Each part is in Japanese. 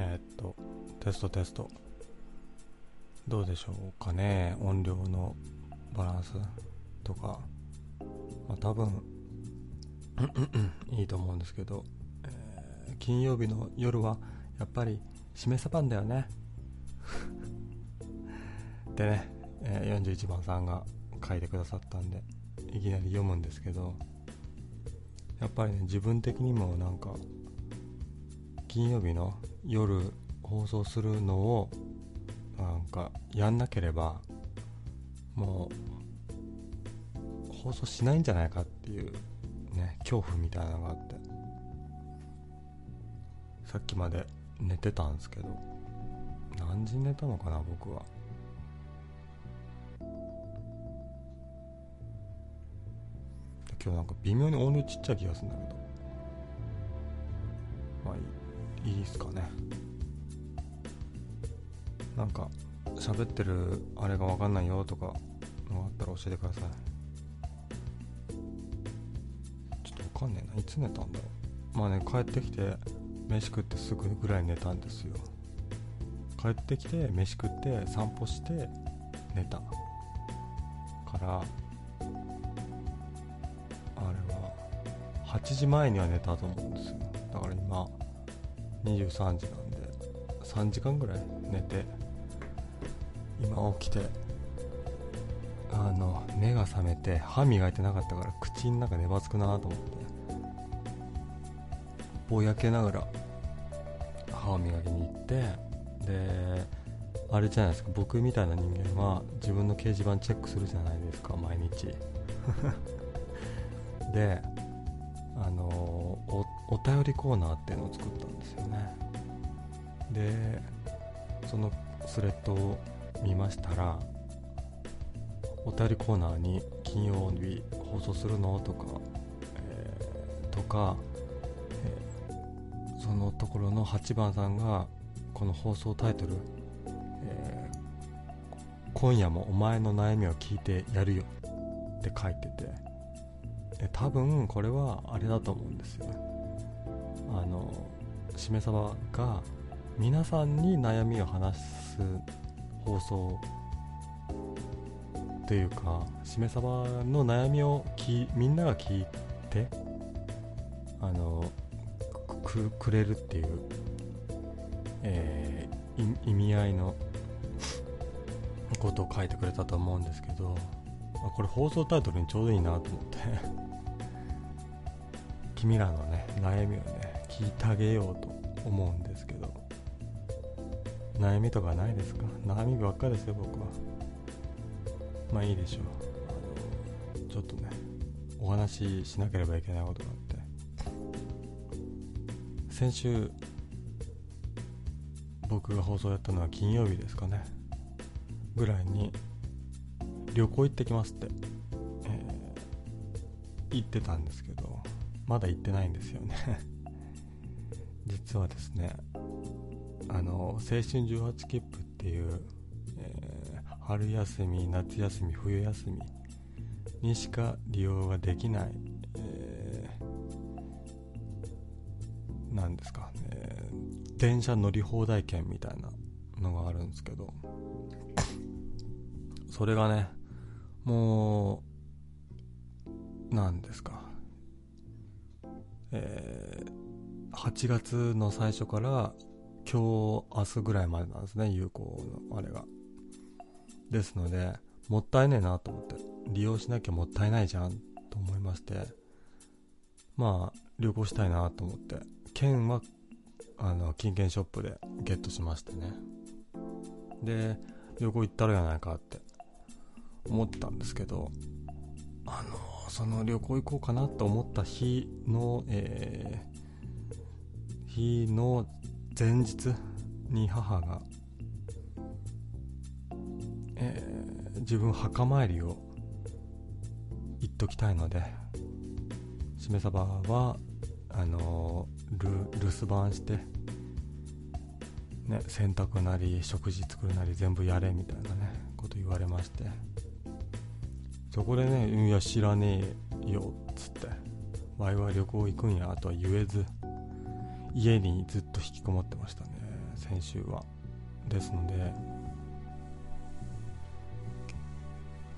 えー、っとテストテスト。どうでしょうかね音量のバランスとか、まあ、多分 いいと思うんですけど、えー、金曜日の夜はやっぱりしめさばんだよね。でね、えー、41番さんが書いてくださったんでいきなり読むんですけど。やっぱりね自分的にもなんか金曜日の夜放送するのをなんかやんなければもう放送しないんじゃないかっていうね恐怖みたいなのがあって。さっきまで寝てたんですけど。何時に寝たのかな僕は。今日なんか微妙に音量ちっちゃい気がするんだけど。いいいいですかね。なんか喋ってるあれが分かんないよとかのあったら教えてください。ちょっと分かんねえな。いつ寝たんだろう。まあね帰ってきて飯食ってすぐぐらい寝たんですよ。帰ってきて飯食って散歩して寝た。からあれは8時前には寝たと思うんですよ。23時なんで3時間ぐらい寝て今起きてあの目が覚めて歯磨いてなかったから口の中ねばつくなと思って。ぼやけながら歯を磨きに行ってであれじゃないですか僕みたいな人間は自分の掲示板チェックするじゃないですか毎日。であのおお便りコーナーっていうのを作った。んですよね。でそのスレッドを見ましたらお便りコーナーに金曜日放送するの？とか、えー、とか、えー、そのところの8番さんがこの放送タイトル、えー、今夜もお前の悩みを聞いてやるよって書いてて多分これはあれだと思うんですよあのしめ鯖が皆さんに悩みを話す放送というかしめ鯖の悩みをきみんなが聞いてあのくくれるっていう、えー、意味合いのことを書いてくれたと思うんですけどこれ放送タイトルにちょうどいいなと思って。君らのね悩みをね聞いてあげようと思うんですけど。悩みとかないですか？悩みばっかですよ僕は。まあいいでしょう。あのちょっとねお話ししなければいけないことがあって。先週僕が放送やったのは金曜日ですかね。ぐらいに旅行行ってきますって、えー、言ってたんですけどまだ行ってないんですよね。実はですねあの青春18切符っていう、えー、春休み夏休み冬休みにしか利用ができない、えー、なんですか、ね、電車乗り放題券みたいなのがあるんですけどそれがねもう何ですかえー、8月の最初から今日、明日ぐらいまでなんですね、有効のあれが。ですので、もったいねえなと思って、利用しなきゃもったいないじゃんと思いまして、まあ、旅行したいなと思って、券は、あの、金券ショップでゲットしましてね。で、旅行行ったらやないかって思ったんですけど、あのその旅行行こうかなと思った日の、えー、日の前日に母が、えー、自分墓参りを行っときたいのでしめ鯖はあのー、留守番してね、洗濯なり食事作るなり全部やれみたいなねこと言われまして。そこでね、いや、知らねえよ、っつって、ワイワイ旅行行くんや、とは言えず、家にずっと引きこもってましたね。先週はですので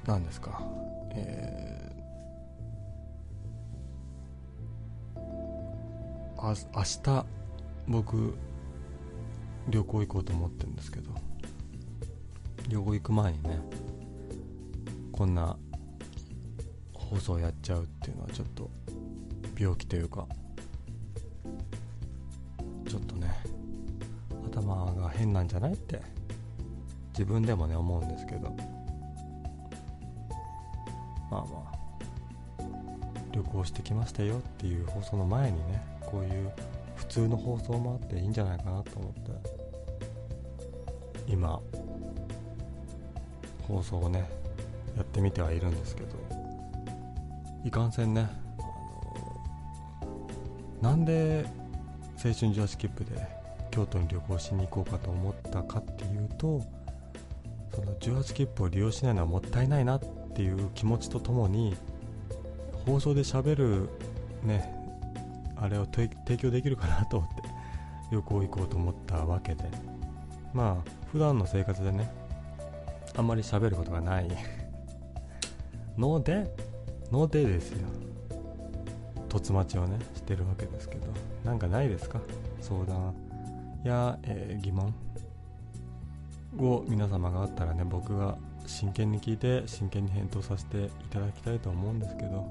何ですかえー、あ明日僕旅行行こうと思ってるんですけど旅行行く前にねこんな放送やっちゃうっていうのはちょっと病気というかちょっとね頭が変なんじゃないって自分でもね思うんですけど。まあまあ旅行してきましたよっていう放送の前にねこういう普通の放送もあっていいんじゃないかなと思って。今放送をねやってみてはいるんですけど。いかんせんね、なんで青春18切符で京都に旅行しに行こうかと思ったかっていうとその18切符を利用しないのはもったいないなっていう気持ちとともに放送でしゃべるねあれを提供できるかなと思って 旅行行こうと思ったわけで。まあ普段の生活でねあんまり喋ることがない。のでのでですよ。凸待ちをねしてるわけですけど。なんかないですか？相談。や、えー、疑問。を皆様があったらね僕が真剣に聞いて真剣に返答させていただきたいと思うんですけど。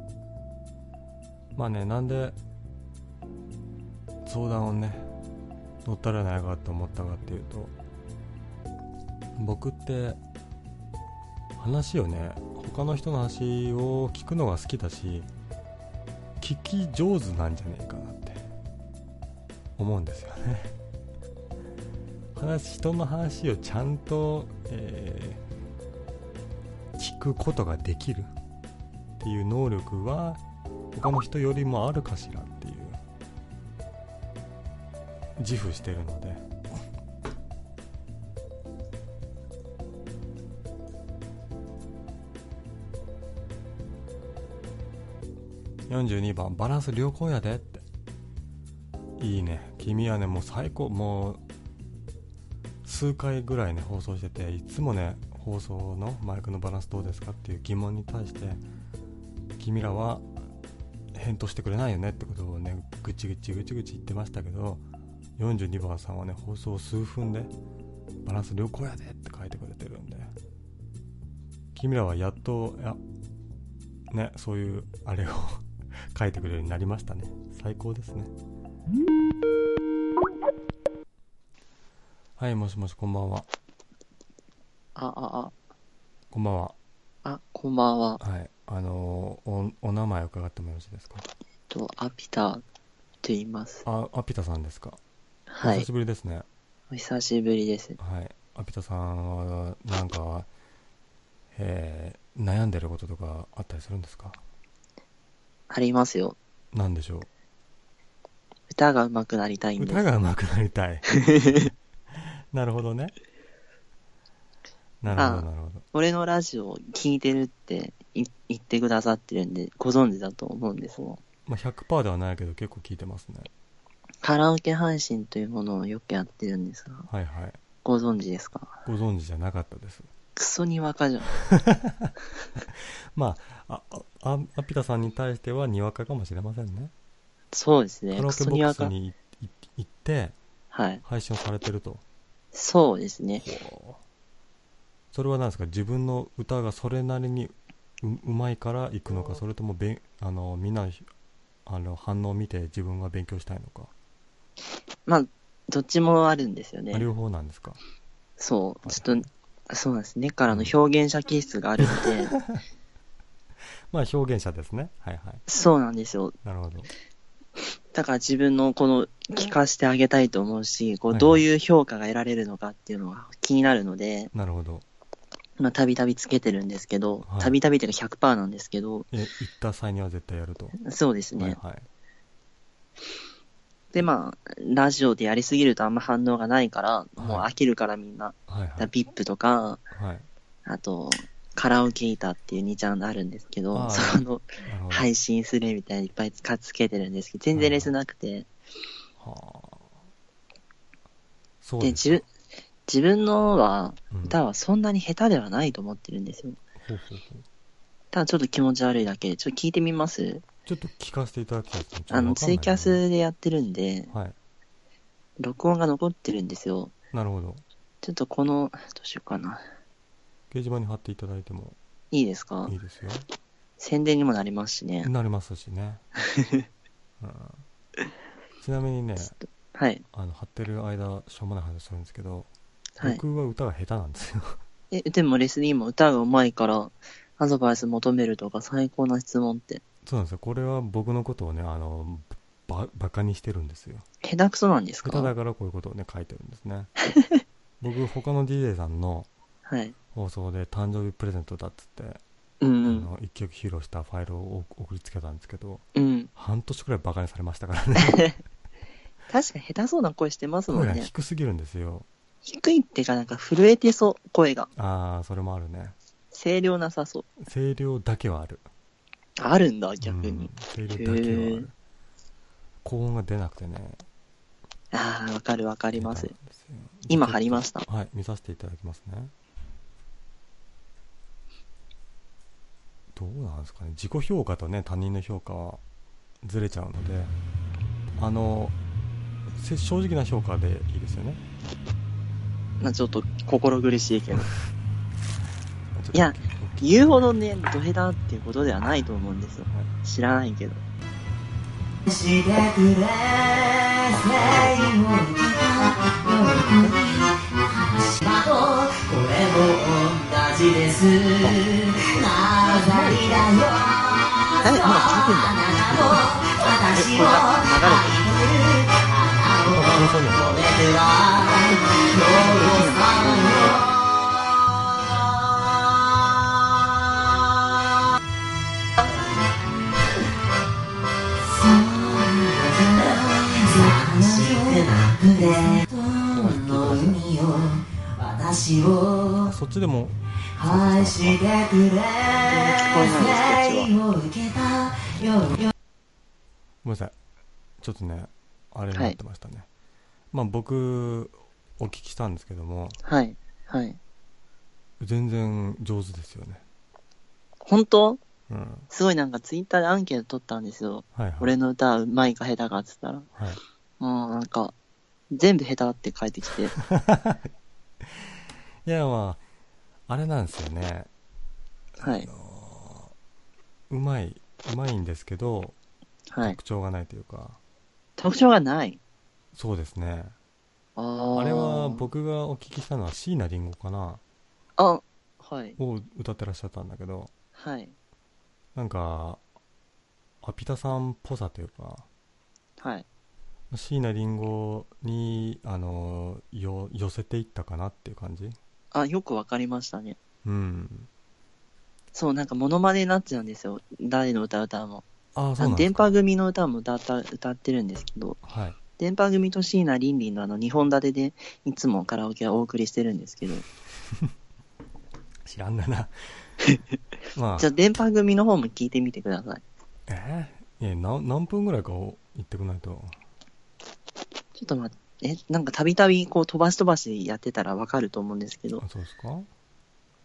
まあねなんで相談をね乗ったらないかと思ったかっていうと僕って話をね他の人の話を聞くのが好きだし聞き上手なんじゃねえかなって。思うんですよね。話人の話をちゃんと、えー、聞くことができるっていう能力は他の人よりもあるかしらっていう。自負してるので。42番バランス良好やでって。いいね。君はねもう最高。もう数回ぐらいね放送してていつもね放送のマイクのバランスどうですかっていう疑問に対して君らは返答してくれないよねってことをねぐちぐちぐちぐち言ってましたけど42番さんはね放送数分でバランス良好やでって書いてくれてるんで。君らはやっといやねそういうあれを書いてくれるようになりましたね。最高ですね。はいもしもしこんばんは。あ、あ、あ、こんばんは。あ、こんばんは。はい。あのーおお名前伺ってもよろしいですか？えっと、アピタと言います。あアピタさんですか、はい。お久し。ぶりですね。お久しぶりです。はい。アピタさんはなんかえー悩んでることとかあったりするんですか？ありますよ。なんでしょ歌が上手くなりたいうんです。歌が上手くなりたい。なるほどね。なるほどなるほど。俺のラジオを聞いてるってい言ってくださってるんで、ご存知だと思うんですが、まあ、100%ではないけど結構聞いてますね。カラオケ配信というものをよくやってるんですが、はいはい。ご存知ですか？ご存知じゃなかったですクソにわかじゃん。まあああアピタさんに対してはにわかかもしれませんねそうですね。クカラオケボソにわか。ックスに行ってはい。配信をされてるとそうですね。それは何ですか？自分の歌がそれなりにううまいから行くのか？それともべんあのみんなあの反応を見て自分が勉強したいのか、まあ、どっちもあるんですよね。あ両方なんですか？そう。はいちょっと、そうなんですね。からの表現者気質があるんで、まあ表現者ですね。はいはい。そうなんですよ。なるほど。だから自分のこの聞かせてあげたいと思うし、こうどういう評価が得られるのかっていうのが気になるので、なるほど。まあたびたびつけてるんですけどはい、たびたびっていうか100%なんですけど、え行った際には絶対やると、そうですね。はいはいでまあ、ラジオでやりすぎるとあんま反応がないから、い。もう飽きるからみんな。はいはい。だ VIP とか、はい。あと、カラオケイタっていう2ちゃんあるんですけあど、ーその配信するみたいにいっぱいつかつけてるんですけど、全然レスなくて、はあ。で、そうです自分、自分のは、うん。歌はそんなに下手ではないと思ってるんですよ。ほうほうほう。ただちょっと気持ち悪いだけで、ちょっと聞いてみます？ちょっと聞かせていただきたいですね。あの、ツイキャスでやってるんで、はい。録音が残ってるんですよ。なるほど。ちょっとこの、どうしようかな。掲示板に貼っていただいてもいいですか？いいですよ。宣伝にもなりますしね。なりますしね。うんちなみにね、はい。あの貼ってる間、しょうもない話するんですけど、はい。僕は歌が下手なんですよ。え、でもレスリーも歌が上手いから、アドバイス求めるとか最高な質問って。そうなんですよ。これは僕のことをね、あの、ば、バカにしてるんですよ。下手くそなんですか？下手だからこういうことをね、書いてるんですね。僕、他の DJ さんのはい。放送で誕生日プレゼントだっつって、あうんうん。の、一曲披露したファイルを送りつけたんですけど、うん。半年くらいバカにされましたからね。確かに下手そうな声してますも声がんね。低すぎるんですよ。低いっていうかなんか震えてそう、声が。あー、それもあるね。声量なさそう。声量だけはある。あるんだ、逆に。うん声量だけは。高音が出なくてね。ああ、わかるわかりますすよ今貼りました？はい、見させていただきますね。どうなんですかね。自己評価とね、他人の評価はずれちゃうので、あの、せ正直な評価でいいですよね。まあちょっと心苦しいけど。いや、言うほどね、ドヘダっていうことではないと思うんですよ。知らないけど。してくれ正義を受けたようこれも同じですなざりだよえ、まだ聞いてんだ。私をえこれが流れてるあなたを他の人しくなくての海を私をそっちでも、愛してくれ聞こえないですこっちは正義を受けたよごめんなさい。ちょっとね、あれになってましたね。まあ僕、お聞きしたんですけども、はい。はい。全然上手ですよね。本当うん。すごいなんかツイッターでアンケート取ったんですよ。はいはい。俺の歌うまいか下手かって言ったら。はい。もうなんか、全部下手って書いてきて。いや、まあ、あれなんですよね。はい。うまい、うまいんですけど、はい。特徴がないというか、特徴がない？そうですね。あーあれは僕がお聞きしたのは椎名林檎かなあ、はい。を歌ってらっしゃったんだけど、はい。なんか、アピタさんっぽさというか、はい。椎名林檎に、あの、よ、寄せていったかなっていう感じ？あ、よくわかりましたね。うん。そう、なんかモノマネになっちゃうんですよ。誰の歌歌うも。ああ、そう電。波組の歌も歌った、歌ってるんですけど、はい。電波組と椎名林檎のあの2本立てでいつもカラオケはお送りしてるんですけど、知らんがな。まあじゃ、あ電波組の方も聞いてみてください。えー、いや、何、何分ぐらいかを言ってくないと。ちょっと待って、え、なんかたびたびこう飛ばし飛ばしやってたらわかると思うんですけどあ、、そうですか？も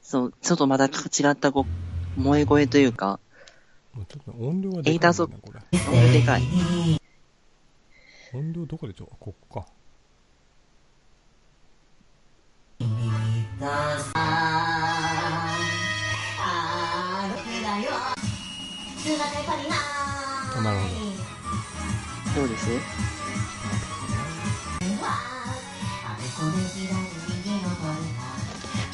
そう、ちょっとまた違ったこう、萌え声というか、うちょっと音量がでかいんエイターソこれ。音がでかい。音量どこでちょう？ここか。なるほど。どうです？あれこれ左右のボルタ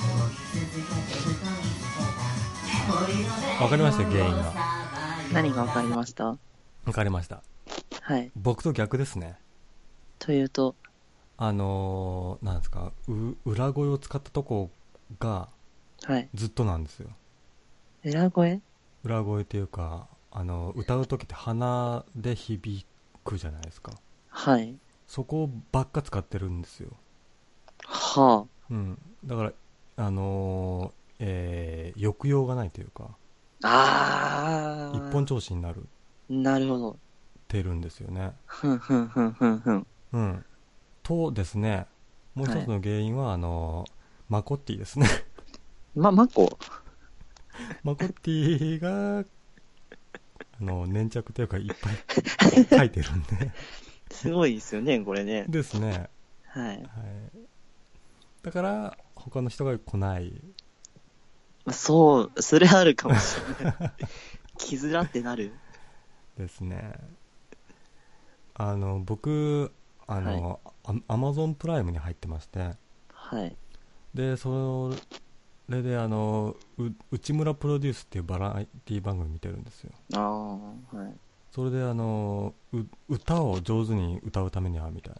追い続けてふと見つけた森の上わかりましたよ原因が何がわかりました？わかりました。はい。僕と逆ですね。というと、あのー、なんですか、う、裏声を使ったとこがはい。ずっとなんですよ。裏声？裏声っていうか、あの、歌う時って鼻で響くじゃないですか。はい。そこばっか使ってるんですよ。はうん。だから、あのー、えー、抑揚がないというか、あ。あー。一本調子になるなるほど。てるんですよね。ふんふんふんふんふん。うん。とですね、もう一つの原因は、あの、マコッティですね。ま、マコ？マコッティが、あの、粘着というかいっぱい 書いてるんで。すごいですよね、これね。ですね。はい。はい。だから、他の人が来ない。まあそう、それあるかもしれない。来づらってなる。ですね。あの、僕、あの、アマゾンプライムに入ってまして、はい。で、それで、あの、う内村プロデュースっていうバラエティ番組見てるんですよ。ああ、はい。それで、あの、う歌を上手に歌うためには、みたい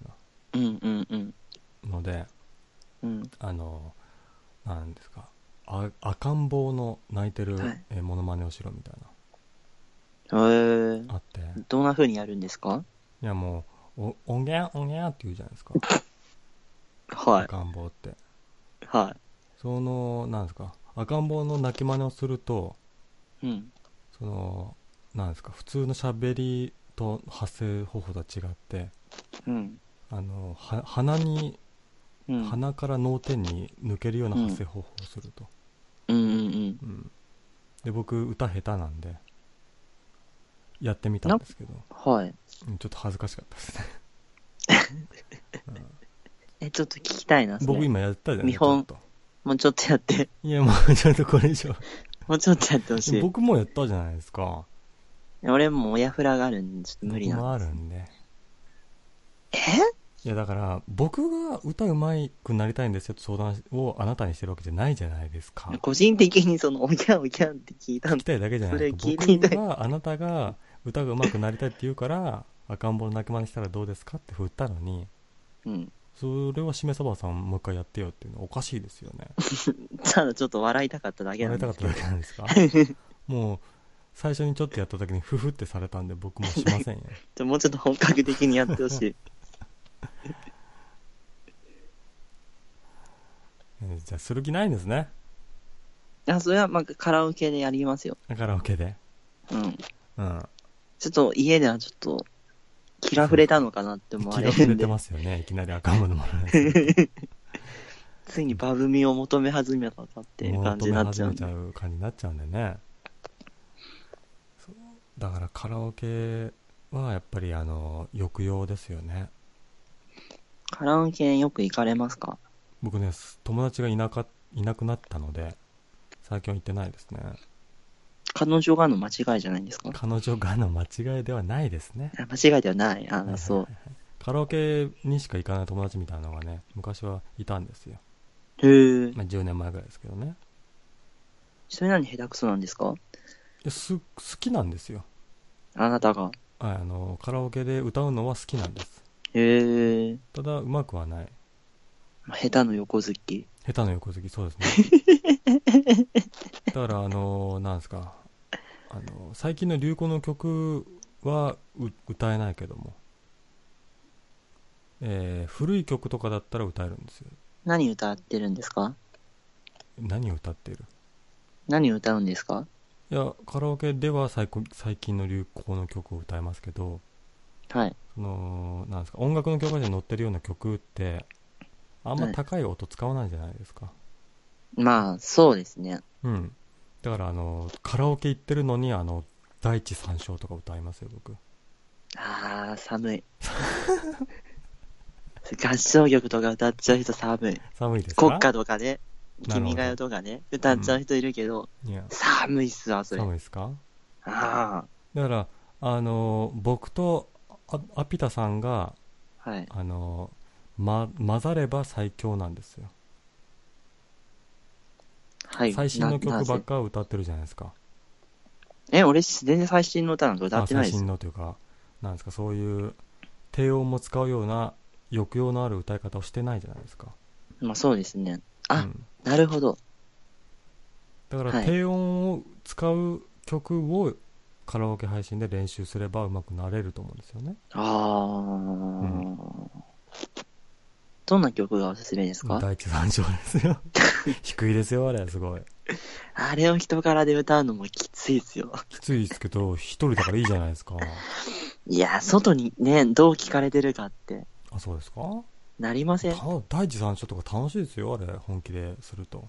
うんうんうん。なので、うん。あの、なんですか、あ赤ん坊の泣いてる、はいえーモノマネをしろみたいえー、な、あって、どんな風にやるんですか？いやもう、お、おんぎゃん、おんぎゃんって言うじゃないですか。はい。赤ん坊って。はその、なんですか、赤ん坊の泣き真似をすると、い。うん。その、なんですか、普通の喋りと発声方法とは違って、うん。あの、は鼻に、うん。鼻から脳天に抜けるような発声方法をすると。うんうんうん。うん。で、僕、歌下手なんで、やってみたんですけど、はい。うんちょっと恥ずかしかったですね。え、ちょっと聞きたいな、僕今やったじゃない？見本もうちょっとやって。といや、もうちょっとこれ以上。もうちょっとやってほしい。僕もやったじゃないですか。俺も親フラがあるんで、ちょっと無理僕もなんです。あるんで。え？いや、だから、僕が歌うまいくなりたいんですよと相談をあなたにしてるわけじゃないじゃないですか。個人的にその、おぎゃんおぎゃんって聞いたん聞きたいだけじゃないですか。僕はあなたが歌が上手くなりたいって言うから、赤ん坊の泣き真似したらどうですかって振ったのに、うん。それはしめさばさんもう一回やってよっていうのはおかしいですよね。ただちょっと笑いたかっただけやなんりたかったですけど。だけなんですか？もう、最初にちょっとやった時にフフってされたんで僕もしませんよ。じゃあもうちょっと本格的にやってほしい。えーじゃあ、する気ないんですね。あ、それはまあカラオケでやりますよ。カラオケで。うん。うん。ちょっと家ではちょっと、気が触れたのかなって思わ気れが触れて、ますよね。いきなり赤ん坊のものです。ついにバブみを求め始めたかっていう感じになっちゃうんで求め始めちゃ。う感じになっちゃうんでねそうだからカラオケはやっぱりあの抑揚ですよねカラオケよく行かれますか？僕ね友達がいなかいなくなったので最近は行ってないですね彼女がの間違いじゃないんですか？彼女がの間違いではないですねあ間違いではない。あ、そう。カラオケにしか行かない友達みたいなのがね昔はいたんですよ、へえ。まあ、10年前ぐらいですけどねそれなに下手くそなんですか？いやす好きなんですよあなたが？はいあのカラオケで歌うのは好きなんですへえ。ただうまくはない下手の横好き。下手の横好き、そうですね。だから、あのなんですか、あの最近の流行の曲はう歌えないけども、えー古い曲とかだったら歌えるんですよ。何歌ってるんですか？何を歌っている？何歌うんですか？いや、カラオケでは最高最近の流行の曲を歌えますけど、はい。その、なんですか、音楽の教科書に載ってるような曲って、あんまはい高い音使わないじゃないですか。まあ、そうですね。うん。だから、あの、カラオケ行ってるのに、あの、第一三章とか歌いますよ、僕。あー、寒い。合唱曲とか歌っちゃう人寒い。寒いですか？国歌とかね、なるほど君が代とかね、歌っちゃう人いるけど、いや、寒いっすわ、それ。寒いですか？あだから、あの、僕とあアピタさんが、あ、はい。あの、ま、混ざれば最強なんですよ。はい。最新の曲ばっか歌ってるじゃないですか。え、俺、全然最新の歌なんか歌ってないですあ最新のというか、なんですか、そういう低音も使うような抑揚のある歌い方をしてないじゃないですか。まあそうですね。あ、うんなるほど。だからはい低音を使う曲をカラオケ配信で練習すれば上手くなれると思うんですよね。あー。どんな曲がおすすめですか？第一三章ですよ。低いですよ、あれ、すごい。あれを人からで歌うのもきついですよ。きついですけど、一人だからいいじゃないですか。いや、外にね、どう聞かれてるかって。あ、そうですか？なりませんた第一三章とか楽しいですよ、あれ、本気ですると。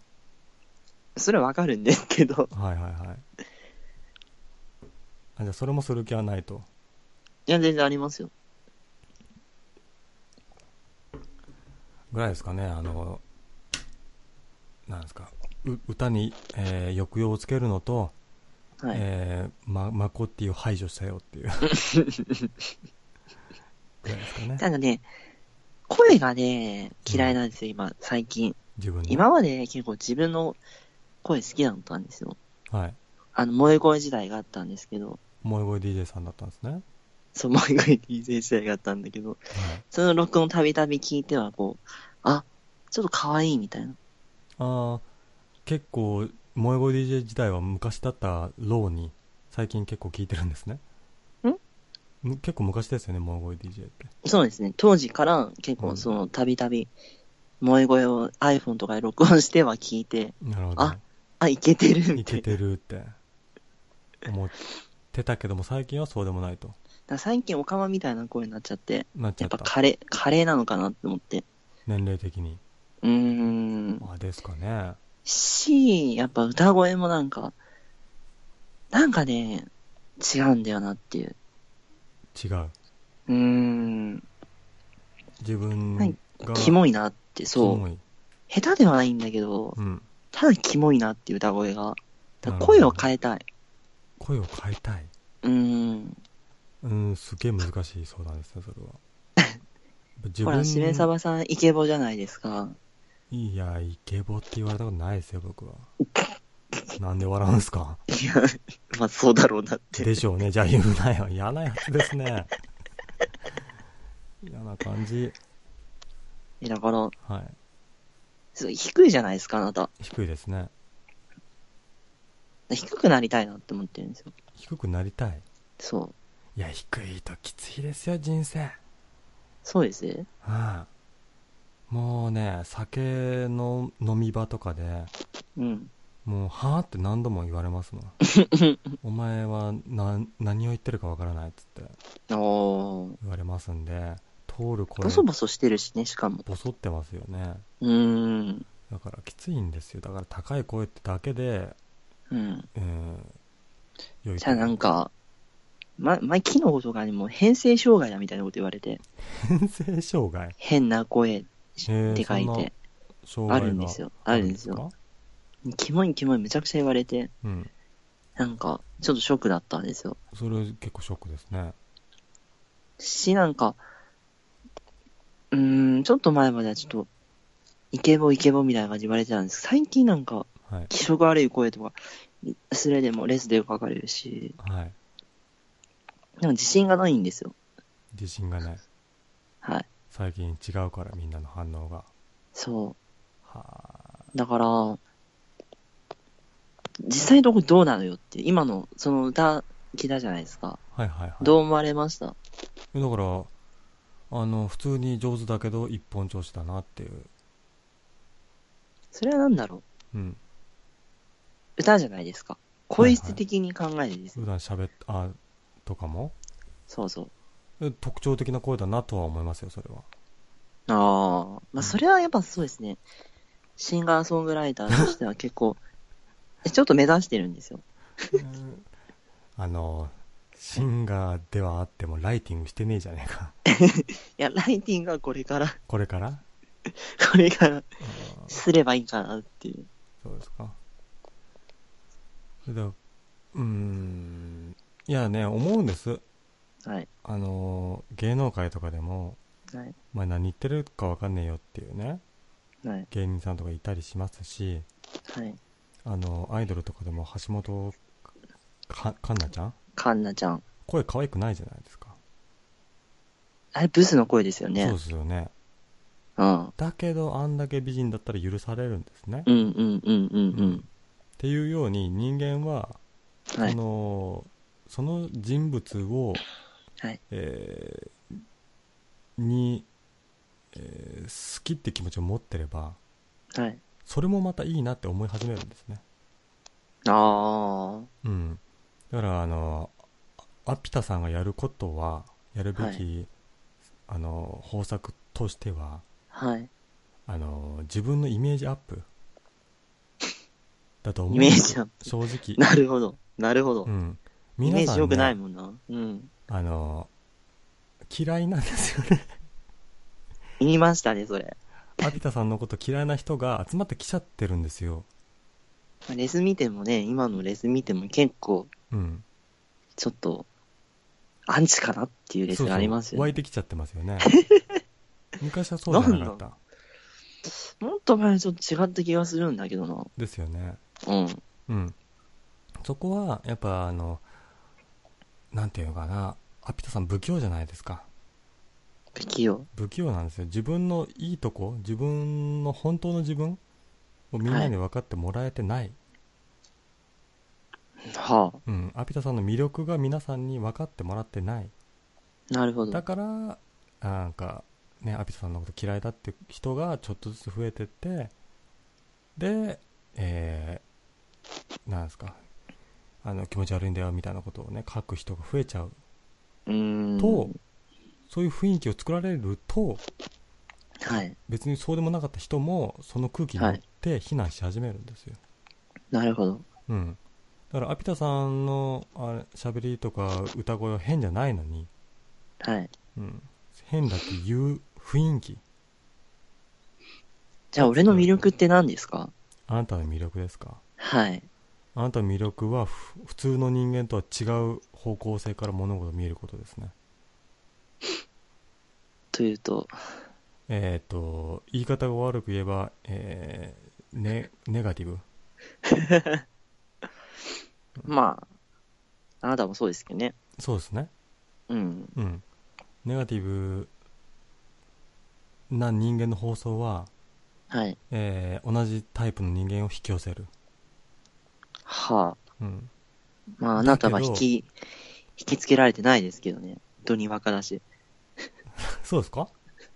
それはわかるんですけど。はいはいはい。あじゃあ、それもする気はないと。いや、全然ありますよ。ぐらいですかね、あの、なんですか、う歌に、えー抑揚をつけるのと、はい。えーま、マコッティを排除したよっていう。ぐらいですかね。ただね、声がね、嫌いなんですよ、今、最近。自分の？今まで結構自分の声好きだったんですよ。はい。あの、萌え声時代があったんですけど、萌え声 DJ さんだったんですね。そう、萌え声 DJ 時代があったんだけど、はい。その録音たびたび聞いては、こう、あ、ちょっと可愛いみたいな。ああ、結構、萌え声 DJ 時代は昔だったローに、最近結構聞いてるんですね。ん？結構昔ですよね、萌え声 DJ って。そうですね、当時から結構そのたびたび、萌え声を iPhone とかで録音しては聞いて、なるほど。ああ、いけてるいみたいな。けてるって思ってたけども、最近はそうでもないと。だ最近オカマみたいな声になっちゃって、やっぱなっちゃった。カレー、カレーなのかなって思って。年齢的に。うーん。あ、ですかね。し、やっぱ歌声もなんか、なんかね、違うんだよなっていう。違う。うーん。自分はいが、キモいなって、そう。キモい。下手ではないんだけど、うん。ただキモいなっていう歌声が。だ声を変えたい。声を変えたい。うーん。うん、すげえ難しい相談ですね、それは。自ほら、しめさばさんイケボじゃないですか。いや、イケボって言われたことないですよ、僕は。なんで笑うんすか？いや、まあそうだろうなって。でしょうね。じゃあ言うなよ。嫌なやつですね。嫌な感じ。えだから、はい。そう低いじゃないですか、あなた。低いですね。低くなりたいなって思ってるんですよ。低くなりたい。そう。いや、低いときついですよ、人生。はい、そうですね。もうね、酒の飲み場とかで、うん。もう、はぁって何度も言われますもん。お前はな何を言ってるかわからないっつっておー。言われますんで、通る声ボソボソしてるしね、しかも。ボソってますよね。うーん。だからきついんですよ。だから高い声ってだけで、うん。うん、良いじゃあなんか、ま、前、昨日とかにも変性障害だみたいなこと言われて、変性障害？変な声って書いて、あるんですよ。あるんですよ。か？キモいキモいめちゃくちゃ言われて、うん。なんか、ちょっとショックだったんですよ。それ結構ショックですね。し、なんか、うーん、ちょっと前まではちょっと、イケボイケボみたいな感じで言われてたんです最近なんか、はい。気色悪い声とか、スレでもレスでよく書かれるし、はい。なんか自信がないんですよ。自信がない。はい。最近違うからみんなの反応が。そはう。だから、実際のとこどうなのよって、今のその歌聞いたじゃないですか。あ。はいはいはい。どう思われました？だから、あの、普通に上手だけど一本調子だなっていう。それはなんだろう？うん。歌じゃないですか。声質的に考えてですよ。普段喋っ、あ、とかも？そうそう。え特徴的な声だなとは思いますよ、それは。ああ、まあそれはやっぱそうですね。シンガーソングライターとしては結構、え ちょっと目指してるんですよ。あの、シンガーではあってもライティングしてねえじゃねえか。いや、ライティングはこれから、これから？これからすればいいかなっていう。そうですか。それでは、うーん、いやね、思うんです。はい。あの、芸能界とかでも、はい。お前何言ってるかわかんねえよっていうね、はい。芸人さんとかいたりしますし、はい。あの、アイドルとかでも橋本か、かんなちゃん？カンナちゃん。声可愛くないじゃないですか。あれ、ブスの声ですよね。そうですよね。うん。だけど、あんだけ美人だったら許されるんですね。うんうんうんうんうん。っていうように人間は、はいそ。のその人物を、はい。えーに、えー好きって気持ちを持ってればはい。それもまたいいなって思い始めるんですねあうんだからあのアピタさんがやることはやるべき、はあの方策としてははい。あの自分のイメージアップだと思うイメージアップ正直なるほど。なるほど。うん皆さん、ージ良くないね、もんな。うん。あの嫌いなんですよね言いましたね、それ。アピタさんのこと嫌いな人が集まってきちゃってるんですよレス見てもね、今のレス見ても結構、うんちょっと、アンチかなっていうレスがありますよね。湧いてきちゃってますよね 昔はそうじゃなかったもっと前はちょっと違った気がするんだけどな。ですよねうん。うんそこはやっぱあのなんていうのかな。アピタさん不器用じゃないですか。不器用？不器用なんですよ。自分のいいとこ自分の本当の自分をみんなに分かってもらえてない、はうん、アピタさんの魅力が皆さんに分かってもらってない。あ。なるほど。だ。からあなんかねアピタさんのこと嫌いだって人がちょっとずつ増えてってでえー、なんですかあの気持ち悪いんだよみたいなことをね書く人が増えちゃう。と、そういう雰囲気を作られるとはい。別にそうでもなかった人もその空気に乗って非難し始めるんですよ、なるほど。うんだからアピタさんのあれ喋りとか歌声は変じゃないのに、はい。うん、変だっていう雰囲気じゃあ、俺の魅力って何ですか？あなたの魅力ですか？はい。あなたの魅力はふ普通の人間とは違う方向性から物事を見えることですねというと、えっ、と言い方が悪く言えば、えーね、ネガティブ まあ、あなたもそうですけどね。そうですねうん。うんネガティブな人間の放送は、はい。えー同じタイプの人間を引き寄せる、はあ。うん、まあ、あなたは引き、引きつけられてないですけどね。ドニワカだし。そうですか？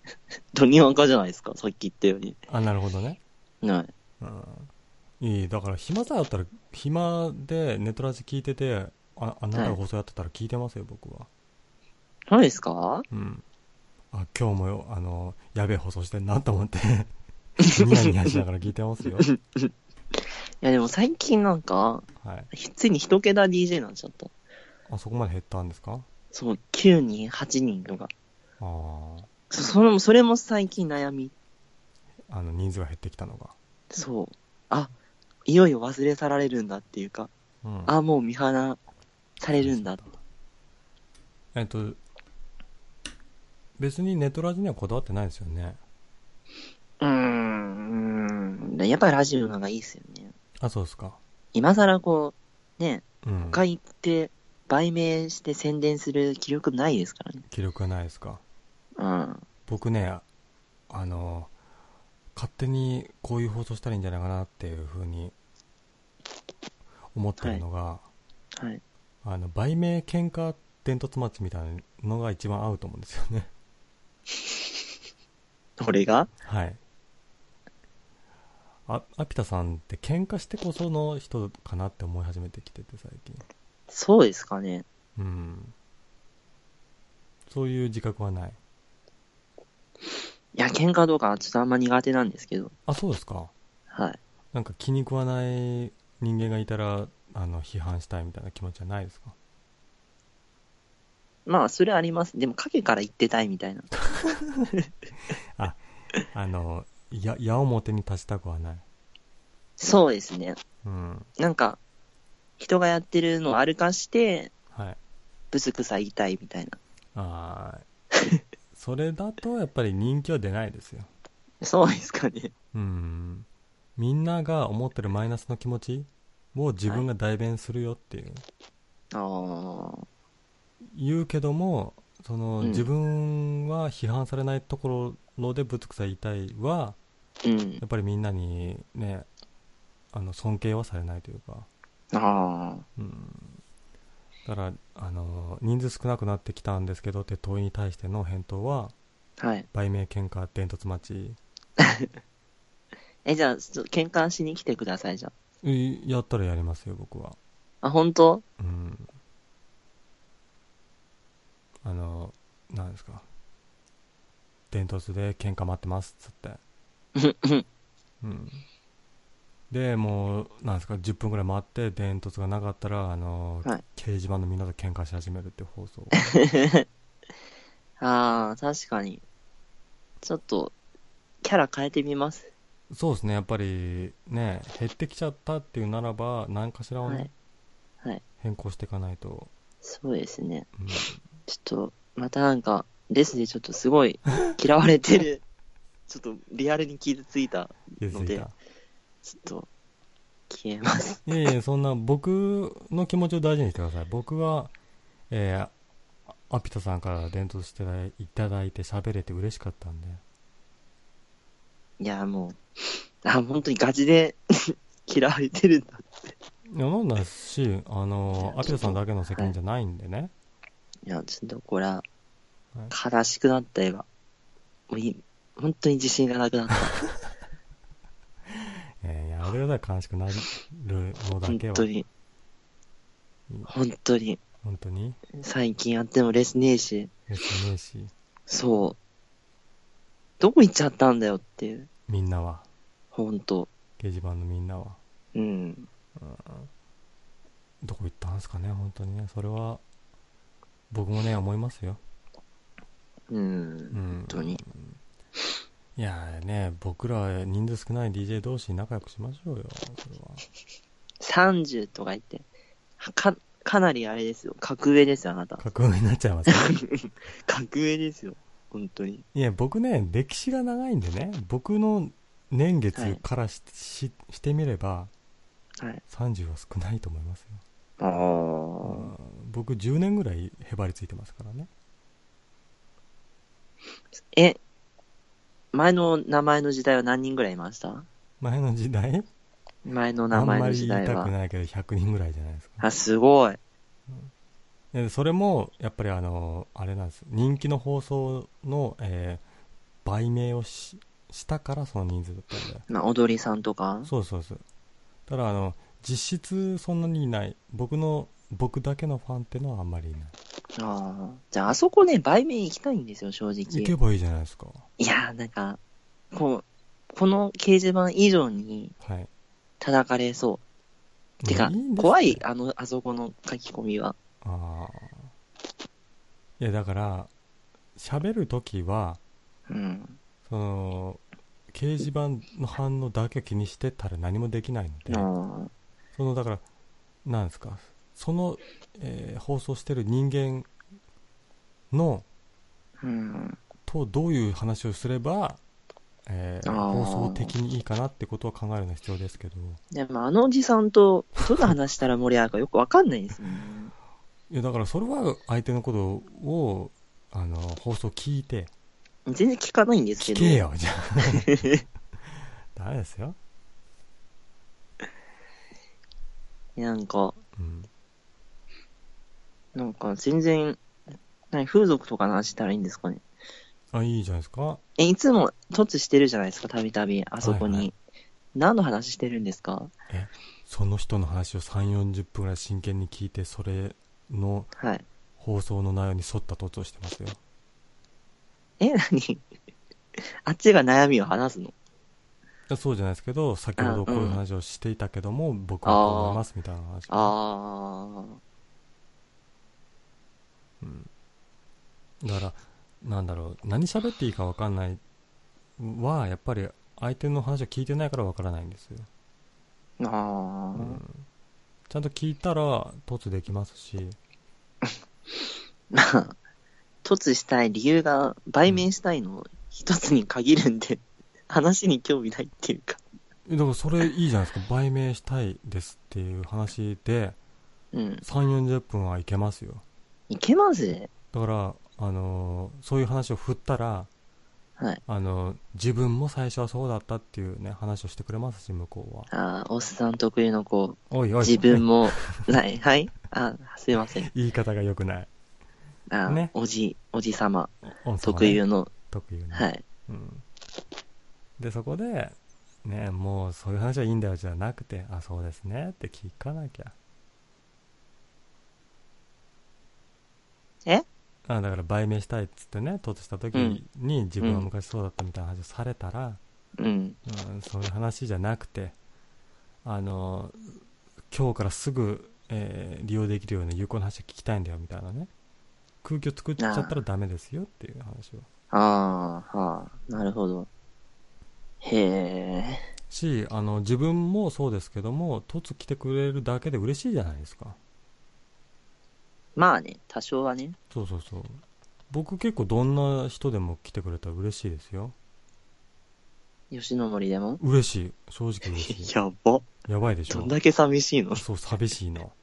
ドニワカじゃないですか、さっき言ったように。あなるほどね、はい。うん、いい。だから暇さだったら暇でネトラジ聞いててああなたが放送やってたら聞いてますよ、僕は。何ですか？うん。あ今日もよあのやべえ放送してんなと思って ニヤニヤしながら聞いてますよ。いや、でも最近なんか、はいついに一桁 DJ になっちゃった。あそこまで減ったんですか？そう、9人、8人とか。ああそそれも、それも最近悩み。あの人数が減ってきたのがそう。あ、いよいよ忘れ去られるんだっていうか、うんあ、もう見放されるんだ。えっと別にネトラジにはこだわってないですよねうーん。やっぱりラジオの方がいいですよね。あそうですか。今更こう、ね、うん。他行って、売名して宣伝する気力ないですからね。記録はないですか。うん。僕ねあの勝手にこういう放送したらいいんじゃないかなっていうふうに思ってるのが、はい。あの売名喧嘩伝突マッチみたいなのが一番合うと思うんですよね。俺が？はいあアピタさんって喧嘩してこその人かなって思い始めてきてて最近そうですかね。うんそういう自覚はないいや、喧嘩とかちょっとあんま苦手なんですけど。あそうですかはい。なんか気に食わない人間がいたらあの批判したいみたいな気持ちはないですか？まあ、それあります。でも、影から言ってたいみたいな。あのや矢面に立ちたくはない。そうですね。うん。なんか、人がやってるのを歩かして、はい。ブスクサ言いたいみたいな。あー。それだとやっぱり人気は出ないですよ。そうですかね。うん。みんなが思ってるマイナスの気持ちを自分が代弁するよっていう、ああ。言うけどもその、うん。自分は批判されないところでぶつくさ言いたいはうんや。っぱりみんなにねあの尊敬はされないというか、ああ。うん、だからあの人数少なくなってきたんですけどって問いに対しての返答ははい。売名喧嘩伝突待ち え、じゃあ、喧嘩しに来てください、じゃいやったらやりますよ僕はあ。あ、本当？うんあのなんですか電突で喧嘩待ってますっつってうんうんでもうなんですか10分ぐらい待って電突がなかったらあの、はい掲示板のみんなと喧嘩し始めるって放送 ああ、確かに。ちょっと、キャラ変えてみます。そうですねやっぱりね減ってきちゃったっていうならば何かしらをね、はい。はい。変更していかないと、そうですね。うんちょっと、またなんか、レスでちょっとすごい嫌われてる、ちょっとリアルに傷ついたのでちょっと、消えます。いやいやそんな僕の気持ちを大事にしてください。僕はえーアピタさんから伝統していただいて喋れて嬉しかったんで。いや、もう、あ、本当にガチで 嫌われてるんだ。いやなんだしあのアピタさんだけの責任じゃないんでね、いや、ちょっとこれははい、悲しくなった絵が、もうい本当に自信がなくなった。えー、やめてくだ悲しくなるのだ本けは。当に、本当に、本当に？最近やってもレスねえし、ですねえし。そう。どこ行っちゃったんだよっていう、みんなは。本当。掲示板のみんなは。うん。どこ行ったんですかね本当にね。それは僕もね思いますよ。うん。うん。本当に。いやーね僕ら人数少ない DJ 同士仲良くしましょうよそれは30とか言って、か、かなりあれですよ。格上ですよ、あなた。格上になっちゃいますね 格上ですよ。本当に。いや僕ね歴史が長いんでね僕の年月からし,し、してみればはい。30は少ないと思いますよ、ああ。うん僕10年ぐらいへばりついてますからねえ、前の名前の時代は何人ぐらいいました？前の時代？前のあ名前のんまり時代は。言いたく。ないけど100人ぐらいじゃないですか。あ、すごい。でそれもやっぱりあのあれなんです。人気の放送の、えー売名をししたからその人数だったんでまあ、踊りさんとか？そうそうそう。ただあの実質そんなにいない。僕の僕だけのファンってのはあんまりいないああ。じゃあ、あそこね、売名行きたいんですよ、正直。行けばいいじゃないですかいやー、なんか、こう、この掲示板以上にはい叩かれそう。てか、いやいいんですって怖い、あの、あそこの書き込みは。ああいやだから喋るときはうん。その掲示板の反応だけを気にしてたら何もできないのであそのだからなんですかその、えー放送してる人間のーうん。とどういう話をすれば、えー放送的にいいかなってことを考えるのは必要ですけどでも、あのおじさんと、どんな話したら盛り上がるかよくわかんないですもんね。いやだからそれは相手のことをあの放送聞いて全然聞かないんですけど。聞けよじゃあ ダメですよ、なんか、うん、なんか全然、何、風俗とかの話したらいいんですかね。あいいじゃないですか。え、いつも突してるじゃないですか、たびたび、あそこに。はいはい。何の話してるんですか？その人の話を3 4 0分ぐらい真剣に聞いてそれのはい。放送の内容に沿った突をしてますよ。え、何？あっちが悩みを話すの？そうじゃないですけど先ほどこういう話をしていたけども、僕はこう思いますみたいな話。あうだからなんだろう何喋っていいか分かんないはやっぱり相手の話を聞いてないから分からないんですよ、ー。あー。うん、ちゃんと聞いたら突できますしまあ、突したい理由が、売名したいの一つに限るんで、話に興味ないっていうか。えだからそれいいじゃないですか売名したいですっていう話でうん。3 4 0分はいけますよいけます？だから、あのーそういう話を振ったら、はい。あのー自分も最初はそうだったっていうね話をしてくれますし向こうは。ああ、おっさん得意のこう、おいおい。自分も、ない、はい？あすいません。言い方が良くない。あ、ね。おじ、おじさま、特有の、特有の、はい。うん、でそこでねもうそういう話はいいんだよじゃなくてあそうですね。って聞かなきゃ。え？あだから売名したいっつってね突した時に自分は昔そうだったみたいな話をされたら、うん。うんそういう話じゃなくてあの今日からすぐ、えー利用できるような有効な話を聞きたいんだよみたいなね空気を作っちゃったらダメですよっていう話をああ、はあ、なるほど。へえ。しあの自分もそうですけども突来てくれるだけで嬉しいじゃないですかまあね、多少はね。そうそうそう僕結構どんな人でも来てくれたら嬉しいですよ吉野森でも？嬉しい正直嬉しい やば。やばいでしょどんだけ寂しいの？そう寂しいの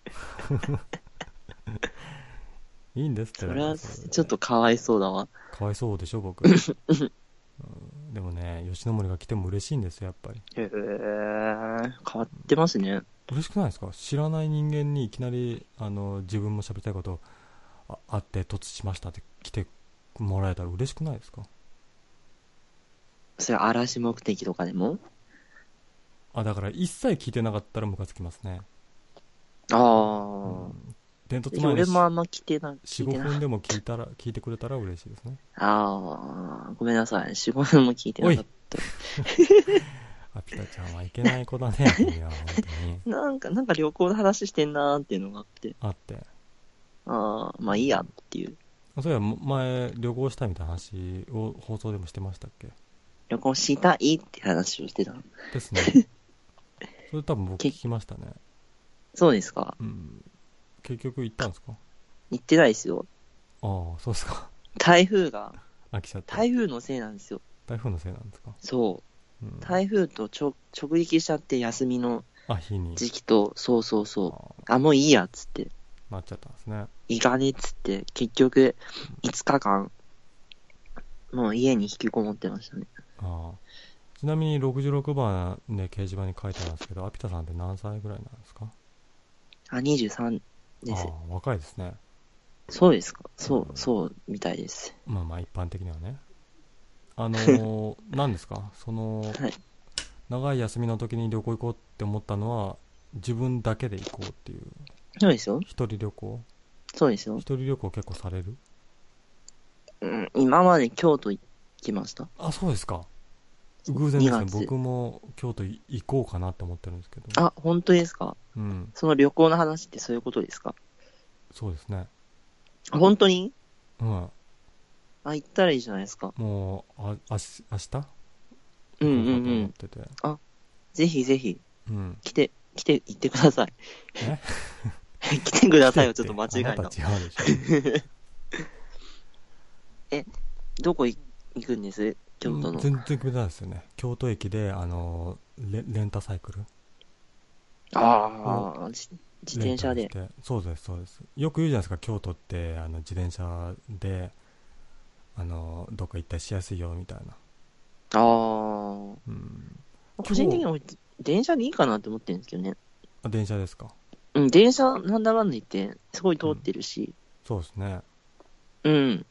いいんですってそれは、ちょっとかわいそうだわ。かわいそうでしょ僕、うんでもね吉野森が来ても嬉しいんですよやっぱりへえ。変わってますね。嬉しくないですか？知らない人間にいきなりあの自分も喋りたいことああって突しましたって来てもらえたら嬉しくないですか？それ嵐目的とかでも？あだから一切聞いてなかったらムカつきますね、あうあ。ん、伝突前に俺もあんま来てな、聞いて45な分でも聞いたら聞いてくれたら嬉しいですね。ああ、ごめんなさい。4、5分も聞いてなかった。あピタちゃんはいけない子だね 君は本当になんか、なんか旅行の話してんなーっていうのがあって。あってああ、まあいいやっていう。そういや前旅行したみたいな話を放送でもしてましたっけ？旅行したいって話をしてた。ですね それ多分僕聞きましたねそうですかうん結局行ったんですか？行ってないですよ。ああそうですか台風が、飽きちゃって台風のせいなんですよ。台風のせいなんですか、そう。うん、台風とちょ直撃しちゃって休みのあ日に。時期と、そうそうそあう。あ、もういいやっつって。なっちゃったんですね。いかねっつって、結局、5日間、もう家に引きこもってましたね。ああちなみに66番ね掲示板に書いてあるんですけどアピタさんって何歳ぐらいなんですか？あ、23です。あ。あ若いですね。そうですか。そう、そう、みたいです。まあまあ一般的にはねあのー 何ですか？その、はい。長い休みの時に旅行行こうって思ったのは自分だけで行こうっていう。そうですよ。一人旅行？そうですよ。一。人旅行結構される？うん、今まで京都行きました。あそうですか。偶然ですね。2月。僕も京都い行こうかなって思ってるんですけど。あ、本当ですか？うん。その旅行の話ってそういうことですか？そうですね。あ本当に？うんあ、行ったらいいじゃないですか。もうああし明日？うんうんう行こうかと思っん。て。てぜひぜひ、うん。来て、来て、行ってください。え？来てくださいよ、ちょっと間違えたあな。た違うでし どこい行くんです？京ょ都の。全然決めてないですよね。京都駅であのレレンタサイクル。ああ、自自転車で。レン。タルして。そうですそうです。よく言うじゃないですか。京都ってあの自転車であのどっか行ったりしやすいよみたいな、ああ。うん、個人的には電車でいいかなって思ってるんですけどね。あ電車ですか？うん、電車なんだかんだ言って、すごい通ってるし。そうですね、うん。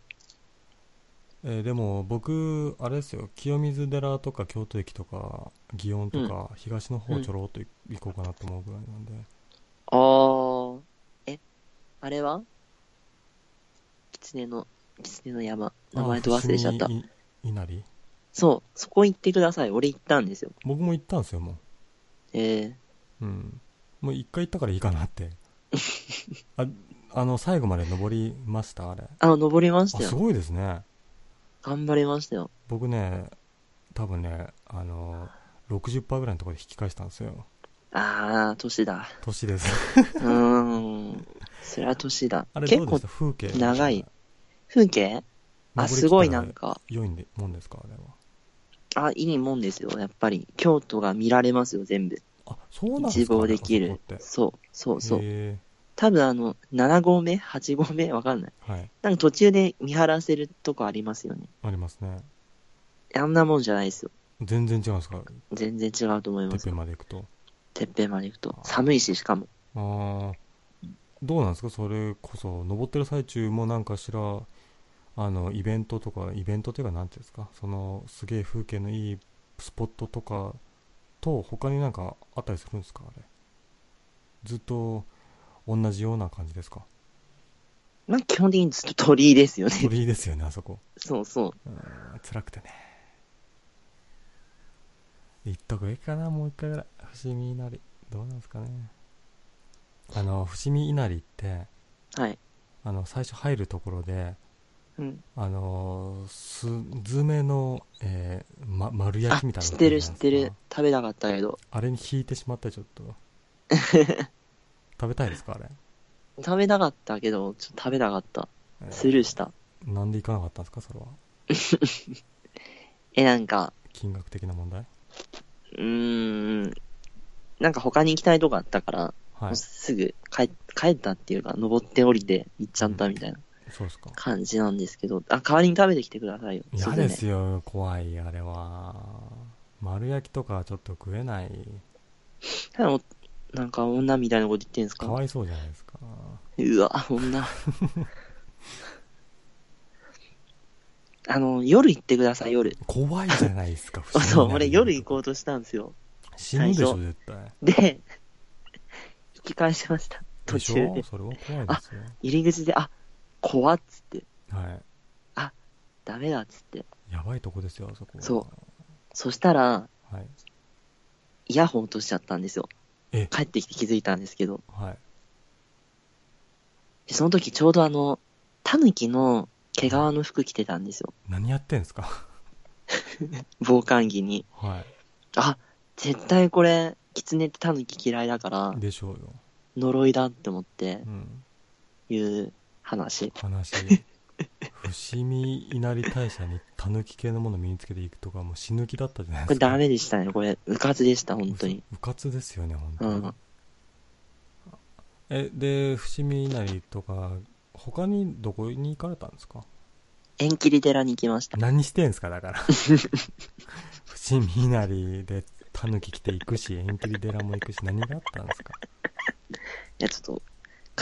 えーでも僕あれですよ清水寺とか京都駅とか祇園とか、東の方ちょろっと行行こうかなと思うぐらいなんで、ああ。え、あれは？狐の、狐の山。名前と忘れちゃった稲荷？そう、そこ行ってください。俺行ったんですよ。僕も行ったんですよもえううんもう一回行ったからいいかなって ああの最後まで登りました？あれー、あ、登りまあしたよ。すごいですね頑張りましたよ。僕ね多分ねあの60%ぐらいのところで引き返したんですよああ、年だ。年ですうーん。そりゃ年だ あ。れど結構うでした？風景長い風景？あ、すごいなんか、良いんでもんですかあれはあ、いいもんですよ。やっぱり、京都が見られますよ、全部。あそうなんです一か望できるあそう、そう、そう。へ多分あの、7合目 ?8 合目？わかんない。ーはいなんか途中で見晴らせるとこありますよね。ありますねあんなもんじゃないですよ。全然違うんですか？全然違うと思いてっぺん。まで行くとてっぺんまで行くと。寒いし、しかも。ああどうなんですか？それこそ登ってる最中もなんかしらあのイベントとかイベントというかなんていうんですかそのすげえ風景のいいスポットとかと他になんかあったりするんですかあれずっと同じような感じですか？まあ基本的にずっと鳥居ですよね。鳥居ですよね、あそこ。そうそう。うん、辛くてね。行っとくべきかな、もう一回ぐらい。伏見稲荷。どうなんですかね。あの、伏見稲荷って、はい。あの、最初入るところで、うん。あのー、すずめの、えーま、丸焼あ、きみたいなの知ってる知って。る食べたかったけど。あれに引いてしまってちょっと。食べたいですかあれ？食べたかったけど、ちょっと食べたかった。えースルーした。なんで行かなかったんですかそれは？え、なんか、金額的な問題？うーん、なんか他に行きたいとこあったから、はい。すぐ帰帰ったっていうか、登って降りて行っちゃったみたいなそうですか。感じなんですけど、あ、代わりに食べてきてくださいよ。嫌ですよ、怖い、あれは。丸焼きとかはちょっと食えない。ただ、なんか女みたいなこと言ってんすか？かわいそうじゃないですか。うわ、女。あの、夜行ってください、夜。怖いじゃないですか、そう、俺夜行う。こうとしたんですよ。死ぬでしょ、最絶対。で、引き返しました。途中で。ょ？それは怖いですよ。入り口で、あ、怖っつって、はダメだっつって。い。やばいとこですよ、あそこ。そうそしたら、はい。イヤホン落としちゃったんですよ。え帰ってきて気づいたんですけど。はい。で、その時ちょうどあの、タヌキの毛皮の服着てたんですよ。何やってんすか？防寒着に。はあ、絶対これ、キツネってタヌキ嫌いだからい。、でしょうよ。呪いだって思ってう、ん。いう話。話。伏見稲荷大社にタヌキ系のもの身につけていくとかもう死ぬ気だったじゃないですか。これダメでしたね。これ、うかつでした、本当に。うかつですよね、本当に。うん。え、で、伏見稲荷とか、他にどこに行かれたんですか？縁切り寺に行きました。何してんすか、だから。伏見稲荷でタヌキ来て行くし、縁切り寺も行くし、何があったんですか？いや、ちょっと、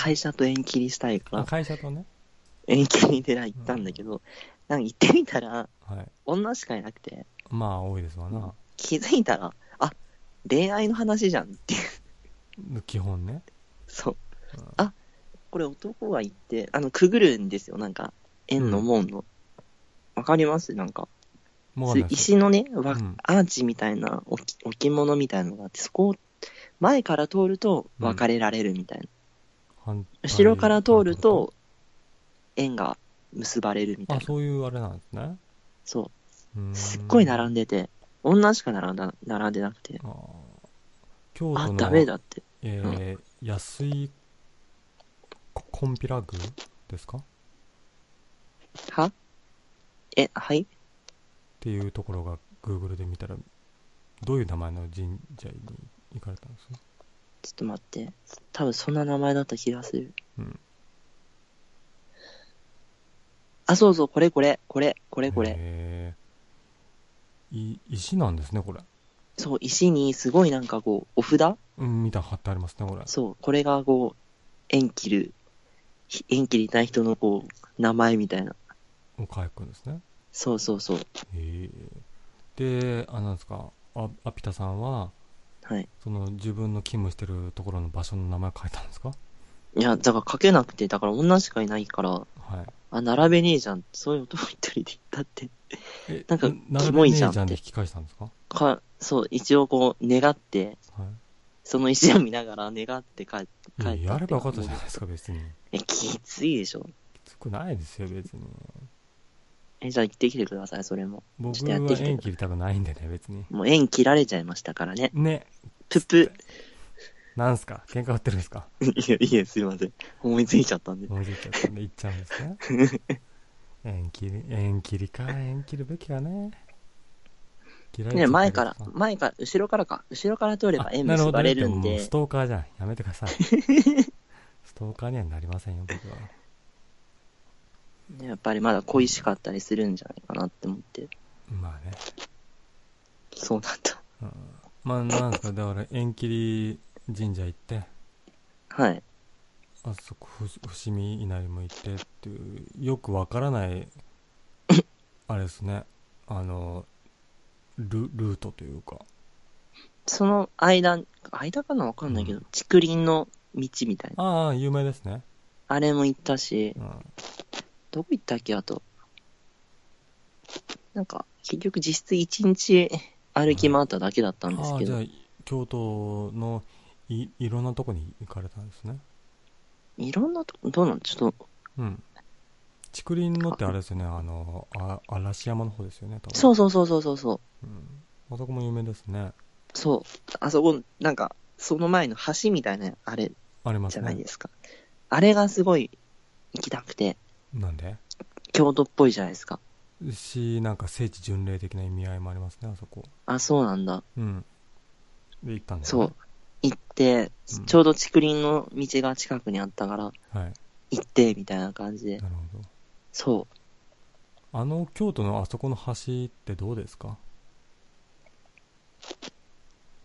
会社と縁切りしたいかあら、会社とね。縁切り寺行ったんだけど、なんか行ってみたら、はい。女しかいなくて、まあ、多いですわな。気づいたら、あ、恋愛の話じゃんっていう。基本ね。そううん。あ、これ男が行って、あの、くぐるんですよ、なんか、円の門の。わ、かります？なんか、もう石のね、わうんアーチみたいな置き置物みたいなのがあって、そこを前から通ると別れられるみたいな。後ろから通ると、円が結ばれるみたいあ、な。そういうあれなんですね。そう。すっごい並んでて、女しか並んだ、並んでなくて、あー。京あ都、の、ダメだって。えー安いココンピラ宮ですか？っは？え、はい？ていうところが Google で見たら、どういう名前の神社に行かれたんです？ちょっと待って。多分そんな名前だった気がする。うん。あ、そうそう、これこれ、これ、これこれ。へーい石なんですね、これ。そう、石にすごいなんかこう、お札？うん、見た貼ってありますね、これ。そう、これがこう、縁切る、ひ縁切りたい人のこう、名前みたいな。を書くんですね。そうそうそう。へえ。で、あ、なんですか、あアピタさんは、はい。その自分の勤務してるところの場所の名前書いたんですか？いや、だから書けなくて、だから女しかいないから、はい。あ、並べねえじゃん。そういう男一人で行ったって。えなんか並べキモいじゃんってねえじゃんで引き返したんですか？か、そう、一応こう、願って、はい。その石を見ながら願って帰って、やればよかったじゃないですか、別に。え、きついでしょ。きつくないですよ、別に。え、じゃあ行ってきてください、それも。僕は縁切りたくないんでね、別に。もう縁切られちゃいましたからね。ね。ぷっぷ。なんすか喧嘩売ってるんですか？いや、いや、すいません。思いついちゃったんで。もうちょっとで行っちゃうんですね。縁切り、縁切りか、縁切るべきかね。ね、と前から、前から、後ろからか。後ろから通ればあ縁なるほどね結ばれるんでもうス。トーカーじゃん。やめてください。ストーカーにはなりませんよ、僕は。ねやっぱりまだ恋しかったりするんじゃないかなって思って。まあね。そうなんだ。うん、まあ、なんですか、だから、縁切り神社行って、はい。あそこ、ふ伏見稲荷も行ってっていう、よくわからない、あれですね、あの、ルルートというか、その間、間かなわかんないけど、竹林の道みたいな。ああ、有名ですね。あれも行ったし、うん。どこ行ったっけ、あと。なんか、結局実質1日歩き回っただけだったんですああ、けど、じゃあ、京都のいいろんなとこに行かれたんですね。いろんなとこ、どうなん？ちょっと、うん。竹林のってあれですよね、あの、あ嵐山の方ですよね、多分。そうそうそうそうそうそう。うん。あそこも有名ですね。そう。あそこ、なんか、その前の橋みたいな、あれありますね。じゃないですか。あれがすごい行きたくて、なんで？京都っぽいじゃないですか。し、なんか聖地巡礼的な意味合いもありますね、あそこ。あ、そうなんだ。うん。で、行ったんですそう。行って、うんちょうど竹林の道が近くにあったから、はい。行って、みたいな感じで。なるほど。そう。あの京都のあそこの橋ってどうですか？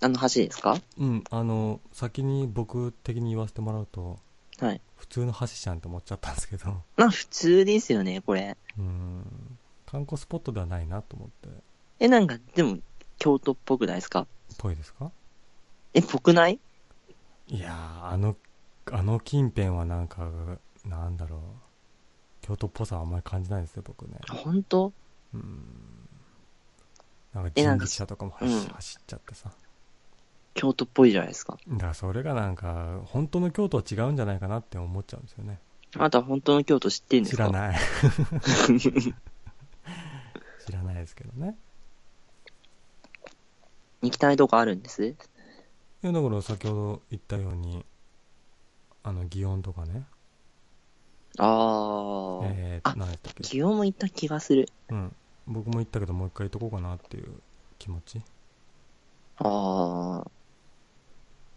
あの橋ですか？うん、あの、先に僕的に言わせてもらうと、はい。普通の橋じゃんって思っちゃったんですけど、まあ、普通ですよね、これ。うん、観光スポットではないなと思って、え、なんか、でも、京都っぽくないですか？ぽいですか？え、ぽくない？いやー、あの、あの近辺はなんか、なんだろう、京都っぽさはあんまり感じないですよ、僕ね。本当？うん。なんかえなんか人力車とかも走,、うん。走っちゃってさ。京都っぽいじゃないですか。だからそれがなんか、本当の京都は違うんじゃないかなって思っちゃうんですよね。あなた本当の京都知ってんです。知らない。知らないですけどね。行きたいとこあるんです？いや、だから先ほど言ったように、あの、祇園とかね。あー。あえー、何でしたっけ？祇園も行った気がする。うん。僕も言ったけど、もう一回行っとこうかなっていう気持ち。あー。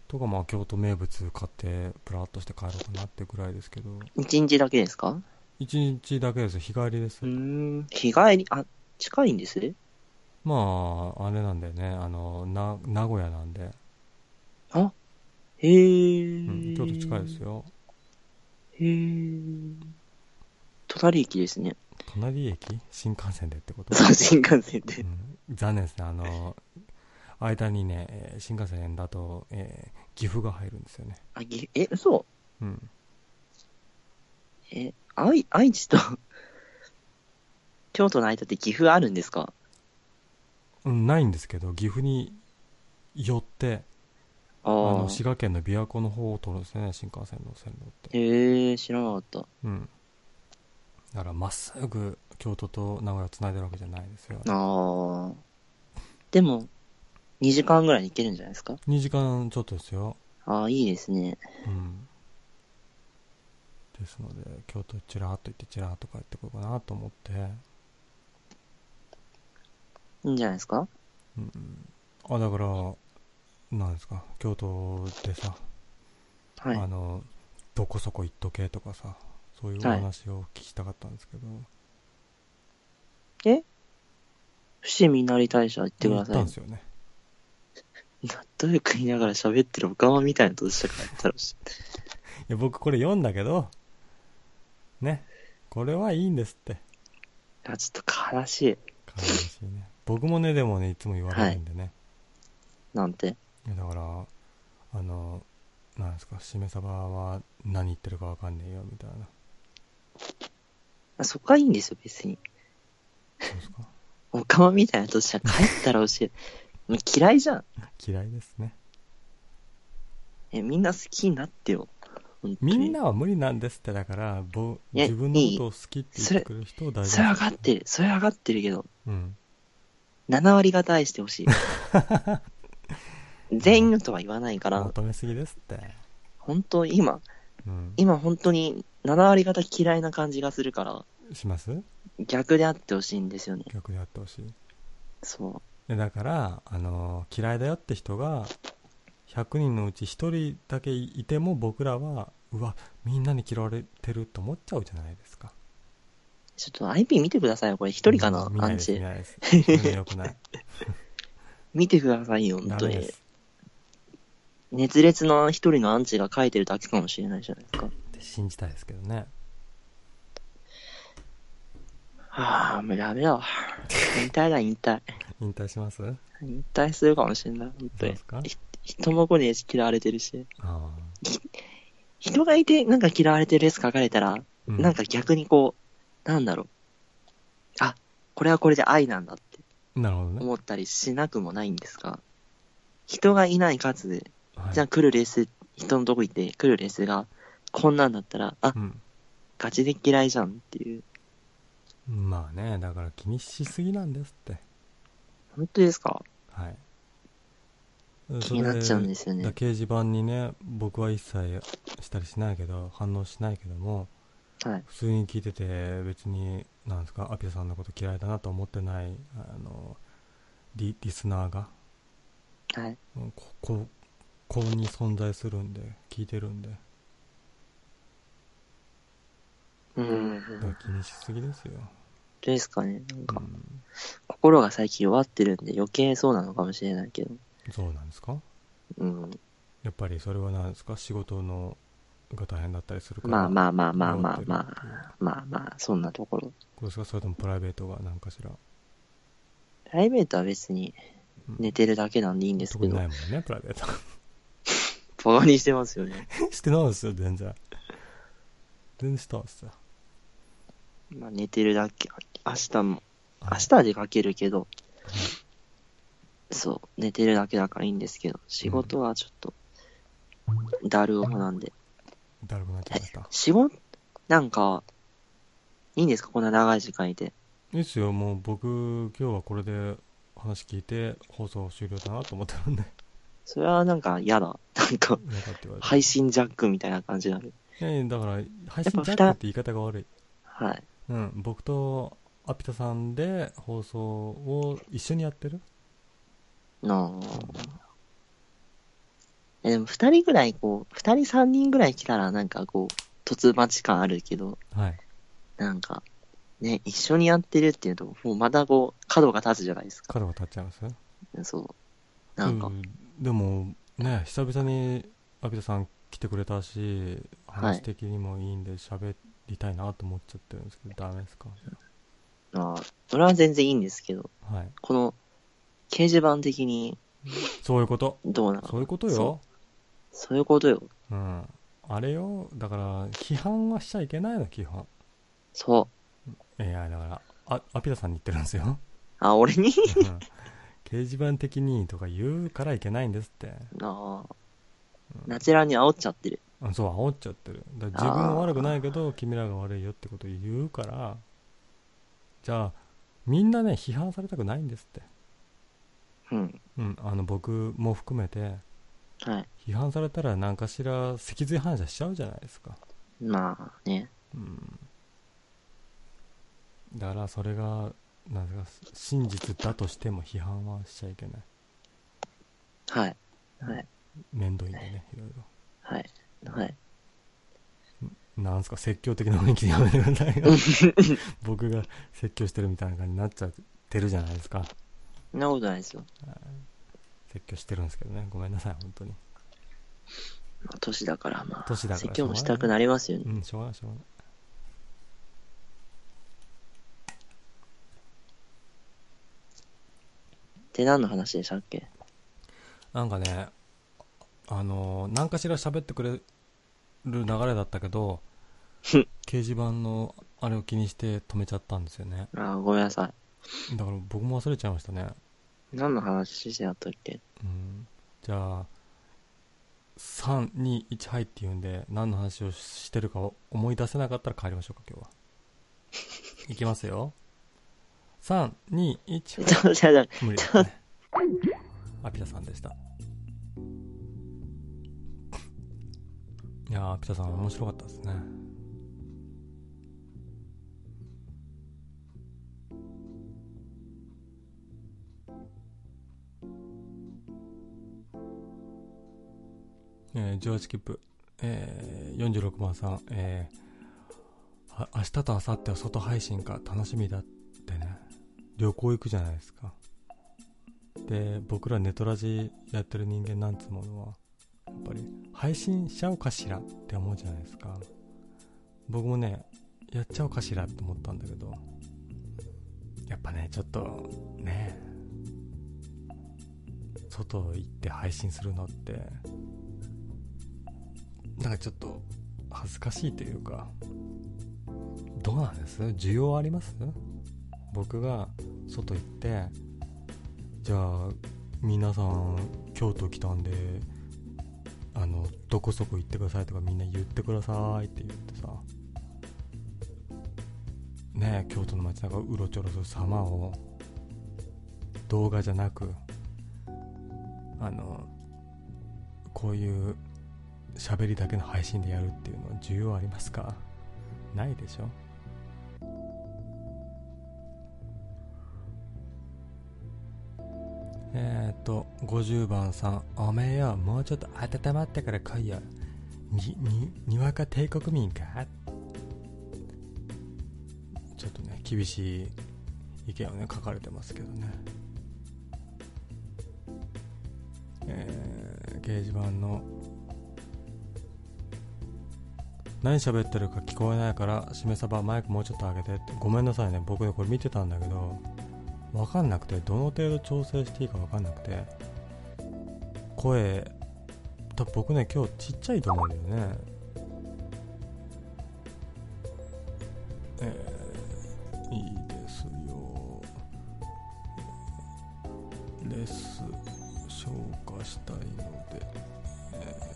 とか、まあ、京都名物買って、プラッとして帰ろうかなっていうくらいですけど、一日だけですか？一日だけです。日帰りです。うーん。日帰り、あ、近いんです？まあ、あれなんだよね。あの、な、名古屋なんで、へー。うん、京都近いですよ。へー。隣駅ですね。隣駅？新幹線でってこと？そう、新幹線でう。ん、残念ですね。あの、間にね、えー新幹線だと、えー岐阜が入るんですよね。あ、ぎえ、嘘？うん。え、愛、愛知と、京都の間って岐阜あるんですか？うん、ないんですけど、岐阜に寄って、ああの、あ。滋賀県の琵琶湖の方を通るんですよね、新幹線の線路って。へえ、知らなかった。うん。だから、まっすぐ京都と名古屋を繋いでるわけじゃないですよ。ああ。でも、2時間ぐらいで行けるんじゃないですか？2時間ちょっとですよ。ああ、いいですね。うん。ですので、京都ちらーっと行ってちらーっと帰ってこようかなと思って、いいんじゃないですか？うん。あ、だから、なんですか、京都でさ、はい。あの、どこそこ行っとけとかさ、そういうおはい話を聞きたかったんですけど、伏見稲荷大社行ってください行ったんで。すよね。納得言いながら喋ってるおかまみたいな年したからたらしい。いや、僕これ読んだけど、ね、これはいいんですって。あ、ちょっと悲しい。悲しいね。僕もね、でもね、いつも言われるんでね。なんて？いやだから、あの、なんですか、しめ鯖は何言ってるかわかんねえよ、みたいな。あそこはいいんですよ、別に。そうですか？おかまみたいな年したら帰ったら教え嫌いじゃん。嫌いですね。え、みんな好きになってよ。みんなは無理なんですって、だから、ぼいや自分のことを好きって言ってくれる人を大事それには分かってる。それは分かってるけど、うん。7割方愛してほしい。全員とは言わないから、求めすぎですって。本当今、うん。今本当に7割方嫌いな感じがするから、します？逆であってほしいんですよね。逆でやってほしい。そでだから、あの嫌いだよって人が100人のうち1人だけいても僕らはうわみんなに嫌われてると思っちゃうじゃないですかう。ちょっと IP 見てくださいよ、これ一人かなうん見ないですアンチ見。ないですそういうのよくない見てくださいよ、本当にダメで。す熱烈な一人のアンチが書いてるだけかもしれないじゃないですか。って信じたいですけどねはあ、もうやめよう。引退だ、引退。引退します？引退するかもしれない、本当に人の子に嫌われてるし。あ人がいてなんか嫌われてるやつ書かれたら、うんなんか逆にこう、なんだろう。あ、これはこれで愛なんだってなるほどね。思ったりしなくもないんですが、人がいない数で、はいじゃあ来るレース、人のとこ行って来るレースがこんなんだったら、あ、うん。ガチで嫌いじゃんっていう。まあね、だから気にしすぎなんですって。本当ですか？はい。気になっちゃうんですよねだ掲示板にね、僕は一切したりしないけど、反応しないけども、はい。普通に聞いてて、別に、なんですか、アピタさんのこと嫌いだなと思ってない、あの、リリスナーが、はい。うんここ、ここに存在するんで、聞いてるんで、うん。気にしすぎですよ。ですかね。なんか、うん。心が最近弱ってるんで余計そうなのかもしれないけど。そうなんですか？うん。やっぱりそれは何ですか？仕事のが大変だったりするからまあまあまあまあまあまあまあまあ、そんなところ。ことですか？それともプライベートが何かしら、プライベートは別にうん。寝てるだけなんでいいんですけど。特にない、もんねプライベート。バカにしてますよね。してないですよ全然。全然してないですよまあ寝てるだけ。明日も、明はい日は出かけるけど、そう、寝てるだけだからいいんですけど、仕事はちょっと、だるおなんで。だるくなっちゃいました 仕事、なんか、いいんですか？こんな長い時間いて。いいですよもう僕今日はこれで話聞いて放送終了だなと思ってるんでそれはなんか嫌だ。なんか、配信ジャックみたいな感じになる。いやいやだから配信やっぱジャックって言い方が悪いはい。うん僕とアピタさんで放送を一緒にやってる？なあ。え、でも二人ぐらいこう、二人三人ぐらい来たらなんかこう、突待ち感あるけど、はいなんか、ね、一緒にやってるっていうと、もうまたこう、角が立つじゃないですか。角が立っちゃいます？そう。なんかう、んでもね久々にアピタさん来てくれたし話的にもいいんで喋りたいなと思っちゃってるんですけど、ダメですか？まあ、それは全然いいんですけど、はい。この、掲示板的にそういうこと？どうなの？そういうことよ。そそういうことよ。うん。あれよ。だから批判はしちゃいけないの基本。そいやだから。あアピタさんに言ってるんですよ、う。あ、俺に？うん。掲示板的にとか言うからいけないんですって。ああ。ナチュラルに煽っちゃってる。あそう煽っちゃってるだ自分は悪くないけど君らが悪いよってことを言うからじゃあみんなね批判されたくないんですってうん。うんあの僕も含めてはい。批判されたら何かしら脊髄反射しちゃうじゃないですかまあね。うんだからそれがなんですか真実だとしても批判はしちゃいけないはい。はい。面倒いんでねいろいろはい。はい。なんすか説教的な雰囲気でやめてくださいよ。僕が説教してるみたいな感じになっちゃってるじゃないですか。そんなことないですよ。説教してるんですけどね。ごめんなさい本当に。まあ、年だから、まあ、年だから説教もしたくなりますよね。うんしょうがないしょうがない。で、何の話でしたっけ？なんかねあのー何かしら喋ってくれる流れだったけど掲示板のあれを気にして止めちゃったんですよね。あーごめんなさだから僕も忘れちゃいましたね。い。何の話してやったっけうん。じゃあ321はいって言うんで何の話をしてるかを思い出せなかったら帰りましょうか今日は。いきますよ。321ちょ、ち。ょ、ちょ、無理ですねアピタさんでしたいやーピタさん面白かったですね。えー、18切符、えー、46番さん、えー、明日と明後日は外配信か楽しみだってね。旅行行くじゃないですか。で僕らネトラジやってる人間なんつうものはやっぱり配信しちゃおうかしらって思うじゃないですか。僕もねやっちゃおうかしらって思ったんだけど。やっぱねちょっとね。外行って配信するのって。なんかちょっと恥ずかしいというか。どうなんです？需要あります？僕が外行ってじゃあ皆さん京都来たんであのどこそこ行ってくださいとかみんな言ってくださいって言ってさ。ね京都の街中うろちょろする様を動画じゃなくあのこういう喋りだけの配信でやるっていうのは需要ありますか？ないでしょ？えー、っと50番さんおめえよもうちょっと温まってから来いよ。にににわか帝国民か？ちょっとね厳しい意見をね書かれてますけどね。えー、掲示板の何喋ってるか聞こえないからしめさばマイクもうちょっと上げてって。ごめんなさいね。僕ねこれ見てたんだけど分かんなくてどの程度調整していいか分かんなくて声多分僕ね今日ちっちゃいと思うんだよね。えー、いいですよ。レッスン消化したいので、えー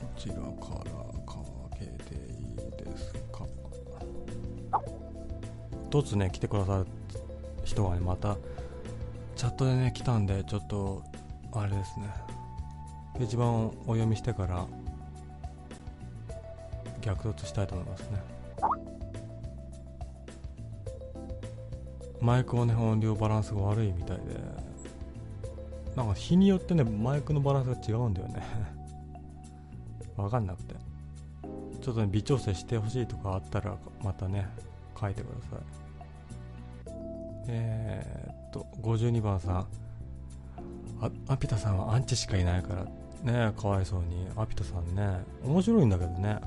こちらからかけていいですか？一つね来てくださる人がねまたチャットでね来たんでちょっとあれですね。一番お読みしてから逆突したいと思いますね。マイクのね音量バランスが悪いみたいでなんか日によってねマイクのバランスが違うんだよね。わかんなくて。ちょっとね微調整してほしいとかあったらまたね書いてください。えー、っと52番さん。あアピタさんはアンチしかいないから。ねかわいそうに。アピタさんね面白いんだけどね。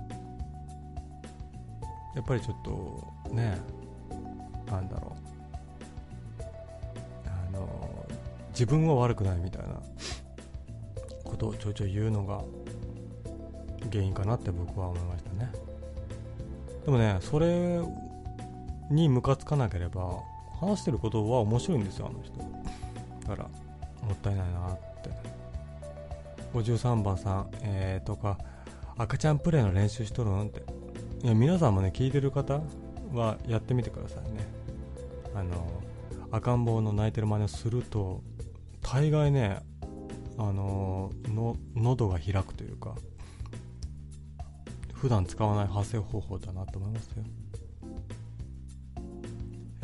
やっぱりちょっとねなんだろう。あの自分は悪くないみたいな。ことをちょいちょい言うのが原因かなって僕は思いましたね。でもねそれにムカつかなければ話してることは面白いんですよあの人。だからもったいないなって。53番さんえーとか赤ちゃんプレイの練習しとるんって。いや皆さんもね聞いてる方はやってみてくださいね。あの赤ん坊の泣いてる真似をすると大概ねあのの喉が開くというか普段使わない発声方法だなと思いますよ。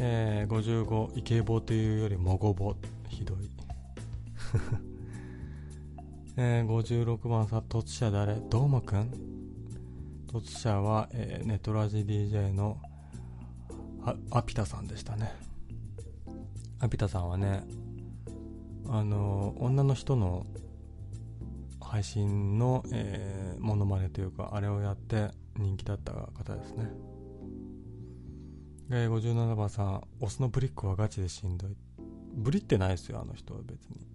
えー、55イケボというよりもごぼひどい。えー、56番さ突者誰？どーもくん。突者は、えー、ネトラジ DJ のアピタさんでしたね。アピタさんはねあの女の人の配信の、えー、モノマネというかあれをやって人気だった方ですね。えー、57番さん、オスのブリックはガチでしんどい。ブリってないですよ、あの人は別に。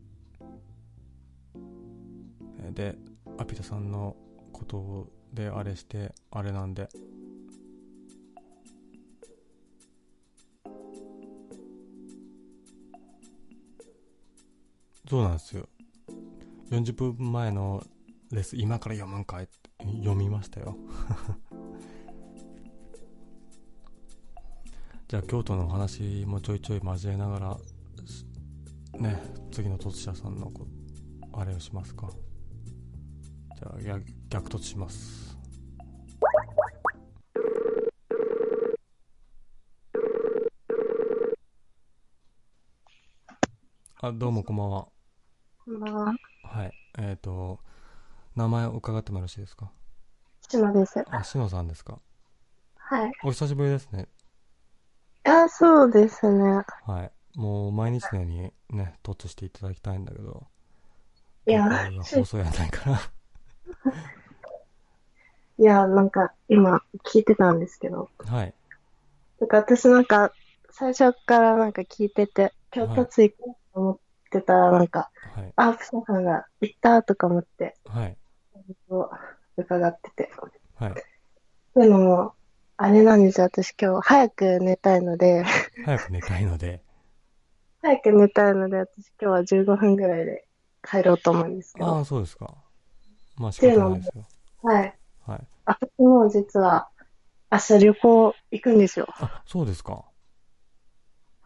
えーで、アピタさんのことであれして、あれなんで。そうなんですよ。40分前のレス、今から読むんかいって読みましたよ。じゃあ京都のお話もちょいちょい交えながらね次の突者さんのこあれをしますか。じゃあや逆突します。あどうもこんばんは。こんばんは。はい。えっ、ー、と名前を伺ってもよろしいですか？しのです。あしのさんですか？はい。お久しぶりですねあ、そうですね。はい。もう毎日のようにね、突していただきたいんだけど、いや、放送やないから。いや、なんか今聞いてたんですけど、はい。なんか私なんか最初からなんか聞いてて、今日突行こうと思ってたらなんか、はい。あ、プシャさんが行ったとか思って、はい。伺ってて。はい。でも、あれなんですよ、私今日早く寝たいので、早く寝たいので。早く寝たいので、私今日は15分ぐらいで帰ろうと思うんですけど。ああ、そうですか。まあ仕方ないですよ。はい。はい。私も実は明日旅行行くんですよ。あ、そうですか。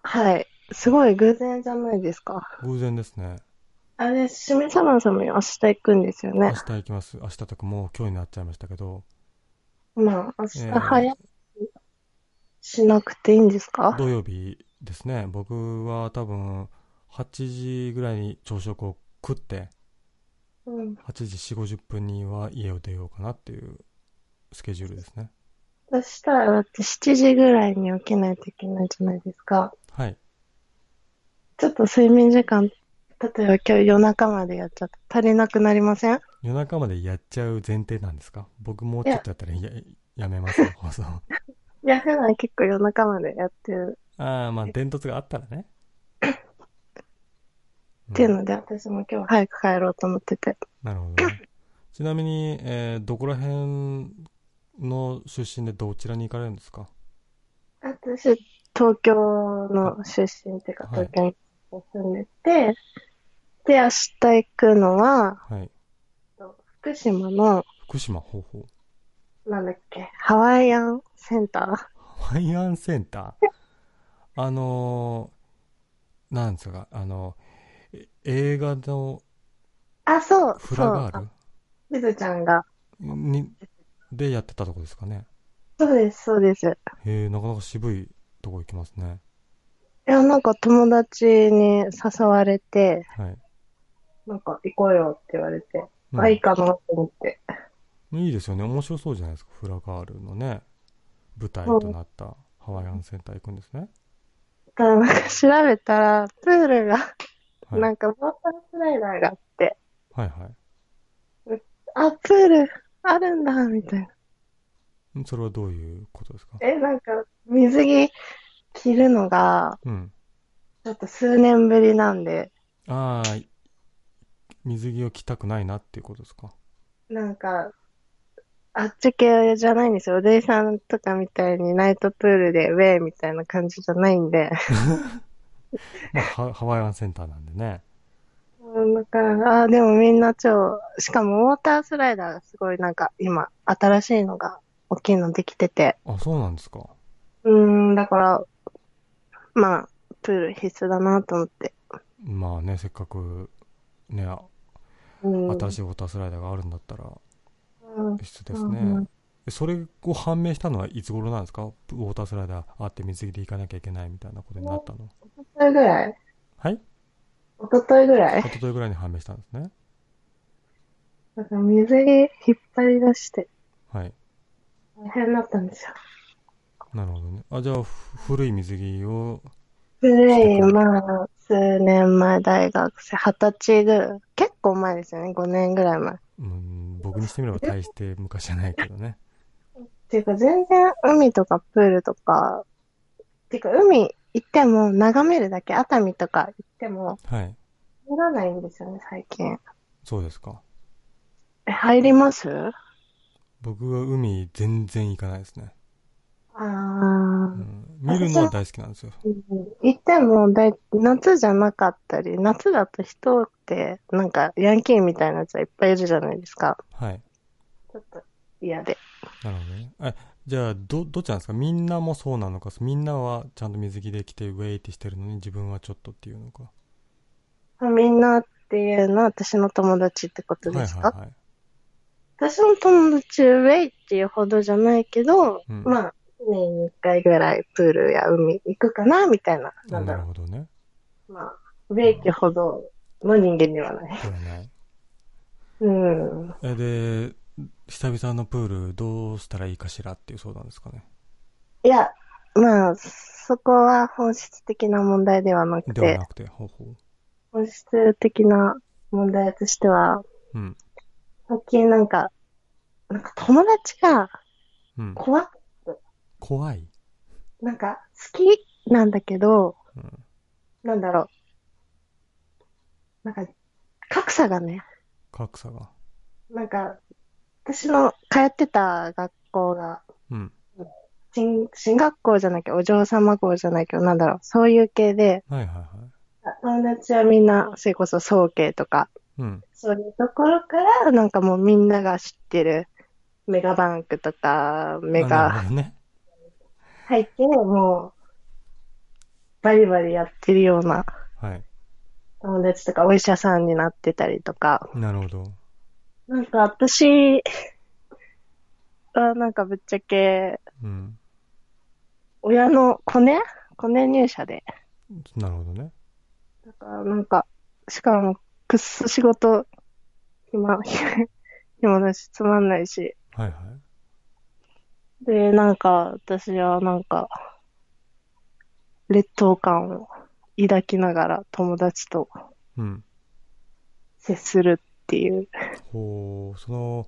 はい。すごい偶然じゃないですか。偶然ですね。あれ、しめさまさんも明日行くんですよね。明日行きます。明日とかもう今日になっちゃいましたけど、まあ、明日えー早くしなくていいんですか、土曜日ですね。僕は多分、8時ぐらいに朝食を食って、うん。8時4、50分には家を出ようかなっていうスケジュールですね。そしたらだって7時ぐらいに起きないといけないじゃないですか。はい。ちょっと睡眠時間、例えば今日夜中までやっちゃって足りなくなりません？夜中までやっちゃう前提なんですか？僕もうちょっとやったらややめますよ、放送。いや、普段結構夜中までやってるああ、まあ伝突があったらね。っていうので、私も今日早く帰ろうと思ってて。なるほどね。ちなみに、えーどこら辺の出身でどちらに行かれるんですか？私、東京の出身っていうか、はい東京に住んでて、で、明日行くのは、はい。福島の、福島、ほうほう。なんだっけ、ハワイアンセンターハワイアンセンター？あのー、なんですか、あの、え映画のあ、そう、フそう。ラガール？みずちゃんが。に、でやってたとこですかね？そうです、そうです。いへえ、なかなか渋いとこ行きますね。や、なんか友達に誘われて、はい。なんか行こうよって言われて、うんあ、いいかなと思って。いいですよね。面白そうじゃないですか。フラガールのね、舞台となったハワイアンセンター行くんですね。ただなんか調べたら、プールが、はい。なんかウォータースライダーがあって、はいはい。あ、プールあるんだ、みたいな。んそれはどういうことですか？え、なんか、水着着るのが、うん。ちょっと数年ぶりなんで、ああ、水着を着たくないなっていうことですか？なんか、あっち系じゃないんですよ。おでいさんとかみたいにナイトプールでウェイみたいな感じじゃないんで。まあ、ハハワイアンセンターなんでね。うんだから、あ、でもみんな超、しかもウォータースライダーがすごいなんか今、新しいのが大きいのできてて。あ、そうなんですか。うーん、だから、まあ、プール必須だなと思って。まあね、せっかく、ね、新しいウォータースライダーがあるんだったらうん必須ですね。それを判明したのはいつ頃なんですか？ウォータースライダーあって水着で行かなきゃいけないみたいなことになったの。一昨日ぐらいはい一昨日ぐらい一昨日ぐらいに判明したんですね。だから水着引っ張り出してはい。大変だったんですよ。なるほどね。あ、じゃあ、ふ古い水着を、古い、まあ、数年前大学生、二十歳ぐらい。結構前ですよね、5年ぐらい前。っうん、僕にしてみれば大して昔じゃないけどね。ていうか、全然海とかプールとか、っていうか、海行っても眺めるだけ、熱海とか行ってもはい。入らないんですよね、最近。そうですか。え、入ります？僕は海全然行かないですね。あうー。ん、見るのは大好きなんですよ。うん行ってもだい、夏じゃなかったり、夏だと人って、なんか、ヤンキーみたいなやつはいっぱいいるじゃないですか。はい。ちょっと嫌で。なるほどね。え、じゃあ、ど、どっちなんですか？みんなもそうなのか、みんなはちゃんと水着で着てウェイってしてるのに自分はちょっとっていうのか？みんなっていうのは私の友達ってことはいですか、はいはい。私の友達、ウェイっていうほどじゃないけど、うんまあ、年に一回ぐらいプールや海行くかなみたいな。なあなんだろるほどね。う。まあ、ウェイってほどの人間ではない。ではない。うん。え、で、久々のプールどうしたらいいかしらっていう相談ですかね。いや、まあ、そこは本質的な問題ではなくてではな、くて、ほうほう。本質的な問題としては、うん。最近なんか、なんか友達がうん。怖く、怖い。なんか好きなんだけど、うん。なんだろう。なんか、格差がね、格差が。なんか、私の通ってた学校が、うん。進進学校じゃなきゃお嬢様校じゃないけど、なんだろう、そういう系で、はいはいはい。友達はみんな、それこそ総系とか、うん。そういうところから、なんかもうみんなが知ってる、メガバンクとか、メガね。入って、もう、バリバリやってるようなはい。友達とか、お医者さんになってたりとか、なるほど。なんか私はなんかぶっちゃけ、うん。親のコネコネ入社で。なるほどね。だからなんか、しかも、くっそ仕事、暇、暇だし、つまんないし。はいはい。で、なんか、私はなんか、劣等感を抱きながら友達とうん。接するっていう。ほう、その、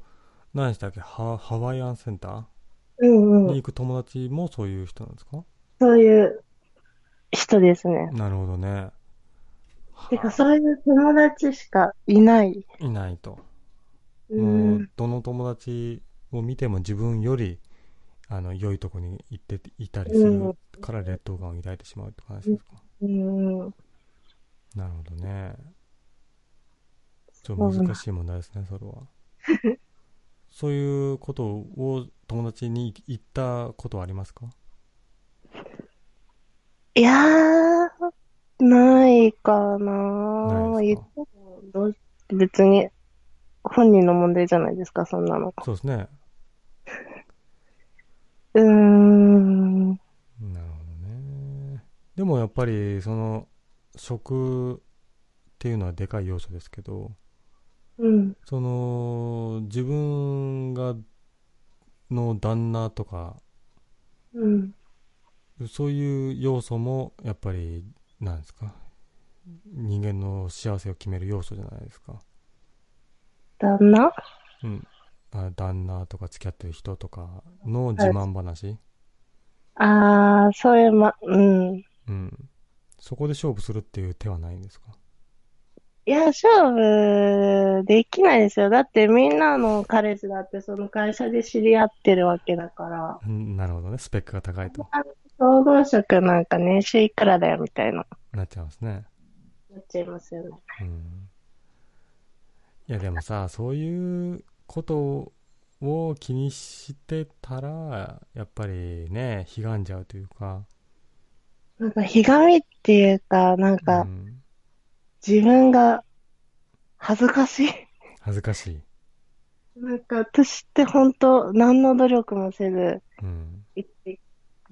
何でしたっけ？ハハワイアンセンタうんうん。ーに行く友達もそういう人なんですか？そういう人ですね。なるほどね。てか、そういう友達しかいない。いないと。う。もうんどの友達を見ても自分より、あの、良いとこに行っていたりするから劣等感を抱いてしまうって話ですか、うん。なるほどね。ちょっと難しい問題ですね、それは。そういうことを友達に言ったことはありますか？いやー、ないかなないですか？別に、本人の問題じゃないですか、そんなの。そうですね。うーん。なるほどね。でもやっぱり、その、食っていうのはでかい要素ですけど、うん。その、自分が、の旦那とか、うん。そういう要素も、やっぱり、なんですか？人間の幸せを決める要素じゃないですか。旦那？うん。あ旦那とか付き合ってる人とかの自慢話、あー、そういうま、うん。うん。そこで勝負するっていう手はないんですか？いや、勝負できないですよ。だってみんなの彼氏だってその会社で知り合ってるわけだから。うんなるほどね。スペックが高いと総合職なんか年収いくらだよみたいな、なっちゃいますね。なっちゃいますよね。うん。いや、でもさ、そういうことを気にしてたら、やっぱりね、ひがんじゃうというか、なんか、ひがみっていうか、なんうか、ん、自分が恥ずかしい。恥ずかしい。なんか、私って本当、何の努力もせず、うん。生きて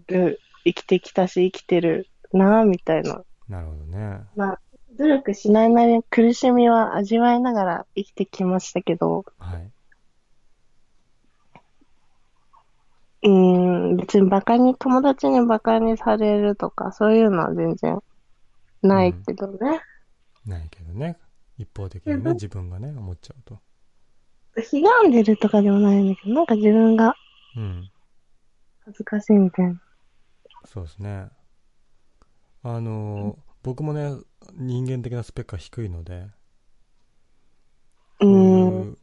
る、生きてきたし、生きてるなぁ、みたいな。なるほどね。まあ、努力しないなりに苦しみは味わいながら生きてきましたけど、はい。うーん、別にバカに、友達にバカにされるとか、そういうのは全然ないけどね。ないけどね。一方的にね、うん自分がね、思っちゃうと。ひがんでるとかでもないんだけど、なんか自分がうん。恥ずかしいみたいな。そうですね。あの、僕もね、人間的なスペックが低いので、うん。いう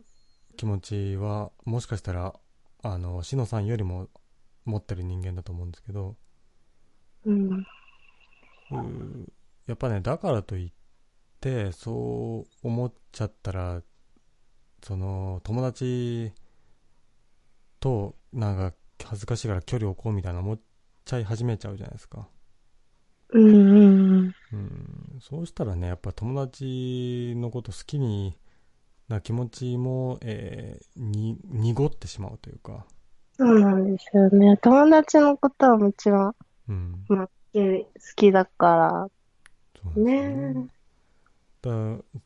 気持ちは、もしかしたら、あの、しのさんよりも持ってる人間だと思うんですけど、うん。うーやっぱね、だからといって、そう思っちゃったら、その、友達と、なんか、恥ずかしいから距離を置こうみたいな思っちゃい始めちゃうじゃないですか。うんうんうん、そうしたらね、やっぱ友達のこと好きにな気持ちも、えーに、濁ってしまうというか、そうなんですよね。友達のことはもちろんうん、好き好きだかそうなんですよねね。だ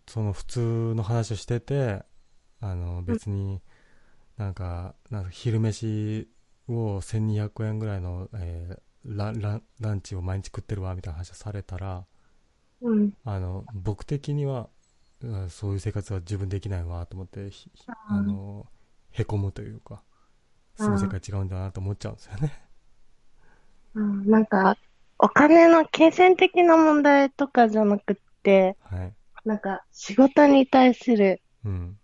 その普通の話をしてて、あの、別になんか、なんか昼飯を1200円ぐらいの、えーラランランチを毎日食ってるわみたいな話をされたら、ら。うん。あの僕的にはうんそういう生活は自分できないわと思ってあのへこむというか住む世界違うんだなと思っちゃうんですよねうん、なんか、お金の金銭的な問題とかじゃなくって、はいなんか仕事に対する、うん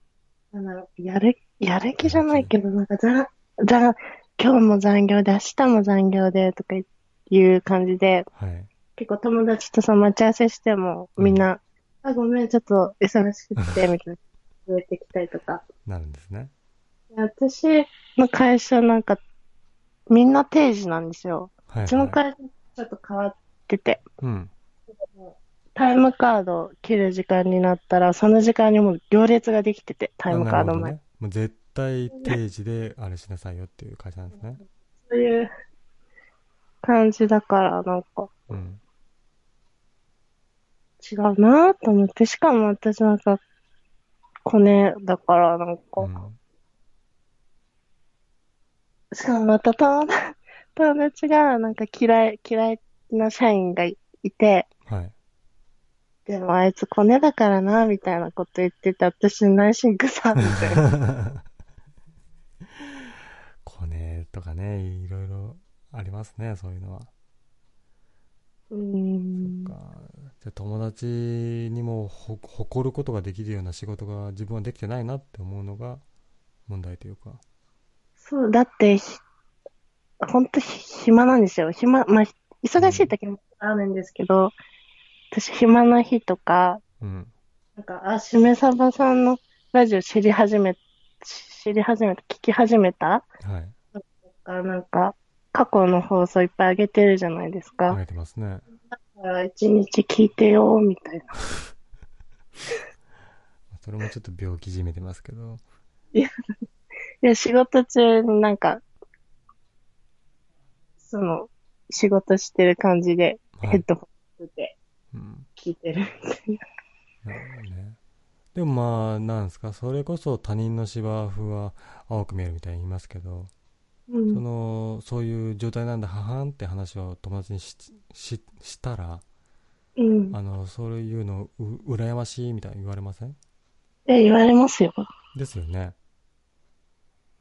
なんだろう、やるやる気じゃないけど、なんかざ、ざ、今日も残業で、明日も残業で、とかいう感じで、はい。結構友達とさ、待ち合わせしても、みんな、あ、ごめん、ちょっと忙しくて、みたいな、増えてきたりとか。なるんですね。私の会社なんか、みんな定時なんですよ。はいうちのはい。会社ちょっと変わってて、うん。タイムカード切る時間になったら、その時間にもう行列ができてて、タイムカード前。ね。もう絶対定時であれしなさいよっていう会社なんですね。そういう感じだから、なんか、うん。違うなと思って、しかも私なんか、コネだから、なんか、うん。しかもまた友達友達がなんか嫌い、嫌いな社員がいて、はい。でもあいつコネだからな、みたいなこと言ってて、私内心グサみたいな。コネとかね、いろいろありますね、そういうのは。うーん。かじゃあ友達にもほ誇ることができるような仕事が自分はできてないなって思うのが問題というか。そう、だって、ひほんとひ暇なんですよ。暇、まあ、忙しい時もあるんですけど、私暇な日とか、うん。なんか、あ、しめさばさんのラジオ知り始め、知り始めた、聞き始めた？はい。あなんか、過去の放送いっぱい上げてるじゃないですか。あげてますね。だから一日聞いてよ、みたいな。それもちょっと病気じめてますけど。いや、仕事中になんか、その、仕事してる感じで、はい。ヘッドホンでうん。聞いてるみたいな。なるほどね。でもまあ、なんですか、それこそ他人の芝生は青く見えるみたいに言いますけど、うんその、そういう状態なんだ、ははんって話を友達にし、し、したら、うん。あの、そういうの、う、羨ましいみたいに言われません？え、言われますよ。ですよね。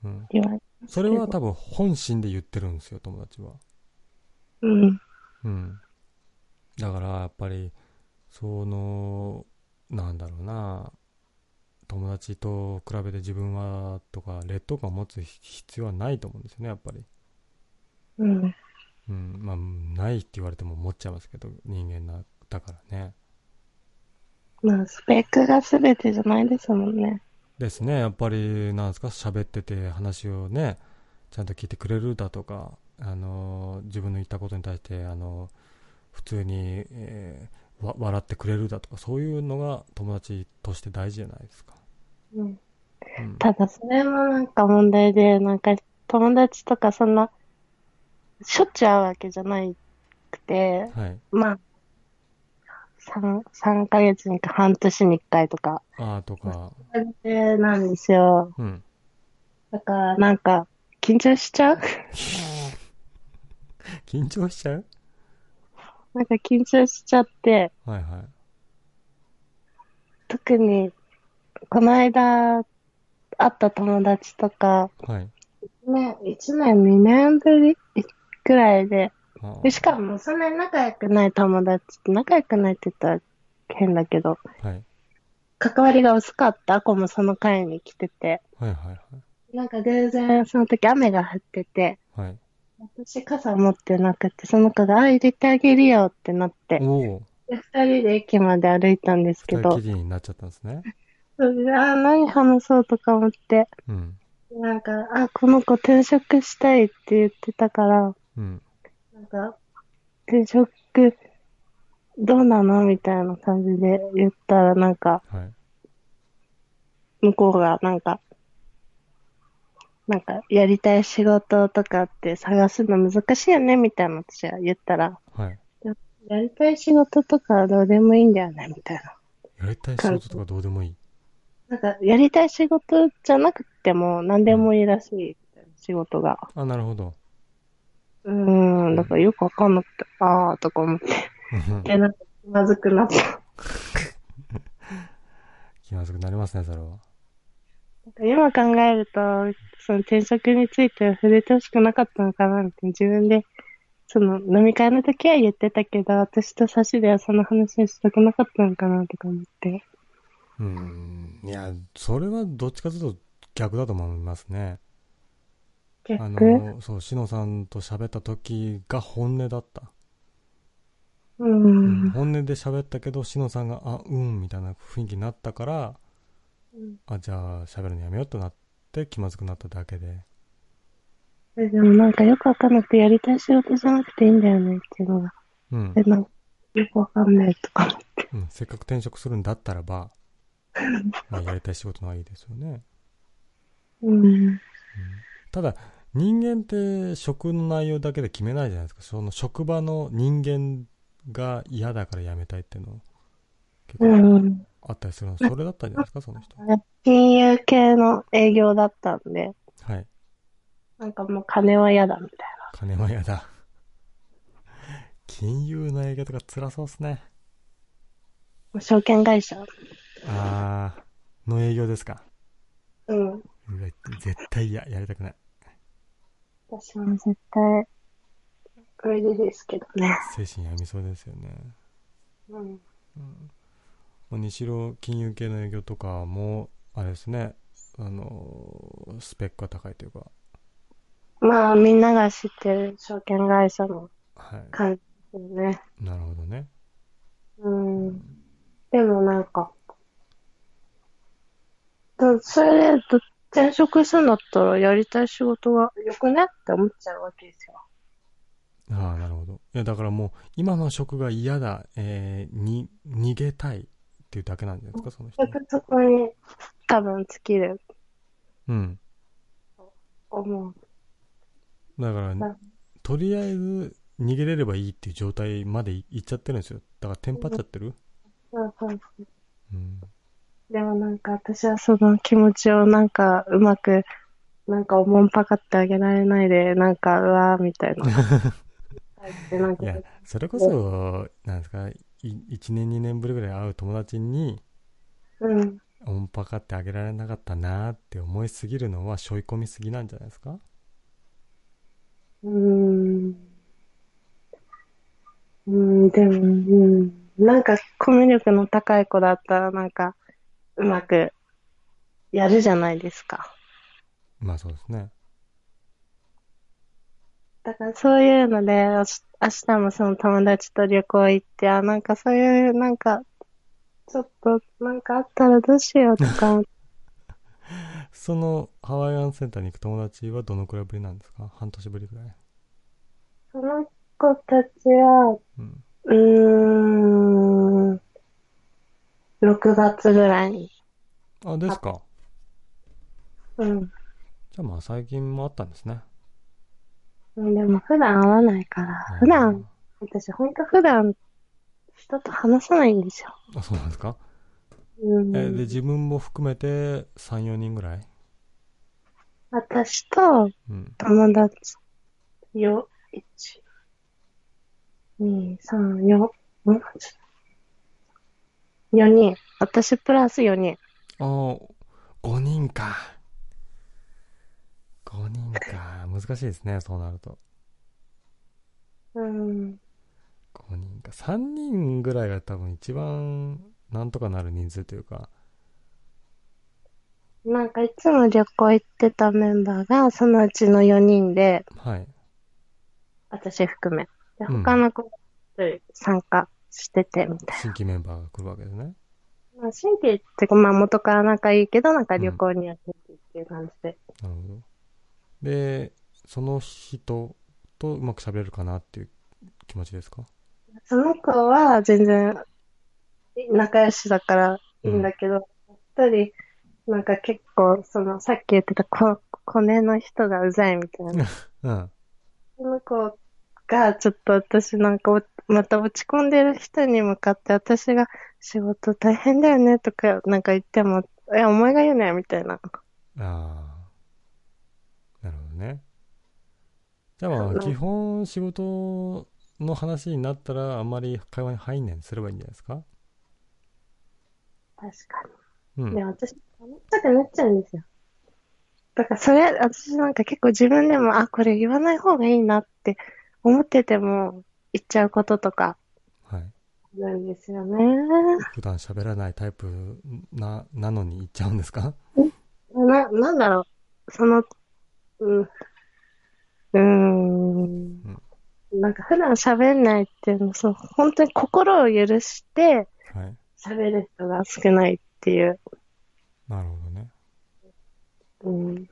うん。言われそれは多分本心で言ってるんですよ、友達は。うん。うん。だから、やっぱり、その、なんだろうな、友達と比べて自分はとか、劣等感を持つ必要はないと思うんですよね、やっぱり。うん。うん。まあ、ないって言われても思っちゃいますけど、人間な、だからね。まあ、スペックが全てじゃないですもんね。ですね、やっぱり、なんですか、喋ってて話をね、ちゃんと聞いてくれるだとか、あの、自分の言ったことに対して、あの、普通に、えーわ笑ってくれるだとか、そういうのが友達として大事じゃないですか。うん。うん。ただ、それもなんか問題で、なんか、友達とかそんな、しょっちゅう会うわけじゃないくて、はい。まあ、3、三ヶ月にか半年に1回とか、ああ、とか、感じなんですよ。うん。だから、なんか、緊張しちゃう？緊張しちゃう？なんか緊張しちゃって、はいはい。特に、この間、会った友達とか、はい。ね、1年、2年ぶり？くらいで、あでしかも、そんなに仲良くない友達って、仲良くないって言ったら変だけど、あはい。関わりが薄かった子もその会に来てて、はいはいなんか偶然その時雨が降ってて、はい。はい。私傘持ってなくて、その子が、あ、入れてあげるよってなって、で、二人で駅まで歩いたんですけど二人き、りになっちゃったんですね。それであ、何話そうとか思って、うん。なんか、あ、この子転職したいって言ってたから、うん。なんか、転職、どうなのみたいな感じで言ったら、なんか、はい。向こうが、なんか、なんか、やりたい仕事とかって探すの難しいよねみたいな私は言ったら、はい。やりたい仕事とかはどうでもいいんだよねみたいな。やりたい仕事とかどうでもいい？なんか、やりたい仕事じゃなくても何でもいいらしい、みたいな仕事が。あ、なるほど。うーん、だからよくわかんなくて、あーとか思って、で、なんか気まずくなった。気まずくなりますね、それは。今考えると、その転職については触れてほしくなかったのかなって自分で、その飲み会の時は言ってたけど、私と差しではその話をしたくなかったのかなとか思って。うん。いや、それはどっちかというと、逆だと思いますね。あ逆の、そう、しのさんと喋った時が本音だった。ううんん。本音で喋ったけど、しのさんが、あ、うん、みたいな雰囲気になったから、あ、じゃあ喋るのやめようとなって気まずくなっただけで。えでもなんかよくわかんなくてやりたい仕事じゃなくていいんだよねっていうのが。うんえ、。なんかよくわかんないとか思って。うん、せっかく転職するんだったらば、まあ、やりたい仕事の方がいいですよね。うん。ただ、人間って職の内容だけで決めないじゃないですか。その職場の人間が嫌だから辞めたいっていうの結う構ん。あったりするの。それだったんじゃないですか、その人。金融系の営業だったんで、はい。なんかもう金は嫌だみたい金は嫌だ。金融の営業とか辛そうっすね。な。証券会社。あー、の営業ですか。うん。絶対嫌、やりたくない。私も絶対、無理ですけどね。精神病みそうですよね。うん。まあにしろ金融系の営業とかも、あれですね、あの、スペックが高いというか、まあ、みんなが知ってる証券会社のは感じですよね。い。なるほどね。うん。でもなんか、だそれでど転職するんだったらやりたい仕事が良くねって思っちゃうわけですよ。ああ、なるほど。いや、だからもう、今の職が嫌だ、えー、に、逃げたいっていうだけなんじゃないですか、その人そこに多分尽きるうん。思う。だからうん、とりあえず、逃げれればいいっていう状態までいいっちゃってるんですよ。だから、テンパっちゃってる？そうそううん。でもなんか私はその気持ちをなんかうまく、なんかおもんぱかってあげられないで、なんか、うわーみたいな。いや、それこそ、なんですか、い1年2年ぶりぐらい会う友達に、うん。おんぱかってあげられなかったなーって思いすぎるのは、背負い込みすぎなんじゃないですか？うーん。うーん、でも、うん。なんかコミュ力の高い子だったらなんか、うまくやるじゃないですか。まあそうですね。だからそういうので、明日もその友達と旅行行って、あ、なんかそういう、なんか、ちょっと、なんかあったらどうしようとか思って、そのハワイアンセンターに行く友達はどのくらいぶりなんですか？半年ぶりぐらい。その子たちは、うん。うーん、6月ぐらいに。あ、ですか。うん。じゃあまあ最近もあったんですね。うんでも普段会わないから、普段、私ほんと普段、人と話さないんですよ。あ、そうなんですか。うん。え、で、自分も含めて3、4人ぐらい？私とうん。友達よ、1、2、3、4、ん ?4 人。私プラス4人。ああ、5人か。5人か。難しいですね、そうなると。うん。5人か。3人ぐらいが多分一番なんとかなる人数というか。なんかいつも旅行行ってたメンバーが、そのうちの4人で、はい。私含め。で、うん他の子が参加してて、みたい新規メンバーが来るわけですね。な。まあ、新規ってか、まあ元から仲いいけど、なんか旅行には新規っていう感じで。なるほど。で、その人とうまく喋れるかなっていう気持ちですか？その子は全然仲良しだからいいんだけど、一、人、なんか結構、その、さっき言ってた子、コネの人がうざいみたいな。うん。その子が、ちょっと私なんかお、また落ち込んでる人に向かって、私が仕事大変だよねとか、なんか言っても、いや、お前が言うなよ、みたいな。ああ。なるほどね。じゃあ基本仕事の話になったらあんまり会話に入んないようにすればいいんじゃないですか？確かに。うん。で、私、思っちゃくなっちゃうんですよ。だから、それ、私なんか結構自分でも、あ、これ言わない方がいいなって思ってても、言っちゃうこととか、はい。なんですよね。普段喋らないタイプな、なのに言っちゃうんですか？な、なんだろう。その、うん。うーん。なんか普段喋んないっていうの、そう、本当に心を許してはい。喋る人が少ないっていう。なるほどね。うん。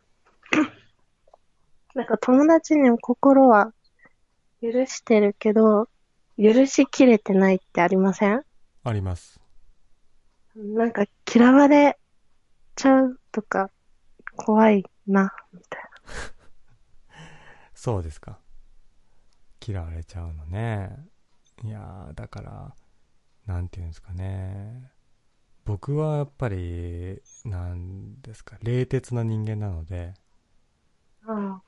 なんか友達にも心は許してるけど、許しきれてないってありません？あります。なんか嫌われちゃうとか怖いな、みたい そうですか。嫌われちゃうのね。いやー、だから、なんていうんですかね。僕はやっぱり、なんですか、冷徹な人間なので、な。あ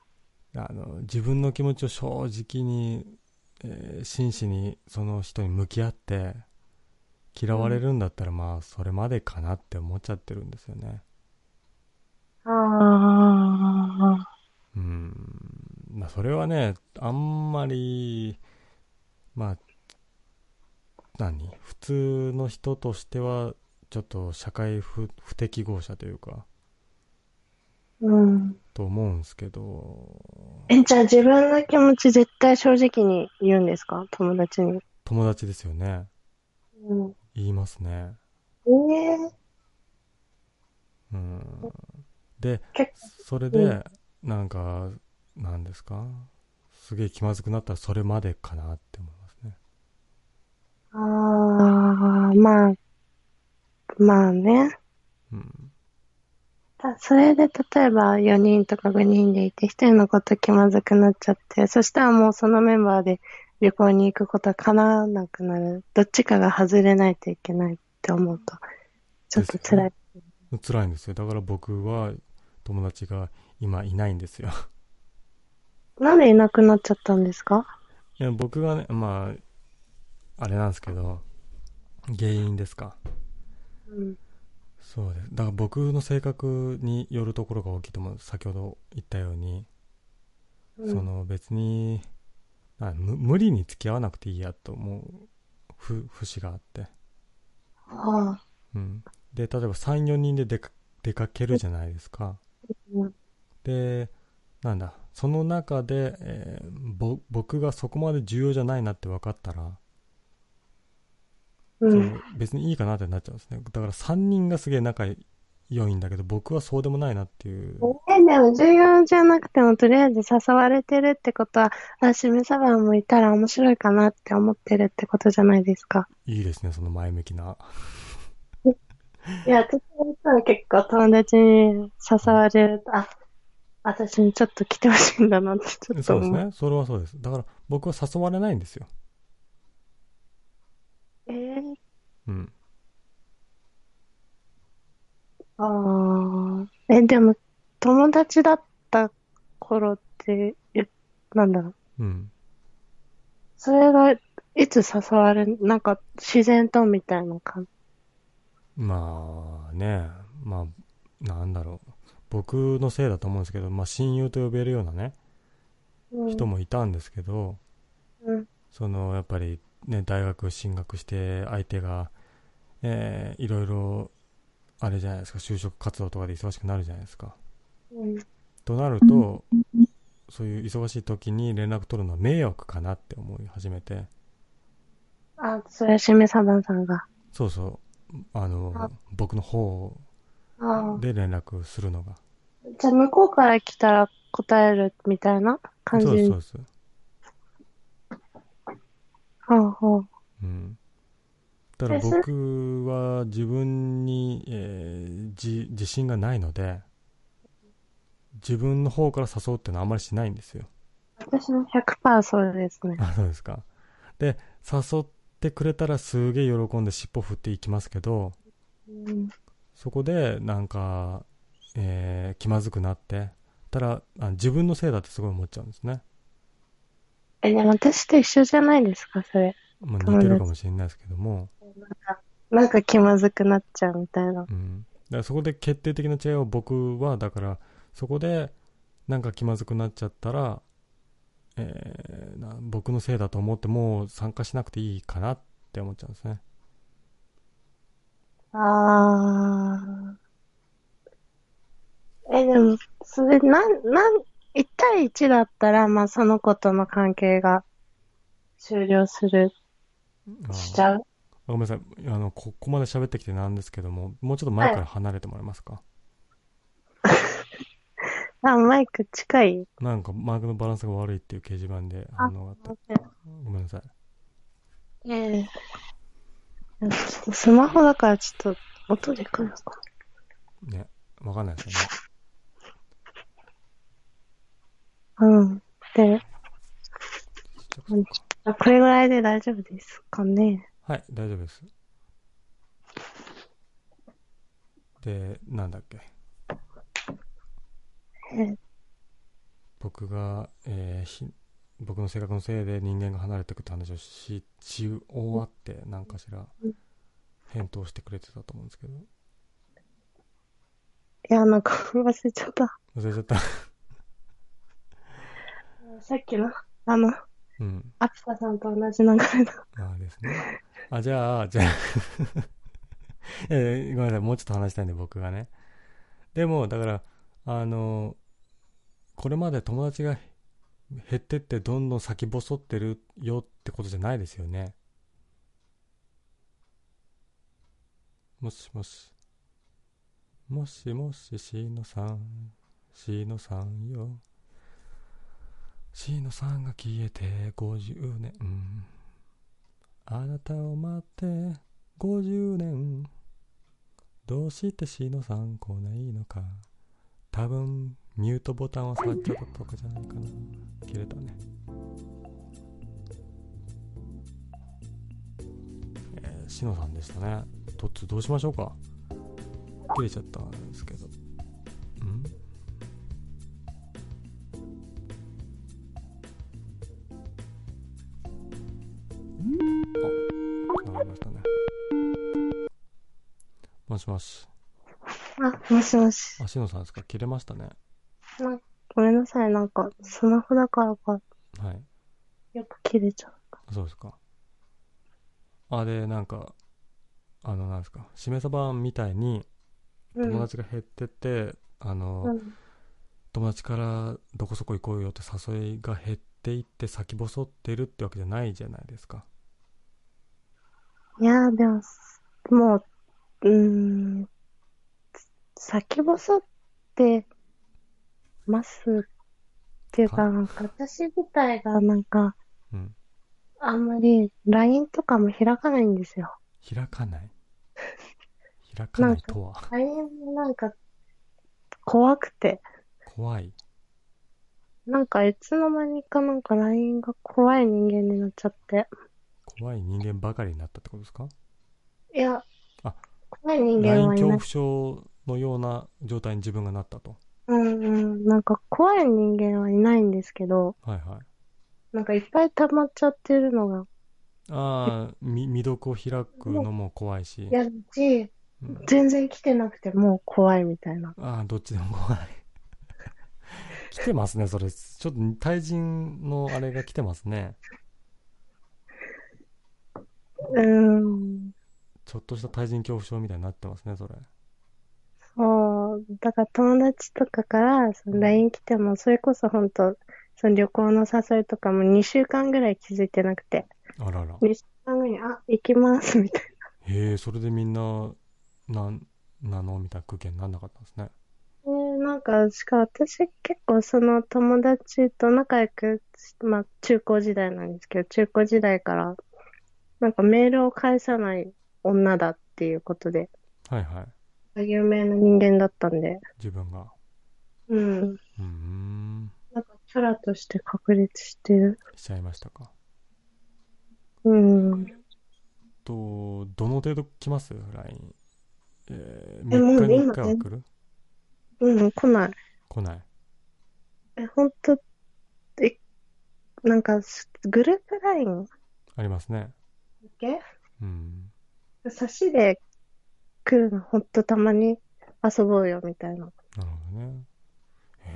の、自分の気持ちを正直に、えー真摯にその人に向き合って、嫌われるんだったら、まあ、それまでかなって思っちゃってるんですよね。ああ。うん。まあ、それはね、あんまり、まあ、何？普通の人としては、ちょっと社会不不適合者というか、うん。と思うんですけど、え、じゃあ自分の気持ち絶対正直に言うんですか？友達に。友達ですよね。うん。言いますね。ええうん。で、結それで、なんか、なんですか？すげえ気まずくなったらそれまでかなって思いますね。構、ああ、まあ、まあね。うん。たそれで例えば4人とか5人でいて1人のこと気まずくなっちゃって、そしたらもうそのメンバーで旅行に行くことは叶わなくなる。どっちかが外れないといけないって思うと、ちょっと辛い。辛いんですよ。だから僕は友達が今いないんですよ。なんでいなくなっちゃったんですか？いや、僕がね、まあ、あれなんですけど、原因ですか。うん。そうです。だから僕の性格によるところが大きいと思う。先ほど言ったように、うんその別にあ無無理に付き合わなくていいやと思うふ節があって、ああ。うん、で例えば34人で出か出かけるじゃないですかうんでなんだその中で、えーぼ僕がそこまで重要じゃないなって分かったら、う。ん。別にいいかなってなっちゃうんですね。だから3人がすげえ仲良いんだけど僕はそうでもないなっていう。え、でも重要じゃなくてもとりあえず誘われてるってことは、あ、しめさばもいたら面白いかなって思ってるってことじゃないですか。いいですねその前向きな。いや、私は結構友達に誘われると、あ、私にちょっと来てほしいんだなってちょっとそう。ですね。それはそうです。だから僕は誘われないんですよえー、うんああ。え、でも、友達だった頃って、え、なんだろう。うんそれが、いつ誘われ、なんか、自然とみたいな感じ？まあね、まあ、なんだろう。僕のせいだと思うんですけど、まあ親友と呼べるようなね、うん人もいたんですけど、うん。その、やっぱりね、大学進学して相手が、えーいろいろ、あれじゃないですか、就職活動とかで忙しくなるじゃないですか。うん。となると、そういう忙しい時に連絡取るのは迷惑かなって思い始めて、あ、それはしめさばんさんが。そうそう、あのあ、僕の方。で連絡するのが。じゃあ、向こうから来たら答えるみたいな感じそうです、に。そうはあはうん、だからえそれ僕は自分に、えーじ自信がないので自分の方から誘うってのはあんまりしないんですよ。あ私も100%そうですね。あそうですか。で誘ってくれたらすげえ喜んで尻尾振っていきますけどうん。そこでなんか、えー気まずくなってたらあ自分のせいだってすごい思っちゃうんですね、え、でも私と一緒じゃないですか、それ。まあ、似てるかもしれないですけども、なんか気まずくなっちゃうみたいな。うん、だからそこで決定的な違いを僕はだからそこでなんか気まずくなっちゃったら、えーな僕のせいだと思ってもう参加しなくていいかなって思っちゃうんですね。あでも、それ、なん、なん、1対1だったら、まあ、その子との関係が終了する、あしちゃう？ごめんなさい。あのここまで喋ってきてなんですけどももうちょっと前から離れてもらえますか、あ、マイク近い？なんかマークのバランスが悪いっていう掲示板で反応があってごめんなさい。ええ。いやちょっとスマホだからちょっと音でかいのか。ねわかんないですよねな。うん。で、あこれぐらいで大丈夫ですかね。はい大丈夫ですでなんだっけ？え僕が、えーひ僕の性格のせいで人間が離れていくって話をしし終わって何かしら返答してくれてたと思うんですけどいや、なんか忘れちゃった。忘れちゃったさっきの、あの、うん。アピサさんと同じ流れだ。ああですね。あじゃあじゃあ。いやいやごめんなさい。もうちょっと話したいんで僕がね。でもだからあのこれまで友達が減ってってどんどん先細ってるよってことじゃないですよね。もしもし。もしもししのさん。しのさんよしのさんが消えて50年。あなたを待って50年。どうしてしのさん来ないのか。多分ミュートボタンを触っちゃったとかじゃないかな。切れたね。えー、しのさんでしたね。とっつどうしましょうか。切れちゃったんですけど。あわかりましたねもしもしあ、もしもし。あしのさんですか？切れましたねなんごめんなさい、なんか、スマホだからか、はいよく切れちゃう。そうですか。あ、で、なんか、あの、なんですか、しめ鯖版みたいにうん。友達が減ってて、あの、うん。友達からどこそこ行こうよって誘いが減っていって先細ってるってわけじゃないじゃないですか。いやー、でも、もう、うーん、先細ってますっていうか、かなんか私自体がなんか、うん。あんまり LINE とかも開かないんですよ。開かない？開かないとは？LINE もなんか、怖くて、怖い？なんかいつの間にかなんか LINE が怖い人間になっちゃって。怖い人間ばかりになったってことですか？いや、あ怖い人間は恐怖。症のような状態に自分がなったと。うんうん。なんか怖い人間はいないんですけど、はいはい。なんかいっぱい溜まっちゃってるのがああ、み未読を開くのも怖いし。嫌だし、うん全然来てなくてもう怖いみたいな。ああ、どっちでも怖い。来てますね、それ。ちょっと対人のあれが来てますね。うーん。ちょっとした対人恐怖症みたいになってますね、それ。そう。だから友達とかからその LINE 来ても、それこそ本当その旅行の誘いとかも2週間ぐらい気づいてなくて、あらら。2週間後に、あ、行きます、みたいへえ、それでみんな、なん、なの？みたいな空気になんなかったんですね。な。えなんか、しかも私結構その友達と仲良く、まあ中高時代なんですけど、中高時代から、なんかメールを返さない女だっていうことで、はいはい。有名な人間だったんで、自分が。うん。うーん。なんかキャラとして確立してる。しちゃいましたか。うん。と、どの程度来ます ?LINE。えー、えもう3日に1今回は来る？うん、来ない。来ない。え、ほんと、え、なんか、すグループ LINE ありますね。だけ？うん。差しで来るのほんとたまに遊ぼうよみたいな。なるほどね。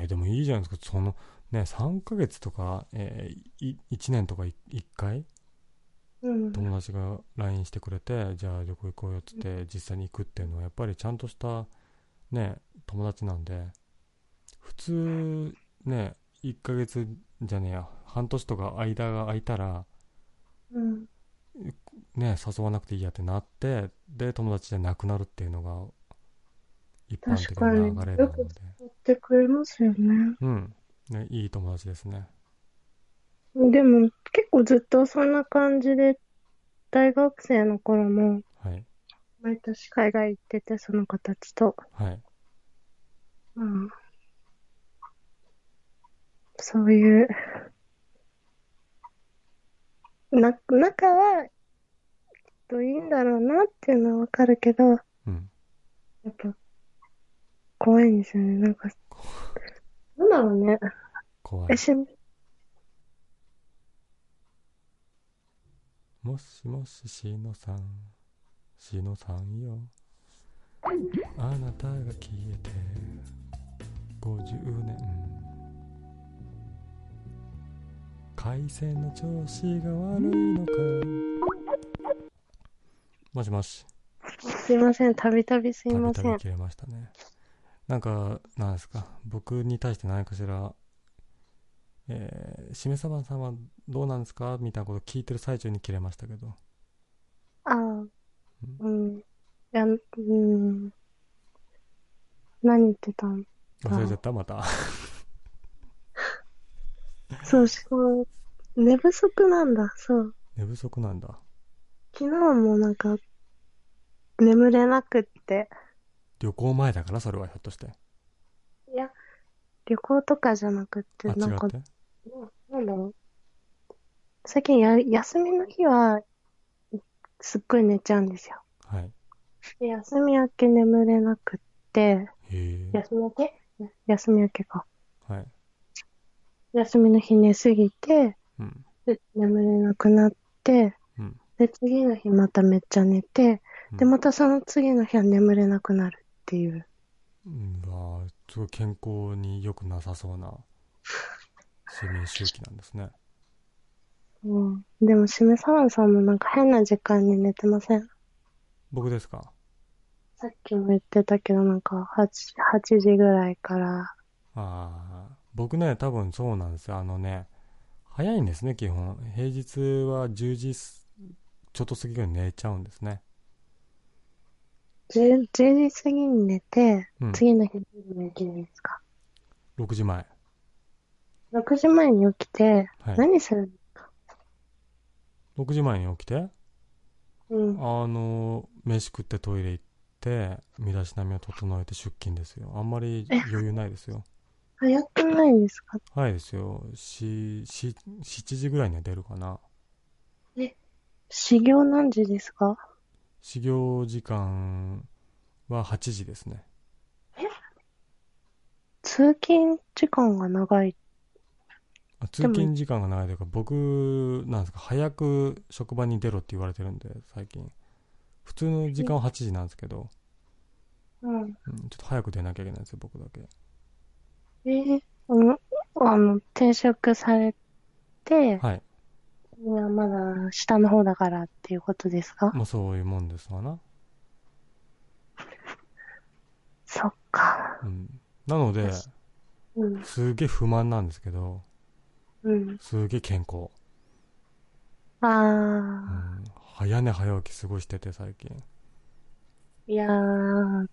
えーでもいいじゃないですか。その、ね、3ヶ月とか、えーい1年とか1回？うん。友達が LINE してくれて、じゃあ旅行行こうよっつって実際に行くっていうのはやっぱりちゃんとしたね、友達なんで、通ね1ヶ月じゃねえや半年とか間が空いたらうん。ね誘わなくていいやってなってで友達じゃなくなるっていうのが一般的な流れなので確かにやってくれますよね。うん、ね、いい友達ですねでも、結構ずっとそんな感じで、大学生の頃も、はい毎年海外行ってて、その子たちと。はいうん。そういう、な、仲は、といいんだろうなっていうのはわかるけど、やうん。っぱ、怖いんですよね。なんか、なんだろうね。怖い。もしもししのさん。しのさんよ。あなたが消えて50年回線の調子が悪いのかもしもしすいません。たびたびすいたびません。たび切れましたねなんかなんですか僕に対して何かしらえー、しめさばさんはどうなんですか？みたいなこと聞いてる最中に切れましたけどああ、うん。いや、うん。何言ってたん忘れちゃった？また そう、しかも、寝不足なんだ。そう。寝不足なんだ昨日もなんか、眠れなくって。旅行前だからそれはひょっとして。いや、旅行とかじゃなくって、なんかなんだろう。最近や、休みの日は、すっごい寝ちゃうんですよ。はい。で、休み明け眠れなくって、休み明け？休み明けか。はい。休みの日寝すぎて、うん。で、眠れなくなって、うんで、次の日まためっちゃ寝て、で、うん。またその次の日は眠れなくなるっていう。うん。わあすごい健康に良くなさそうな睡眠周期なんですね。うん。でも、しめさわさんもなんか変な時間に寝てません？僕ですか？さっきも言ってたけど、なんか8、8時ぐらいから。ああ僕ね多分そうなんですよ。あのね早いんですね基本。平日は10時すちょっと過ぎぐらいに寝ちゃうんですね。10, 10時過ぎに寝て、うん。次の日に起きるんですか？6時前 ?6 時前に起きて、はい。何する6時前に起きて？うん。あの飯食ってトイレ行って身だしなみを整えて出勤ですよ。あんまり余裕ないですよ。早くないですか？はいですよ。しし7時ぐらいには出るかな始業何時ですか？始業時間は8時ですね。通勤時間が長い。あ通勤時間が長いというか僕なんですか早く職場に出ろって言われてるんで最近。普通の時間は8時なんですけど、うん。うん、ちょっと早く出なきゃいけないんですよ僕だけ。え？ー、あの、あの、転職されて、はいいや、まだ下の方だからっていうことですか？まあそういうもんですわな、そっか。うん、なのでうん。すげえ不満なんですけどうん。すげえ健康、あうー。ん、早寝早起き過ごしてて最近。いやー。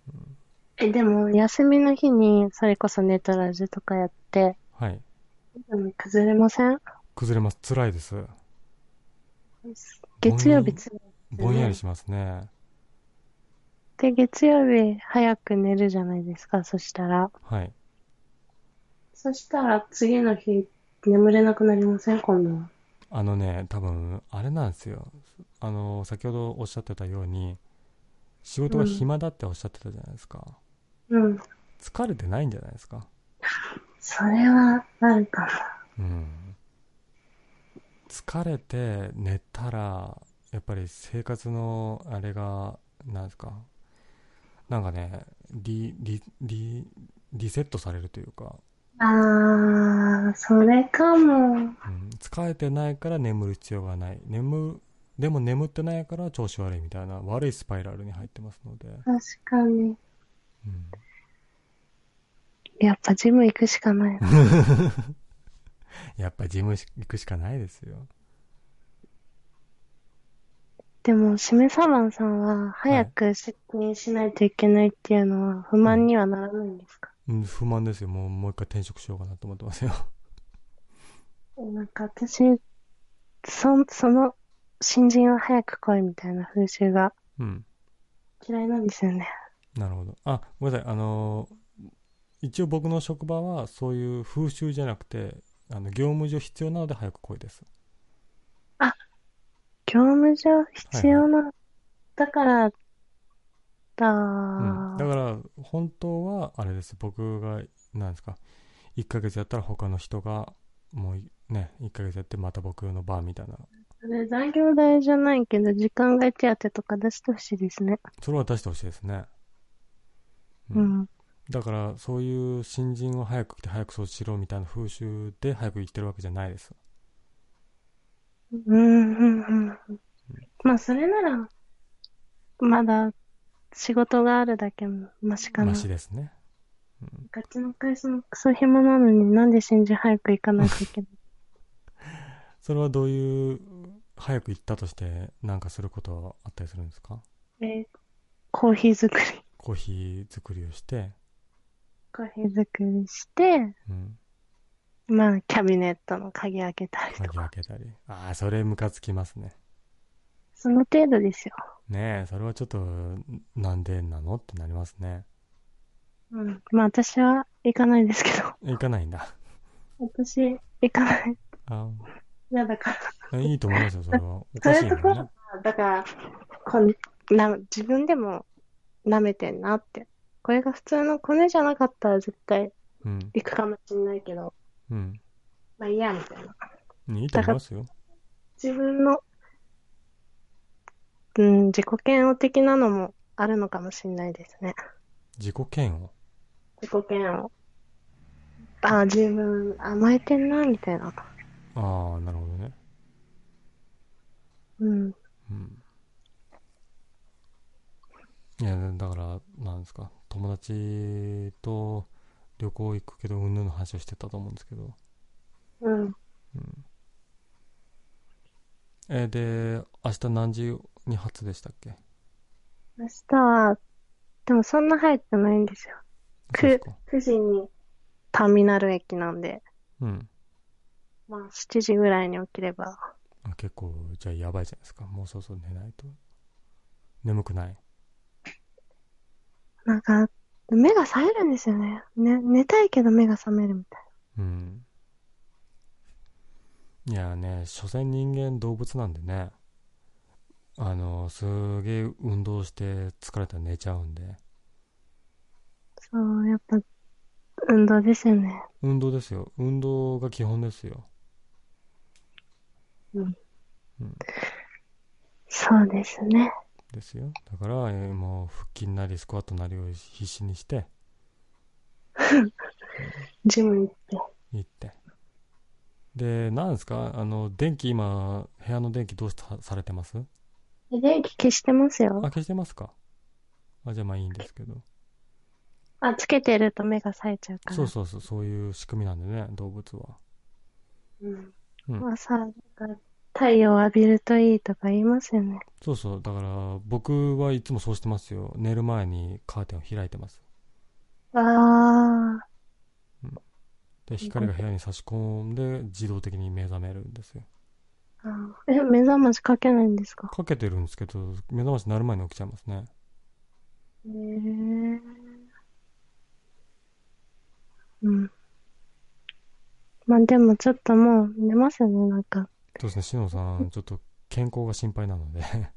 え、でも、休みの日に、それこそネトラジとかやって、はい。崩れません？崩れます。辛いです月曜日つ、ぼんやりしますね。で、月曜日早く寝るじゃないですか、そしたら。はい。そしたら、次の日、眠れなくなりません今度は。あのね多分あれなんですよ。あの先ほどおっしゃってたように仕事が暇だっておっしゃってたじゃないですか、うん。疲れてないんじゃないですか。それは、あるかうん疲れて寝たらやっぱり生活のあれがなんですかなんかねリリリリセットされるというか、な。あー、それかも。うん、疲れてないから眠る必要がない眠でも眠ってないから調子悪いみたいな悪いスパイラルに入ってますので、確かに。うん、やっぱジム行くしかないな。やっぱジム行くしかないですよ。でも、しめさばんさんは、早く出勤しないといけないっていうのは、不満にはならないんですか、うん不満ですよ。もう、もう一回転職しようかなと思ってますよ。なんか私、そ、その、新人は早く来いみたいな風習がうん。嫌いなんですよね。なるほど。あ、ごめんなさい。あのー一応僕の職場はそういう風習じゃなくて、あの、業務上必要なので早く来いです。業務上必要な、だから、だ、うん。だから、本当は、あれです。僕が、なんですか。1ヶ月やったら他の人が、もうね、1ヶ月やってまた僕の番みたいな。残業代じゃないけど、時間外手当とか出してほしいですね。それは出してほしいですね。う。ん。だから、そういう新人を早く来て早く掃除しろみたいな風習で早く行ってるわけじゃないです。うん、うん、うん。まあ、それなら、まだ、仕事があるだけマシかなマ。シですね。うんガチの会社のクソ暇なのになんで新人早く行かないといけない？それはどういう、早く行ったとして、なんかすることはあったりするんですか？えーコーヒー作り。コーヒー作りをして、コーヒー作りして、うん、まあ、キャビネットの鍵開けたりと鍵か。開けたり。ああ、それムカつきますね。その程度ですよ。ねえ、それはちょっと、なんでなのってなりますね。うん。まあ、私は行かないですけど。行かないんだ。私、行かない。あ嫌だから。あいいと思いますよ、それは。おかしいもんね。だから、こんな自分でも舐めてんなって。これが普通のコネじゃなかったら絶対うん。行くかもしれないけど、うん。まあいいや、みたいな。いいと思いますよ。自分の、うん、自己嫌悪的なのもあるのかもしれないですね。自己嫌悪？自己嫌悪。ああ、自分甘えてんな、みたいな。ああ、なるほどね。うん。うん。いや、だから、なんですか？友達と旅行行くけど、うんぬんの話をしてたと思うんですけど。うん。うん。えーで、明日何時に発でしたっけ？明日は、でもそんな早くないんですよ。くそうですか。9時にターミナル駅なんで、うん。まあ7時ぐらいに起きれば。あ結構、じゃあやばいじゃないですか。もうそろそろ寝ないと。眠くない。なんか、目が覚めるんですよね。ね、寝たいけど目が覚めるみたいうん。いやね、所詮人間動物なんでね。あの、すげえ運動して疲れたら寝ちゃうんで。そう、やっぱ、運動ですよね。運動ですよ。運動が基本ですよ。そうですね。ですよ。だから、えーもう腹筋なりスクワットなりを必死にして、ジム行って。行って。で、なんですか？あの、電気今、部屋の電気どうしたされてます？え電気消してますよあ、。消してますか？あ、じゃあまあいいんですけど。あ、つけてると目が冴えちゃうから。そうそうそう、そういう仕組みなんでね、動物は。うん。うん朝、なんか太陽を浴びるといいとか言いますよね。そうそう、だから僕はいつもそうしてますよ。寝る前にカーテンを開いてます。あで、光が部屋に差し込んで自動的に目覚めるんですよ。ーあー。え、目覚ましかけないんですか？かけてるんですけど、目覚まし鳴る前に起きちゃいますね。へえ。うん。まあでもちょっともう寝ますよね、なんか。そうですね、しのさん、ちょっと健康が心配なので。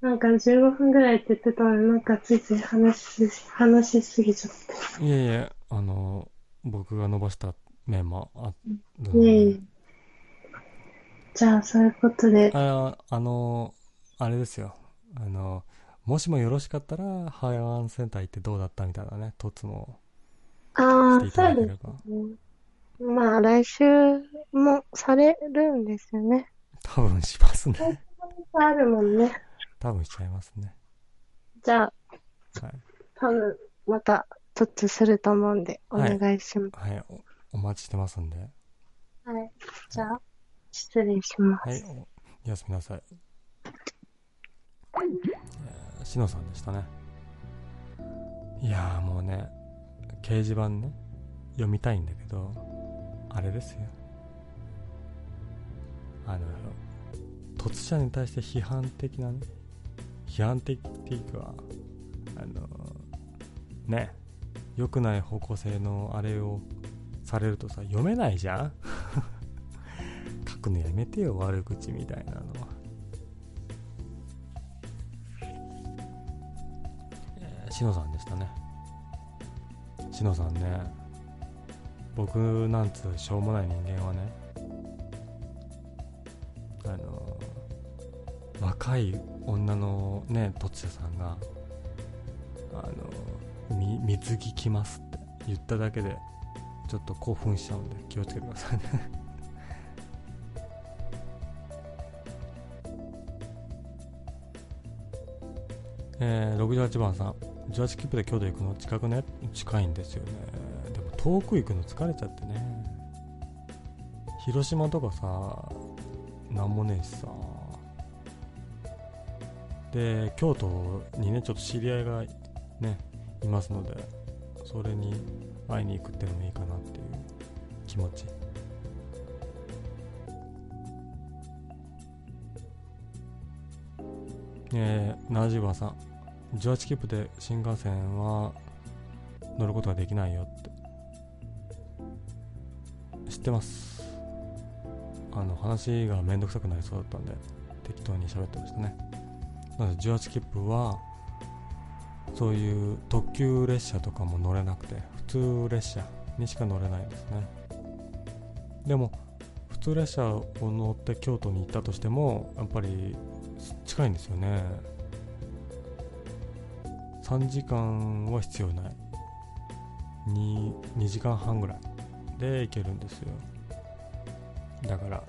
なんか15分ぐらいって言ってたのになんかついつい話し、話しすぎちゃって。いえいえ、あの、僕が伸ばした面もあるのいえいえで。じゃあ、そういうことで。ああの、あれですよ。あの、もしもよろしかったら、ハイワンセンター行ってどうだったみたいなね、トツもああ、していそうですただければ。ね。まあ、来週もされるんですよね。多分しますね。あるもんね。多分しちゃいますね。じゃあ、はい。多分、また凸すると思うんで、おはい願いします。はい、おお待ちしてますんで。はい。じゃあ、失礼します。はい、おおやすみなさい。えーしのさんでしたね。いやーもうね、掲示板ね、読みたいんだけど、あれですよ。あの、突者に対して批判的なね、批判的っていうか、あの、ね、良くない方向性のあれをされるとさ、読めないじゃん。書くのやめてよ悪口みたいなの。は、えー、しのさんでしたね。しのさんね。僕なんつうしょうもない人間はねあの若い女のね突者さんがあの水着着ますって言っただけでちょっと興奮しちゃうんで気をつけてくださいね。えー、68番さん。18切符で京都行くの？近くね？近いんですよね。遠く行くの疲れちゃってね。広島とかさなんもねえしさ。で京都にねちょっと知り合いがねいますのでそれに会いに行くっていうのもいいかなっていう気持ち。えー、70番さん。18切符で新幹線は乗ることができないよって。ってます。あの話がめんどくさくなりそうだったんで適当に喋ってましたね。なので18切符はそういう特急列車とかも乗れなくて普通列車にしか乗れないですね。でも普通列車を乗って京都に行ったとしてもやっぱり近いんですよね。3時間は必要ない。2, 2時間半ぐらい。で行けるんですよ。だから、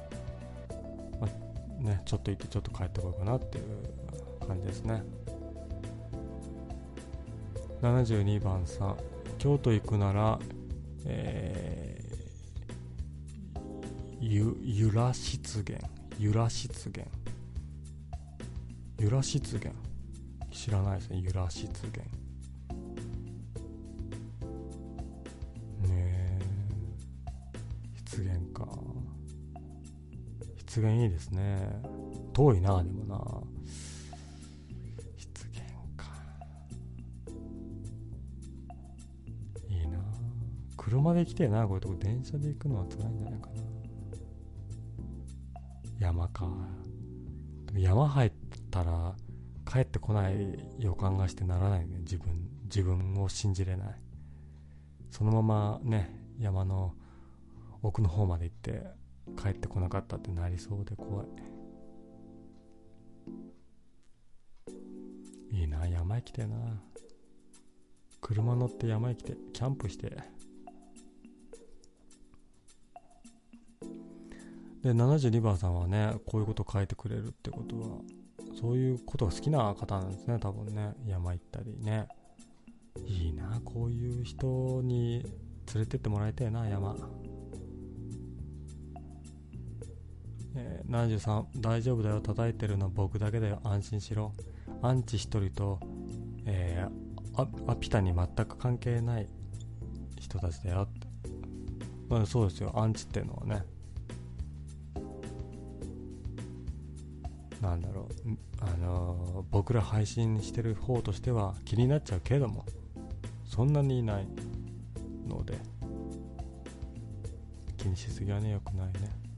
まね、ちょっと行ってちょっと帰ってこようかなっていう感じですね。72番さん京都行くならえー、ゆゆら湿原ゆら湿原。ゆら湿原。知らないですねゆら湿原。湿原いいですね。遠いなでもな。湿原か。いいな。車で行きてなこういうとこ。電車で行くのは辛いんじゃないかな。山か。山入ったら帰ってこない予感がしてならないね。自分自分を信じれない。そのままね山の奥の方まで行って帰ってこなかったってなりそうで怖い。いいな山行きてな。車乗って山行きてキャンプして。で72番さんはねこういうこと書いてくれるってことはそういうことが好きな方なんですね多分ね。山行ったりね。いいなこういう人に連れてってもらいたいな山。えー、73大丈夫だよ。叩いてるのは僕だけだよ。安心しろ。アンチ1人と、えー、アアピタに全く関係ない人たちだよ。って、まあ、そうですよ。アンチっていうのはね。なんだろう、あのー僕ら配信してる方としては気になっちゃうけども。そんなにいないので。気にしすぎはねよくないね。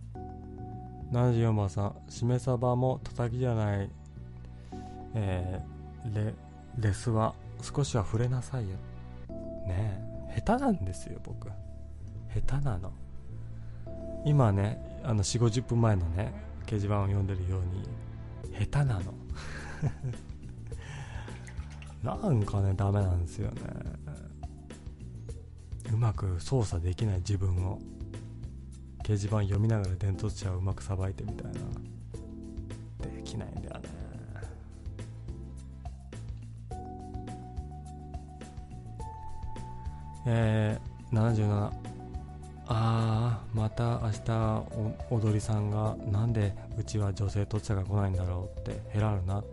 74番さんしめ鯖も叩きじゃない、えーレレスは少しは触れなさいよ。ねえ下手なんですよ僕。下手なの。今ねあの4 5 0分前のね掲示板を読んでるように下手なの。なんかねダメなんですよね。うまく操作できない自分を。掲示板読みながら伝突者をうまくさばいてみたいな。できないんだよね。えー、77あーまた明日お踊りさんがなんでうちは女性と茶が来ないんだろうってへらるな。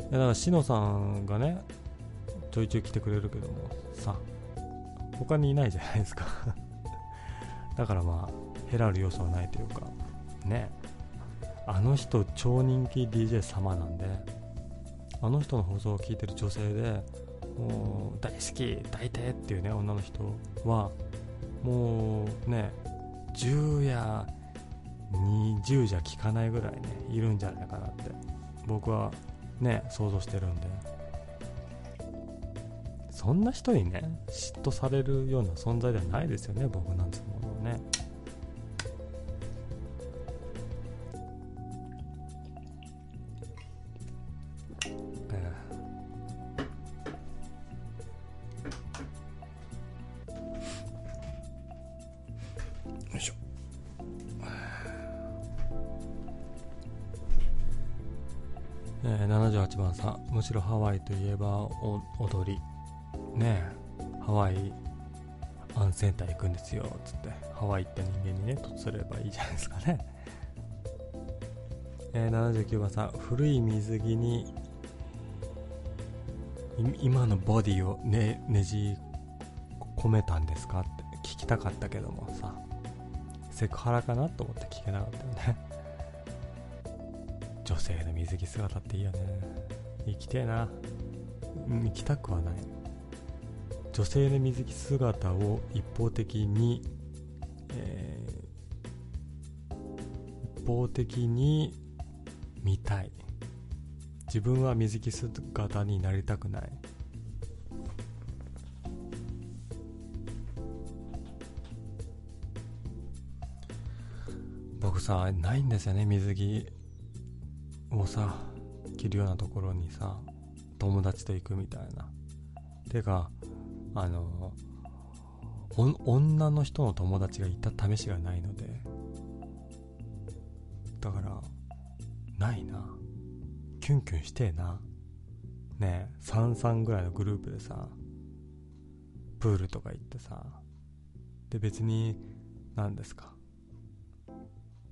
いやだからしのさんがねちょいちょい来てくれるけどもさ他にいないじゃないですか。だからまあへらる要素はないというかね。あの人超人気 DJ 様なんであの人の放送を聞いてる女性でもう大好き抱いてっていうね女の人はもうね10や20じゃ聞かないぐらいねいるんじゃないかなって僕はね想像してるんで。そんな人にね嫉妬されるような存在ではないですよね僕なんつうものはね。むしろハワイといえばお踊り。ねえ。ハワイアンセンター行くんですよ。つって。ハワイ行った人間にねとすればいいじゃないですかね。えー、79番さん。古い水着に今のボディをねねじ込めたんですか？って。聞きたかったけどもさ。セクハラかなと思って聞けなかったよね。女性の水着姿っていいよね。生きてえな。うん生きたくはない。女性の水着姿を一方的に、えー一方的に見たい。自分は水着姿になりたくない。僕さないんですよね水着をさ。着るようなところにさ友達と行くみたいな。てかあの女の人の友達がいた試しがないので。だからないな。キュンキュンしてえな。ねえ33ぐらいのグループでさプールとか行ってさ。で別に何ですか。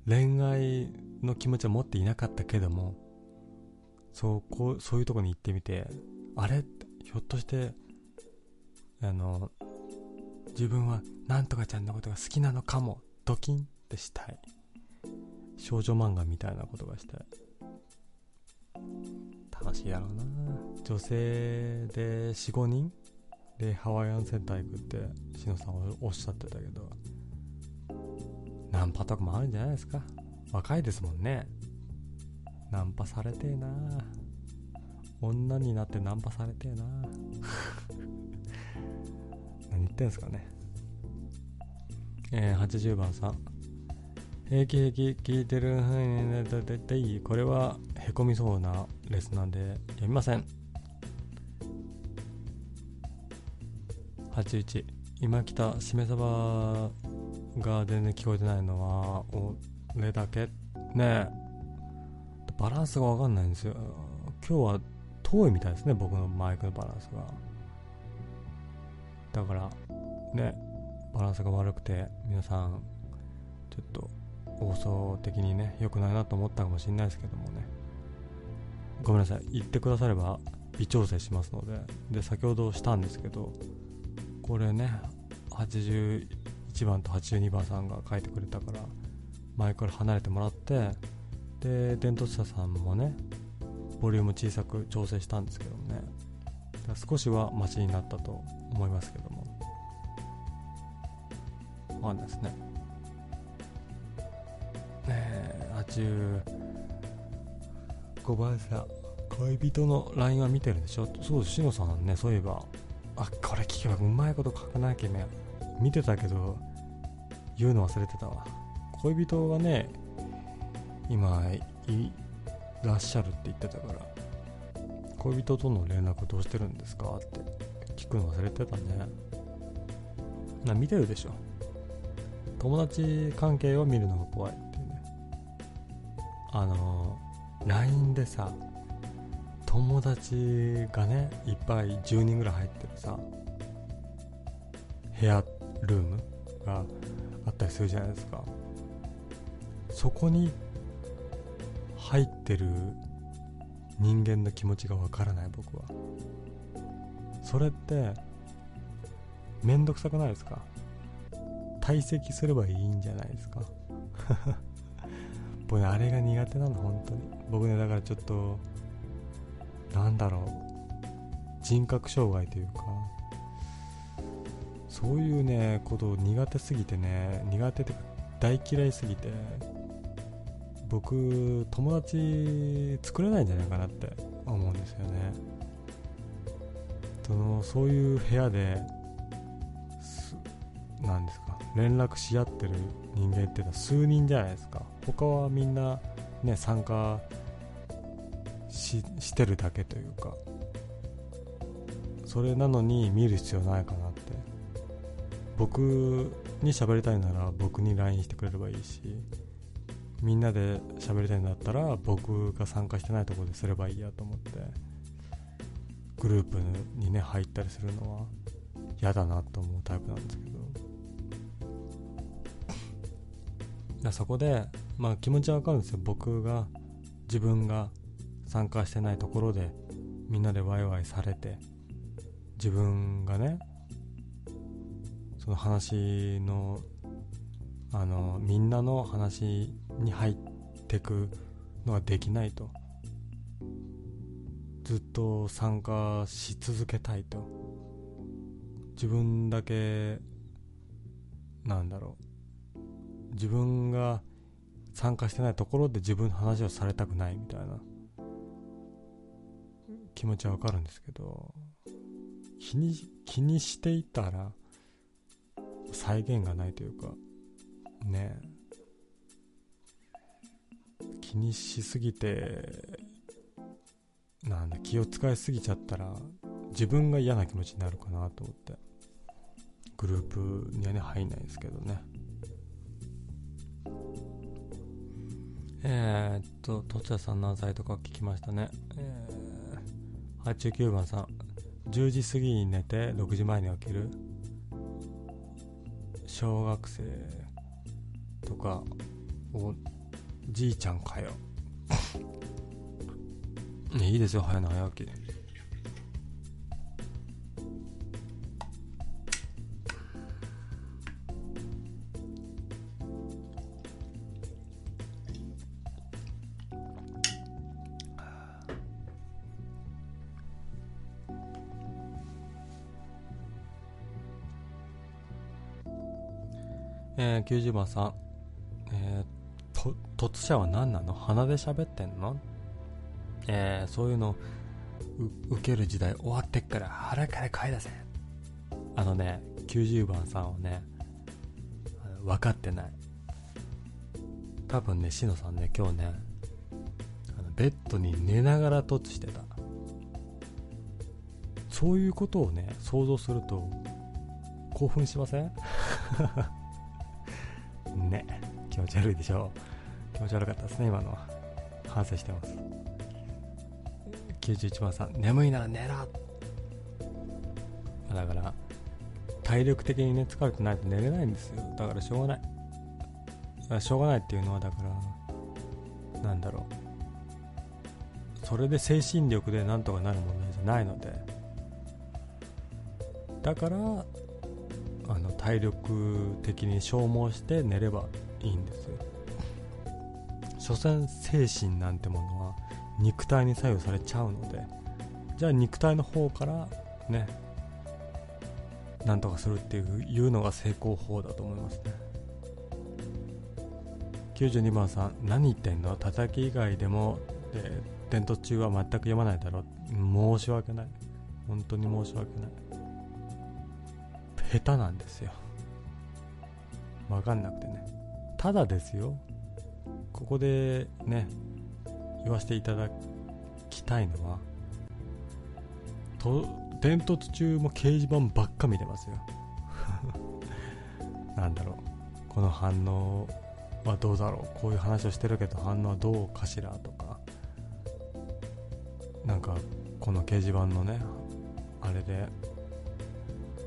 恋愛の気持ちは持っていなかったけどもそうこうそういうとこに行ってみてあれ？ひょっとしてあの自分はなんとかちゃんのことが好きなのかもドキンってしたい。少女漫画みたいなことがしたい。楽しいやろうな。女性で45人？でハワイアンセンター行くってしのさんはおっしゃってたけど。ナンパとかもあるんじゃないですか。若いですもんね。ナンパされてえな。女になってナンパされてえな。何言ってんすかね。えー、80番さん。平気平気聞いてる。範囲でだいたいこれはへこみそうなレスなんで読みません。81今来たしめ鯖が全然聞こえてないのは俺だけ？ねえ。バランスが分かんないんですよ。今日は遠いみたいですね僕のマイクのバランスが。だからねバランスが悪くて皆さんちょっと放送的にね良くないなと思ったかもしれないですけどもね。ごめんなさい。言ってくだされば微調整しますので。で先ほどしたんですけどこれね81番と82番さんが書いてくれたから前から離れてもらってで伝統者さんもねボリューム小さく調整したんですけどもね。少しはマシになったと思いますけども。わかんないですね。ねえ85番さん恋人の LINE は見てるでしょ？そうですしのさんねそういえば。あこれ聞けばうまいこと書かなきゃね。見てたけど言うの忘れてたわ。恋人がね今いらっしゃるって言ってたから恋人との連絡どうしてるんですかって聞くの忘れてたね。な見てるでしょ。友達関係を見るのが怖いっていうね。あの LINE でさ友達がねいっぱい10人ぐらい入ってるさ部屋ルームがあったりするじゃないですか。そこに入ってる人間の気持ちがわからない僕は。それってめんどくさくないですか？退席すればいいんじゃないですか？僕ねあれが苦手なの本当に。僕ねだからちょっとなんだろう。人格障害というかそういうねことを苦手すぎてね苦手ってか大嫌いすぎて僕友達作れないんじゃないかなって思うんですよね。そのそういう部屋ですなんですか連絡し合ってる人間っていうのは数人じゃないですか。他はみんなね参加ししてるだけというかそれなのに見る必要ないかなって。僕に喋りたいなら僕に LINE してくれればいいしみんなで喋りたいんだったら僕が参加してないところですればいいやと思ってグループにね入ったりするのは嫌だなと思うタイプなんですけど。そこでまあ気持ちはわかるんですよ。僕が自分が参加してないところでみんなでワイワイされて自分がねその話のあのみんなの話に入ってくのができないと。ずっと参加し続けたいと。自分だけなんだろう。自分が参加してないところで自分の話をされたくないみたいな。気持ちはわかるんですけど。気に気にしていたら再現がないというか。ねえ。気にしすぎてなんだ気を使いすぎちゃったら自分が嫌な気持ちになるかなと思って。グループにはね入んないですけどね。えー、っと、とつやさん何歳とか聞きましたね。えー、89番さん、10時過ぎに寝て6時前に起きる。小学生とかおじいちゃんかよ。ねいいですよ早寝早起き。えー、90番さん、突者は何なの？鼻で喋ってんの？えー、そういうの受ける時代終わってっから腹から声出せ。あのね90番さんをね分かってない。多分ねしのさんね今日ねあのベッドに寝ながら突してた。そういうことをね想像すると興奮しません？ね気持ち悪いでしょ気持ち悪かったですね今のは。反省してます。91番さん眠いなら寝ろ。だから体力的にね疲れてないと寝れないんですよ。だからしょうがない。しょうがないっていうのはだからなんだろう。それで精神力でなんとかなる問題じゃないので。だからあの体力的に消耗して寝ればいいんですよ。所詮精神なんてものは肉体に左右されちゃうので。じゃあ肉体の方からねなんとかするっていういうのが成功法だと思いますね。92番さん何言ってんの？叩き以外でもで伝突中は全く読まないだろう。申し訳ない。本当に申し訳ない。下手なんですよ。分かんなくてね。ただですよ。ここでね言わせていただきたいのはと伝突中も掲示板ばっか見てますよ。なんだろう。この反応はどうだろう。こういう話をしてるけど反応はどうかしらとか。なんかこの掲示板のねあれで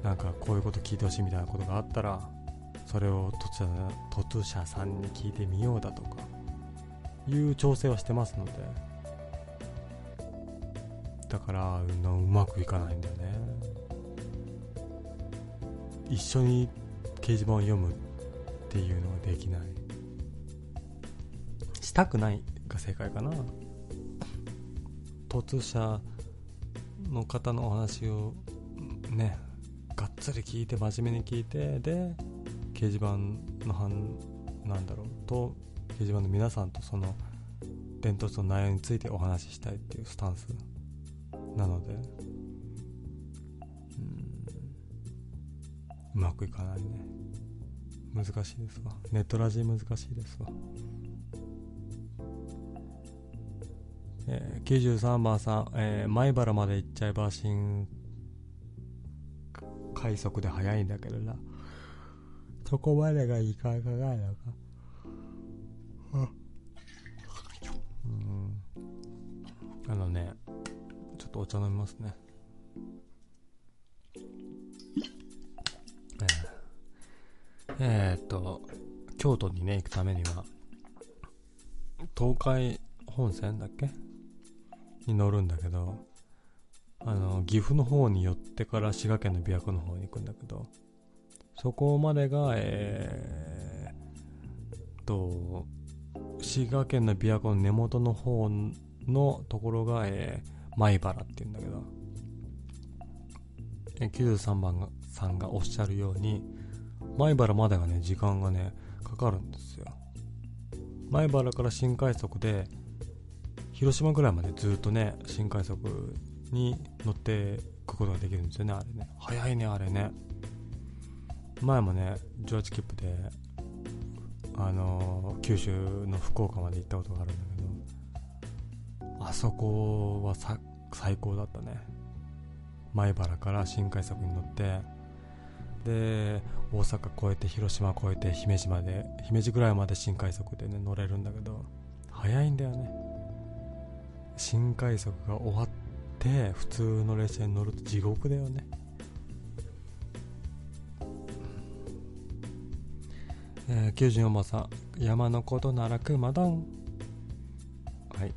なんかこういうこと聞いてほしいみたいなことがあったらそれを突者突者さんに聞いてみようだとか。いう調整をしてますので。だからうまくいかないんだよね。一緒に掲示板を読むっていうのができない。したくないが正解かな。突者の方のお話をねがっつり聞いて真面目に聞いてで掲示板の反なんだろうと掲示板の皆さんとその伝統の内容についてお話ししたいっていうスタンスなのでううまくいかないね。難しいですわ。ネットラジ難しいですわ。えー、93番さん、えー、米原まで行っちゃえば新快速で速いんだけどな。そこまでがいかがいのか。うん。あのねちょっとお茶飲みますね。えー、えー、っと京都にね行くためには東海本線だっけ？に乗るんだけどあの岐阜の方に寄ってから滋賀県の琵琶湖の方に行くんだけどそこまでがえー、と滋賀県の琵琶湖の根元の方のところが、えー、米原っていうんだけど、えー、93番がさんがおっしゃるように米原までがね時間がねかかるんですよ。米原から新快速で広島ぐらいまでずっとね新快速に乗ってくことができるんですよねあれね。早いねあれね。前もね18切符であの、九州の福岡まで行ったことがあるんだけどあそこはさ最高だったね。米原から新快速に乗ってで大阪越えて広島越えて姫路まで姫路ぐらいまで新快速でね乗れるんだけど早いんだよね。新快速が終わって普通の列車に乗ると地獄だよね。えー、94番さん山のことならくまどん。はい。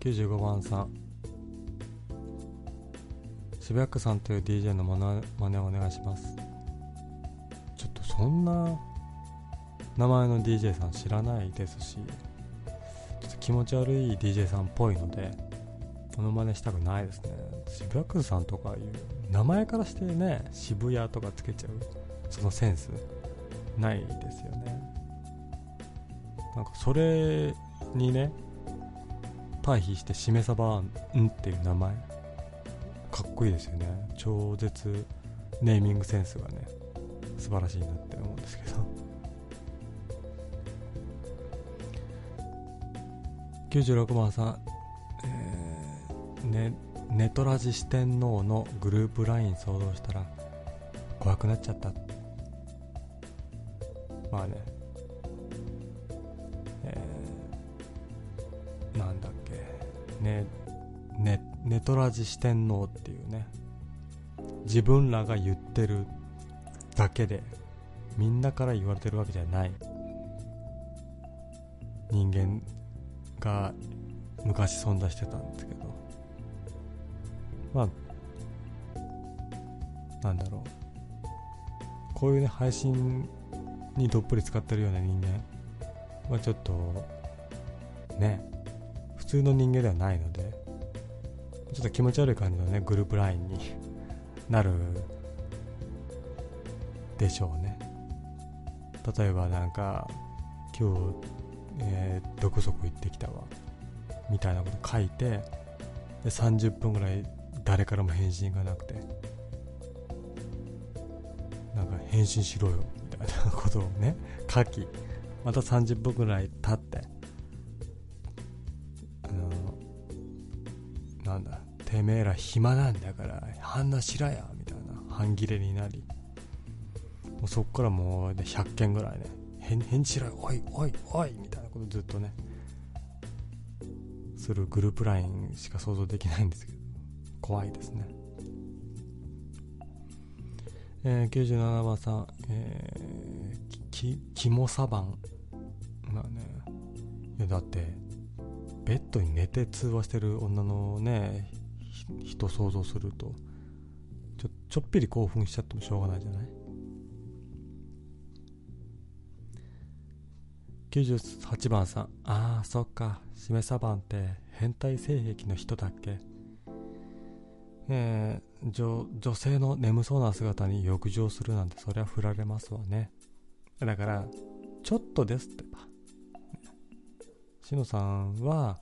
95番さん。渋谷区さんという DJ の真似をお願いします。ちょっとそんな名前の DJ さん知らないですしちょっと気持ち悪い DJ さんっぽいのでモノマネしたくないですね。渋谷区さんとかいう名前からしてね渋谷とかつけちゃうそのセンス。ないですよね。なんかそれにね対比してしめさばんっていう名前かっこいいですよね。超絶ネーミングセンスがね素晴らしいなって思うんですけど。96番さん、えー、ね、ネトラジ四天王のグループ LINE 想像したら怖くなっちゃったまあね。えー、なんだっけ。ねねネトラジ四天王っていうね。自分らが言ってるだけでみんなから言われてるわけじゃない。人間が昔存在してたんですけど。まあなんだろう。こういうね配信にどっぷり使ってるような人間はちょっとね普通の人間ではないのでちょっと気持ち悪い感じのねグループ LINE になるでしょうね。例えばなんか今日、えー、どこそこ行ってきたわ。みたいなこと書いてで30分ぐらい誰からも返信がなくて。なんか返信しろよ。みたいなことをね書きまた30分ぐらい経ってあのなんだてめえら暇なんだから反応しろよみたいな半切れになりもうそっからもう100件ぐらいね返返事しろよおいおいおいみたいなことずっとねするグループ LINE しか想像できないんですけど怖いですね。えー、97番さん、え、き、きもさばん。まあね。いや、だって、ベッドに寝て通話してる女のね、人想像すると、ちょ、ちょっぴり興奮しちゃってもしょうがないじゃない？98番さん、ああ、そっか、しめさばんって変態性癖の人だっけ？えー、女女性の眠そうな姿に浴場するなんてそりゃ振られますわね。だからちょっとですってば。しのさんは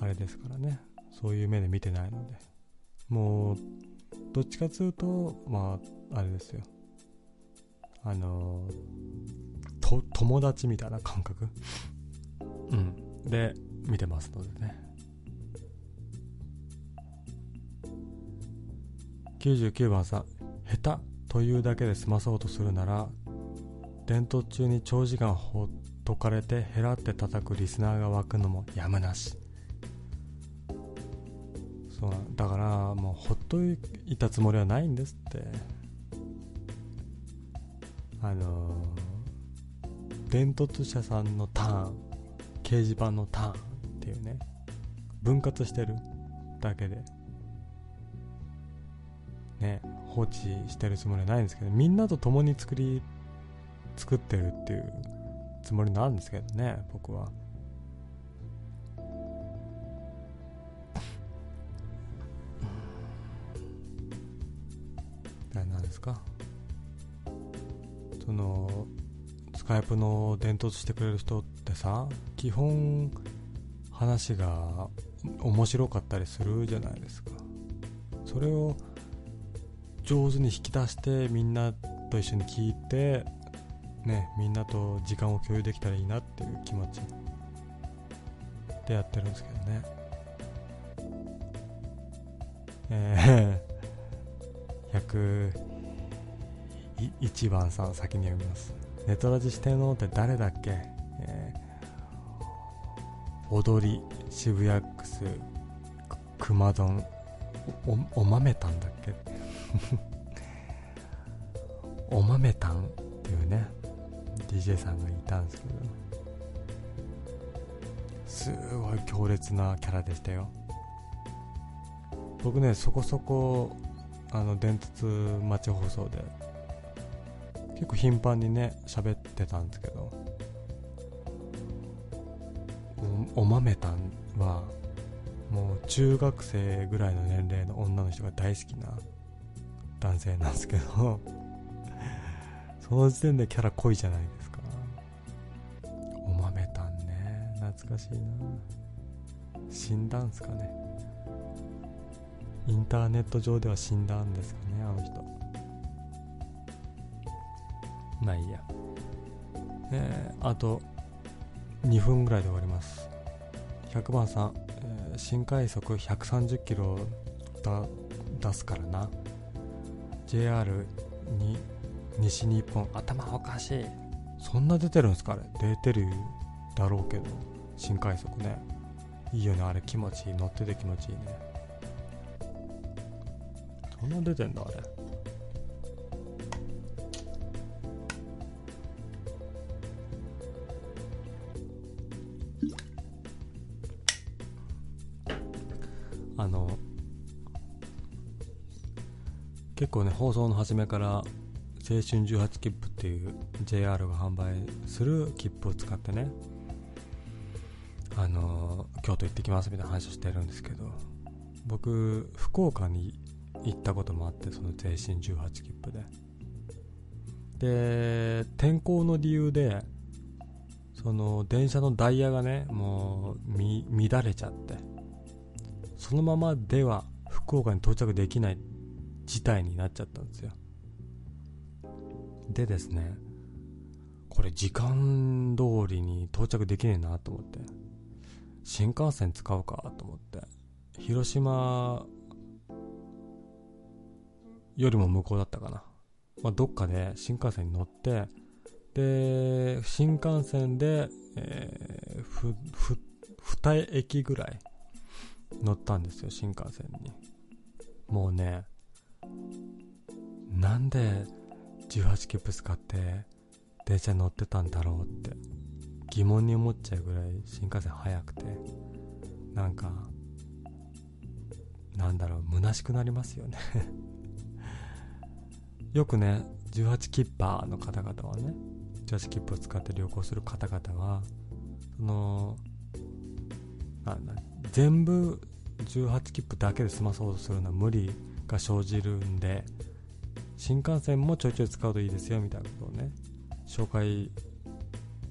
あれですからね。そういう目で見てないので。もうどっちかというとまああれですよ。あのと友達みたいな感覚。うん。で見てますのでね。99番さん下手というだけで済まそうとするなら伝統中に長時間ほっとかれてへらって叩くリスナーが湧くのもやむなし。そうなだからもうほっといたつもりはないんですって。あのー、伝突者さんのターン掲示板のターンっていうね分割してるだけで。ね、放置してるつもりはないんですけど、みんなと共に作り、作ってるっていうつもりなんですけどね、僕は。何ですか？その、スカイプの伝統してくれる人ってさ、基本話が面白かったりするじゃないですか。それを上手に引き出してみんなと一緒に聞いてねみんなと時間を共有できたらいいなっていう気持ちでやってるんですけどね。えー、101番さん先に読みます。ネトラジ四天王って誰だっけ、えー、踊り渋谷ックス熊丼おお豆たんだっけ？お豆たんっていうね。DJ さんがいたんですけど。すごい強烈なキャラでしたよ。僕ねそこそこあの電鉄町放送で結構頻繁にね喋ってたんですけど。おお豆たんはもう中学生ぐらいの年齢の女の人が大好きな男性なんですけど。その時点でキャラ濃いじゃないです懐かしいな。死んだんすかね。インターネット上では死んだんですかねあの人。まあいいや。えー、あと2分ぐらいで終わります。100番さん、えー、新快速130キロだ出すからな。JR に西日本。頭おかしい。そんな出てるんですかあれ出てるだろうけど。新快速ね。いいよね。あれ気持ちいい。乗ってて気持ちいいね。そんな出てんだあれ？あの結構ね放送の初めから青春18切符っていう JR が販売する切符を使ってねあの京都行ってきますみたいな話をしてるんですけど僕福岡に行ったこともあってその青春18切符で。で天候の理由でその電車のダイヤがねもう乱れちゃってそのままでは福岡に到着できない事態になっちゃったんですよ。でですねこれ時間通りに到着できねえなと思って。新幹線使うかと思って広島よりも向こうだったかな、まあ、どっかで新幹線に乗ってで新幹線で、えー、ふふ2駅ぐらい乗ったんですよ新幹線に。もうねなんで18切符使って電車乗ってたんだろうって。疑問に思っちゃうぐらい新幹線早くてなんかなんだろう虚しくなりますよね。よくね18切符の方々はね18切符を使って旅行する方々はそのなんだ全部18切符だけで済まそうとするのは無理が生じるんで新幹線もちょいちょい使うといいですよみたいなことをね紹介、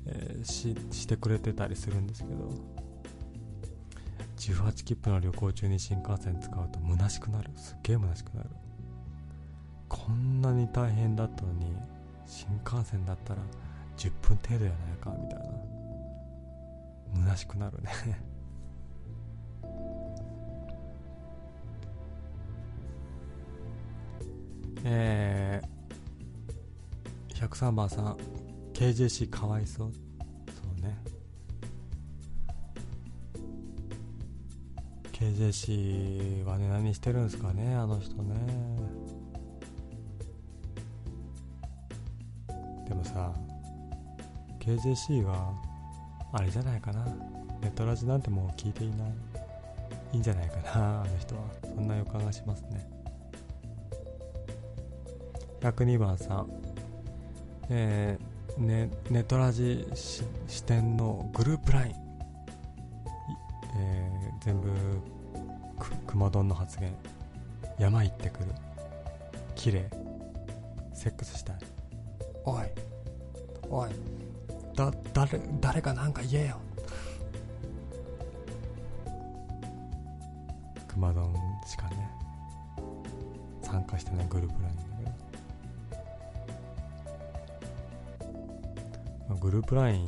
えーししてくれてたりするんですけど18切符の旅行中に新幹線使うと虚しくなる。すっげえ虚しくなる。こんなに大変だったのに新幹線だったら10分程度やないかみたいな。虚しくなるね。えー、103番さん。KJC かわいそう。そうね。KJC はね何してるんですかねあの人ね。でもさ KJC はあれじゃないかな。ネットラジなんてもう聞いていない。いいんじゃないかなあの人は。そんな予感がしますね。102番さん。えー、ね、ネトラジし支店のグループライン、えー全部く熊丼の発言。山行ってくる。綺麗。セックスしたい。おい。おい。だ誰誰かなんか言えよ。熊丼しかね。参加してないグループライン。グループライン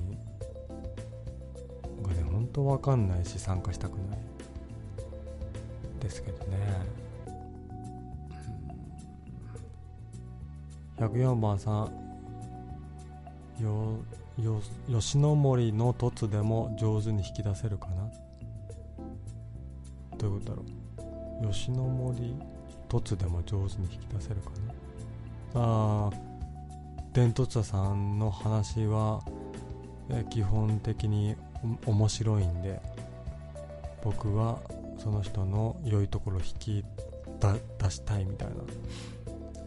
がね本当わかんないし参加したくない。ですけどね。104番さん。よよ吉野森の凸でも上手に引き出せるかな？どういうことだろう？吉野森凸でも上手に引き出せるかな？あー。伝突者さんの話は、基本的に面白いんで僕はその人の良いところを引き出したいみたいな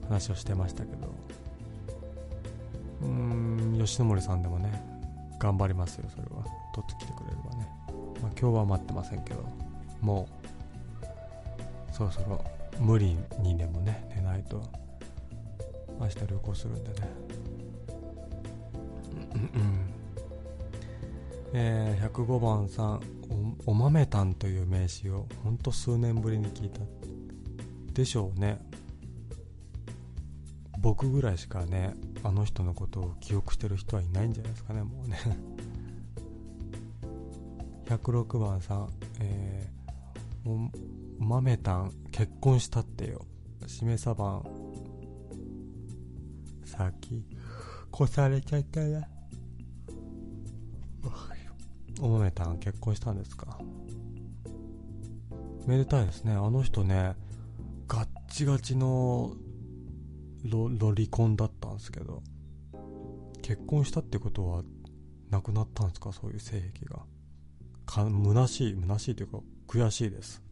話をしてましたけど。うーん吉野森さんでもね頑張りますよそれは。取ってきてくれればね、まあ、今日は待ってませんけど。もうそろそろ無理にでもね寝ないと。明日旅行するんでね。うんうんえー105番さんおお豆たんという名詞をほんと数年ぶりに聞いたでしょうね。僕ぐらいしかねあの人のことを記憶してる人はいないんじゃないですかねもうね。106番さんえー、お豆たん結婚したってよ。しめさばんさっき越されちゃったなお豆たん結婚したんですか？めでたいですね。あの人ねガッチガチのロロリコンだったんですけど結婚したってことはなくなったんですか？そういう性癖が。か虚しい虚しいというか悔しいです。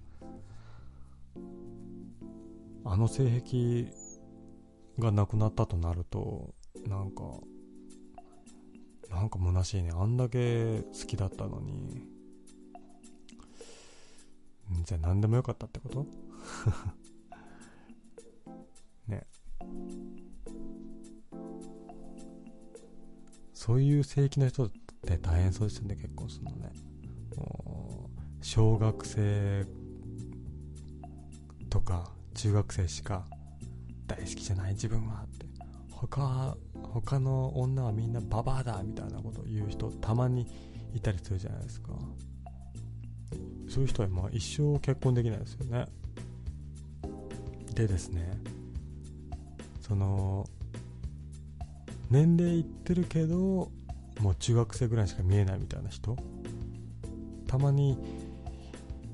あの性癖がなくなったとなるとなんかなんか虚しいね。あんだけ好きだったのにじゃあ何でもよかったってこと？ね。そういう性域の人って大変そうですよね結婚するのね。小学生とか中学生しか大好きじゃない自分はって。他他の女はみんなババアだみたいなことを言う人たまにいたりするじゃないですか。そういう人はまあ一生結婚できないですよね。でですねその年齢いってるけどもう中学生ぐらいしか見えないみたいな人たまに、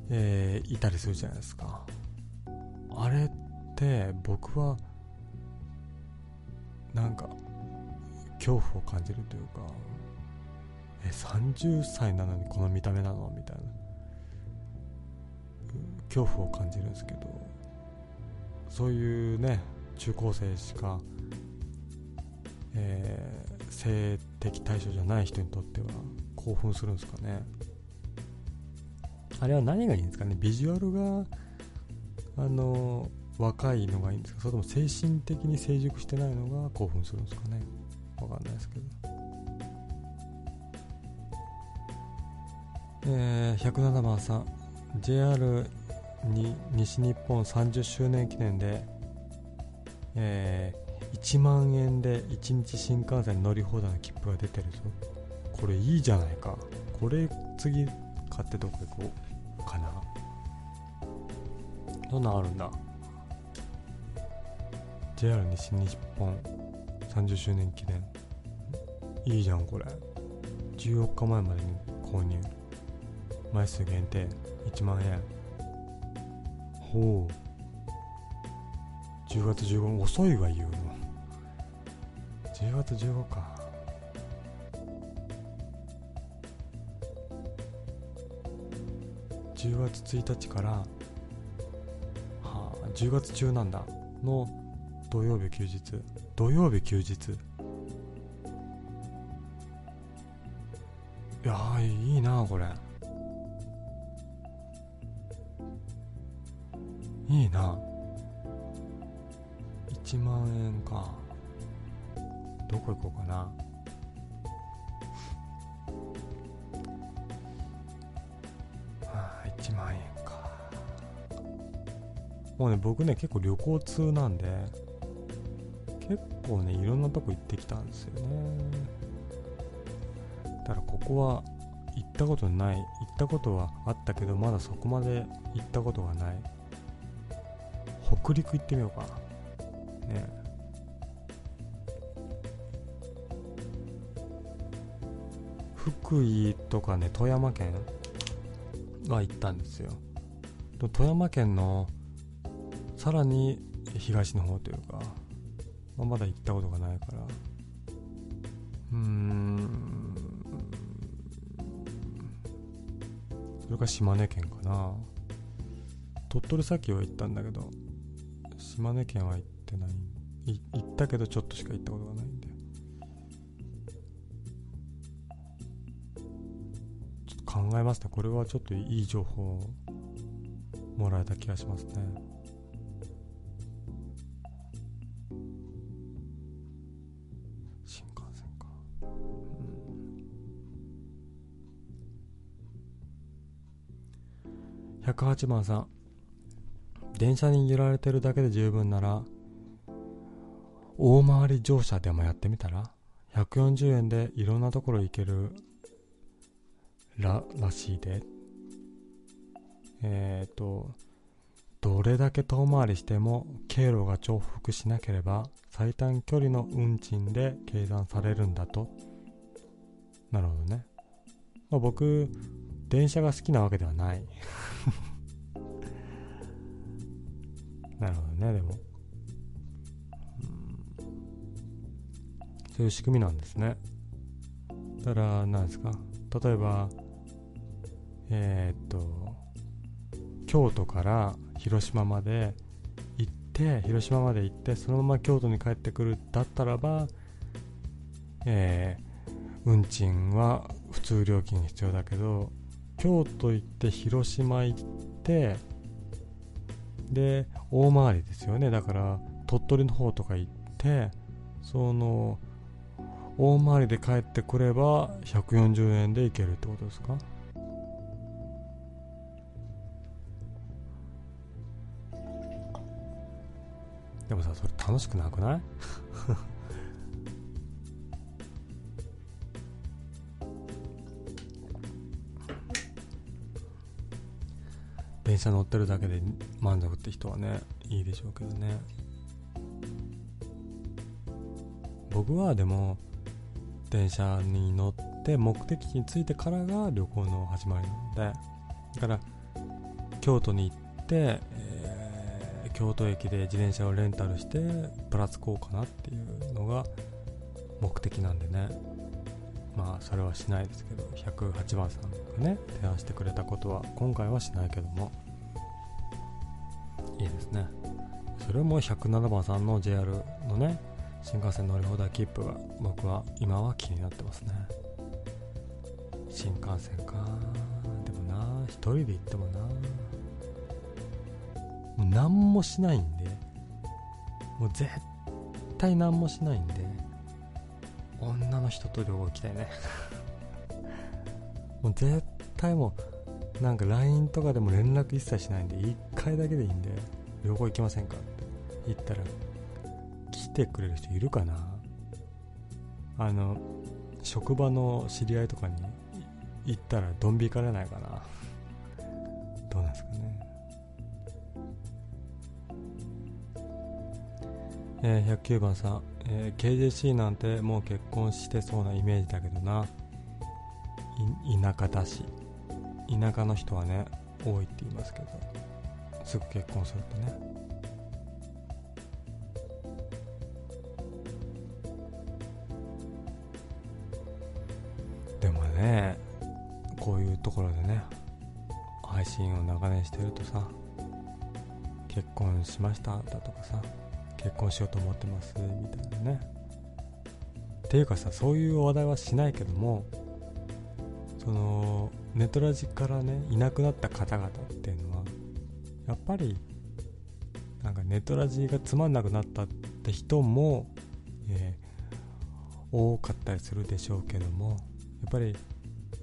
えーいたりするじゃないですか。あれって僕はなんか恐怖を感じるというかえ30歳なのにこの見た目なの？みたいな。恐怖を感じるんですけどそういうね中高生しか、えー性的対象じゃない人にとっては興奮するんですかね。あれは何がいいんですかね？ビジュアルがあの若いのがいいんですか？それとも精神的に成熟してないのが興奮するんですかね？わかんないですけど。えー、107番さん。JR に西日本30周年記念で、えー1万円で1日新幹線乗り放題の切符が出てるぞ。これいいじゃないか。これ次買ってどこ行こうかな。どんなんあるんだ？JR 西日本30周年記念。いいじゃんこれ。14日前までに購入。枚数限定。1万円。ほう。10月15日遅いわ言うの。10月15か。10月1日から。はあ10月中なんだ。の土曜日休日。土曜日休日。いやーいいなこれ。いいな。1万円か。どこ行こうかな。はあ1万円か。もうね僕ね結構旅行通なんで構ねいろんなとこ行ってきたんですよね。だからここは行ったことない行ったことはあったけどまだそこまで行ったことがない。北陸行ってみようか。ね。福井とかね富山県は行ったんですよ。富山県のさらに東の方というか、まあまだ行ったことがないから。うん。それか島根県かな。鳥取砂丘は行ったんだけど島根県は行ってない。い行ったけどちょっとしか行ったことがないんで。ちょっと考えますね。これはちょっといい情報をもらえた気がしますね。108番さん。電車に揺られてるだけで十分なら大回り乗車でもやってみたら140円でいろんなところ行けるららしいで。えっ、とどれだけ遠回りしても経路が重複しなければ最短距離の運賃で計算されるんだと。なるほどね、まあ、僕電車が好きなわけではない。なるほどねでも。そういう仕組みなんですね。だから何ですか。例えばえーっと京都から広島まで行って広島まで行ってそのまま京都に帰ってくるだったらばえー運賃は普通料金必要だけど京都行って広島行ってで大回りですよね。だから鳥取の方とか行ってその大回りで帰ってくれば140円で行けるってことですか？でもさそれ楽しくなくない？電車乗ってるだけで満足って人はねいいでしょうけどね。僕はでも電車に乗って目的地に着いてからが旅行の始まりなのでだから京都に行って、えー京都駅で自転車をレンタルしてプラスこうかなっていうのが目的なんでね。まあそれはしないですけど108番さんがね提案してくれたことは今回はしないけども。いいですね。それも107番さんの JR のね新幹線乗り放題切符が僕は今は気になってますね。新幹線か。でもな一人で行ってもな。もう何もしないんで。もう絶対何もしないんで。女の人と旅行行きたいね。もう絶対もうなんか LINE とかでも連絡一切しないんで1回だけでいいんで旅行行きませんかって。言ったら来てくれる人いるかな。あの職場の知り合いとかに行ったらドン引かれないかな。どうなんですかね。えー109番さん、えー KJC なんてもう結婚してそうなイメージだけどな。田舎だし。田舎の人はね多いって言いますけど。すぐ結婚するとね。でもねこういうところでね配信を長年してるとさ結婚しましただとかさ。結婚しようと思ってますみたいなね。っていうかさそういう話題はしないけどもそのネトラジからねいなくなった方々っていうのはやっぱりなんかネトラジがつまんなくなったって人も、えー多かったりするでしょうけどもやっぱり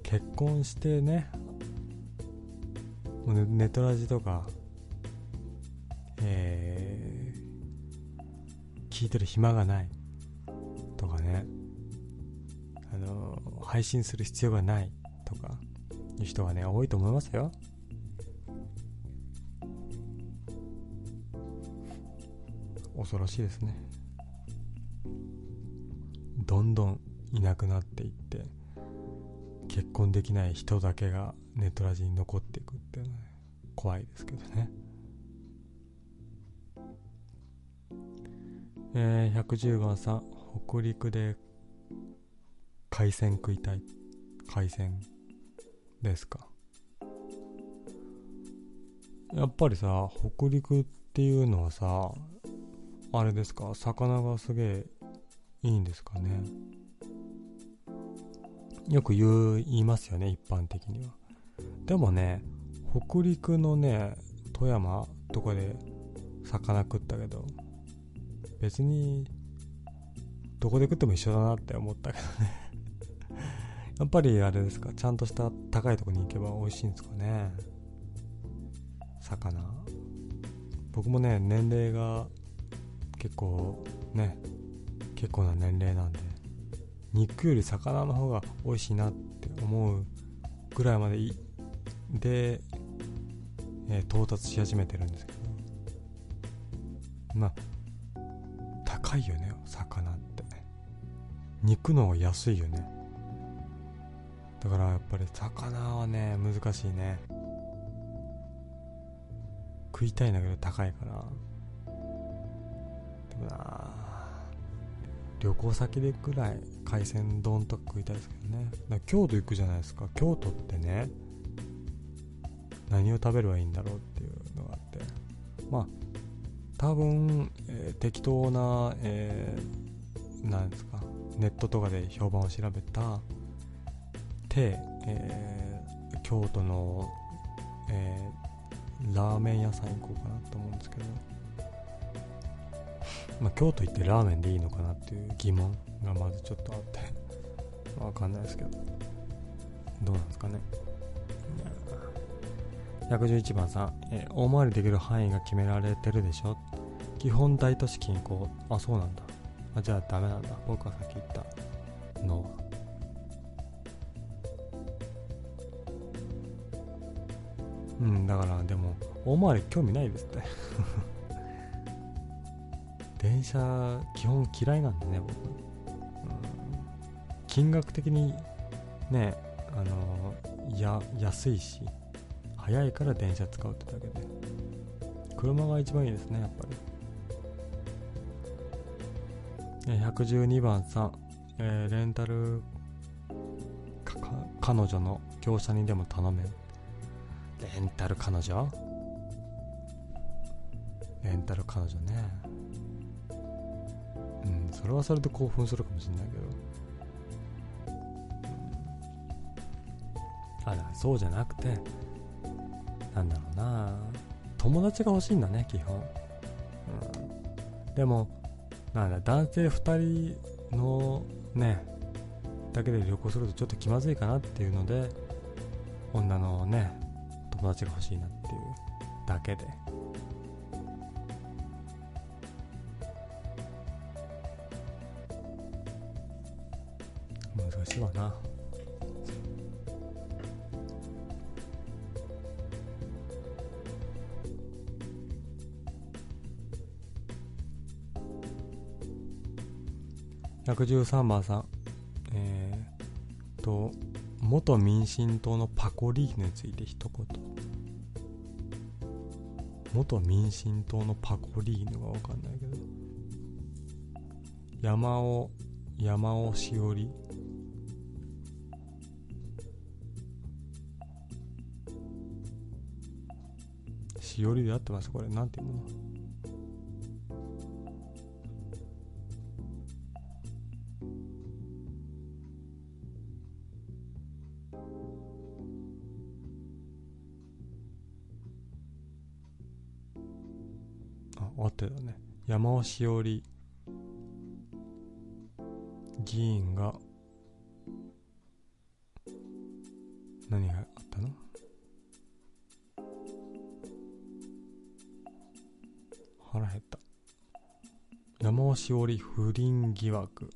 結婚してねネネトラジとかえー聞いてる暇がない。とかね。あの配信する必要がない。とかいう人がね多いと思いますよ。恐ろしいですね。どんどんいなくなっていって結婚できない人だけがネットラジに残っていくっていうのは、ね、怖いですけどね。えー、110番さん北陸で海鮮食いたい海鮮ですか？やっぱりさ北陸っていうのはさあれですか？魚がすげえいいんですかね？よく言う言いますよね一般的には。でもね北陸のね富山とかで魚食ったけど別にどこで食っても一緒だなって思ったけどね。やっぱりあれですか？ちゃんとした高いとこに行けば美味しいんですかね？魚。僕もね年齢が結構ね結構な年齢なんで肉より魚の方が美味しいなって思うぐらいまでで、えー到達し始めてるんですけど。まあ高いよね魚って。肉の方が安いよね。だからやっぱり魚はね難しいね。食いたいんだけど高いから。でもな旅行先でぐらい海鮮丼とか食いたいですけどね。だから京都行くじゃないですか。京都ってね何を食べればいいんだろうっていうのがあって。まあ多分、えー適当な、えーなんですかネットとかで評判を調べたて、えー京都の、えーラーメン屋さん行こうかなと思うんですけど、まあ、京都行ってラーメンでいいのかなっていう疑問がまずちょっとあってわかんないですけどどうなんですかね。111番さん、えー大回りできる範囲が決められてるでしょ基本大都市近郊。あそうなんだ。あじゃあダメなんだ。僕がさっき言った。の。はうんだからでも大回り興味ないですって 電車基本嫌いなんでね僕、うん、金額的にねあのや安いし早いから電車使うってだけで。車が一番いいですねやっぱり。112番さん、えーレンタルかか彼女の業者にでも頼め。レンタル彼女？レンタル彼女ね。うんそれはそれで興奮するかもしれないけど。あらそうじゃなくてなんだろうな。友達が欲しいんだね基本、うん、でもなんだ男性2人のねだけで旅行するとちょっと気まずいかなっていうので女のね友達が欲しいなっていうだけで。難しいわな。113番さん。えー、と元民進党のパコリーヌについて一言。元民進党のパコリーヌが分かんないけど。山尾山尾しおり。しおりで合ってますこれ。なんていうの？山尾志織議員が何があったの？腹減った。山尾志織不倫疑惑。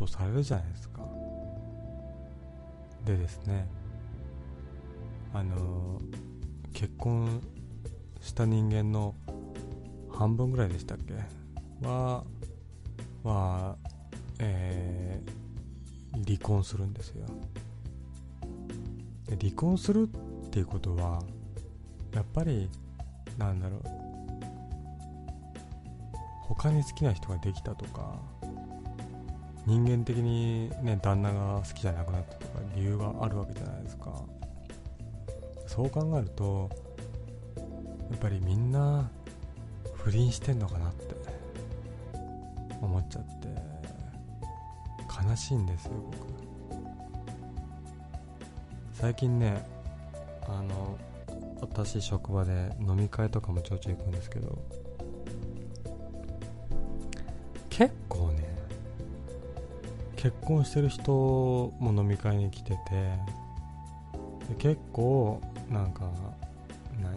倫報道されるじゃないですか。でですねあの結婚した人間の半分ぐらいでしたっけ？ははえー離婚するんですよ。で離婚するっていうことはやっぱりなんだろう他に好きな人ができたとか人間的にね旦那が好きじゃなくなったとか理由があるわけじゃないですか。そう考えるとやっぱりみんな不倫してんのかなって思っちゃって悲しいんですよ僕。最近ねあの私職場で飲み会とかもちょいちょい行くんですけど結構ね結婚してる人も飲み会に来ててで結構なんか何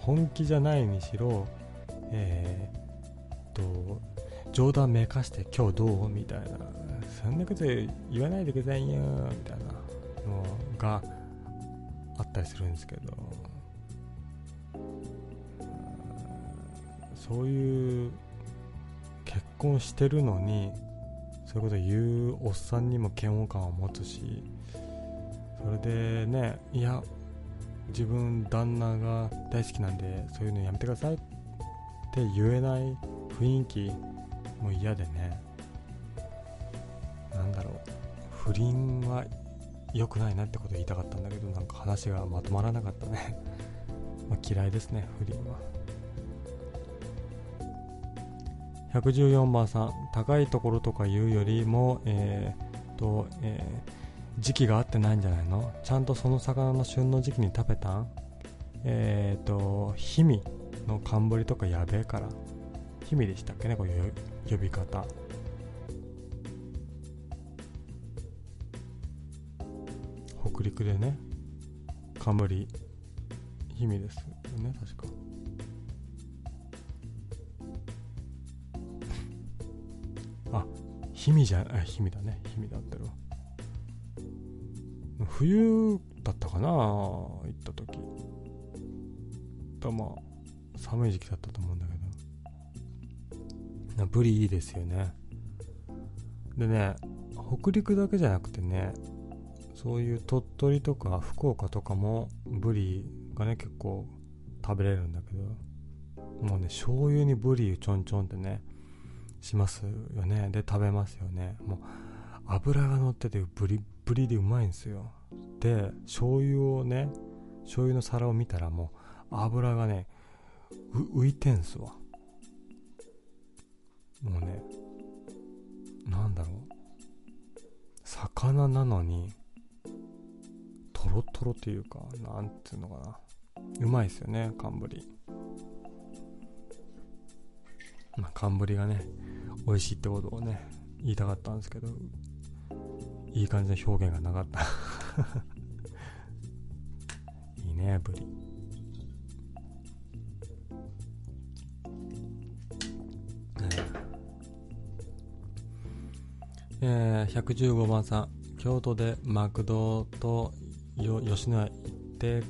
本気じゃないにしろえー、と冗談めかして今日どうみたいな。そんなこと言わないでくださいよみたいなのがあったりするんですけど。そういう結婚してるのにそういうこと言うおっさんにも嫌悪感を持つしそれでねいや自分旦那が大好きなんでそういうのやめてくださいって言えない雰囲気も嫌でね。なんだろう。不倫は良くないなってこと言いたかったんだけどなんか話がまとまらなかったね。ま嫌いですね不倫は。114番さん高いところとか言うよりもえー、とえー時期が合ってないんじゃないの？ちゃんとその魚の旬の時期に食べたん？えっ、と氷見の寒ぶりとかやべえから。氷見でしたっけね？こういう呼び方。北陸でね寒ぶり。氷見ですよね確か。氷見じゃあ氷見だね。氷見だってるわ冬だったかな行った時。だまあ寒い時期だったと思うんだけど。なブリいいですよね。でね北陸だけじゃなくてねそういう鳥取とか福岡とかもブリがね結構食べれるんだけど。もうね醤油にブリをちょんちょんってねしますよね。で食べますよね。もう油が乗っててブリブリでうまいんですよ。で醤油をね醤油の皿を見たらもう油がね浮いてんすわ。もうねなんだろう。魚なのにトロトロっていうかなんていうのかな。うまいっすよね寒ぶりまあ寒ぶりがね美味しいってことをね言いたかったんですけどいい感じの表現がなかった。いいねブリえ。ー、115番さん。京都でマクドとよ吉野家行って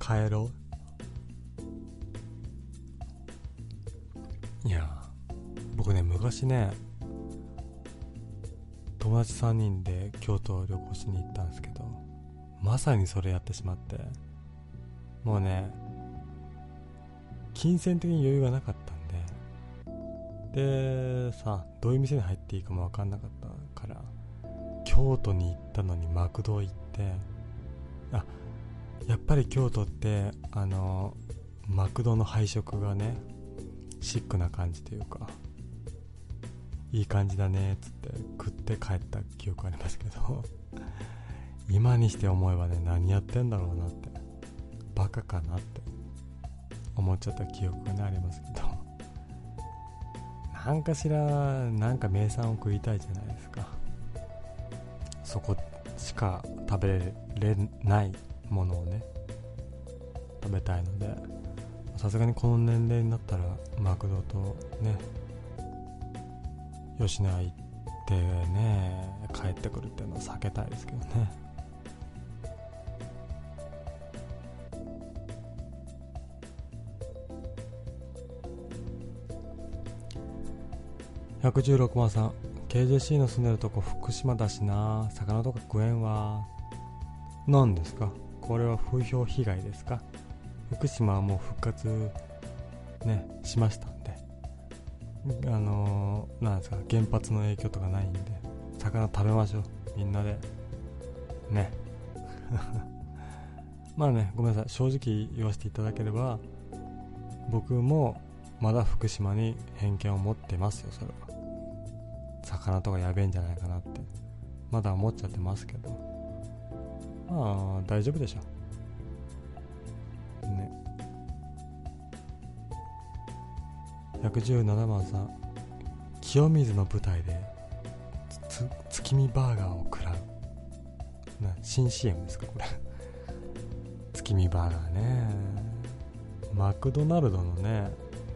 帰ろう。昔ね友達3人で京都を旅行しに行ったんですけどまさにそれやってしまってもうね金銭的に余裕がなかったんででさどういう店に入っていいかも分かんなかったから京都に行ったのにマクド行ってあやっぱり京都ってあのマクドの配色がねシックな感じというかいい感じだねっつって食って帰った記憶ありますけど。今にして思えばね何やってんだろうなって。バカかなって。思っちゃった記憶がねありますけど。なんかしらなんか名産を食いたいじゃないですか。そこしか食べれないものをね食べたいので。さすがにこの年齢になったらマクドとね吉野家行ってね帰ってくるっていうのは避けたいですけどね。116番さん KJC の住んでるとこ福島だしな。魚とか食えんわ。何ですか？これは風評被害ですか？福島はもう復活ねしましたんで。あのー、なんですか原発の影響とかないんで魚食べましょうみんなで。ね。まあねごめんなさい。正直言わせていただければ僕もまだ福島に偏見を持ってますよそれは。魚とかやべえんじゃないかなって。まだ思っちゃってますけど。まあ大丈夫でしょ117番さん清水の舞台で月見バーガーを食らう。な新 CM ですかこれ。月見バーガーね。マクドナルドのね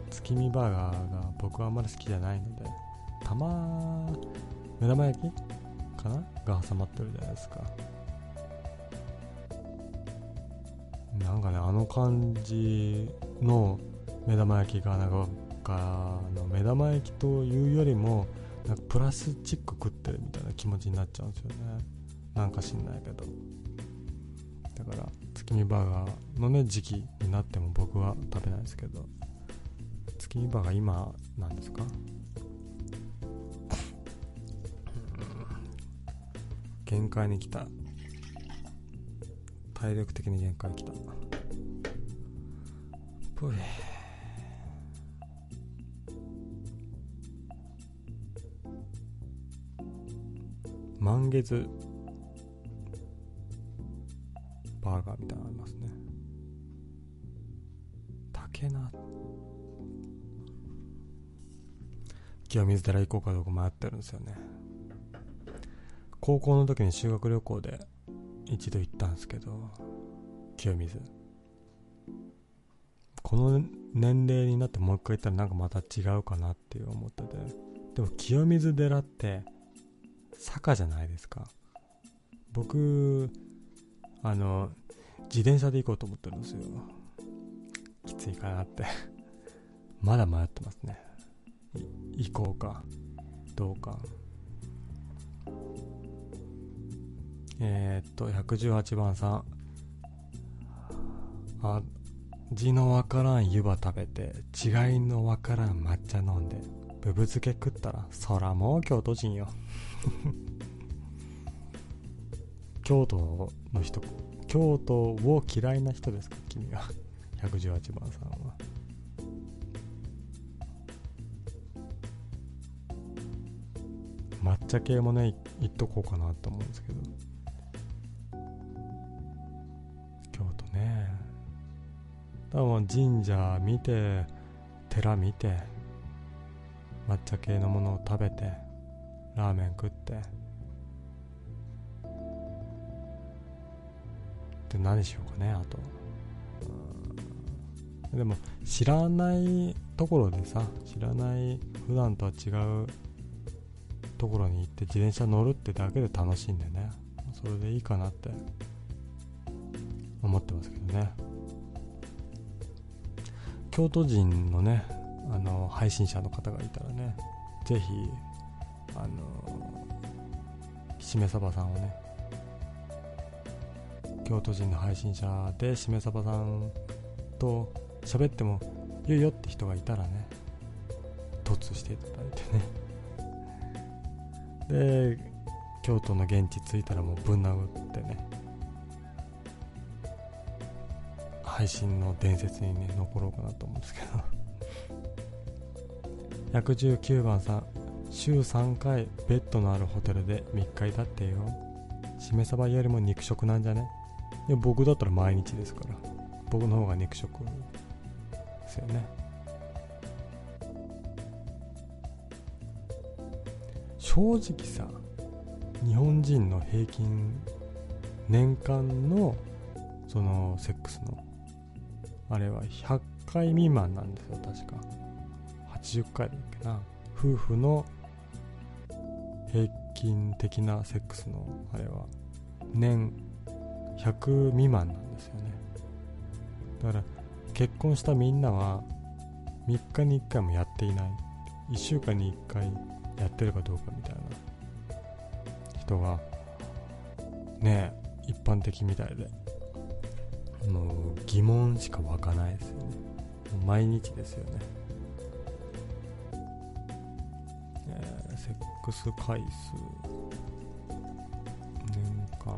月見バーガーが僕はあんまり好きじゃないのでたま目玉焼きかな？が挟まってるじゃないですか。なんかねあの感じの目玉焼きがなんかかの目玉焼きというよりもなんかプラスチック食ってるみたいな気持ちになっちゃうんですよね。なんか知んないけど。だから月見バーガーのね時期になっても僕は食べないですけど。月見バーガー今なんですか？限界に来た。体力的に限界に来た。ぷい満月バーガーみたいなのありますね。竹菜。清水寺行こうかどうか迷ってるんですよね。高校の時に修学旅行で一度行ったんですけど清水。この年齢になってもう一回行ったらなんかまた違うかなっていう思ってて。でも清水寺って坂じゃないですか。僕あの自転車で行こうと思ってるんですよ。きついかなって。まだ迷ってますね。行こうかどうか。えー、っと118番さん。あ字のわからん湯葉食べて違いのわからん抹茶飲んで。ぶぶ漬け食ったらそらもう京都人よ。京都の人京都を嫌いな人ですか？君は。118番さんは。抹茶系もねいっとこうかなと思うんですけど。京都ね。多分神社見て寺見て抹茶系のものを食べてラーメン食って。で何しようかねあと。でも知らないところでさ知らない普段とは違うところに行って自転車乗るってだけで楽しいんでね。それでいいかなって。思ってますけどね。京都人のねあの配信者の方がいたらねぜひあのしめさばさんをね京都人の配信者でしめさばさんと喋ってもいいよって人がいたらね突していただいてね。で京都の現地着いたらもうぶん殴ってね配信の伝説にね残ろうかなと思うんですけど。119番さん週3回ベッドのあるホテルで3日いたってよ。しめ鯖よりも肉食なんじゃね？いや僕だったら毎日ですから。僕の方が肉食ですよね。正直さ日本人の平均年間のそのセックスのあれは100回未満なんですよ確か。80回だっけな。夫婦の平均的なセックスのあれは年100未満なんですよね。だから結婚したみんなは3日に1回もやっていない。1週間に1回やってるかどうかみたいな人がね一般的みたいで。もう疑問しか湧かないですよね。毎日ですよね、えーセックス回数。年間。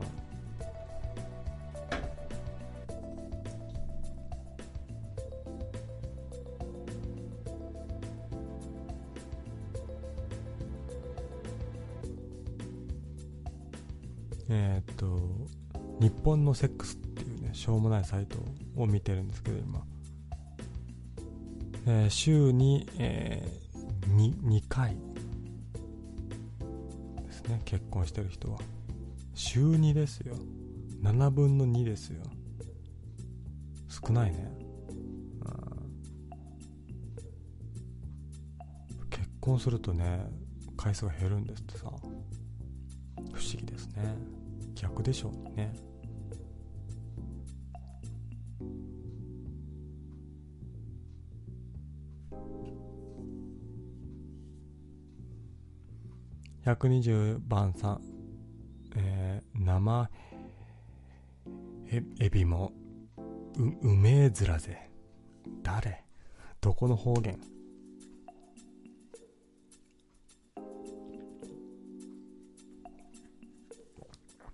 えっと日本のセックスっていうねしょうもないサイトを見てるんですけど今、えー週に、えー、2, 2回。ね結婚してる人は。週2ですよ。7分の2ですよ。少ないね。うん。結婚するとね回数が減るんですってさ。不思議ですね。逆でしょうね。120番さん、えー、生えエビもううめえずらぜ。誰？どこの方言？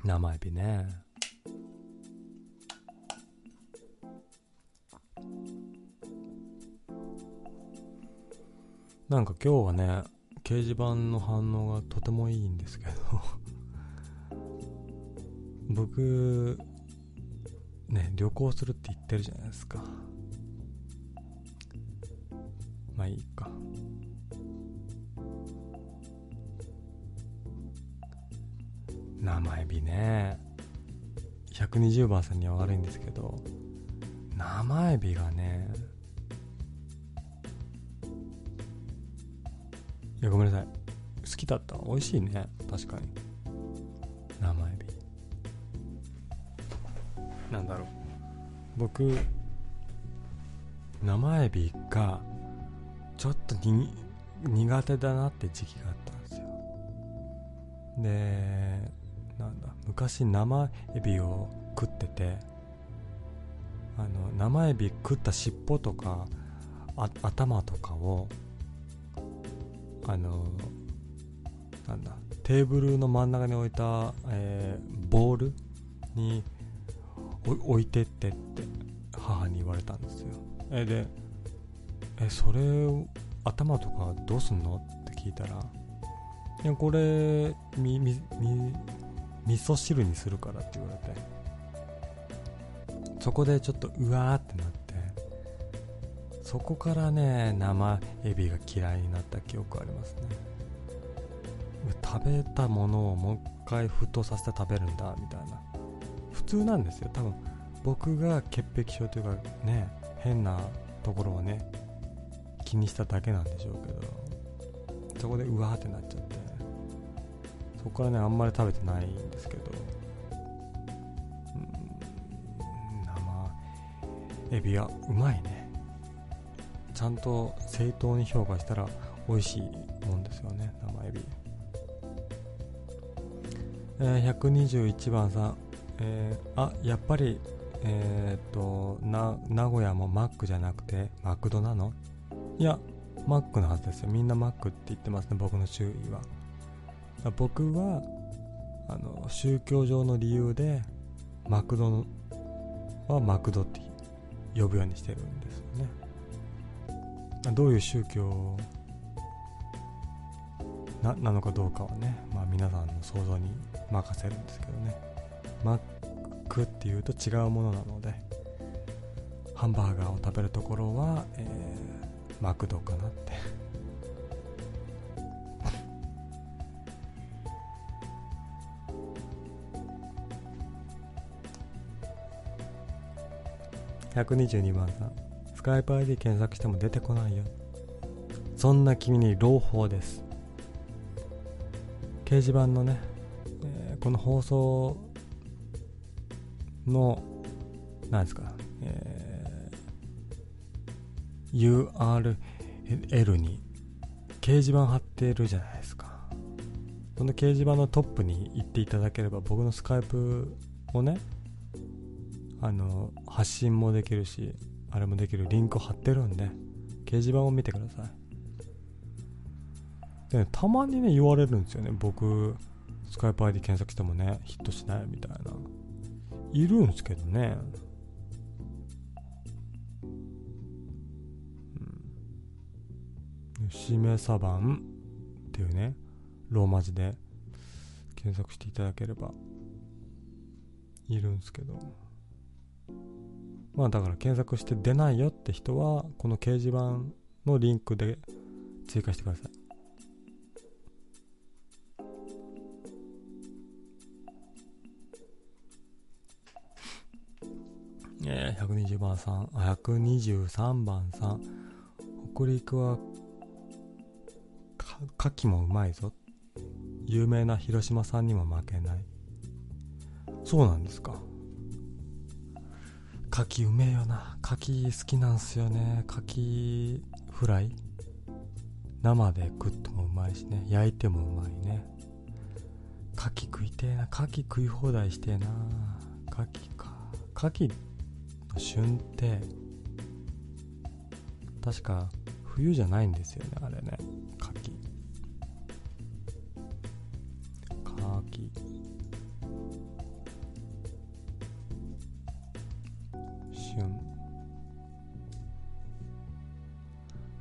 生エビね。なんか今日はね掲示板の反応がとてもいいんですけど。僕ね旅行するって言ってるじゃないですか。まあいいか。生エビね。120番さんには悪いんですけど生エビがねいやごめんなさい。好きだった。美味しいね。確かに。生エビ。なんだろう。僕生エビがちょっとに苦手だなって時期があったんですよ。でなんだ昔生エビを食っててあの生エビ食った尻尾とかあ頭とかをあのなんだテーブルの真ん中に置いた、えーボールに置いてってって母に言われたんですよ。えでえそれを頭とかどうすんの？って聞いたらいやこれみみみ味噌汁にするからって言われて。そこでちょっとうわーってなって。そこからね生エビが嫌いになった記憶ありますね。食べたものをもう一回沸騰させて食べるんだみたいな。普通なんですよ。多分僕が潔癖症というかね変なところをね気にしただけなんでしょうけどそこでうわーってなっちゃって。そこからねあんまり食べてないんですけど。生エビはうまいね。ちゃんと正当に評価したら美味しいもんですよね生エビ。えー121番さん、えーあやっぱりえーっとな名古屋もマックじゃなくてマクドなのいやマックのはずですよ。みんなマックって言ってますね僕の周囲は。僕はあの宗教上の理由でマクドはマクドって呼ぶようにしてるんですよね。どういう宗教ななのかどうかはね、まあ、皆さんの想像に任せるんですけどね。マックっていうと違うものなのでハンバーガーを食べるところは、えーマクドかなって。122番さん。スカイプ ID 検索しても出てこないよ。そんな君に朗報です。掲示板のね、えーこの放送の何ですか、えー URL に掲示板貼ってるじゃないですか。その掲示板のトップに行っていただければ僕のスカイプをねあの発信もできるしあれもできるリンク貼ってるんで掲示板を見てください。でねたまにね言われるんですよね。僕スカイプ ID 検索してもねヒットしないみたいな。いるんですけどね。うん。しめさばんっていうねローマ字で検索していただければいるんですけど。まあだから検索して出ないよって人はこの掲示板のリンクで追加してください。えー、120番さんあ123番さん。北陸はか牡蠣もうまいぞ。有名な広島さんにも負けない。そうなんですか。牡蠣うめえよな。牡蠣好きなんすよね。牡蠣フライ。生で食ってもうまいしね。焼いてもうまいね。牡蠣食いてえな。牡蠣食い放題してえな。牡蠣か。牡蠣の旬って。確か冬じゃないんですよねあれね。牡蠣牡蠣旬。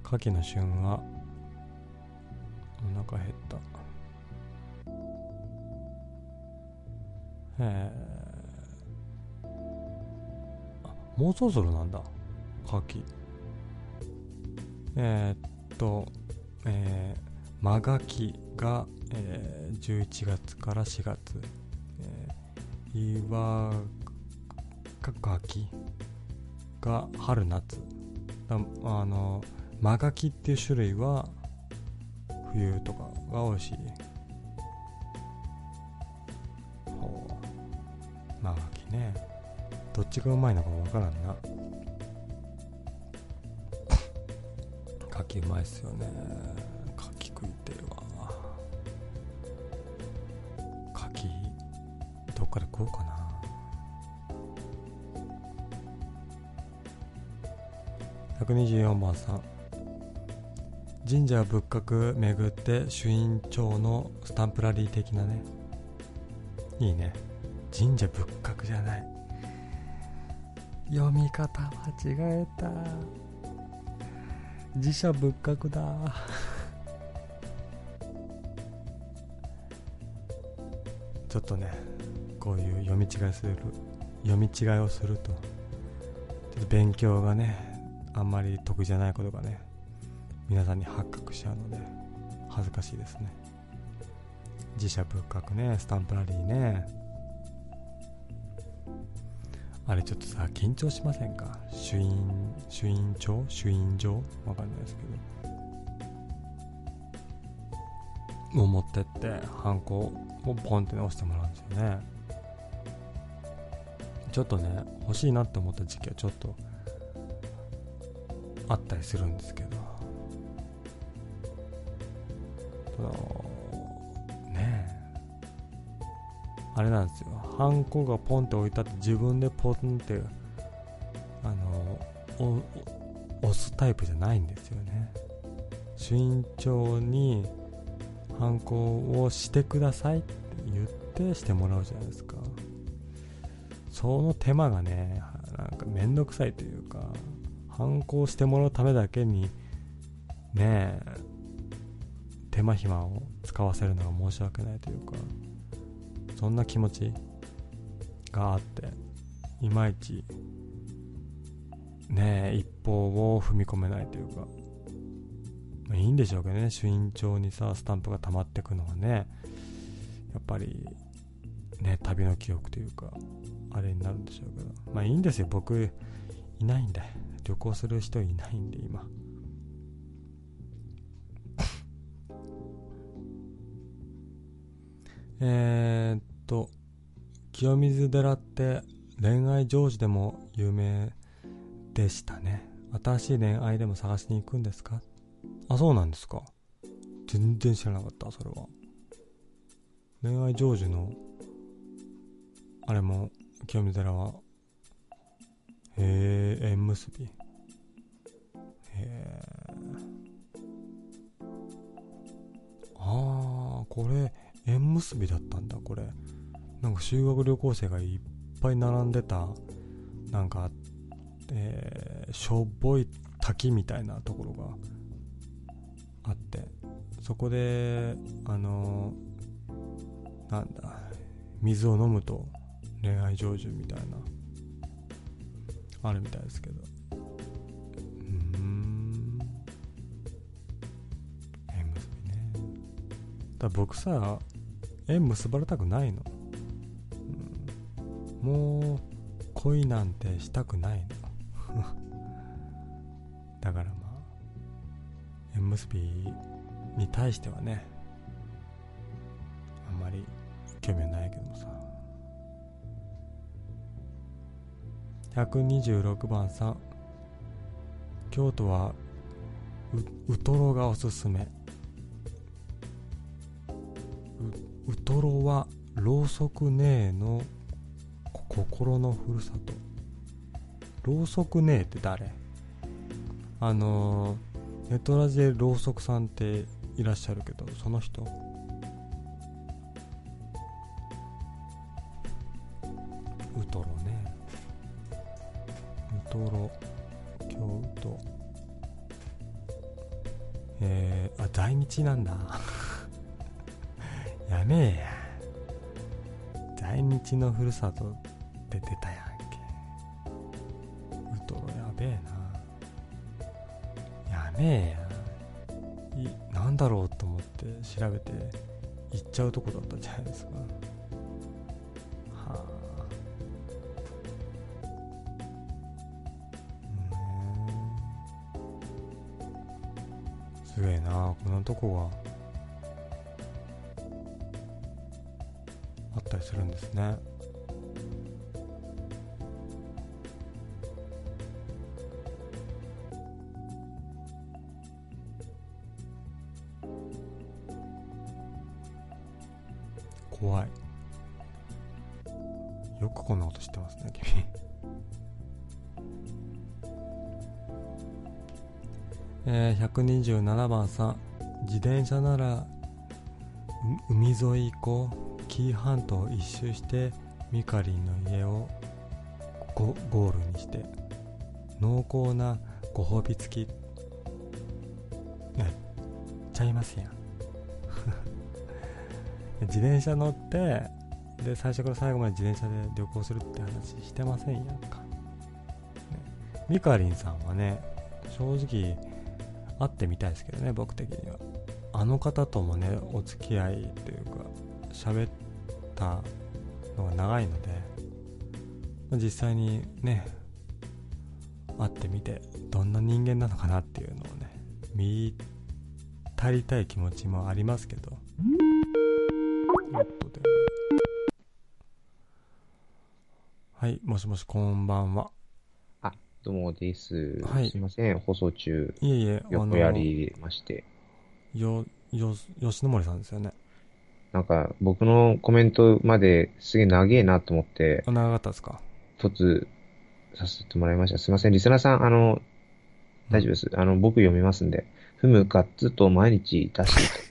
牡蠣の旬はお腹減った。えー、あもうそろそろなんだ。柿えー、っとえー、マガキが、えー、11月から4月、えー、岩かき。が春夏。だあのマガキっていう種類は冬とかが多いしほう。マガキね。どっちがうまいのか分からんな。柿うまいっすよね。124番さん。神社仏閣巡って朱印帳のスタンプラリー的なね。いいね。神社仏閣じゃない。読み方間違えた。自社仏閣だ。ちょっとねこういう読み違いする読み違いをすると。ちょっと勉強がねあんまり得意じゃないことがね皆さんに発覚しちゃうので恥ずかしいですね。自社仏閣ねスタンプラリーね。あれちょっとさ緊張しませんか？朱印朱印帳朱印状わかんないですけど。を持ってってハンコをポンって押してもらうんですよね。ちょっとね欲しいなって思った時期はちょっとあったりするんですけど。そのねえ。あれなんですよ。ハンコがポンって置いてあって自分でポンってあの押すタイプじゃないんですよね。朱印帳にハンコをしてくださいって言ってしてもらうじゃないですか。その手間がねなんかめんどくさいというか。反抗してもらうためだけにねえ手間暇を使わせるのが申し訳ないというかそんな気持ちがあっていまいちねえ一歩を踏み込めないというか、まあ、いいんでしょうけどね朱印帳にさスタンプが溜まってくのはねやっぱりね旅の記憶というかあれになるんでしょうけど。まあいいんですよ僕いないんで。旅行する人いないんで今。えっと清水寺って恋愛成就でも有名でしたね。新しい恋愛でも探しに行くんですか？あそうなんですか。全然知らなかったそれは。恋愛成就のあれも清水寺はへえ縁結びへえああこれ縁結びだったんだこれ。なんか修学旅行生がいっぱい並んでたなんかえー、しょぼい滝みたいなところがあって。そこであのー、なんだ水を飲むと恋愛成就みたいな。あるみたいですけど。うーん。縁結びね。だ僕さ縁結ばれたくないの、うん、もう恋なんてしたくないの。だからまあ縁結びに対してはねあんまり興味はないけどもさ126番さん。京都はウトロがおすすめ。ウトロはろうそくねえの心のふるさと。ろうそくねえって誰？あのネトラジでろうそくさんっていらっしゃるけどその人。ロ京都。えー、あ在日なんだ。やめえや。来日のふるさとって出たやんけ。ウトロやべえな。やめえや。いなんだろうと思って調べて行っちゃうとこだったじゃないですか。すげえなこのとこが。あったりするんですね。127番さん自転車なら海沿い行こう。紀伊半島一周してミカリンの家をゴゴールにして。濃厚なご褒美付き。ねちゃいますやん。自転車乗ってで最初から最後まで自転車で旅行するって話してませんやんか、ね、ミカリンさんはね正直会ってみたいですけどね僕的には。あの方ともねお付き合いというか喋ったのが長いので実際にね会ってみてどんな人間なのかなっていうのをね見足りたい気持ちもありますけど。ちょっとで。はいもしもしこんばんは、どうもです。はいすいません、放送中、いえいえあ横やりまして。よよ吉野森さんですよねなんか、僕のコメントまですげえ長えなと思って、あ長かったですか？突させてもらいました。すいません、リスナーさん、あの、大丈夫です。あの、僕読みますんで、ふむかっつと毎日出して、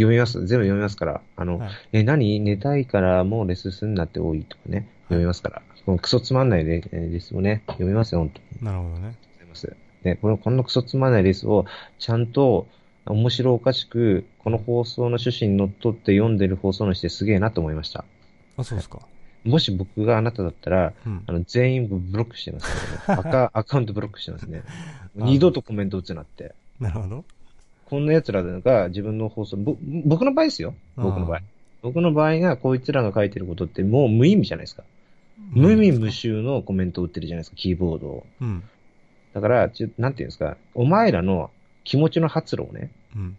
読みます。全部読みますから。あの、はいえ、何？寝たいからもうレスすんなって多いとかね、読みますから。このクソつまんないレレスをね、読みますよ、本当に。なるほどねございます。で、この、このクソつまんないレースを、ちゃんと、面白おかしく、この放送の趣旨にのっとって読んでる放送のしてすげえなと思いました。あそうですかもし僕があなただったら、うんあの、全員ブロックしてますけど、ね、アカ、アカウントブロックしてますね。あ二度とコメント打つなって。なるほどこんな奴らが自分の放送、ぼ僕の場合ですよ。僕の場合。僕の場合が、こいつらが書いてることってもう無意味じゃないですか。無味無臭のコメントを打ってるじゃないですか、キーボードを。うんだから、ちょなんていうんですか、お前らの気持ちの発露をね、うん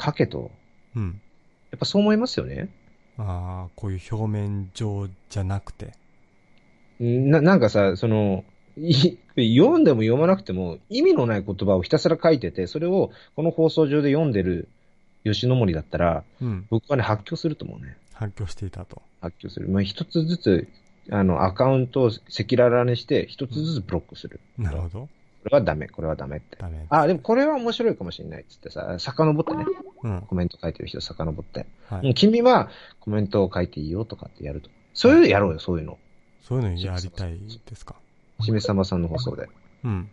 書けと。うんやっぱそう思いますよね。ああこういう表面上じゃなくてな、なんかさ、その、い読んでも読まなくても意味のない言葉をひたすら書いてて、それをこの放送上で読んでる吉野森だったら、うん僕はね、発狂すると思うね。発狂していたと発狂する。まあ、一つずつ、あの、アカウントを赤裸々にして、一つずつブロックする。なるほどこれはダメ、これはダメって。ダメあ、でもこれは面白いかもしれないっつってさ、遡ってね、うんコメント書いてる人遡って。はい君はコメントを書いていいよとかってやると。そういうのやろうよ、そういうの。そういうのやりたいですか？しめさまさんの放送で。うん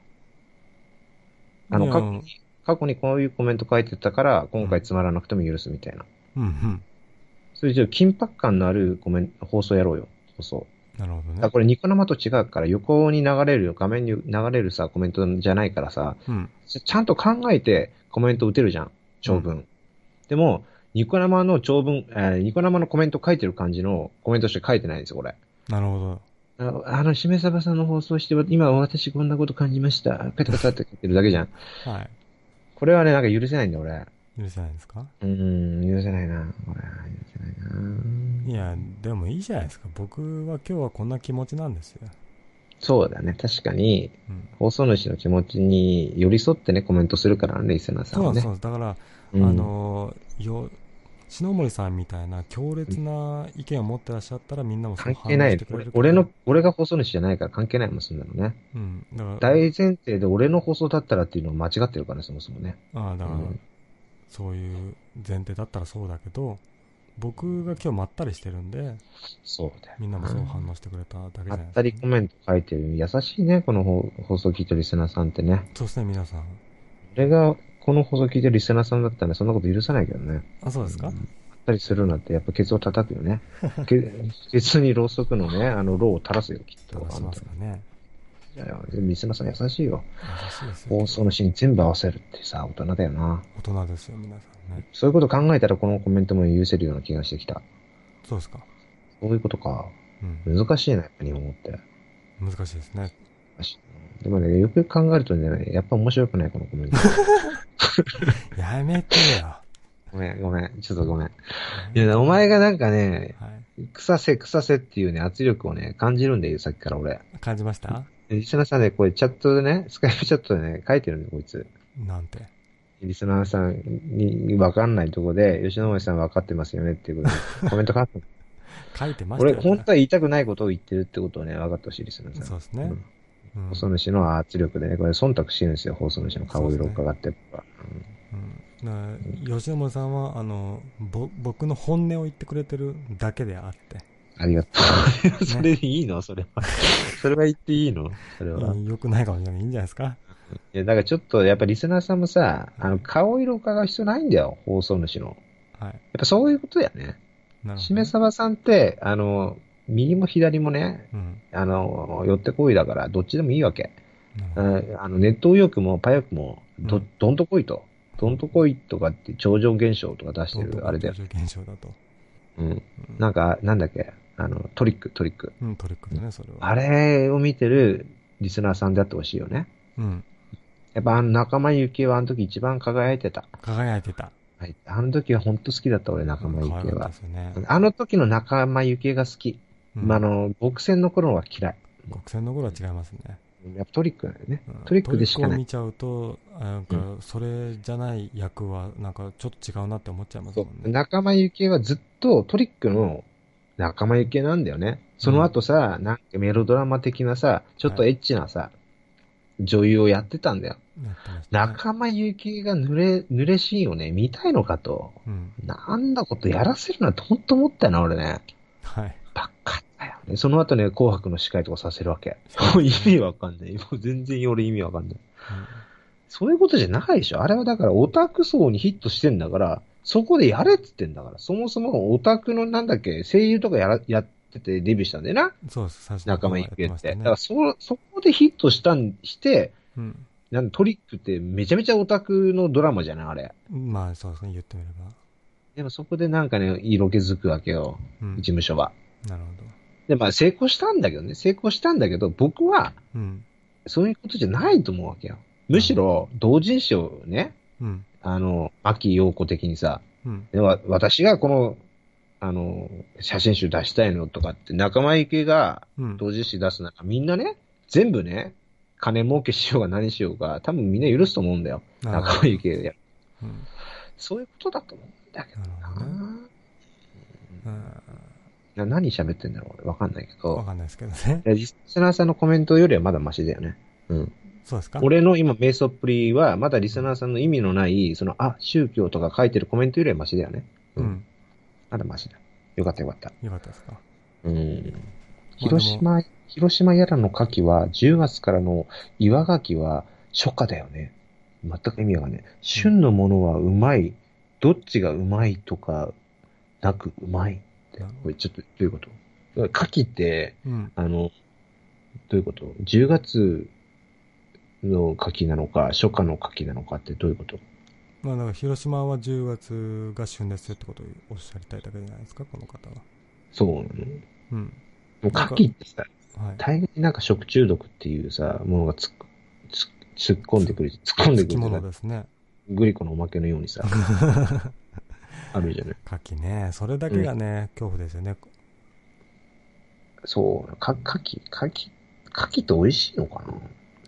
あの、過去に、過去にこういうコメント書いてたから、今回つまらなくても許すみたいな。うんうんそういう緊迫感のあるコメント、放送やろうよ。放送。なるほどねあ、これニコ生と違うから、横に流れる、画面に流れるさ、コメントじゃないからさ、うんちちゃんと考えてコメント打てるじゃん。長文。でも、ニコ生の長文、えーニコ生のコメント書いてる感じのコメントして書いてないんですよ、これ。なるほどああの、しめさばさんの放送して、今私こんなこと感じました。ペタペタって書いてるだけじゃん。はいこれはね、なんか許せないんだ、俺。許せないですか？うーん、許せないな。これは許せないないやでもいいじゃないですか僕は今日はこんな気持ちなんですよそうだね。確かに、うん放送主の気持ちに寄り添ってね、コメントするからね、リスナーさんはねそうそう。だからうんあのよ篠森さんみたいな強烈な意見を持ってらっしゃったらみんなもそう関係ない。俺俺の、俺が放送主じゃないから関係ないもん、そんなのね。うんだから大前提で俺の放送だったらっていうのが間違ってるからね、そもそもね。ああだから、うんそういう前提だったらそうだけど僕が今日まったりしてるんでそうだよ。みんなもそう反応してくれただけじゃあないったりコメント書いてる優しいね、この放放送聞いてるリスナーさんってね。そうですね皆さん俺がこの放送聞いてるリスナーさんだったらね、そんなこと許さないけどね。あそうですか、うんたりするなんて、やっぱケツを叩くよね。けケツにろうそくのね、あの、ろうを垂らすよ、きっと。どうしますかね。いやリスナーさん優しいよ。優しいですよ放送のシーン全部合わせるってさ、大人だよな。大人ですよ、皆さんね。そういうこと考えたらこのコメントも許せるような気がしてきた。そうですか。そういうことか。うん。難しいな、やっぱ日本語って。難しいですね。難しいなでもね、よくよく考えるとね、やっぱ面白くない、このコメント。やめてよ。ごめん、ごめん、ちょっとごめん。いや、お前がなんかね、はい。草せ、草せっていうね、圧力をね、感じるんだよ、さっきから俺。感じました？でリスナーさんね、これチャットでね、スカイプチャットでね、書いてるんだよ、こいつ。なんて？リスナーさんに分かんないとこで、吉野森さん分かってますよねっていうことで、コメント書くの。書いてました俺、よ、本当は言いたくないことを言ってるってことをね、分かってほしい、リスナーさん。そうですね。うん放送主の圧力でね、これ忖度してるんですよ、放送主の顔色を伺って。僕はうん、吉野森さんはあのぼ僕の本音を言ってくれてるだけであって、ありがとう。それでいいの？それは。それは言っていいの？それは。うん、よくないかもしれない。いいんじゃないですか？いや、だからちょっと、やっぱリスナーさんもさ、あの、顔色を伺う必要ないんだよ、放送主の。はい。やっぱそういうことだよね。なるほどしめさばさんって、あの、右も左もね、うんあの、寄ってこいだから、どっちでもいいわけ。なるほどああの、ネット右翼もパヤクも、ど、うんどんとこいと。どんとこいとかって超常現象とか出してる、あれだよ。超常現象だと、うん。うんなんか、なんだっけ、あの、トリック、トリック。うん、トリックだねそれはあれを見てるリスナーさんであってほしいよね。うんやっぱあの仲間由紀恵はあの時一番輝いてた。輝いてたはい。あの時は本当好きだった俺、仲間由紀恵はね、あの時の仲間由紀恵が好き。うんまあ、あの、極戦の頃は嫌い。国戦の頃は違いますね、やっぱトリックだよねうん。トリックでしかない。トリックを見ちゃうとあなんかそれじゃない役はなんかちょっと違うなって思っちゃいますそもんう。ね仲間由紀恵はずっとトリックの仲間由紀恵なんだよね。その後さ、なんかメロドラマ的なさ、ちょっとエッチなさ、女優をやってたんだよ。ね仲間由紀恵が濡れ、濡れシーンをね、見たいのかと。うんなんだことやらせるなってほんと思ったよな、俺ね。はいばっかだよね。その後ね、紅白の司会とかさせるわけ。意味わかんない。もう全然俺意味わかんない。そういうことじゃないでしょ。あれはだからオタク層にヒットしてんだから、そこでやれっつってんだから。そもそもオタクのなんだっけ、声優とかやら、やっててデビューしたんだよな。うんそうです最初の仲間頃はやって。ねだからそ、そこでヒットしたん、して、うんなんトリックってめちゃめちゃオタクのドラマじゃないあれ。まあそうですね言ってみればでもそこでなんかね、色気づくわけよ。うん事務所は。なるほで、まあ成功したんだけどね。成功したんだけど、僕は、どうん。そういうことじゃないと思うわけよ。むしろ、同人誌をね、うん。あの、牧陽子的にさ、うん。でわ私がこの、あの、写真集出したいのとかって、仲間由紀恵がうん。同人誌出す中、みんなね、全部ね、金儲けしようが何しようが、多分みんな許すと思うんだよ。仲間由紀恵で。うん。そういうことだと思うんだけどな。どね。な。うんな何喋ってんだろう俺わかんないけど。わかんないですけどねいやリスナーさんのコメントよりはまだマシだよね。うん。そうですか？俺の今、瞑想っぷりは、まだリスナーさんの意味のない、その、あ、宗教とか書いてるコメントよりはマシだよね。うんまだマシだ。よかったよかった。よかったですか？うん。広島、広島やらの牡蠣は、10月からの岩牡蠣は初夏だよね。全く意味わかんない。旬のものはうまい。どっちがうまいとか、なくうまい。これちょっと、どういうこと？牡蠣って、うん。あの、どういうこと ?10 月の牡蠣なのか、初夏の牡蠣なのかってどういうこと？まあだから広島は10月が旬ですよってことをおっしゃりたいだけじゃないですかこの方は。そうなの？うん。もう牡蠣ってさ、はい。大概なんか食中毒っていうさ、ものがつっつ突っ込んでくる、突っ込んでつきもくるとかのですね。グリコのおまけのようにさ、あるじゃない。牡蠣ね。それだけがね、恐怖ですよね。そう、か、牡蠣、牡蠣、牡蠣って美味しいのか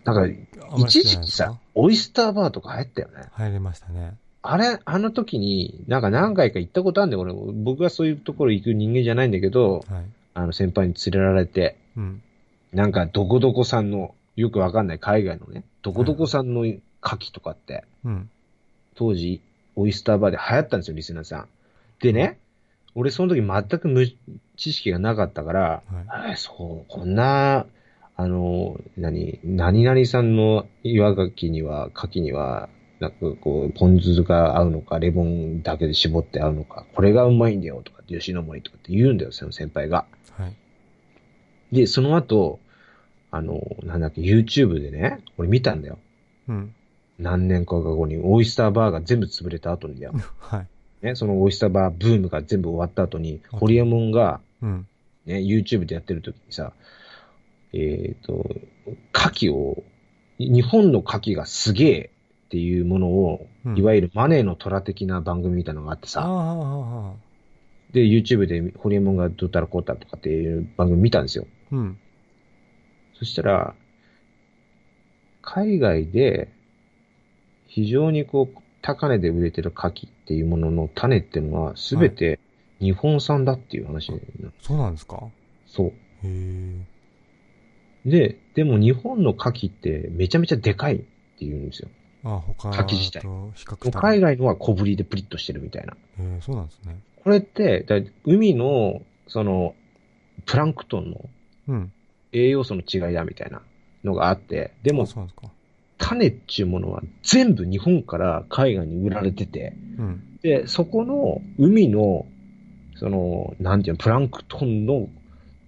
な？なんか、一時期さ、オイスターバーとか流行ったよね。入りましたね。あれ、あの時に、なんか何回か行ったことあるんだよ、俺。僕はそういうところ行く人間じゃないんだけど、はい。あの先輩に連れられて、うん。なんかどこどこさんの、よくわかんない海外のね、どこどこさんの牡蠣とかって、うん。当時、オイスターバーで流行ったんですよ、リスナーさん。でね、俺その時全く無知識がなかったから、はいえそう、こんな、あの、何、何々さんの岩牡蠣には、牡蠣には、なんかこう、ポン酢が合うのか、レモンだけで絞って合うのか、これがうまいんだよとかって、吉野森とかって言うんだよ、その先輩が。はい。で、その後、あの、なんだっけ、YouTube でね、俺見たんだよ。うん。何年か後に、オイスターバーが全部潰れた後にだよ。はい。ね、そのオイスターバーブームが全部終わった後に、うんホリエモンが、うん。ね、YouTube でやってる時にさ、えっ、と、牡蠣を、日本の牡蠣がすげえっていうものを、うんいわゆるマネーの虎的な番組みたいなのがあってさ、で、YouTube でホリエモンがどうたらこうたらとかっていう番組見たんですよ。うん。そしたら、海外で非常にこう、高値で売れてる牡蠣っていうものの種っていうのは全て日本産だっていう話になる、そうなんですか？そう。へえ。で、でも日本の牡蠣ってめちゃめちゃでかいって言うんですよ。ああ、他牡蠣自体。海外のは小ぶりでプリッとしてるみたいな。そうなんですね。これって、だ海の、その、プランクトンのうん。栄養素の違いだみたいなのがあって、でもあそうなんですか。種っていうものは全部日本から海外に売られてて、うん。で、そこの海の、その、なんていうの、プランクトンの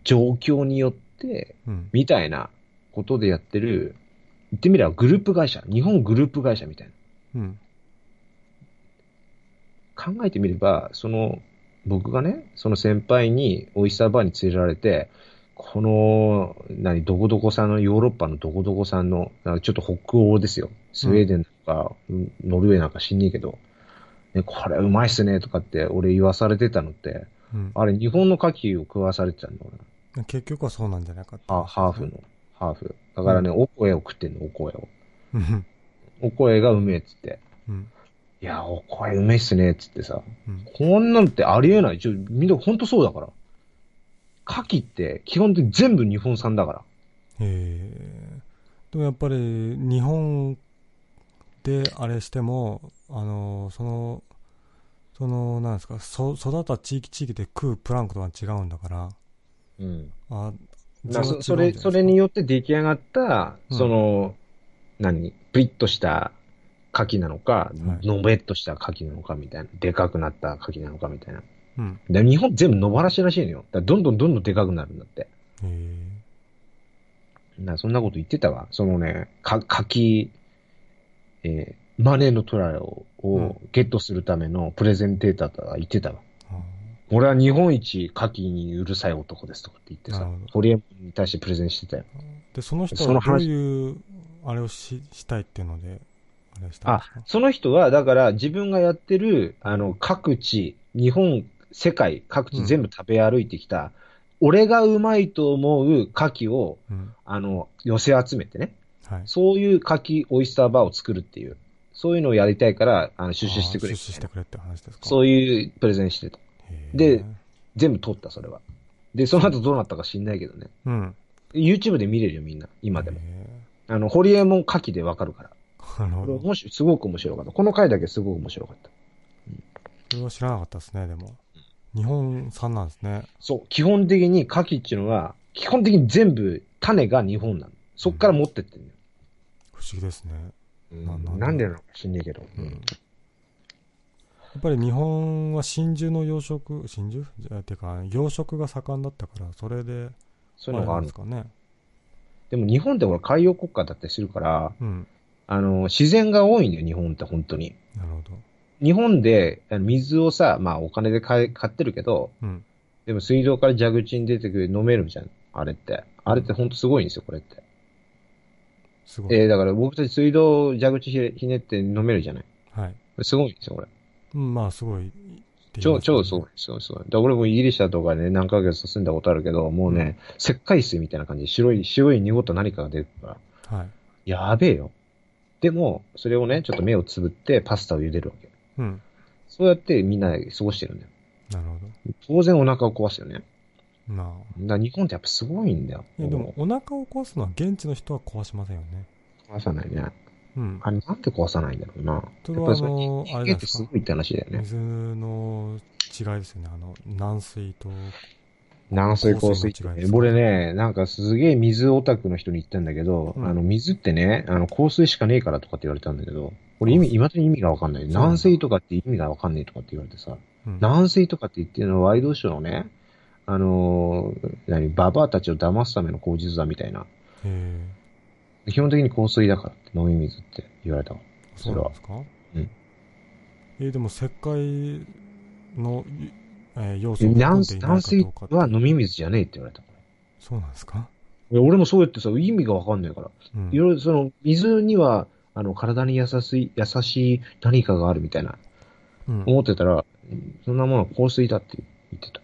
状況によって、うん。みたいなことでやってる、言ってみればグループ会社、日本グループ会社みたいな。うん。考えてみれば、その、僕がね、その先輩にオイスターバーに連れられて、この、何、どこどこさんの、ヨーロッパのどこどこさんの、なんかちょっと北欧ですよ。スウェーデンとか、うんノルウェーなんか知んねえけど、ね、これうまいっすね、とかって俺言わされてたのって、うん。あれ日本の牡蠣を食わされてたんだ、俺。結局はそうなんじゃないかって。ハハーフの、ハーフ。だからね、お声を食ってんの、お声を。うん。お声がうめえっつって。うん。いや、お声うめえっすね、っつってさ。うん。こんなんってありえない。ちょ、みんなほんとそうだから。牡蠣って基本的に全部日本産だから。へえ。でもやっぱり日本であれしても、あの、その、その、なんですか、そ育った地域地域で食うプランクトンが違うんだから、うん。あ、なそそれ、それによって出来上がった、うんその、何プリッとした牡蠣なのか、はいのべっとした牡蠣なのかみたいな。でかくなった牡蠣なのかみたいな。うん。で日本全部野放しらしいのよ。だどんどんどんどんでかくなるんだって。へえ。なそんなこと言ってたわ。そのね、か、柿、えーマネーのトライをうんをゲットするためのプレゼンテーターとか言ってたわ。あ俺は日本一牡蠣にうるさい男ですとかって言ってさホリエモンに対してプレゼンしてたよ。ーで、その人はどういう、あれをし、したいっていうので、あれしたんあその人は、だから自分がやってる、あの、各地、日本、世界、各地全部食べ歩いてきた、俺がうまいと思う牡蠣を、うん。あの、寄せ集めてね、はい。そういう牡蠣オイスターバーを作るっていう、そういうのをやりたいから、あの、出資してくれあー出資してくれって話ですかそういうプレゼンしてた。で、全部取った、それは。で、その後どうなったか知んないけどね。うん。YouTube で見れるよ、みんな。今でも。へあの、ホリエモン牡蠣でわかるから。ーなるほど。もし、すごく面白かった。この回だけすごく面白かった。それは知らなかったですね、でも。日本産なんですね。そう、基本的に牡蠣っていうのは、基本的に全部種が日本なの。そっから持ってってんのよ。不思議ですね。なうんなんでなんでなのか知んねえけど。うん。やっぱり日本は真珠の養殖、真珠？じゃあてか、養殖が盛んだったから、それで、そういうのがあるんですかね。でも日本ってほら海洋国家だったりするから、うん。あの、自然が多いんだよ、日本って本当に。なるほど。日本で水をさ、まあお金で買い買ってるけど、うん。でも水道から蛇口に出てくる飲めるじゃん。あれって。あれって本当すごいんですよ、これって。すごい。えー、だから僕たち水道蛇口ひねって飲めるじゃない？はい。すごいんですよ、これ。うん、まあ、すごい超。超すごい。すごい、すごい。だから俺もイギリスだとかね、何ヶ月住んだことあるけど、もうね、石灰水みたいな感じで白い、白い濁った何かが出るから、はい。やべえよ。でも、それをね、ちょっと目をつぶってパスタを茹でるわけ。うん。そうやってみんなで過ごしてるんだよ。なるほ当然お腹を壊すよね。ど。なあ。だ日本ってやっぱすごいんだよ。いや、でも、お腹を壊すのは現地の人は壊しませんよね。壊さないね。うん。あれなんで壊さないんだろうな。それはやっぱりそれあのあれじゃないですごいって話だよね。水の違いですよね。あの、軟水と、軟水硬水ってね。俺ね、なんかすげえ水オタクの人に言ったんだけど、うんあの水ってね、あの硬水しかねえからとかって言われたんだけど、俺意味、今まで意味がわかんない。軟水とかって意味がわかんないとかって言われてさ、うん。軟水とかって言ってるのはワイドショーのね、あのー何、ババアたちを騙すための口実だみたいな。基本的に香水だからって飲み水って言われたわ。そうなんですか？うん。えーでも石灰の、いえー要素を含軟んでいない軟水は飲み水じゃねえって言われた。そうなんですか？俺もそうやってさ、意味がわかんないから。うんいろいろその、水には、あの、体に優しい、優しい何かがあるみたいな、うん。思ってたら、そんなものは香水だって言ってた。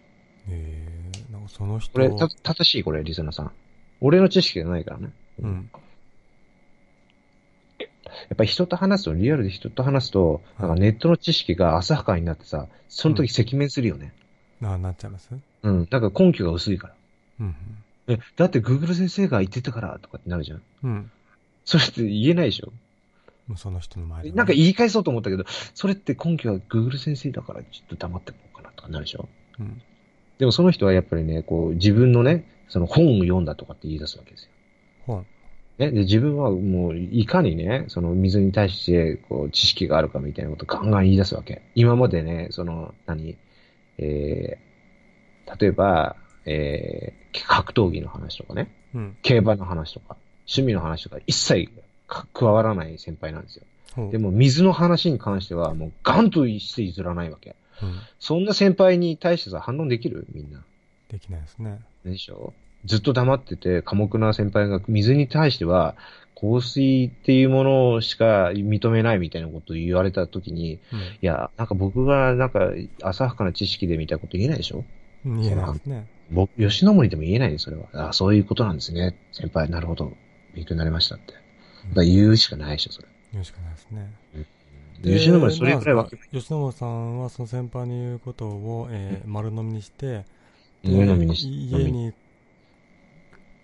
えー、なんかその人これ、た、正しいこれ、リスナーさん。俺の知識がないからね。うん。やっぱり人と話すと、リアルで人と話すと、なんかネットの知識が浅はかになってさ、その時赤面するよね。なあ、なっちゃいます？うん。なんか根拠が薄いから。うん。え、だって Google 先生が言ってたからとかってなるじゃん。うん。それって言えないでしょ？その人の前で、なんか言い返そうと思ったけど、それって根拠は Google 先生だからちょっと黙っておこうかなとかなるでしょ？うん。でもその人はやっぱりね、こう自分のね、その本を読んだとかって言い出すわけですよ。本。ね、で自分はもういかにね、その水に対してこう知識があるかみたいなことをガンガン言い出すわけ。今までね、その、何、えー、例えば、えー、格闘技の話とかね、うん。競馬の話とか、趣味の話とか一切か加わらない先輩なんですよ。でも水の話に関してはもうガンとして譲らないわけ。うん。そんな先輩に対してさ、反論できる？みんな。できないですね。でしょ？ずっと黙ってて、寡黙な先輩が水に対しては、香水っていうものしか認めないみたいなことを言われたときに、うんいや、なんか僕がなんか浅はかな知識でみたいなこと言えないでしょ？うん。言えないですね。僕、吉野森でも言えないね、それは。あそういうことなんですね。先輩、なるほど。勉強になりましたって。だ言うしかないでしょ、それ。言うしかないですね。で吉野森それぐらいわなんですか吉野森さんはその先輩の言うことを、えー丸飲みにして、け上飲みにして。家に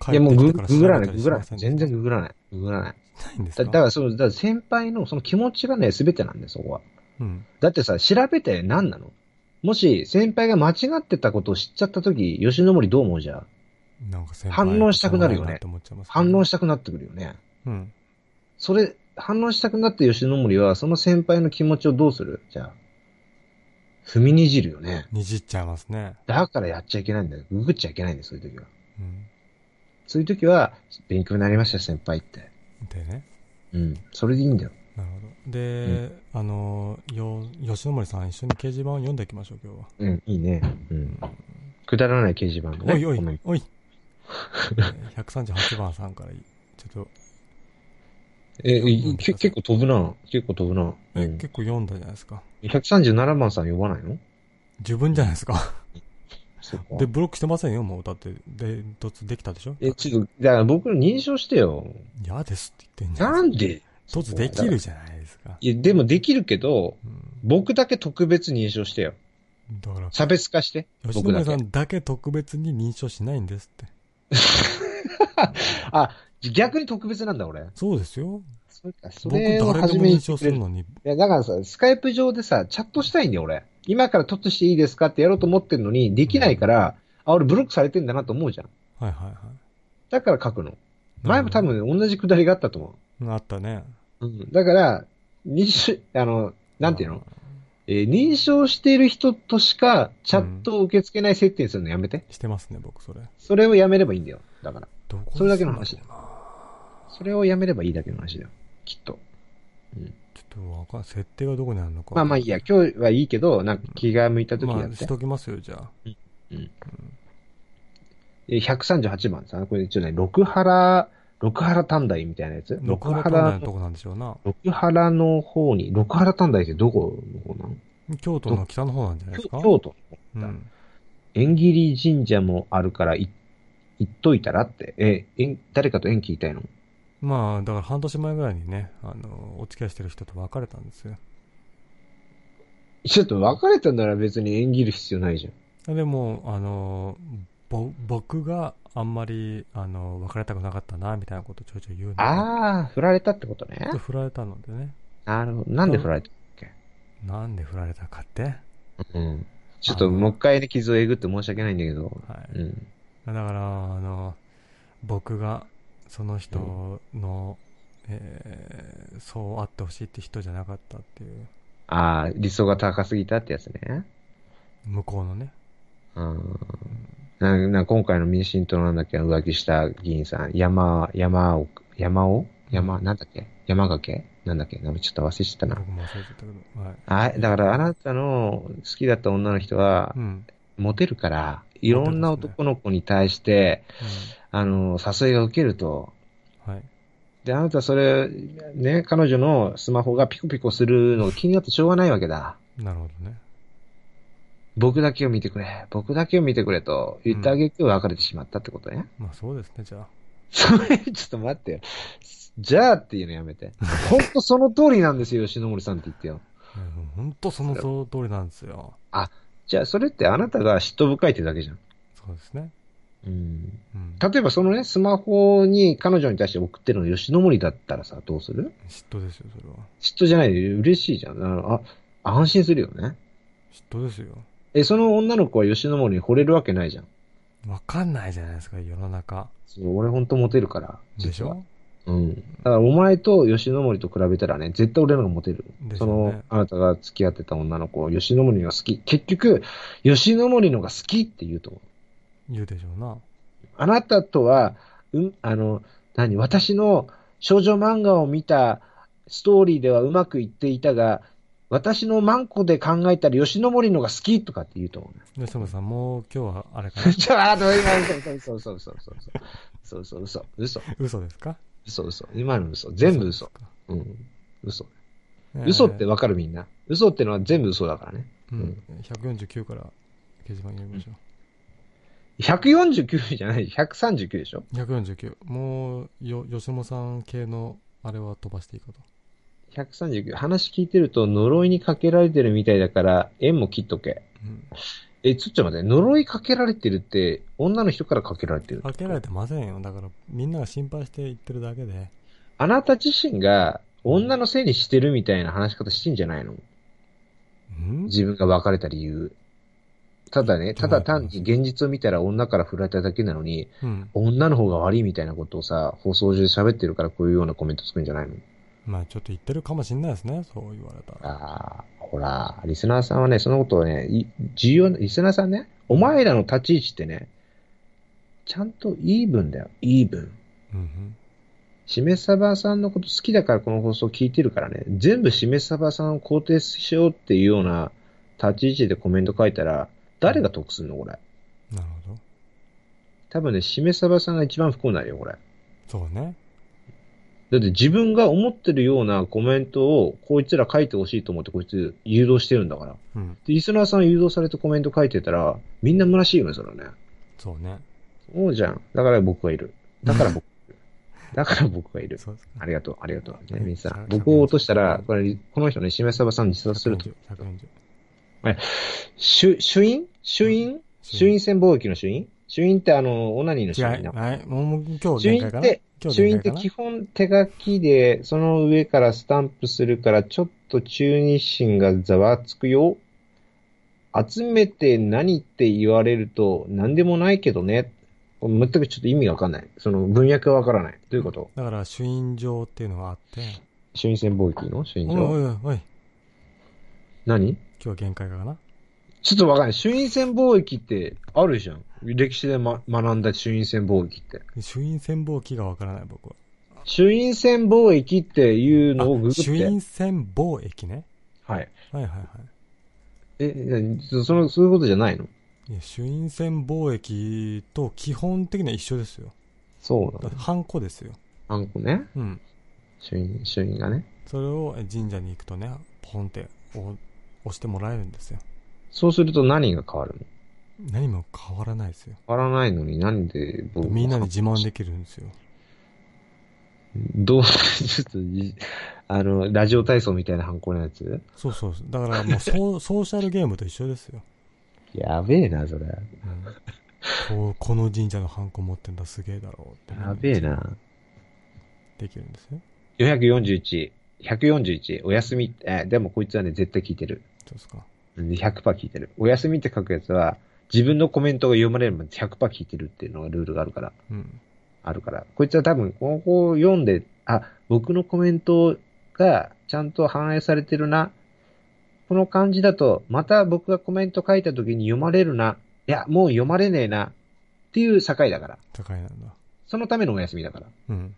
帰いや、もうグってきてからググらない、調べたりググらない。しませんでした？全然ググらない。ググらない。ないんですか？だだから、その、だから先輩のその気持ちがね、すべてなんだよ、そこは。うん。だってさ、調べて何なの？もし、先輩が間違ってたことを知っちゃったとき、吉野森どう思うじゃん？なんか先輩反論したくなるよね反論したくなってくるよね。うん。それ、反論したくなって吉野森は、その先輩の気持ちをどうする？じゃあ。踏みにじるよね。にじっちゃいますね。だからやっちゃいけないんだよ。ググっちゃいけないんだよ、そういう時は。うん。そういう時は、勉強になりましたよ、先輩って。でね。うん。それでいいんだよ。なるほど。で、あの、よ、吉野森さん一緒に掲示板を読んでいきましょう、今日は。うん、いいね。うん。くだらない掲示板のね。おいおいおい。えー138番さんから、ちょっと、え、け結構飛ぶな。結構飛ぶな。え、うん結構読んだじゃないですか。137番さん呼ばないの？自分じゃないですか。で、ブロックしてませんよ、もう。だって、で、突できたでしょ？え、ちょっと、だから僕の認証してよ。嫌ですって言ってんじゃなんんで？突できるじゃないですか。いや、でもできるけど、うん。僕だけ特別認証してよ。だから、差別化して。吉。野森さんだけ特別に認証しないんですって。あ、逆に特別なんだ、俺。そうですよ。そうか、そ僕、れを誰初めにでも認証するのに、いや、だからさ、スカイプ上でさ、チャットしたいんだよ、俺。今から突していいですかってやろうと思ってんのに、できないから、あ、俺ブロックされてんだなと思うじゃん。はいはいはだから書くの。い。前も多分同じくだりがあったと思うん。あったね。う。うん。だから、認証、あの、なんていうの？えー認証している人としかチャットを受け付けない設定にするのやめて。してますね、僕、それ。それをやめればいいんだよ。だから。どこそれだけの話だな。それをやめればいいだけの話だよ。きっと。ちょっとわかん設定がどこにあるのか。まあまあいいや。今日はいいけど、なんか気が向いた時まあ、やってし。ときますよ、じゃあ。えー138番さ、これ一応ね、六原、六原短大みたいなやつ？六原短大のとこなんでしょうな。六原の方に、六原短大ってどこの方なの京都の北の方なんじゃないですか？京都うん。縁切り神社もあるからい言っといたらって。え、縁誰かと縁聞いたいの？まあ、だから半年前ぐらいにね、あの、お付き合いしてる人と別れたんですよ。ちょっと別れたなら別に縁切る必要ないじゃん。でも、あの、ぼ、僕があんまり、あの、別れたくなかったな、みたいなことちょいちょい言うので。ああ、振られたってことねで。振られたのでね。なるほど。なんで振られたっけ？なんで振られたかって。うん。ちょっともう一回ね、傷をえぐって申し訳ないんだけど。はい。うん。だから、あの、僕が、その人のえーそうあってほしいって人じゃなかったっていう、ああ、理想が高すぎたってやつね。向こうのね。うん。なな今回の民進党のなんだっけ、浮気した議員さん、山、山尾、山尾山、なんだっけ？山掛け？なんだっけ？ちょっと忘れちゃったな。僕も忘れちゃったけど。はい。はい。だからあなたの好きだった女の人はう、ん。モテるから、いろんな男の子に対して、あの、誘いが受けると、うん。はい。で、あなたそれ、ね、彼女のスマホがピコピコするのが気になってしょうがないわけだ。なるほどね。僕だけを見てくれ、僕だけを見てくれと言ってあげて別れてしまったってことね。まあそうですね、じゃあ。それ、ちょっと待ってよ。じゃあっていうのやめて。ほんとその通りなんですよ、吉野森さんって言ってよ。うん本当その通りなんですよ。じゃあそれってあなたが嫉妬深いってだけじゃん。そうですね。うん。うん。例えばそのね、スマホに彼女に対して送ってるの吉野森だったらさ、どうする？嫉妬ですよ、それは。嫉妬じゃないで嬉しいじゃん。あのあ、安心するよね。嫉妬ですよ。え、その女の子は吉野森に惚れるわけないじゃん。わかんないじゃないですか、世の中。そう俺ほんとモテるから。でしょ？うん。だからお前と吉野森と比べたらね、絶対俺の方がモテる。ねの、あなたが付き合ってた女の子、吉野森が好き。結局、吉野森のが好きって言うと思う。言うでしょうな。あなたとは、うん、あの、何、私の少女漫画を見たストーリーではうまくいっていたが、私のマンコで考えたら吉野森のが好きとかって言うと思うね。吉村さん、もう今日はあれかな ちょ、あ、どういう嘘、嘘、嘘、嘘、嘘、嘘、嘘、嘘、嘘、嘘ですか？嘘、嘘、今の嘘、全部嘘。うん、嘘。えー嘘ってわかるみんな。嘘ってのは全部嘘だからね。うん。149から掲示板に入れましょ149じゃない、139でしょ？う。149。もう、よ、吉本さん系のあれは飛ばしていいかと。?139。話聞いてると呪いにかけられてるみたいだから、縁も切っとけ。うん。え、ちょっと待って、呪いかけられてるって、女の人からかけられてる。かけられてませんよ。だから、みんなが心配して言ってるだけで。あなた自身が女のせいにしてるみたいな話し方してんじゃないの？うん自分が別れた理由。ただね、ただ単に現実を見たら女から振られただけなのに、うん。女の方が悪いみたいなことをさ、放送中で喋ってるからこういうようなコメントつくんじゃないの？まあ、ちょっと言ってるかもしんないですね。そう言われたら。ああ、ほら、リスナーさんはね、そのことをね、い重要な、リスナーさんね、お前らの立ち位置ってね、ちゃんとイーブンだよ、イーブン。うんうん。しめさばさんのこと好きだからこの放送聞いてるからね、全部しめさばさんを肯定しようっていうような立ち位置でコメント書いたら、誰が得すんのこれ？なるほど。多分ね、しめさばさんが一番不幸になるよ、これ。そうね。だって自分が思ってるようなコメントを、こいつら書いてほしいと思ってこいつ誘導してるんだから。うん。で、リスナーさん誘導されてコメント書いてたら、みんな虚しいよね、それはね。そうね。そうじゃん。だから僕はいる。だから僕がいる。だから僕がいる。そうですか。ありがとう、ありがとう。ね、うんみんさん140。僕を落としたら、これ、この人ね、しめさばさん自殺すると。140。主、主因？主因衆院選貿易の主因衆院ってあの、オナニーの主140。違い。因な。はい。もう、今日衆限界かな？院って、今日衆院って基本手書きで、その上からスタンプするから、ちょっと中日心がざわつくよ。集めて何って言われると、何でもないけどね。全くちょっと意味がわかんない。その文脈がわからない。どういうこと？だから、主因上っていうのがあって、衆院選貿易の？衆院おい上おいおいおい、何？今日は限界かな？ちょっとわかんない。衆院選貿易ってあるじゃん。歴史で、ま、学んだ衆院選貿易って。衆院選貿機がわからない、僕は。衆院選貿易っていうのをググって。あ衆院選貿易ね。はい。はいはいはえ、なその、そういうことじゃないの？い。いや、衆院選貿易と基本的には一緒ですよ。そうだって。ハンコですよ。あんこね。うん。衆院、衆院がね。それをえ神社に行くとね、ポンって押押してもらえるんですよ。そうすると何が変わるの？何も変わらないですよ。変わらないのになんで僕みんなに自慢できるんですよ。どう、ちょっとじ、あの、ラジオ体操みたいな犯行のやつ？そうそう。だからもうソ ソーシャルゲームと一緒ですよ。やべえな、それ。うん、こうこの神社のハンコ持ってんだすげえだろうって。やべえ。な。できるんですよ。441。141。お休み。え、でもこいつはね、絶対聞いてる。そうですか。うん100%聞いてる。お休みって書くやつは、自分のコメントが読まれるまで100%聞いてるっていうのがルールがあるから。うん。あるから。こいつは多分、ここを読んであ、僕のコメントがちゃんと反映されてるな。この感じだと、また僕がコメント書いた時に読まれるな。いや、もう読まれねえな。っていう境だから。高いなんだ。そのためのお休みだから。うん。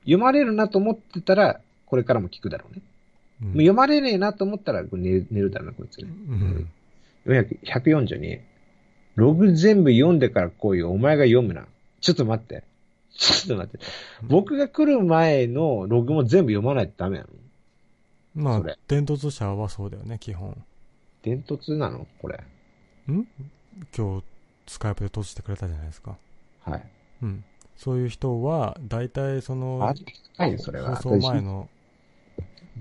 読まれるなと思ってたら、これからも聞くだろうね。うんもう読まれねえなと思ったら、寝る寝るだな、こいつね。うん。400 142。ログ全部読んでから来いよ。お前が読むな。ちょっと待って。ちょっと待って。僕が来る前のログも全部読まないとダメなのまあ伝突者はそうだよね、基本。伝突なの？これ。ん？今日、スカイプで閉じてくれたじゃないですか。はい。うん。そういう人は、大体その、あ、高いよ、それは。放送前の文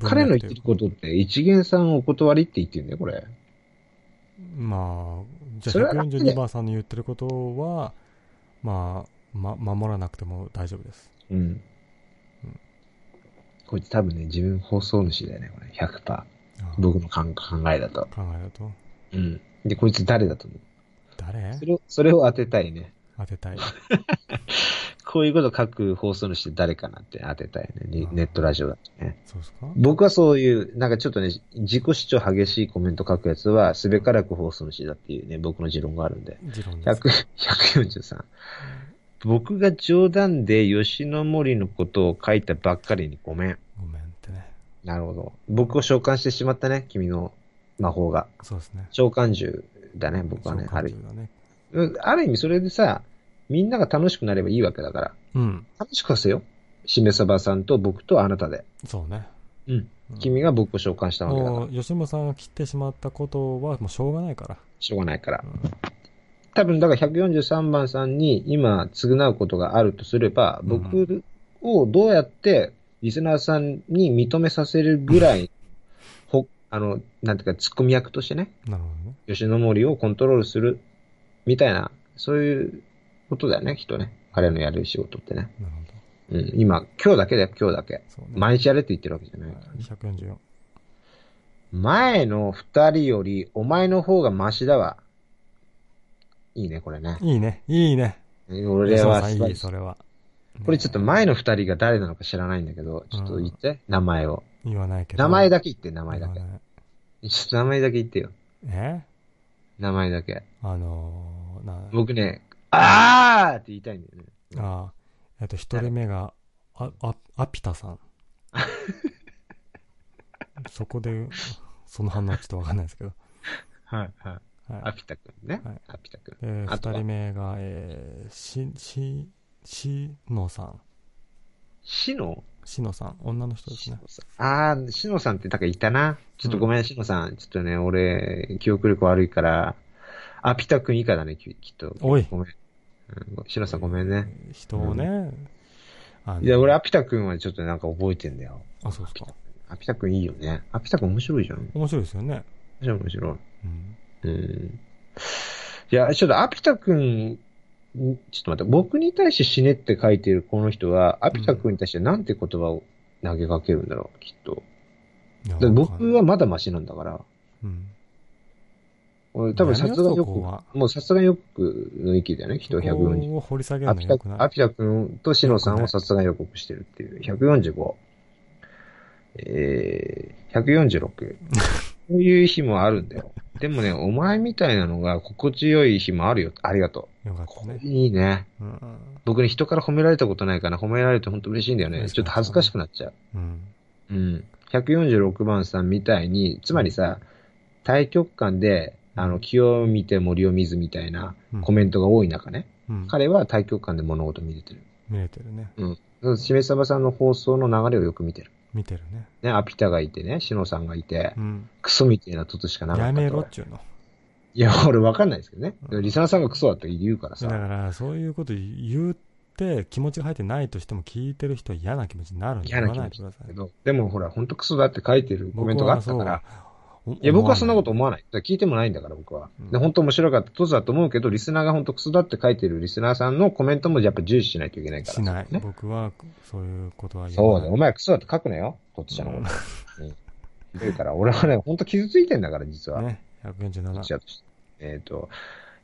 彼の言ってることって、一元さんお断りって言ってるんだよ、これ。まあ、じゃあそれは楽で142番さんの言ってることは、まあ、ま、守らなくても大丈夫です。うん。こいつ多分ね、自分放送主だよね、これ。100%。あ僕の考考えだと。考えだと。うん。で、こいつ誰だと思う？誰？それを、それを当てたいね。当てたい。こういうこと書く放送主って誰かなって当てたいね。ネットラジオだとね。そうですか？僕はそういう、なんかちょっとね、自己主張激しいコメント書くやつは、すべからく放送主だっていうね、僕の持論があるんで。持論です。100 143。僕が冗談で吉野森のことを書いたばっかりにごめん。ごめんってね。なるほど。僕を召喚してしまったね、君の魔法が。そうですね。召喚獣だね、僕はね。あるそう感じだね。うんある意味それでさ、みんなが楽しくなればいいわけだから。うん。楽しくさせよ。しめさばさんと僕とあなたで。そうね。うん。うん君が僕を召喚したわけだから。もう、吉村さんが切ってしまったことは、もうしょうがないから。しょうがないからう。ん多分、だから143番さんに今、償うことがあるとすれば、うん僕をどうやって、リスナーさんに認めさせるぐらい、ほ、あの、なんていうか、ツッコミ役としてね、なるほどね。吉野森をコントロールする、みたいな、そういうことだよね、きっとね。彼のやる仕事ってね。なるほど。うん、今、今日だけだよ、今日だけ。そうね。毎日やれって言ってるわけじゃないね。144。前の二人より、お前の方がマシだわ。いいね、これね。いいね。いいね。俺はいい、それは。これちょっと前の二人が誰なのか知らないんだけど、ちょっと言って、名前を。言わないけど。名前だけ言って、名前だけちょっと名前だけ言ってよ。え？名前だけ。あのー、な、僕ね、あーって言いたいんだよね。あえっと、一人目が、あ、あ、アピタさん。そこで、その反応はちょっとわかんないですけど。はい、はい。はい。アピタくんね。はいアピタくん。で、あとは？二人目が、えー、し、し、しのさん。しの？しのさん。女の人ですね。あー、しのさんってなんかいたな。ちょっとごめん、しのさん。ちょっとね、俺、記憶力悪いから、アピタくん以下だね、ききっと。おいごめん。うん、しのさんごめんね。人をね、いや、俺、アピタくんはちょっとなんか覚えてんだよ。あ、そうですか。アピタくんいいよね。アピタくん面白いじゃん。面白いですよね。面白い面白い。うん。うん。いや、ちょっとアピタくん、んちょっと待って、僕に対して死ねって書いてるこの人は、アピタくんに対してなんて言葉を投げかけるんだろう、きっと。だ僕、はまだマシなんだから。うん。俺多分殺害予告もう殺害予告の域だよね、きっとこ140。こを掘り下げるアピタのよくない？アピタ君とシノさんを殺害予告してるっていう。145。えー、146。こういう日もあるんだよ。でもね、お前みたいなのが心地よい日もあるよ。ありがとよかっう。たね。いいね。うん。僕ね、人から褒められたことないから褒められて本当嬉しいんだよね。ちょっと恥ずかしくなっちゃう。うん。うん。146番さんみたいに、つまりさ、対極観で、あの、気を見て森を見ずみたいなうんコメントが多い中ね、うん。彼は対極観で物事を見れてる。見れてるね。うん。しめさばさんの放送の流れをよく見てる。見てるね。ね、アピタがいてね、シノさんがいてう、ん。クソみたいなトツしかなかったと。やめろっちゅうの。いや、俺わかんないですけどね。うんリサナさんがクソだって言うからさ。だから、そういうこと言って、気持ちが入ってないとしても、聞いてる人は嫌な気持ちになるんで嫌な気持ちださい。だけど、でもほら、ほんとクソだって書いてるコメントがあったから、いいや、僕はそんなこと思わない。聞いてもないんだから、僕は。うんで、本当面白かったトツだと思うけど、リスナーが本当クソだって書いてるリスナーさんのコメントもやっぱ重視しないといけないから。しない。ね。僕は、そういうことは言そうだよ。わない。お前クソだって書くなよ。トツちゃんのこと。うんひどいから、俺はね、本当傷ついてんだから、実は。ね。トツ147。ちゃんとして。えっ、と、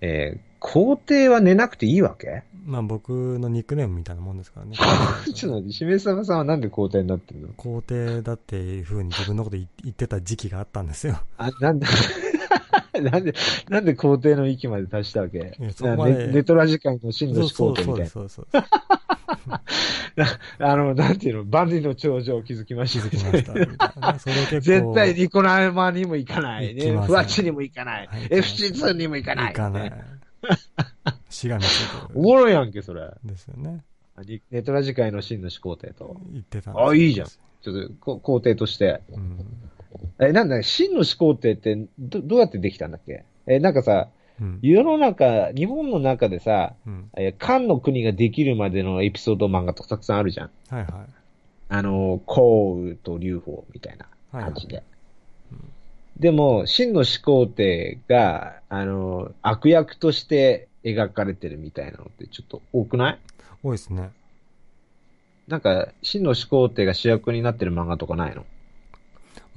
えー皇帝は寝なくていいわけ？まあ僕のニックネームみたいなもんですからね。ちょっと待って、しめさんはなんで皇帝になってるの？皇帝だっていう風に自分のこと言言ってた時期があったんですよ。あ、なんで、なんで、なんで皇帝の域まで達したわけ？そこまでネネトラ時間の真の始皇帝みたいな。そうそうそう あの、なんていうの、万里の長城を築きました。きましたみたいなね。それ結構。絶対ニコラマにも行かない。ね。フワッチにも行かないはい FC2 にも行かない。行かない。しがみついてる。おもろいやんけ、それ。ですよね。ニネトラ次回の真の始皇帝と。言ってたんですあ、いいじゃん。ちょっと、こ皇帝として。うん。え、なんだ、真の始皇帝ってど、どうやってできたんだっけ？え、なんかさ、うん。世の中、日本の中でさ、うん。え、漢の国ができるまでのエピソード漫画とかたくさんあるじゃん。はいはい。あの、項羽と劉邦みたいなはいはい感じで。でも、真の始皇帝が、あの、悪役として描かれてるみたいなのってちょっと多くない？多いですね。なんか、真の始皇帝が主役になってる漫画とかないの？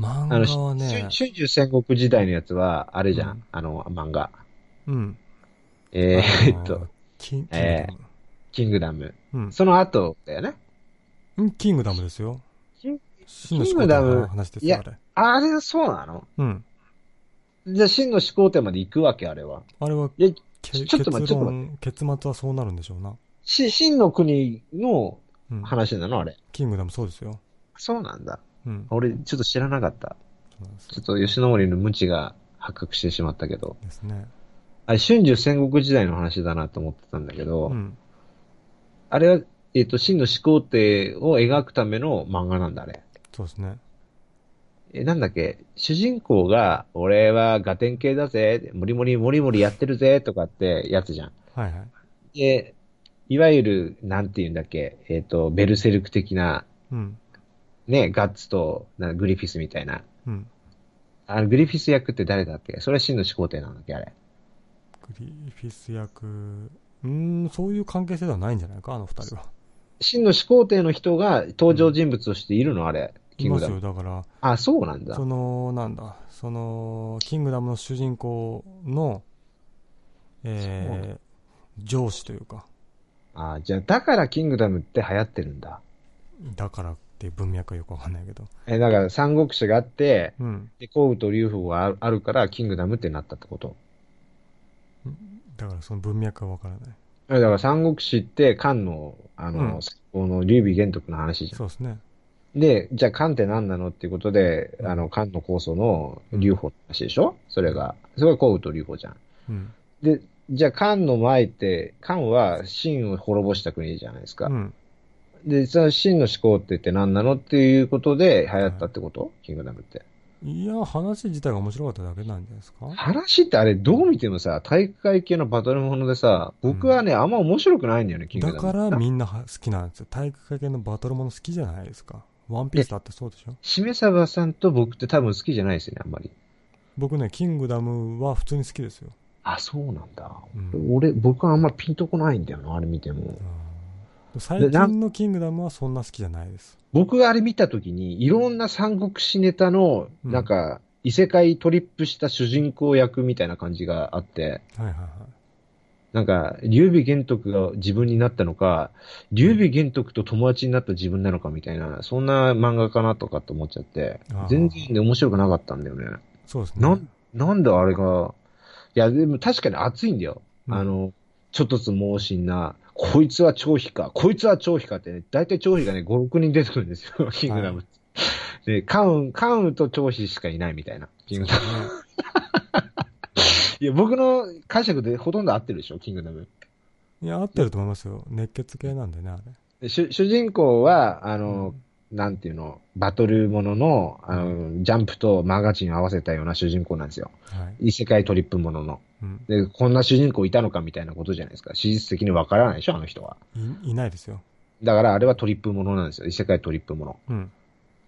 漫あの、画はね、春秋戦国時代のやつは、あれじゃん、うんあの、漫画。うん。えーっと、、キンキングえダム。キングダム。うんその後だよね。うん。キングダムですよ。キの始皇帝の話ですよ、いやあれ？あれはそうなの？うん。じゃあ、真の始皇帝まで行くわけ、あれは。あれは、いや、けちょっと待って結ちょっと論、結末はそうなるんでしょうな。し、真の国のうん。話なのあれ？キングダムそうですよ。そうなんだ。うん。俺、ちょっと知らなかった。ちょっと吉野森の無知が発覚してしまったけど。ですね。あれ、春秋戦国時代の話だなと思ってたんだけど、うん。あれは、えっ、と、真の始皇帝を描くための漫画なんだ、あれ。そうですね。え、なんだっけ、主人公が、俺はガテン系だぜ、モリモリモリモリやってるぜ、とかってやつじゃん。はいはい。で、いわゆる、なんて言うんだっけ、えっ、と、ベルセルク的な、うん。ね、ガッツとなグリフィスみたいな。うん。あの、グリフィス役って誰だっけ？それは真の始皇帝なんだっけあれ。グリフィス役、うーん、そういう関係性ではないんじゃないか、あの二人は。真の始皇帝の人が登場人物としているのあれ。キいますよ。だから、あ、そうなんだそ。の、なんだ、その、キングダムの主人公の、えー、上司というか、あ、じゃあ、だからキングダムって流行ってるんだ。だからって文脈はよくわかんないけど。え、だから三国志があって、うん。で、項羽と劉邦があるあるから、キングダムってなったってこと？だからその文脈はわからない。えだから三国志って漢の、あうんの劉備玄徳の話じゃん。そうですね。で、じゃあ漢って何なのっていうことで、うんあの、漢の構想の劉邦の話でしょ？それが。それが項羽と劉邦じゃん。うん。で、じゃあ漢の前って、漢は秦を滅ぼした国じゃないですか。うん。で、その秦の始皇帝って何なのっていうことで流行ったってこと、キングダムって。いや、話自体が面白かっただけなんじゃないですか？話ってあれどう見てもさ、大会系のバトルものでさ、僕はね、あんま面白くないんだよね、キングダム。だからみんなは好きなんですよ。体育会系のバトルもの好きじゃないですか。ワンピースだってそうでしょ？しめさばさんと僕って多分好きじゃないですよね、あんまり。僕ね、キングダムは普通に好きですよ。あ、そうなんだ。うん俺、僕はあんまピンとこないんだよな、あれ見ても。うん最近のキングダムはそんな好きじゃないです。僕があれ見たときに、いろんな三国志ネタの、うんなんか、異世界トリップした主人公役みたいな感じがあって、はいはいはい。なんか、劉備玄徳が自分になったのか、劉備玄徳と友達になった自分なのかみたいな、そんな漫画かなとかって思っちゃって全然ね、面白くなかったんだよね。そうですね。なん、なんであれが、いや、でも確かに熱いんだよ。うんあの、ちょっとつ猛進な、こいつは張飛か、こいつは張飛かってね、大体張飛がね、5、6人出てくるんですよ、キングダムって。で、カウン、カウンと張飛しかいないみたいな、キングダム。いや、僕の解釈でほとんど合ってるでしょ、キングダム。いや、合ってると思いますよ。熱血系なんでね、あれ。で主主人公は、あの、なんていうの、バトルものの、あの、ジャンプとマガジンを合わせたような主人公なんですよ。はい。異世界トリップものの。うん。で、こんな主人公いたのかみたいなことじゃないですか。史実的にわからないでしょ、あの人は。い、いないですよ。だからあれはトリップものなんですよ。異世界トリップもの。うん。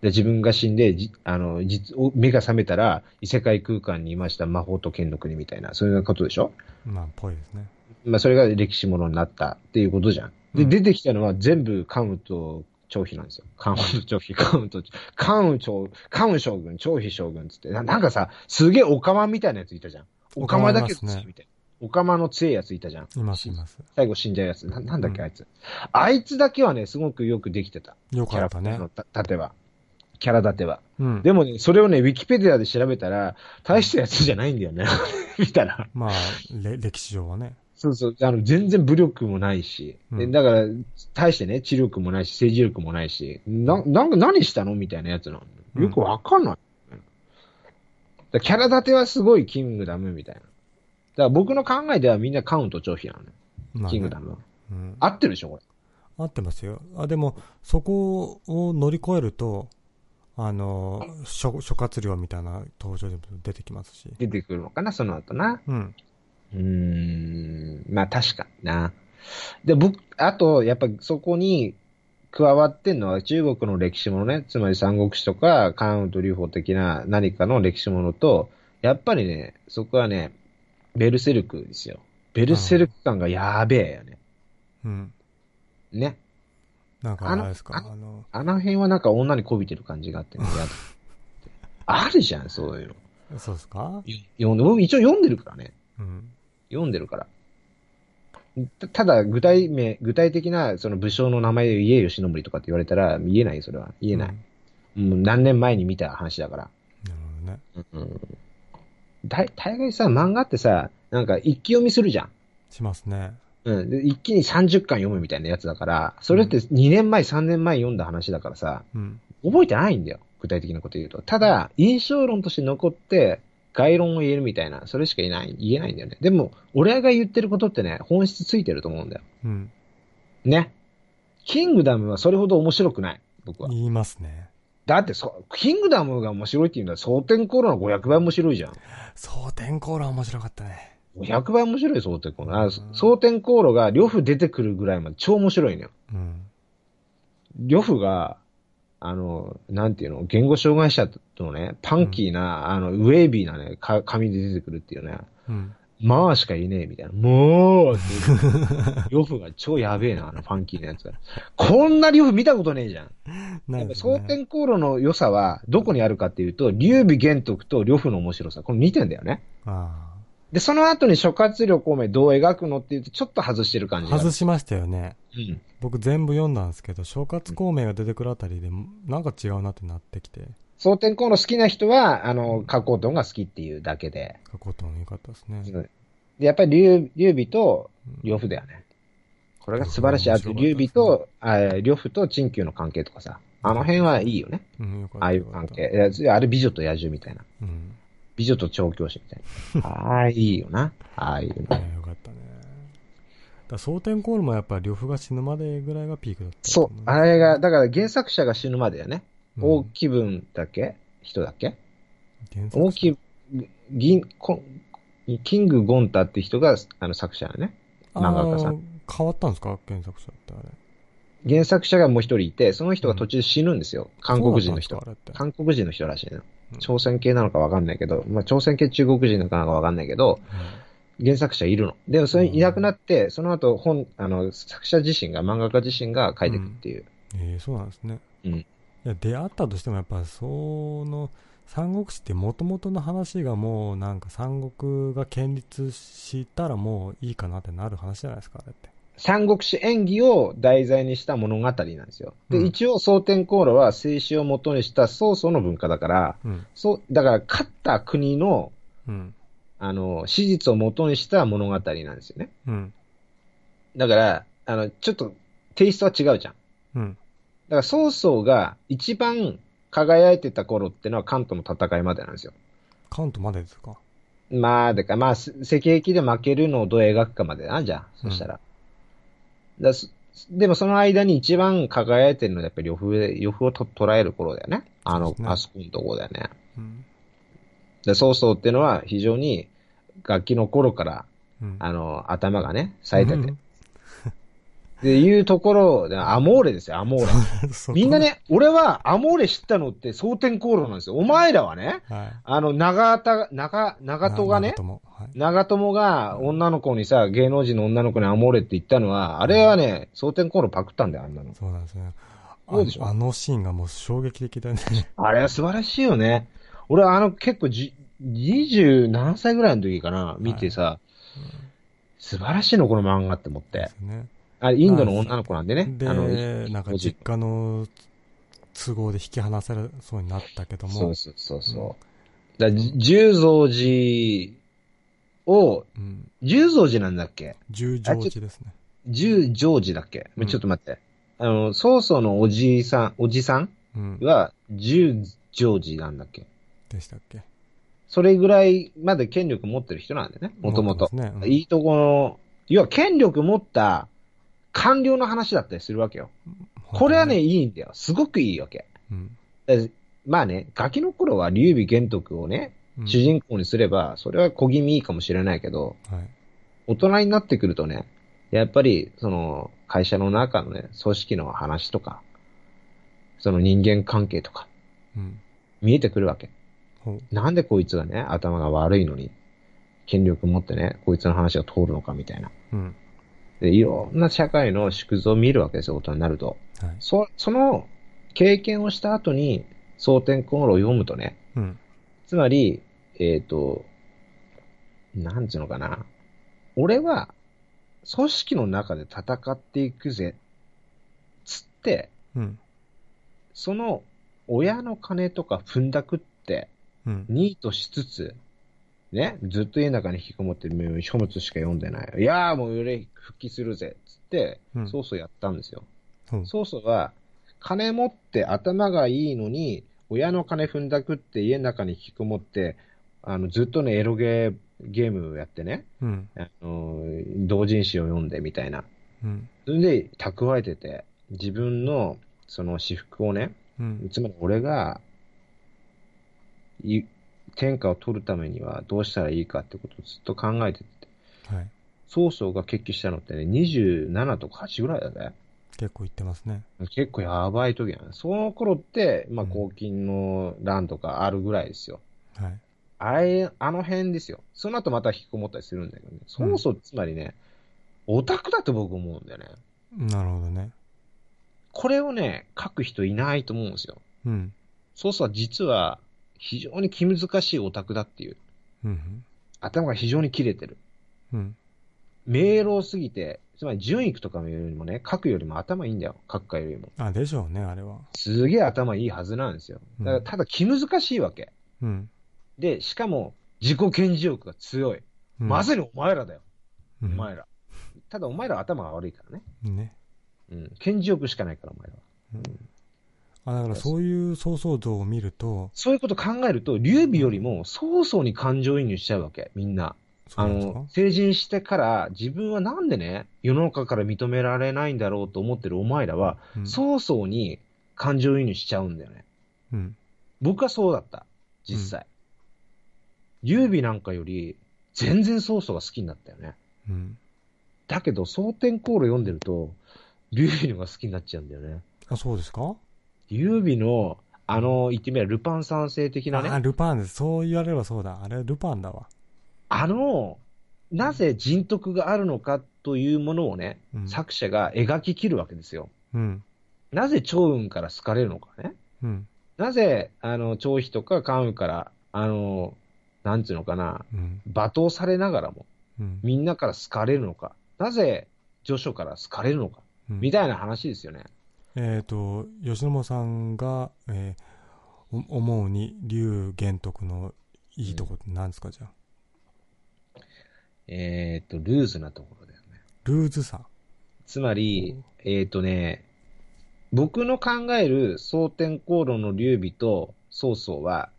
で、自分が死んで、じあの、実、お目が覚めたら、異世界空間にいました魔法と剣の国みたいな、そういうことでしょ？まあ、ぽいですね。まあ、それが歴史ものになったっていうことじゃん。で、うん出てきたのは全部関羽と張飛なんですよ。関羽と張飛、関羽と、関羽将、関羽将軍、張飛将軍つって、ななんかさ、すげえオカマみたいなやついたじゃん。オカマだけどオカマいみたいオカマの強いやついたじゃん。います、います。最後死んじゃうやつ。ななんだっけ、うんあいつ。あいつだけはね、すごくよくできてた。よかったねの。た立ては。キャラ立ては。うん。でもね、それをね、ウィキペディアで調べたら、大したやつじゃないんだよね。見たら。まあ、れ歴史上はね。そうそう。あの、全然武力もないし。うんでだから、大してね、知力もないし、政治力もないし、な、なんか何したの？みたいなやつなの。よくわかんない。だからキャラ立てはすごいキングダムみたいな。だから僕の考えではみんなカウント長飛なのね。まあねキングダムは。うん。合ってるでしょ、これ。合ってますよ。あ、でも、そこを乗り越えると、あの、諸諸葛亮みたいな登場でも出てきますし。出てくるのかな、その後な。うん。うーん、まあ確かにな。で、僕、あと、やっぱそこに加わってんのは中国の歴史ものね、つまり三国志とか関羽と劉邦的な何かの歴史ものと、やっぱりね、そこはね、ベルセルクですよ。ベルセルク感がやべえよね。うん。ね。なんか、あれですか、ああの、あの辺はなんか女に媚びてる感じがあって ね。あるじゃん、そういうの。そうですか？読んで、僕一応読んでるからね。うん。読んでるから。たただ、具体名、具体的なその武将の名前で言えよ、忍びとかって言われたら、言えないよ、それは。言えない。うんもう何年前に見た話だから。なるほどね。うん。大大概さ、漫画ってさ、なんか一気読みするじゃん。しますね。うん。で、一気に30巻読むみたいなやつだから、それって2年前、3年前読んだ話だからさ、うん。覚えてないんだよ。具体的なこと言うと。ただ、印象論として残って、概論を言えるみたいな、それしか言えない、言えないんだよね。でも、俺が言ってることってね、本質ついてると思うんだよ。うん。ね。キングダムはそれほど面白くない。僕は。言いますね。だってそ、キングダムが面白いって言うんだら、蒼天コーラの500倍面白いじゃん。そう、天候論面白かったね。500倍面白いよ、蒼天コーラ。あ蒼天コーラが呂布出てくるぐらいまで超面白いのよ。うん。呂布が、あの、なんていうの、言語障害者とね、パンキーな、あの、ウェービーなね、か髪で出てくるっていうね、うん。まあしかいねえみたいな。もう 呂布が超やべえな、あのファンキーなやつが。こんな呂布見たことねえじゃん。やっぱなんですね蒼天航路の良さはどこにあるかっていうと、劉備玄徳と呂布の面白さ。この2点だよね。あで、その後に諸葛亮孔明どう描くのっていうと、ちょっと外してる感あ。じ。外しましたよね。うん。僕全部読んだんですけど、諸葛孔明が出てくるあたりで、なんか違うなってなってきて、蒼天航路好きな人は、あの、加工トンが好きっていうだけで。書こうともよかったですね。で、やっぱり劉劉備と呂布だよね。これが素晴らしい。あと、劉備と、あ呂布と陳旧の関係とかさ。あの辺はいいよね。うん、よかった。ああいう関係。あれ美女と野獣みたいな。うん。美女と調教師みたいな。ああ、いいよな。ああい。いやよかったね。だ蒼天コールもやっぱ呂布が死ぬまでぐらいがピークだった。そう。あれが、だから原作者が死ぬまでやね。うん大気分だっけ人だっけ原作大き、銀、こキング・ゴンタって人が、あの作者だね。漫画家さん変わったんですか？原作者ってあれ。原作者がもう一人いて、その人が途中で死ぬんですよ。韓国人の人韓国人の人らしいの。うん朝鮮系なのかわかんないけど、まあ朝鮮系中国人なのかわかんないけど、原作者いるの。でもそれいなくなって、その後本、あの、作者自身が、漫画家自身が書いていくっていう。うんええそうなんですね。うんいや、出会ったとしてもやっぱその、三国志って元々の話がもうなんか三国が建立したらもういいかなってなる話じゃないですか、あれって。三国志演技を題材にした物語なんですよ。で、うん一応、蒼天航路は静止を元にした曹操の文化だから、うん。そう、だから、勝った国の、うん。あの、史実を元にした物語なんですよね。うん。だから、あの、ちょっと、テイストは違うじゃん。うん。だから、曹操が一番輝いてた頃ってのは関東の戦いまでなんですよ。カウントまでですか？まあ、でか、まあ、す石壁で負けるのをどう描くかまでな、じゃあ、そしたら。だすでもその間に一番輝いてるのはやっぱり呂布で、呂布をと捉える頃だよね。あの、あそこのところだよね。うん。で、曹操っていうのは非常に楽器の頃から、うん。あの、頭がね、冴えてて。うん っていうところで、アモーレですよ、アモーレ。みんな。ね、俺はアモーレ知ったのって蒼天航路なんですよ。お前らはね、はい。あの、長田、長、長門がねはい。長友が女の子にさ、芸能人の女の子にアモーレって言ったのは、あれはね、蒼天航路パクったんだよ、あんなの。そうなんですね。そうでしょああのシーンがもう衝撃的だね。あれは素晴らしいよね。俺はあの結構じ、二十何歳ぐらいの時かな、見てさ、素晴らしいの、この漫画って思って。ね。あ、インドの女の子なんでね。で、あの、なんか実家の都合で引き離されそうになったけども、そうそうそうそう。だじ十蔵寺を、うん、十蔵寺なんだっけ？十条寺ですね。十常寺だっけ、うんちょっと待って。あの、曹操のおじいさん、おじさんうん。は十常寺なんだっけ？でしたっけ？それぐらいまで権力持ってる人なんでね、もともと。いいとこの、要は権力持った官僚の話だったりするわけよ。これはね、、いいんだよ。すごくいいわけ。うん。でまあね、ガキの頃は劉備玄徳をね、うん主人公にすれば、それは小気味いいかもしれないけど、はい。大人になってくるとね、やっぱり、その、会社の中のね、組織の話とか、その人間関係とか、うん。見えてくるわけ。なんでこいつがね、頭が悪いのに、権力持ってね、こいつの話が通るのかみたいな。うん。で、いろんな社会の縮図を見るわけですよ、大人になると。はい。そ、その経験をした後に、蒼天航路を読むとね、うん。つまり、えっ、と、なんつうのかな。俺は、組織の中で戦っていくぜ、つって、うん。その親の金とか踏んだくって、うん。ニートしつつ、ね、ずっと家の中に引きこもってる書物しか読んでない。いやーもう俺復帰するぜ、つって、うんそうそうやったんですよ。ほう。そうそうは、金持って頭がいいのに、親の金踏んだくって家の中に引きこもって、あの、ずっとね、エロゲー、ゲームをやってね、うん。あの、同人誌を読んでみたいな。うん。それで蓄えてて、自分の、その私服をね、うん。つまり俺が、い天下を取るためにはどうしたらいいかってことをずっと考えてて、はい。曹操が決起したのってね、27とか8ぐらいだぜ。結構言ってますね。結構やばい時なの。その頃って、まあ、うん黄金の乱とかあるぐらいですよ。はい。あれ、あの辺ですよ。その後また引きこもったりするんだけどね。曹操、つまりね、オタクだと僕思うんだよね。なるほどね。これをね、書く人いないと思うんですよ。うん。曹操は実は、非常に気難しいオタクだっていう。うん。頭が非常に切れてる。うん。明朗すぎて、つまり順育とかよりもね、書くよりも頭いいんだよ。書くかよりも。あ、でしょうね、あれは。すげえ頭いいはずなんですよ。だからうんただ気難しいわけ。うん。で、しかも、自己顕示欲が強い。うんまさにお前らだよ。うんお前ら。ただお前らは頭が悪いからね。ね。うん。顕示欲しかないから、お前らは。あ、だからそういう想像像を見ると、そういうこと考えると、劉備よりも早々に感情移入しちゃうわけ、みんな。あの、成人してから、自分はなんでね、世の中から認められないんだろうと思ってるお前らは、うん早々に感情移入しちゃうんだよね。うん。僕はそうだった。実際。劉備なんかより、全然曹操が好きになったよね。うん。だけど、蒼天航路読んでると、劉備のが好きになっちゃうんだよね。あ、そうですか？劉備の、あの、言ってみればルパン三世的なね、あ、ルパンです。そう言われればそうだ。あれ、ルパンだわ。あの、なぜ人徳があるのかというものをね、うん。作者が描き切るわけですよ。うん。なぜ趙雲から好かれるのかね。うん。なぜ、あの、張飛とか関羽から、あの、なんていうのかな、うん。罵倒されながらも、うん。みんなから好かれるのか。なぜ、序書から好かれるのか。うんみたいな話ですよね。えっ、と、吉野さんが、えーお思うに、竜玄徳のいいとこって何ですか、じゃあ。えーっと、ルーズなところだよね。ルーズさ。つまり、えーっとね、僕の考える蒼天航路の劉備と曹操は、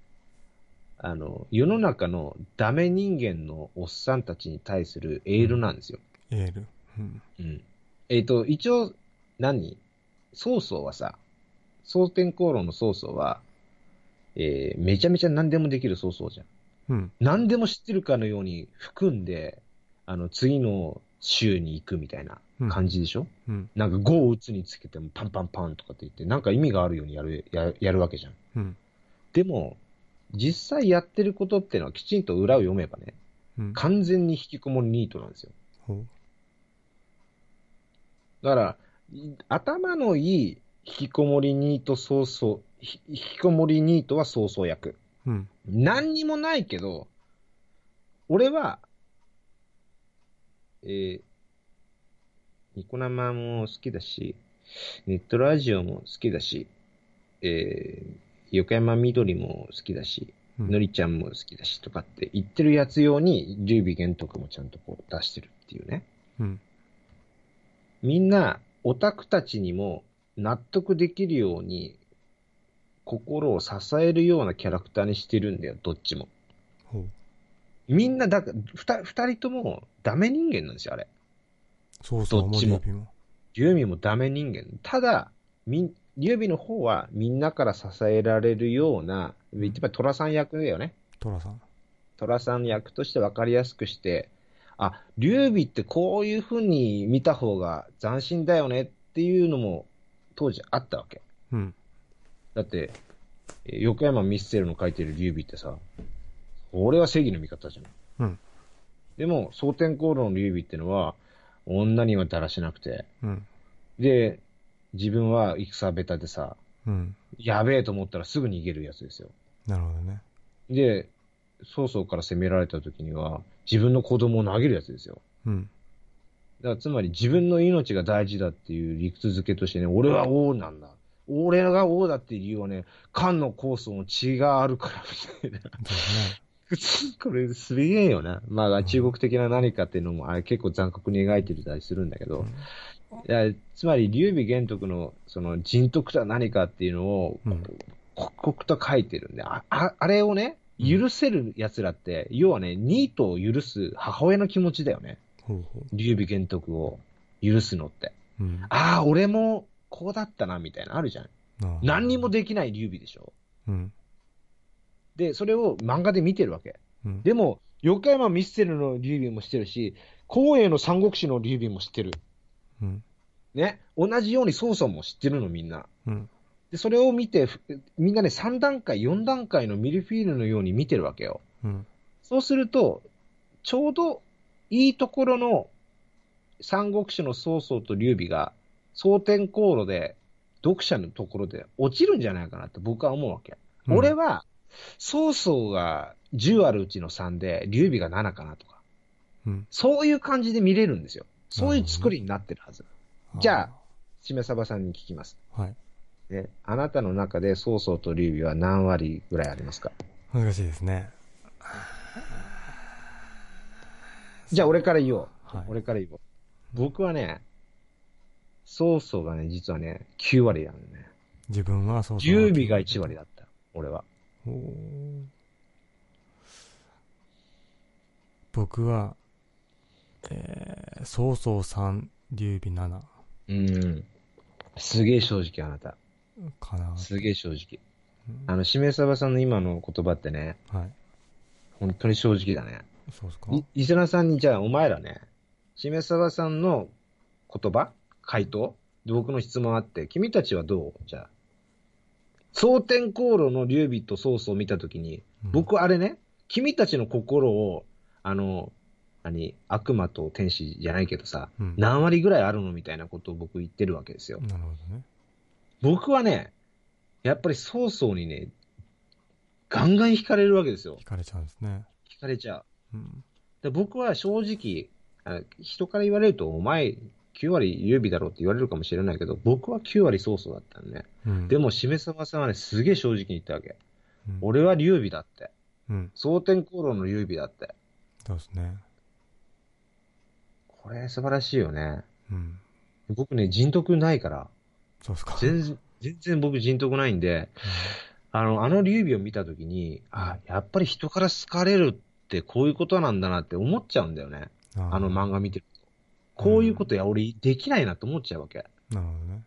あの、世の中のダメ人間のおっさんたちに対するエールなんですよ。エール。うん。うん。えーっと、一応、何？曹操はさ、蒼天航路の曹操は、えーめちゃめちゃ何でもできる曹操じゃん。うん。何でも知ってるかのように含んで、あの、次の州に行くみたいな感じでしょ、うん。なんか5を打つにつけてもパンパンパンとかって言って、なんか意味があるようにやる、ややるわけじゃん。うん。でも、実際やってることっていうのはきちんと裏を読めばね、うん。完全に引きこもりニートなんですよ。だから、い頭のいい引きこもりニート早々、ひ引きこもりニートは早々役。うん。何にもないけど、俺は、えー、ニコ生も好きだし、ネットラジオも好きだし、えー、横山みどりも好きだし、うんのりちゃんも好きだしとかって言ってるやつ用に、劉備玄徳もちゃんとこう出してるっていうね。うん。みんな、オタクたちにも納得できるように、心を支えるようなキャラクターにしてるんだよ、どっちも。ほう。みんな、だから、二二人ともダメ人間なんですよ、あれ。そうそう、どっちも。劉備もダメ人間。ただ、みん、劉備の方はみんなから支えられるような、言ってば虎さん役だよね。トラさん。虎さん役として分かりやすくして、あ、劉備ってこういう風に見た方が斬新だよねっていうのも当時あったわけ。うん。だって、えー横山ミステルの書いてる劉備ってさ、俺は正義の味方じゃん。うん。でも、蒼天航路の劉備ってのは、女にはだらしなくて、うん。で、自分は戦下手でさ、うん。やべえと思ったらすぐ逃げるやつですよ。なるほどね。で、曹操から攻められた時には、自分の子供を投げるやつですよ。うん。だからつまり自分の命が大事だっていう理屈づけとしてね、俺は王なんだ。俺が王だっていう理由はね、漢の酵素の血があるからみたいな。これすげえよな。まあ、中国的な何かっていうのも、あれ結構残酷に描いてたりするんだけど、いやつまり、劉備玄徳の、その、人徳とは何かっていうのを、うん刻々と書いてるんで、あ、ああれをね、許せる奴らって、要はね、ニートを許す母親の気持ちだよね。劉備玄徳を許すのって。う。うん。ああ、俺もこうだったな、みたいな、あるじゃん。何にもできない劉備でしょ。うん。で、それを漫画で見てるわけ。うん。でも、横山ミステルの劉備も知ってるし、光栄の三国志の劉備も知ってる。うん。ね。同じように曹操も知ってるの、みんな。うん。で、それを見て、ふみんなね、3段階、4段階のミルフィーユのように見てるわけよ。うん。そうすると、ちょうどいいところの三国志の曹操と劉備が、蒼天航路で、読者のところで落ちるんじゃないかなって僕は思うわけ。うん俺は、曹操が10あるうちの3で、劉備が7かなとか。うん。そういう感じで見れるんですよ。そういう作りになってるはず。じゃあ、しめさばさんに聞きます。あ。はい。ね、あなたの中で曹操と劉備は何割ぐらいありますか？難しいですね。じゃあ俺から言おう。はい俺から言おう。僕はね、曹操がね、実はね、9割なのね。自分はそうそう。劉備が1割だった。俺は。僕は、えー、曹操3、劉備7うん。すげえ正直あなた。かな。すげえ正直。うんあの、しめさばさんの今の言葉ってね、はい。本当に正直だね。そうですか？リリスナーさんに、じゃあお前らね、しめさばさんの言葉回答で僕の質問あって、君たちはどう？じゃあ。蒼天航路の劉備と曹操を見たときに、うん僕あれね、君たちの心を、あの、何、悪魔と天使じゃないけどさ、うん何割ぐらいあるのみたいなことを僕言ってるわけですよ。なるほどね。僕はね、やっぱり曹操にね、ガンガン惹かれるわけですよ惹。かれちゃうんですね。惹かれちゃう。うん。で僕は正直、あ人から言われると、お前、9割劉備だろうって言われるかもしれないけど、僕は9割曹操だったのね。うん。でも、しめさばさんはね、すげえ正直に言ったわけ。うん、俺は劉備だって。うん。蒼天航路の劉備だって。そうですね。これ素晴らしいよね。うん。僕ね、人徳ないから。そうですか。全然、全然僕人徳ないんで、あの、あの劉備を見たときに、あ、やっぱり人から好かれるってこういうことなんだなって思っちゃうんだよね。うんあの漫画見てると。こういうことや、俺できないなと思っちゃうわけ。なるほどね。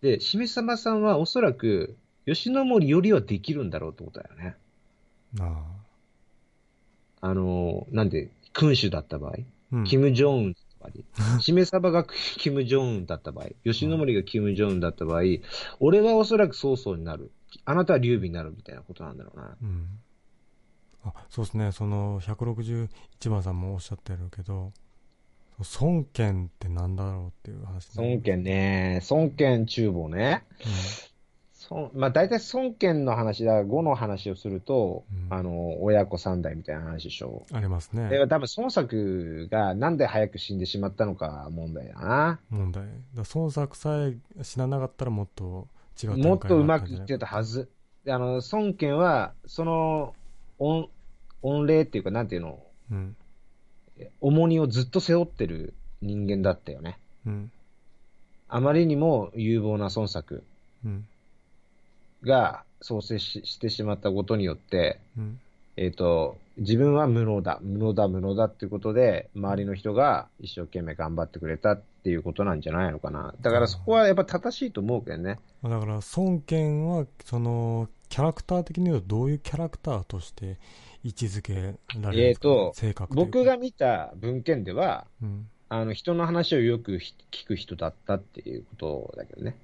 で、しめさまさんはおそらく、吉野森よりはできるんだろうってことだよね。ああの、なんで、君主だった場合、あ。うん。キム・ジョンウンだった場合、しめさばがキム・ジョンウンだった場合、吉野森がキム・ジョンウンだった場合、俺はおそらく曹操になる。あなたは劉備になるみたいなことなんだろうな。うん。あ、そうですね。その、161番さんもおっしゃってるけど、孫権ってなんだろうっていう話ね孫権ね、孫権厨房ね。そまあ大体孫権の話だ、呉の話をすると、うんあの、親子三代みたいな話でしょ。ありますね。で、多分孫作がなんで早く死んでしまったのか問題だな。問題。だ孫作さえ死ななかったらもっと違うもっとうまくいってたはず。であの、孫権は、その、御、御礼っていうか、なんていうの、うん。重荷をずっと背負ってる人間だったよね。うん。あまりにも有望な孫作うん。が創生ししてしまったことによって、うん。えっ、と、自分は無能だ、無能だ、無能だっていうことで、周りの人が一生懸命頑張ってくれたっていうことなんじゃないのかな。だからそこはやっぱ正しいと思うけどね。まあだから、孫権は、その、キャラクター的に言うと、どういうキャラクターとして位置づけられるんですか、えーと僕が、見た文献では、うん。あの、人の話をよくひ聞く人だったっていうことだけどね。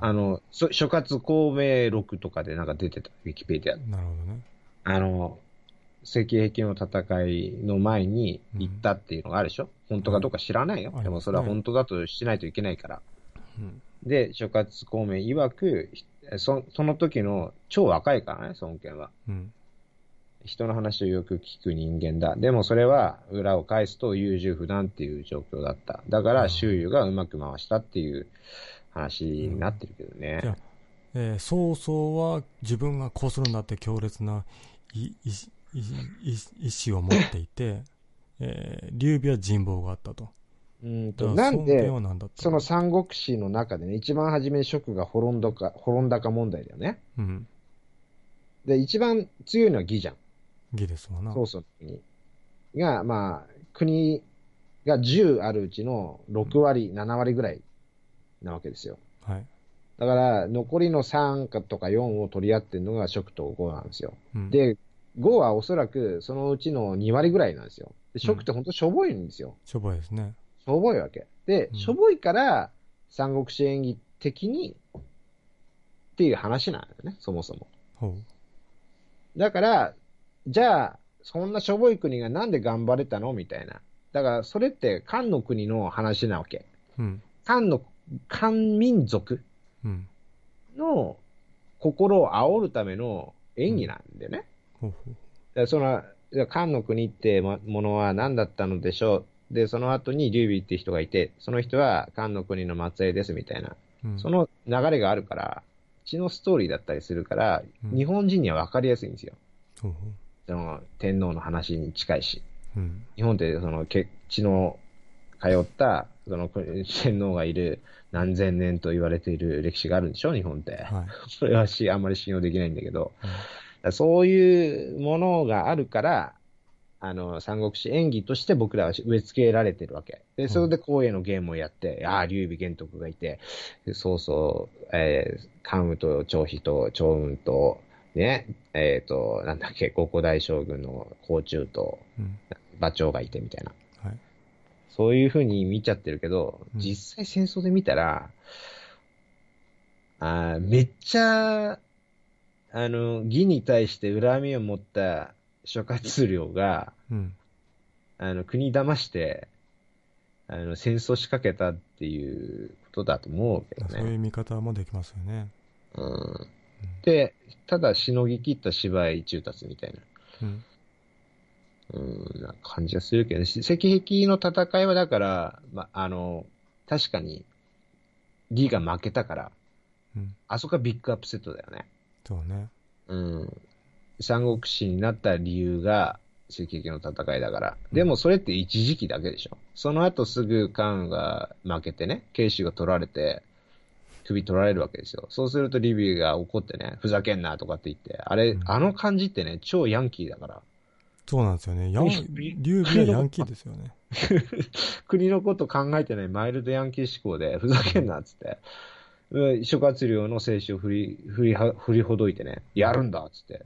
あの、そ諸葛孔明録とかでなんか出てた、ウィキペディア。なるほどね。あの、赤壁の戦いの前に行ったっていうのがあるでしょ、本当かどうか知らないよ。うんでもそれは本当だとしないといけないから。うん。で、諸葛孔明曰く、ひそその時の超若いからね、孫権は。うん。人の話をよく聞く人間だ。でもそれは裏を返すと優柔不断っていう状況だった。だから周囲がうまく回したっていう話になってるけどね。じゃあえー、曹操は自分がこうするんだって強烈ない意意意意志を持っていて、えー、劉備は人望があったと。うんとなんでその三国志の中でね、一番初めに蜀が滅んだか、滅んだか問題だよね。うん。で、一番強いのは義じゃん。義ですわな。曹操の国。が、まあ、国が10あるうちの6割、7割ぐらいなわけですよ。はい。だから、残りの3かとか4を取り合ってるのが蜀と呉なんですよ。うん、で、呉はおそらくそのうちの2割ぐらいなんですよ。で蜀って本当しょぼいんですよ。しょぼいですね。しょぼいわけ。で、うんしょぼいから、三国志演義的に、っていう話なんだよね、そもそも。ほだから、じゃあ、そんなしょぼい国がなんで頑張れたの？みたいな。だから、それって漢の国の話なわけ。う。うん。漢の、漢民族うん。の心を煽るための演技なんだよね。その、漢の国ってもものは何だったのでしょう。で、その後に劉備って人がいて、その人は漢の国の末裔ですみたいな。うん、その流れがあるから、血のストーリーだったりするから、うん日本人には分かりやすいんですよ。その天皇の話に近いし。日本ってそのけ血の通った、その天皇がいる何千年と言われている歴史があるんでしょ日本って。はい。それはし、あんまり信用できないんだけど。うんだからそういうものがあるから、あの、三国志演技として僕らは植え付けられてるわけ。で、それで光栄のゲームをやって、ああ、劉備玄徳がいて、そうそう、えー、関羽と張飛と趙雲と、ね、えっ、と、なんだっけ、五古大将軍の甲冑とうん。馬長がいてみたいな。はい。そういう風に見ちゃってるけど、うん実際戦争で見たら、あーめっちゃ、あの、義に対して恨みを持った諸葛亮が、うん。あの、国騙して、あの、戦争仕掛けたっていうことだと思うけどね。そういう見方もできますよね。うん。で、ただしのぎ切った芝居中達みたいな。うん。うん、な感じがするけど、し石壁の戦いはだから、ま、あの、確かに、義が負けたから、うん。あそこがビッグアップセットだよね。そうね。うん。三国志になった理由が、石壁の戦いだから。でもそれって一時期だけでしょ。その後すぐ関羽が負けてね、慶州が取られて、首取られるわけですよ。そうするとリビーが怒ってね、ふざけんなとかって言って、あれ、うんあの感じってね、超ヤンキーだから。そうなんですよね。ヤン、劉備はヤンキーですよね。国のこと考えてないマイルドヤンキー思考で、ふざけんなっつって、うん諸葛亮の精子を振り、振りは、振りほどいてね、やるんだっつって、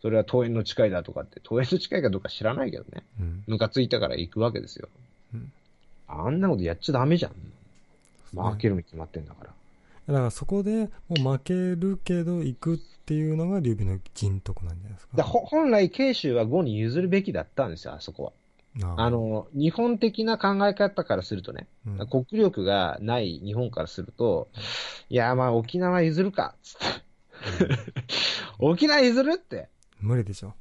それは桃園の誓いだとかって、桃園の誓いかどうか知らないけどね、うん。ムカついたから行くわけですよ。うんあんなことやっちゃダメじゃん。負けるに決まってんだから。だからそこで、もう負けるけど行くっていうのが劉備の人徳なんじゃないですか。だほ本来、慶州は呉に譲るべきだったんですよ、あそこは。ああ、の、日本的な考え方からするとね、うん国力がない日本からすると、いや、まあ沖縄譲るか、つって。沖縄譲るって。無理でしょ。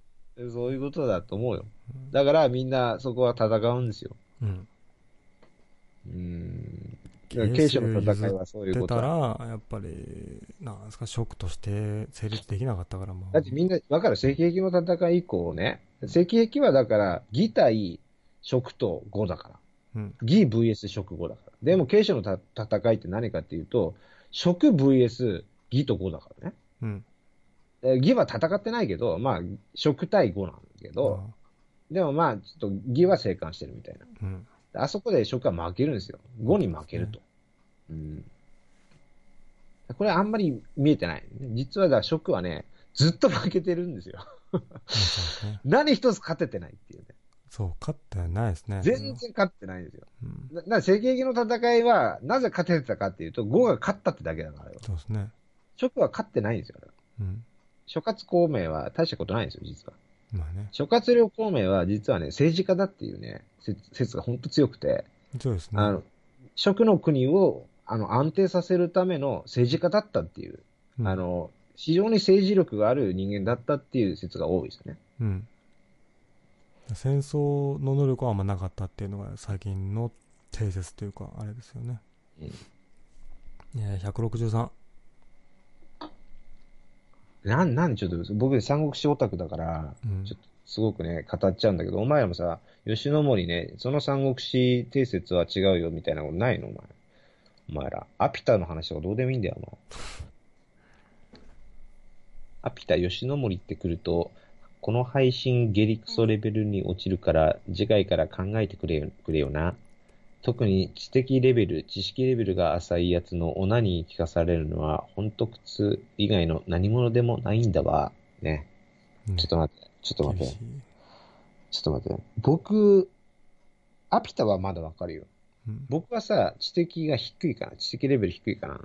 そういうことだと思うよ。だからみんなそこは戦うんですよ。うん。うーん。慶州慶州の戦いはそういうことだ。ら、やっぱり、なんですか、ショックとして成立できなかったから、もう。だってみんな、わかる赤壁の戦い以降ね、赤壁はだから、義対食と語だから。うん。義 VS 食語だから。でも、慶州のた戦いって何かっていうと、食 VS 義と語だからね。うん。は戦ってないけど、まあ、食対語なんだけど、でもまあ、ちょっと義は生還してるみたいな。うん。あそこで食は負けるんですよ。語に負けると。うん。これあんまり見えてない。実はだから食はね、ずっと負けてるんですよ。何一つ勝ててないっていうね。そう、勝ってないですね。全然勝ってないんですよ。うん。だだから赤壁の戦いは、なぜ勝ててたかっていうと、呉が勝ったってだけだからよ。そうですね。食は勝ってないんですよ。うん。諸葛孔明は大したことないんですよ、実は。まあね。諸葛亮孔明は実はね、政治家だっていうね、説説が本当強くて、そうですね。あの、食の国を、あの、安定させるための政治家だったっていう、うんあ、の、非常に政治力がある人間だったっていう説が多いですよね。うん。戦争の能力はあんまなかったっていうのが最近の定説というか、あれですよね。うんえー、163。なん、なんでちょっと、僕三国志オタクだから、うんちょっとすごくね、語っちゃうんだけど、お前らもさ、吉野森ね、その三国志定説は違うよみたいなことないの？お前。お前ら。アピタの話とかどうでもいいんだよ、お前。アピタ吉野森ってくると、この配信ゲリクソレベルに落ちるから、次回から考えてくれよくれよな。特に知的レベル、知識レベルが浅いやつのオナに聞かされるのは、本当苦痛以外の何者でもないんだわ。ね。うんちょっと待って、ちょっと待って。ちょっと待って。僕、アピタはまだわかるよ。うん僕はさ、知的が低いかな。知的レベル低いかな。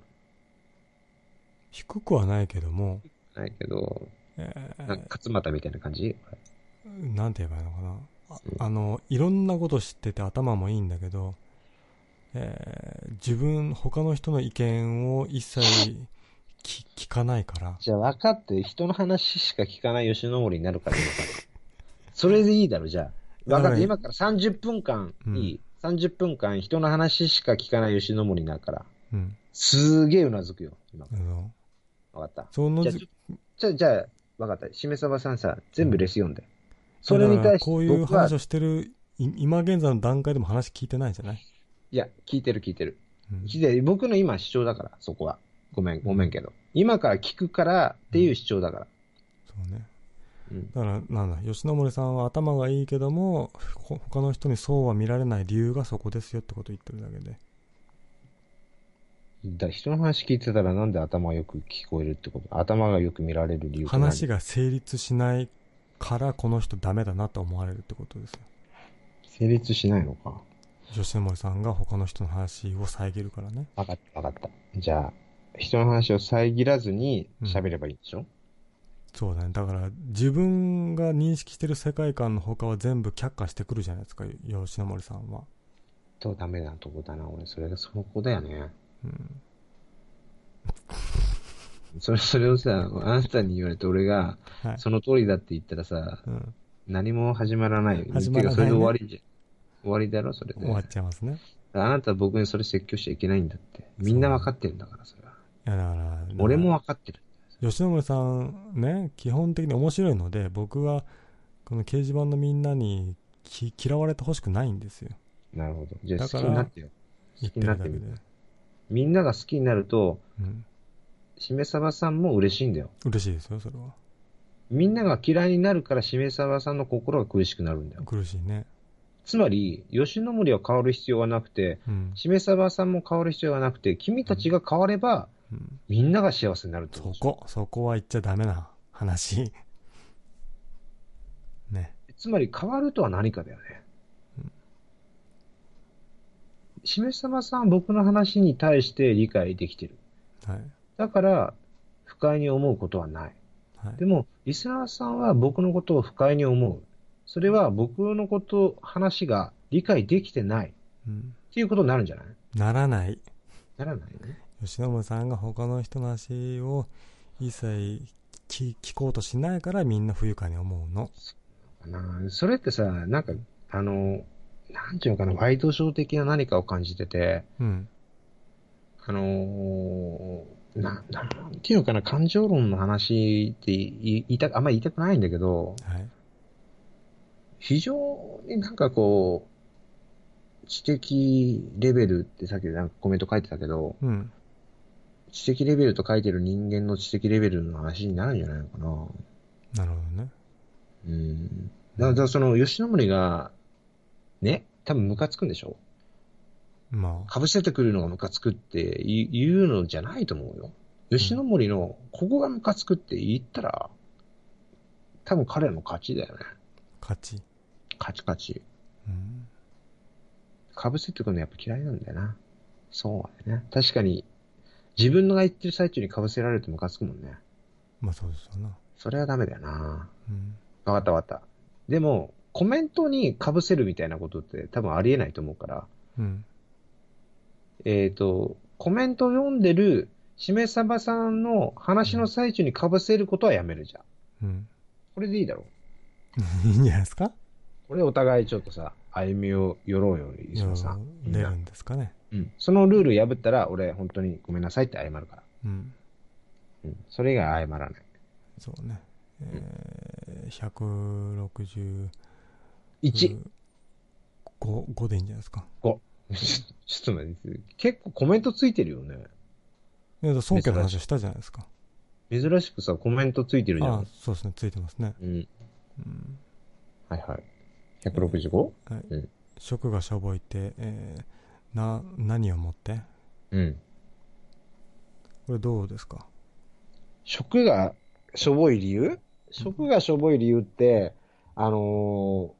低くはないけども、ないけど、えなんか勝俣みたいな感じ？ー、なんて言えばいいのかな。ああの、いろんなこと知ってて頭もいいんだけど、えー自分、他の人の意見を一切聞 聞かないから、じゃあ分かって、人の話しか聞かない吉野森になるから。それでいいだろ、じゃあ。分かって、だから今から30分間いい、?30 分間人の話しか聞かない吉野森になるから。うん。すげえうなずくよ、今。あの分かった。そのじゃあ、ちょじゃあ、じゃあ、分かった。しめさばさんさ、全部レス読んで。それに対してこういう僕は話をしてる、い今現在の段階でも話聞いてないんじゃない？いや、聞いてる聞いてる。うん聞いてる僕の今主張だから、そこは。ごめん、ごめんけど。今から聞くからっていう主張だから。そうね。うん。だから、なんだ、吉野森さんは頭がいいけども、ほ他の人にそうは見られない理由がそこですよってことを言ってるだけで。だ人の話聞いてたらなんで頭がよく聞こえるってこと？頭がよく見られる理由話が成立しないから、この人ダメだなと思われるってことですよ。成立しないのか。吉野森さんが他の人の話を遮るからね。わかった、わかった。じゃあ、人の話を遮らずに喋ればいいんでしょ、そうだね。だから、自分が認識してる世界観の他は全部却下してくるじゃないですか、吉野森さんは。とダメなとこだな、俺。それがそこだよね。うん。それ、それをさ、あなたに言われて俺が、はい。その通りだって言ったらさ、うん。何も始まらないよ。始まらないねそれで終わりじゃん。終わりだろ、それで。終わっちゃいますね。あなたは僕にそれ説教しちゃいけないんだって。みんな分かってるんだから、それは。いや、だから、俺も分かってる。吉野森さんね、基本的に面白いので、僕は、この掲示板のみんなにき嫌われてほしくないんですよ。なるほど。じゃあ好きになってよ。好きになってみるだけで。みんなが好きになると、うん。しめさばさんも嬉しいんだよ。嬉しいですよ、それは。みんなが嫌いになるからしめさばさんの心が苦しくなるんだよ。苦しいね。つまり、吉野森は変わる必要はなくて、うん。しめさばさんも変わる必要はなくて、君たちが変われば、うん、みんなが幸せになるとそこ、そこは言っちゃダメな話。ね。つまり変わるとは何かだよね。しめさばさんは僕の話に対して理解できてる。はい。だから、不快に思うことはない。はい。でも、リスナーさんは僕のことを不快に思う。それは僕のこと、話が理解できてないっうん。ていうことになるんじゃない？ならない。ならないよね。吉野さんが他の人の話を一切聞聞こうとしないからみんな不愉快に思うの。なそれってさ、なんか、あの、なんていうのかな、ワイドショー的な何かを感じてて、うん。あのーな、なんていうのかな、感情論の話って言いたく、あんまり言いたくないんだけど、はい。非常になんかこう、知的レベルってさっきなんかコメント書いてたけど、うん。知的レベルと書いてる人間の知的レベルの話になるんじゃないのかな。なるほどね。うん。だからその、吉野森が、ね、多分ムカつくんでしょ？まあ、被せてくるのがムカつくって言うのじゃないと思うよ。吉野森の、ここがムカつくって言ったら、多分彼の勝ちだよね。勝ち。勝ち勝ち。うん。被せてくるのやっぱ嫌いなんだよな。そうだよね。確かに、自分のが言ってる最中に被せられるとムカつくもんね。まあそうですよな。それはダメだよな。うん。わかったわかった。でも、コメントに被せるみたいなことって多分ありえないと思うから、うん。えっ、と、コメントを読んでる、しめさばさんの話の最中に被せることはやめるじゃん。うん。これでいいだろ いいんじゃないですか？これお互いちょっとさ、歩みを寄ろうよ、磯野さん。みんな出るんですかね。うん。そのルール破ったら、俺本当にごめんなさいって謝るから。うん。うん。それ以外謝らない。そうね。えー、160 1。5、5でいいんじゃないですか？ちょっと待って、結構コメントついてるよね。いや、尊敬の話をしたじゃないですか。珍しくさ、コメントついてるじゃああん。、そうですね、ついてますね。うん。うん。はいはい。165? はい。うん食がしょぼいて、えー、な、何をもって？うん。これどうですか？食がしょぼい理由？食がしょぼい理由って、あの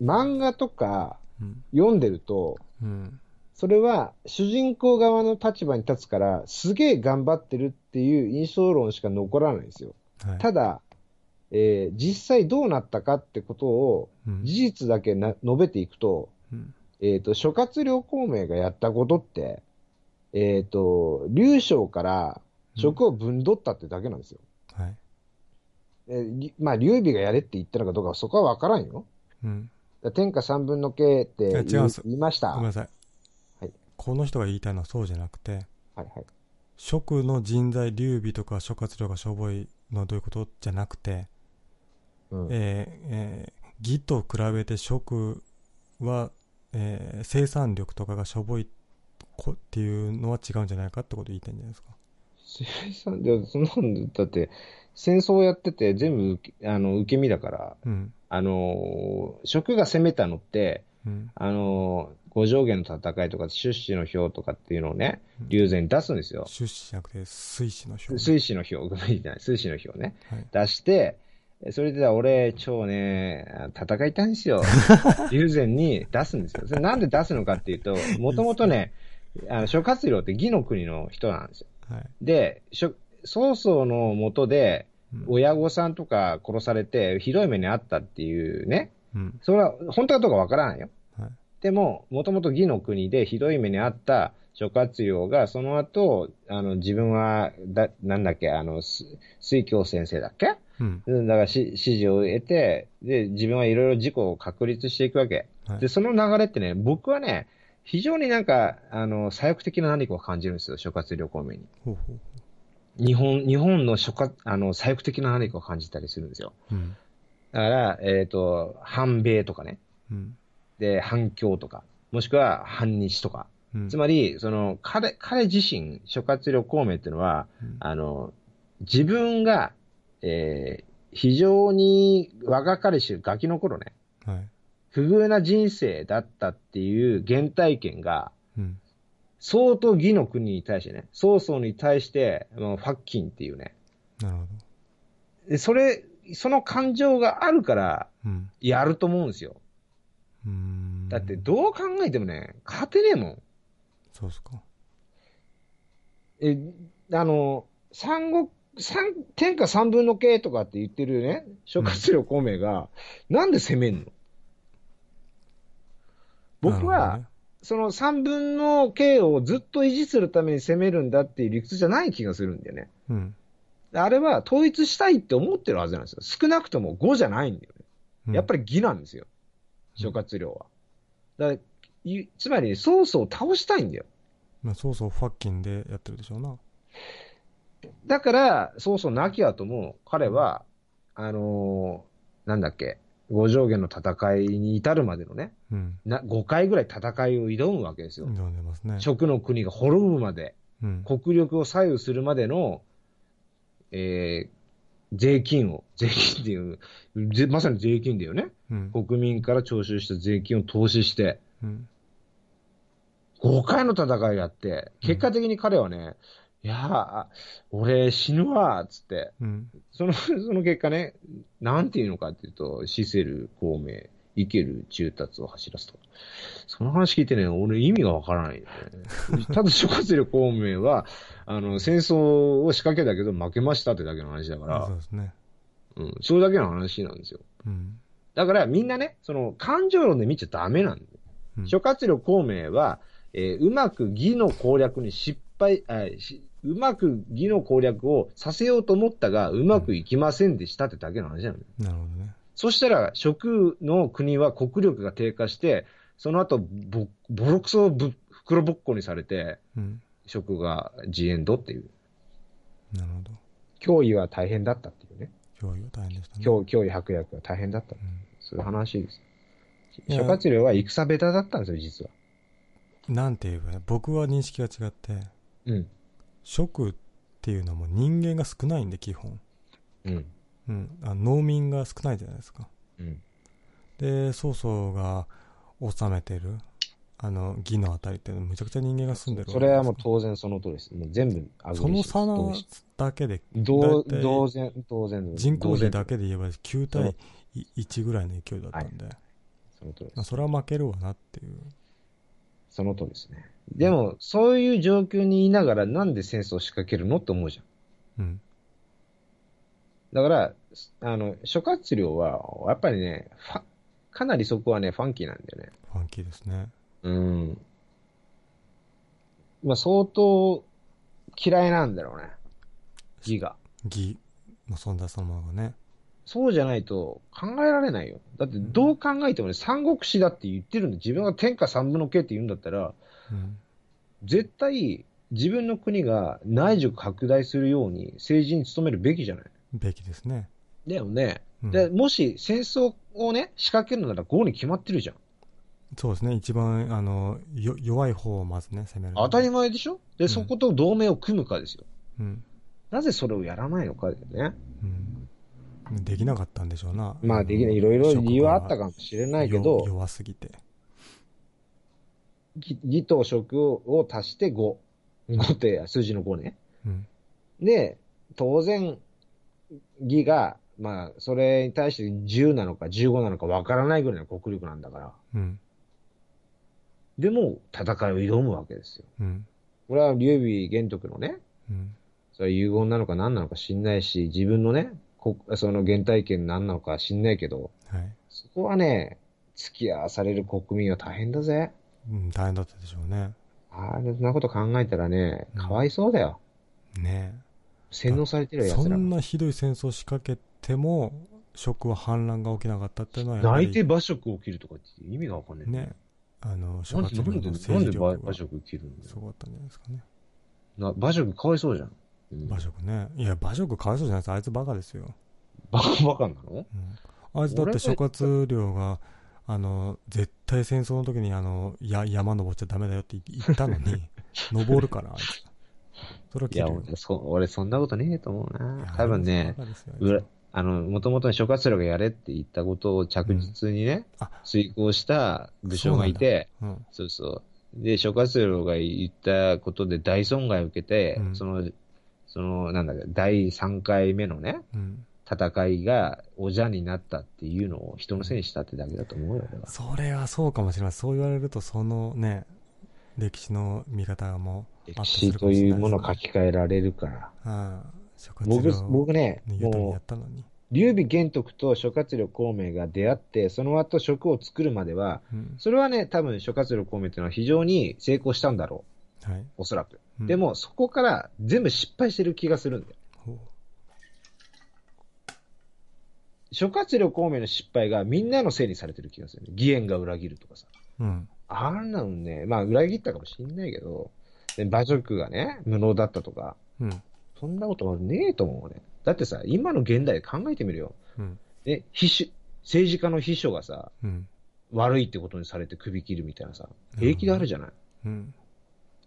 ー漫画とかうん。読んでると、うん。それは主人公側の立場に立つから、すげえ頑張ってるっていう印象論しか残らないんですよ。はい。ただ、えー実際どうなったかってことをうん事実だけな述べていくと、うん。えっ、と、諸葛亮孔明がやったことって、えっ、と、劉将から職を分取ったってだけなんですよ。はい。えまあ、劉備がやれって言ったのかどうかはそこはわからんよ。うん。だ天下三分の計っていや違言い言いました。はいごめんなさい。はいこの人が言いたいのはそうじゃなくて、はい。職の人材、劉備とか諸葛亮がしょぼいのはどういうことじゃなくて、うんえーえー義と比べて職は、えー生産力とかがしょぼいこっていうのは違うんじゃないかってことを言いたいんじゃないですか？生産で、そんなんだって、戦争やってて全部受けあの受け身だから、うん。あのー、職が攻めたのって、うん。あのー、五条原の戦いとか、出資の表とかっていうのをね、うん龍禅に出すんですよ。出資じゃなくて、水死の表。水死の表、ごめんなさい、水死の表ね。はい。出して、それで俺、超ね、戦いたいんですよ。龍禅に出すんですよ。それなんで出すのかっていうと、もともとね、あの、諸葛亮って義の国の人なんですよ。はい。で、曹操の下で、うん親御さんとか殺されて、ひどい目にあったっていうね、うん。それは本当かどうかわからないよ。はい。でも、もともと義の国でひどい目にあった諸葛亮が、その後、あの、自分は、だ、なんだっけ、あの、す水教先生だっけうん。うんだからし指示を得て、で、自分はいろいろ事故を確立していくわけ。はいで、。その流れってね、僕はね、非常になんか、あの、左翼的な何かを感じるんですよ、諸葛亮公明に。ほうほうほ日本、日本の諸葛、あの、左翼的な何かを感じたりするんですよ。う。うん。だから、えっ、と、反米とかね。うん。で、反共とか。もしくは反日とか。うん。つまり、その、彼、彼自身、諸葛亮孔明っていうのは、うんあの、自分が、えー非常に若かりしガキの頃ね、はい。不遇な人生だったっていう原体験が、うん。相当義の国に対してね、曹操に対して、もうファッキンっていうね。なるほど。でそれ、その感情があるから、うん。やると思うんですよ。うーん。だって、どう考えてもね、勝てねえもん。そうっすか。え、あの、三国三天下三分の計とかって言ってるね、諸葛亮孔明が、なんで攻めんの？僕は、その三分の計をずっと維持するために攻めるんだっていう理屈じゃない気がするんだよね。ほどね。あれは統一したいって思ってるはずなんですよ。少なくとも5じゃないんだよね。うん。やっぱり義なんですよ。諸葛亮は。だからいつまり、曹操を倒したいんだよ。まあ、そうそう、ファッキンでやってるでしょうな。だから、曹操亡き後も、彼は、あのーなんだっけ、五条原の戦いに至るまでのね、うん。な5回ぐらい戦いを挑むわけですよ。読んでますね。食の国が滅ぶまで、うん。国力を左右するまでの、えー、税金を、税金っていう、ぜまさに税金だよね。うん。国民から徴収した税金を投資して、うん。5回の戦いをやって、結果的に彼はね、いやー、俺死ぬわ、つって、うん。その、その結果ね、なんていうのかっていうと、死せる孔明、生ける中達を走らすと。その話聞いてね、俺意味がわからないよね。ただ諸葛亮孔明は、あの、戦争を仕掛けたけど負けましたってだけの話だからそう、ですね。うん、それだけの話なんですよ。うん。だからみんなね、その感情論で見ちゃダメなんだよ。うん諸葛亮孔明は、えーうまく義の攻略に失敗、あしうまく義の攻略をさせようと思ったが、うまくいきませんでしたってだけの話なのよ。なるほどね。そしたら、食の国は国力が低下して、その後、ぼ、ボロクソぶ、袋ぼっこにされて、うん。食がジエンドっていう。なるほど。脅威は大変だったっていうね。教育は大変でしたね。脅脅威迫役は大変だった。うんそういう話です。諸葛亮は戦ベタだったんですよ、実は。なんて言えばね、僕は認識が違って、うん。食っていうのも人間が少ないんで、基本。うん。うん。あ農民が少ないじゃないですか。うん。で、曹操が治めてる、あの、義のあたりってむちゃくちゃ人間が住んでるそれはもう当然その通りです。もう全部アグレその差だけで、同大体同然、当然。人口比だけ。けで言えば9対1ぐらいの勢いだったんで、その通りですまあ、それは負けるわなっていう。その通りですね。でも、そういう状況にいながらなんで戦争を仕掛けるのって思うじゃん。うん。だから、あの、諸葛亮は、やっぱりね、かなりそこはね、ファンキーなんだよね。ファンキーですね。うん。まあ、相当嫌いなんだろうね。義が。義の存在そのものがね。そうじゃないと考えられないよ。だってどう考えてもね、三国志だって言ってるんで、自分が天下三分の計って言うんだったら、うん。絶対自分の国が内需拡大するように政治に努めるべきじゃない。べきですね。だよね。うんで、もし戦争をね、仕掛けるなら5に決まってるじゃん。そうですね。一番、あの、よ弱い方をまずね、攻める。当たり前でしょ？で、んそこと同盟を組むかですよ。うん。なぜそれをやらないのかだよね。うん。できなかったんでしょうな。まあできない。いろいろ理由はあったかもしれないけよど、弱すぎて。義義と職を足して5。5って数字の5ね。うん。で、当然、義が、まあ、それに対して10なのか15なのかわからないぐらいの国力なんだから。うん。でも、戦いを挑むわけですよ。うん。これは劉備玄徳のね、うん。それは遺言なのか何なのか知んないし、自分のね、こその原体験何なのか知んないけど、はい。そこはね、付き合わされる国民は大変だぜ。うん、大変だったでしょうね。あんなこと考えたらね、うんかわいそうだよ。ね洗脳されてるえ。よ、奴らが。そんなひどい戦争を仕掛けても、職は反乱が起きなかったっていうのは泣いて馬食起きるとかって意味がわかんない。ね、あの、諸なんで、なんで、葛亮のなん政治力がす馬食起きるんだよ。ごかったんじゃないですかね。な馬食かわいそうじゃん。うん馬食ね。いや、馬食かわいそうじゃないです。あいつバカですよ。バカバカなの？うん。あいつだって諸葛亮が、あの、絶対戦争の時にあの、や、山登っちゃダメだよって言ったのに、登るから、あいつ。それはい。俺そ俺そんなことねえと思うな。多分ね、あの、もともとに諸葛亮がやれって言ったことを着実にね、あ、遂行した武将がいて、うん。そうそう。で、諸葛亮が言ったことで大損害を受けて、うんその、その、なんだっけ、第3回目のね、うん。戦いがおじゃになったっていうのを人のせいにしたってだけだと思うよ、俺は。それはそうかもしれない。そう言われると、そのね、歴史の見方も歴史というものを書き換えられるから。僕亮、僕ね、もう劉備玄徳と諸葛亮孔明が出会って、その後職を作るまでは、うん。それはね、多分諸葛亮孔明っていうのは非常に成功したんだろう。はい。おそらく。うんで、も、そこから全部失敗してる気がするんだよ。ほう諸葛亮孔明の失敗がみんなのせいにされてる気がする、ね。義援が裏切るとかさ。うん。あんなのね、まあ裏切ったかもしんないけど、で馬謖がね、無能だったとか、うん。そんなことねえと思うね。だってさ、今の現代で考えてみるよ。うん。え、秘書、政治家の秘書がさ、うん。悪いってことにされて首切るみたいなさ、平気であるじゃない。うん。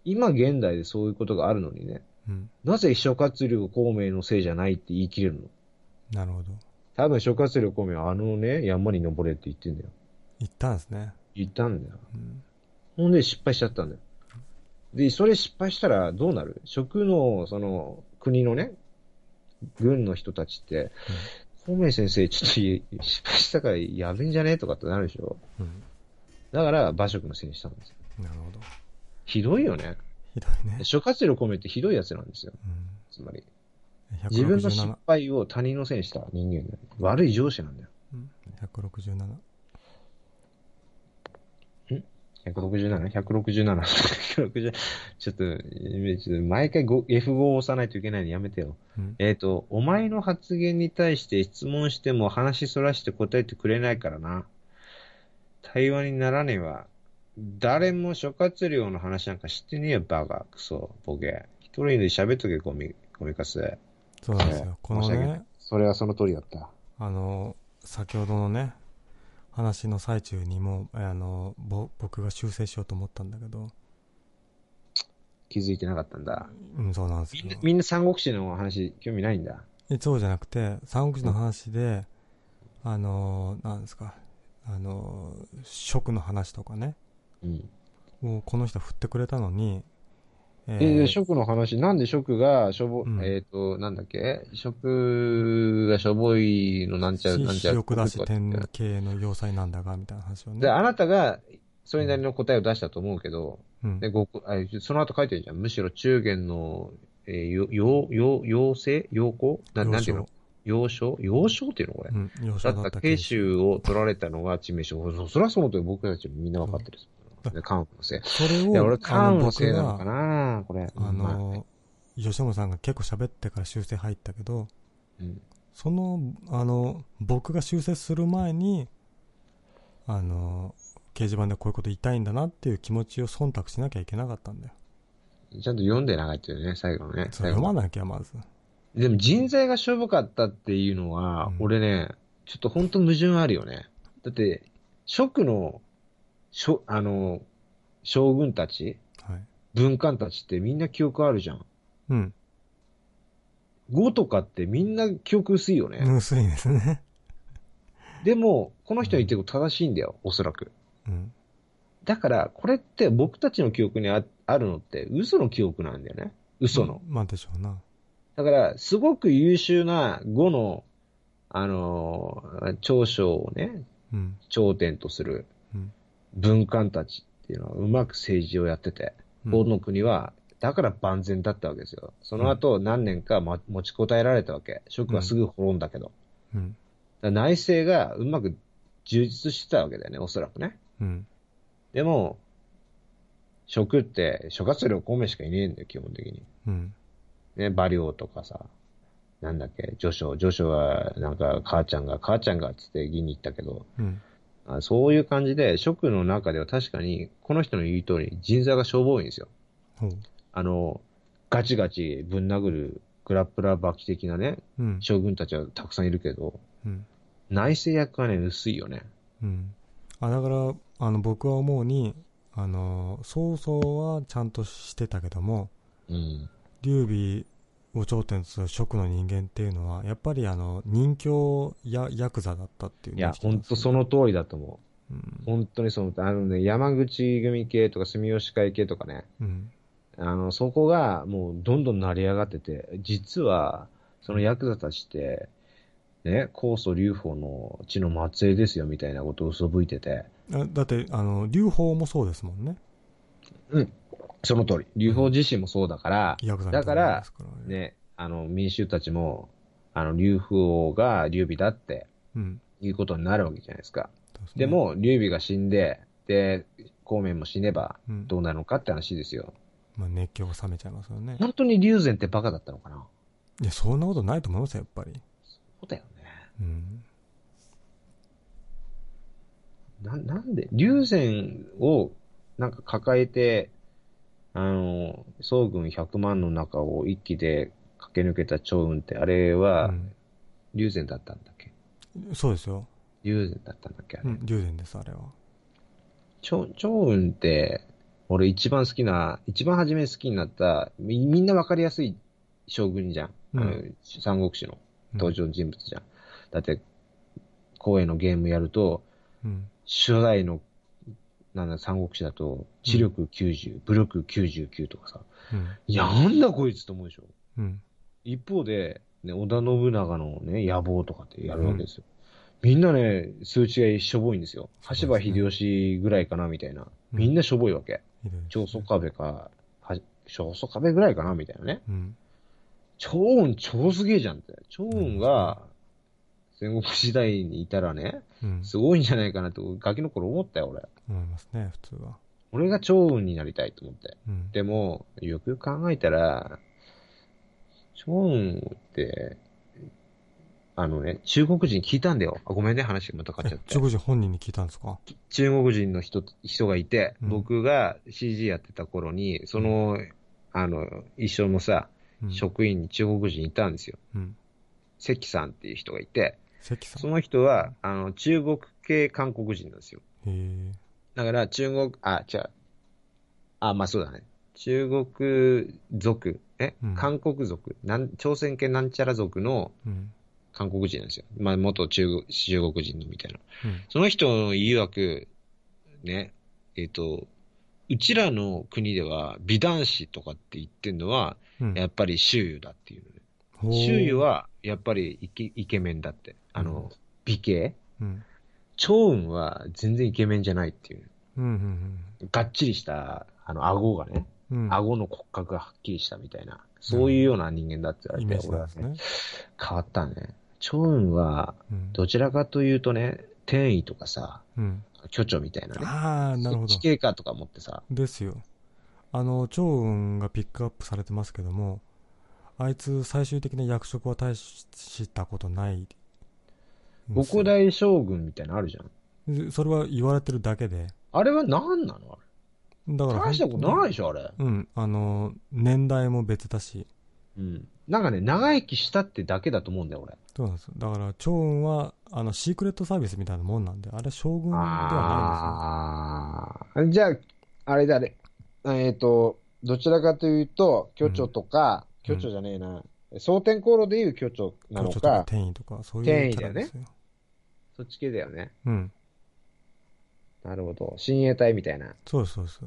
今現代でそういうことがあるのにね、うん。なぜ諸葛亮孔明のせいじゃないって言い切れるの？なるほど。多分諸葛亮孔明はあのね、山に登れって言ってんだよ。言ったんですね。言ったんだよ。うん。ほんで失敗しちゃったんだよ。で、それ失敗したらどうなる？職の、その、国のね、軍の人たちって、孔明先生、ちょっと失敗したからやべえんじゃね？えとかってなるでしょうん。だから馬謖のせいにしたんですよ。なるほど。ひどいよね。ひどいね。諸葛亮孔明ってひどいやつなんですよ。うん。つまり。自分の失167。敗を他人のせいにした人間だよ。悪い上司なんだよ。うん。167。167?167? 160ちょっと、ちょっと毎回ご F5 を押さないといけないのやめてよ。うん。えっ、と、お前の発言に対して質問しても話そらして答えてくれないからな。対話にならねえわ。誰も諸葛亮の話なんか知ってねえよ、バカ、クソ、ボケ。一人で喋っとけ、ゴミ、ゴミカス。そうなんですよ。このね、それはその通りだった。あの、先ほどのね、話の最中にも、あの、ぼ僕が修正しようと思ったんだけど、気づいてなかったんだ。うん、そうなんですよみんな、。三国志の話、興味ないんだ。えそうじゃなくて、三国志の話で、あの、なんですか、あの、食の話とかね、うん。もうこの人振ってくれたのに、ええー、職の話、なんで職が、しょぼ、うん。えっ、と、なんだっけ？職がしょぼいのなんちゃら、なんちゃら。視力だしとかって典型の要塞なんだが、みたいな話をね。で、あなたが、それなりの答えを出したと思うけど、うん。で、ごあその後書いてるじゃん。むしろ中元の、えー、よ、よ、よ、妖精妖行ななんていうの？幼少幼少っていうのこれ。うん、幼だ少だった慶州を取られたのが致命傷。そそりゃそうと僕たちもみんなわかってる。で、関羽 のせい。それを、いや、俺、あ関羽ののせいなのかなこれ。あまの、吉村さんが結構喋ってから修正入ったけど、うんその、あの、僕が修正する前に、あの、掲示板でこういうこと言いたいんだなっていう気持ちを忖度しなきゃいけなかったんだよ。ちゃんと読んでなかったよね、最後のね。読まなきゃ、まず。でも人材がしょぼかったっていうのは、うん俺ね、ちょっと本当矛盾あるよね。だって、蜀の、しょ、あの、将軍たち、はい。文官たちってみんな記憶あるじゃん。うん。5とかってみんな記憶薄いよね。薄いですね。でも、この人の言ってること正しいんだよ、おそらく。うん。だから、これって僕たちの記憶にああるのって嘘の記憶なんだよね。嘘の。まあでしょうな。だから、すごく優秀な5の、あのー長所をね、うん。頂点とするうん文官たちっていうのはうまく政治をやってて、うん法の国は、だから万全だったわけですよ。その後何年か、ま、持ちこたえられたわけ。職はすぐ滅んだけど。うん。内政がうまく充実してたわけだよね、おそらくね。うん。でも、職って諸葛亮孔明しかいねえんだよ、基本的に。うん。ね、馬良とかさ、なんだっけ、序章。序章は、なんか、母ちゃんが、母ちゃんがっつって議に行ったけど、うん。あそういう感じで、職の中では確かに、この人の言う通り、人材がしょぼいんですよ。ほう。あの、ガチガチぶん殴る、グラップラーバキ的なね、うん。将軍たちはたくさんいるけど、うん。内政役はね、薄いよね。うん。あ、だから、あの、僕は思うに、あの、曹操はちゃんとしてたけども、うん。劉備を頂点とする職の人間っていうのは、やっぱりあの、人形やヤクザだったっていういや、認識なんですよほんとその通りだと思う。うん。本当にその、あのね、山口組系とか住吉会系とかね、うん。あの、そこがもうどんどん成り上がってて、実は、そのヤクザたちって、ね、高祖劉邦の血の末裔ですよみたいなことを嘘吹いてて、あだって、あの、劉邦もそうですもんね。その通り。劉邦自身もそうだから、ヤクザみたいなもんだからね。ね、あの、民衆たちも、あの、劉不王が劉備だってうん。いうことになるわけじゃないですか。で、も、劉備が死んで、で、孔明も死ねばうんどうなるのかって話ですよ。まあ、熱狂が冷めちゃいますよね。本当に劉禅ってバカだったのかないや、そんなことないと思いますよ、やっぱり。そうだよね。うん。な、なんで、劉禅をなんか抱えて、あの、総軍100万の中を一気で駆け抜けた趙雲って、あれはうん劉禅だったんだっけ？そうですよ。劉禅だったんだっけあれ？うん、龍禅です、あれは。趙趙雲って、俺一番好きな、一番初め好きになった、みみんなわかりやすい将軍じゃん。うん三国志の登場人物じゃん。だって、公園のゲームやると、うん。初代の、なんだ、三国志だと、知力90、武力99とかさ、うん。いやなんだこいつと思うでしょ。うん。一方で、ね、織田信長のね、野望とかってやるわけですよ。みんなね、数値がしょぼいんですよ。羽柴秀吉ぐらいかな、みたいな。みんなしょぼいわけ。長宗我部か、は長宗我部ぐらいかな、みたいなね。うん。趙雲超すげえじゃんって。趙雲が、戦国時代にいたらね、うん。すごいんじゃないかなって、ガキの頃思ったよ、俺。思いますね、普通は。俺が趙雲になりたいと思って。うん。でも、よくよく考えたら、趙雲って、あのね、中国人聞いたんだよ。あごめんね、話がまた変わっちゃって。中国人本人に聞いたんですか？中国人の人、人がいて、うん僕が CG やってた頃に、その、あの、一緒のさ、うん。職員に中国人いたんですよ。うん。関さんっていう人がいて。その人は、あの、中国系韓国人なんですよ。だから、中国、あ、違う。あ、まあそうだね。中国族、え、うん韓国族、なん、朝鮮系なんちゃら族のうん。韓国人なんですよ。まあ元中国、中国人のみたいな。うん。その人の言い訳、ね、えっ、と、うちらの国では美男子とかって言ってんのは、うん。やっぱり周遊だっていうのね。周遊、は、やっぱりイケイケメンだって。あの、美形？うん。趙雲は全然イケメンじゃないっていう。うん。うん。がっちりした、あの、顎がね、うん。顎の骨格がはっきりしたみたいな、そういうような人間だって言われて俺はなんですねね、。変わったね。趙雲は、うん。どちらかというとね、天意とかさ、うん。巨著みたいなね。ああ、なるほどそっち。系かとか思ってさ、ですよ。あの、趙雲がピックアップされてますけども、あいつ最終的な役職は大したことない。五古代将軍みたいなのあるじゃん。でそれは言われてるだけで。あれは何なの？あだかられ。大したことないでしょ、あれ。うん、あの、年代も別だし。うん。なんかね、長生きしたってだけだと思うんだよ、俺。そうなんですよ。だから、趙雲は、あの、シークレットサービスみたいなもんなんで、あれ将軍ではああ。じゃあ、あれだね。えっ、と、どちらかというと、巨著とか、うん巨著じゃねえな。蒼天航路でいう巨著なないですよ。のかか、天意とか、そういうキャラですよ。そっち系だよね。うん。なるほど。親衛隊みたいな。そうそうです。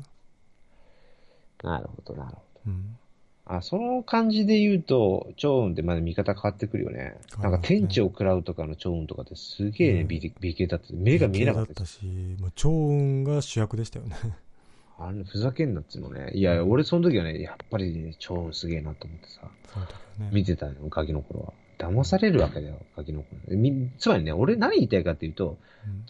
なるほど、なるほど。うん。あ、その感じで言うと、趙雲ってまだ見方変わってくるよね。なんか天地を食らうとかの趙雲とかってすげえね、うん美美形だって、目が見えなかっただったし、もう趙雲が主役でしたよね。あれ、ふざけんなっつうのね。いや、俺その時はね、やっぱりね、趙雲すげえなと思ってさ、ね。見てたのよ、ガキの頃は。騙されるわけだよ、ガキの頃。みつまりね、俺何言いたいかっていうと、うん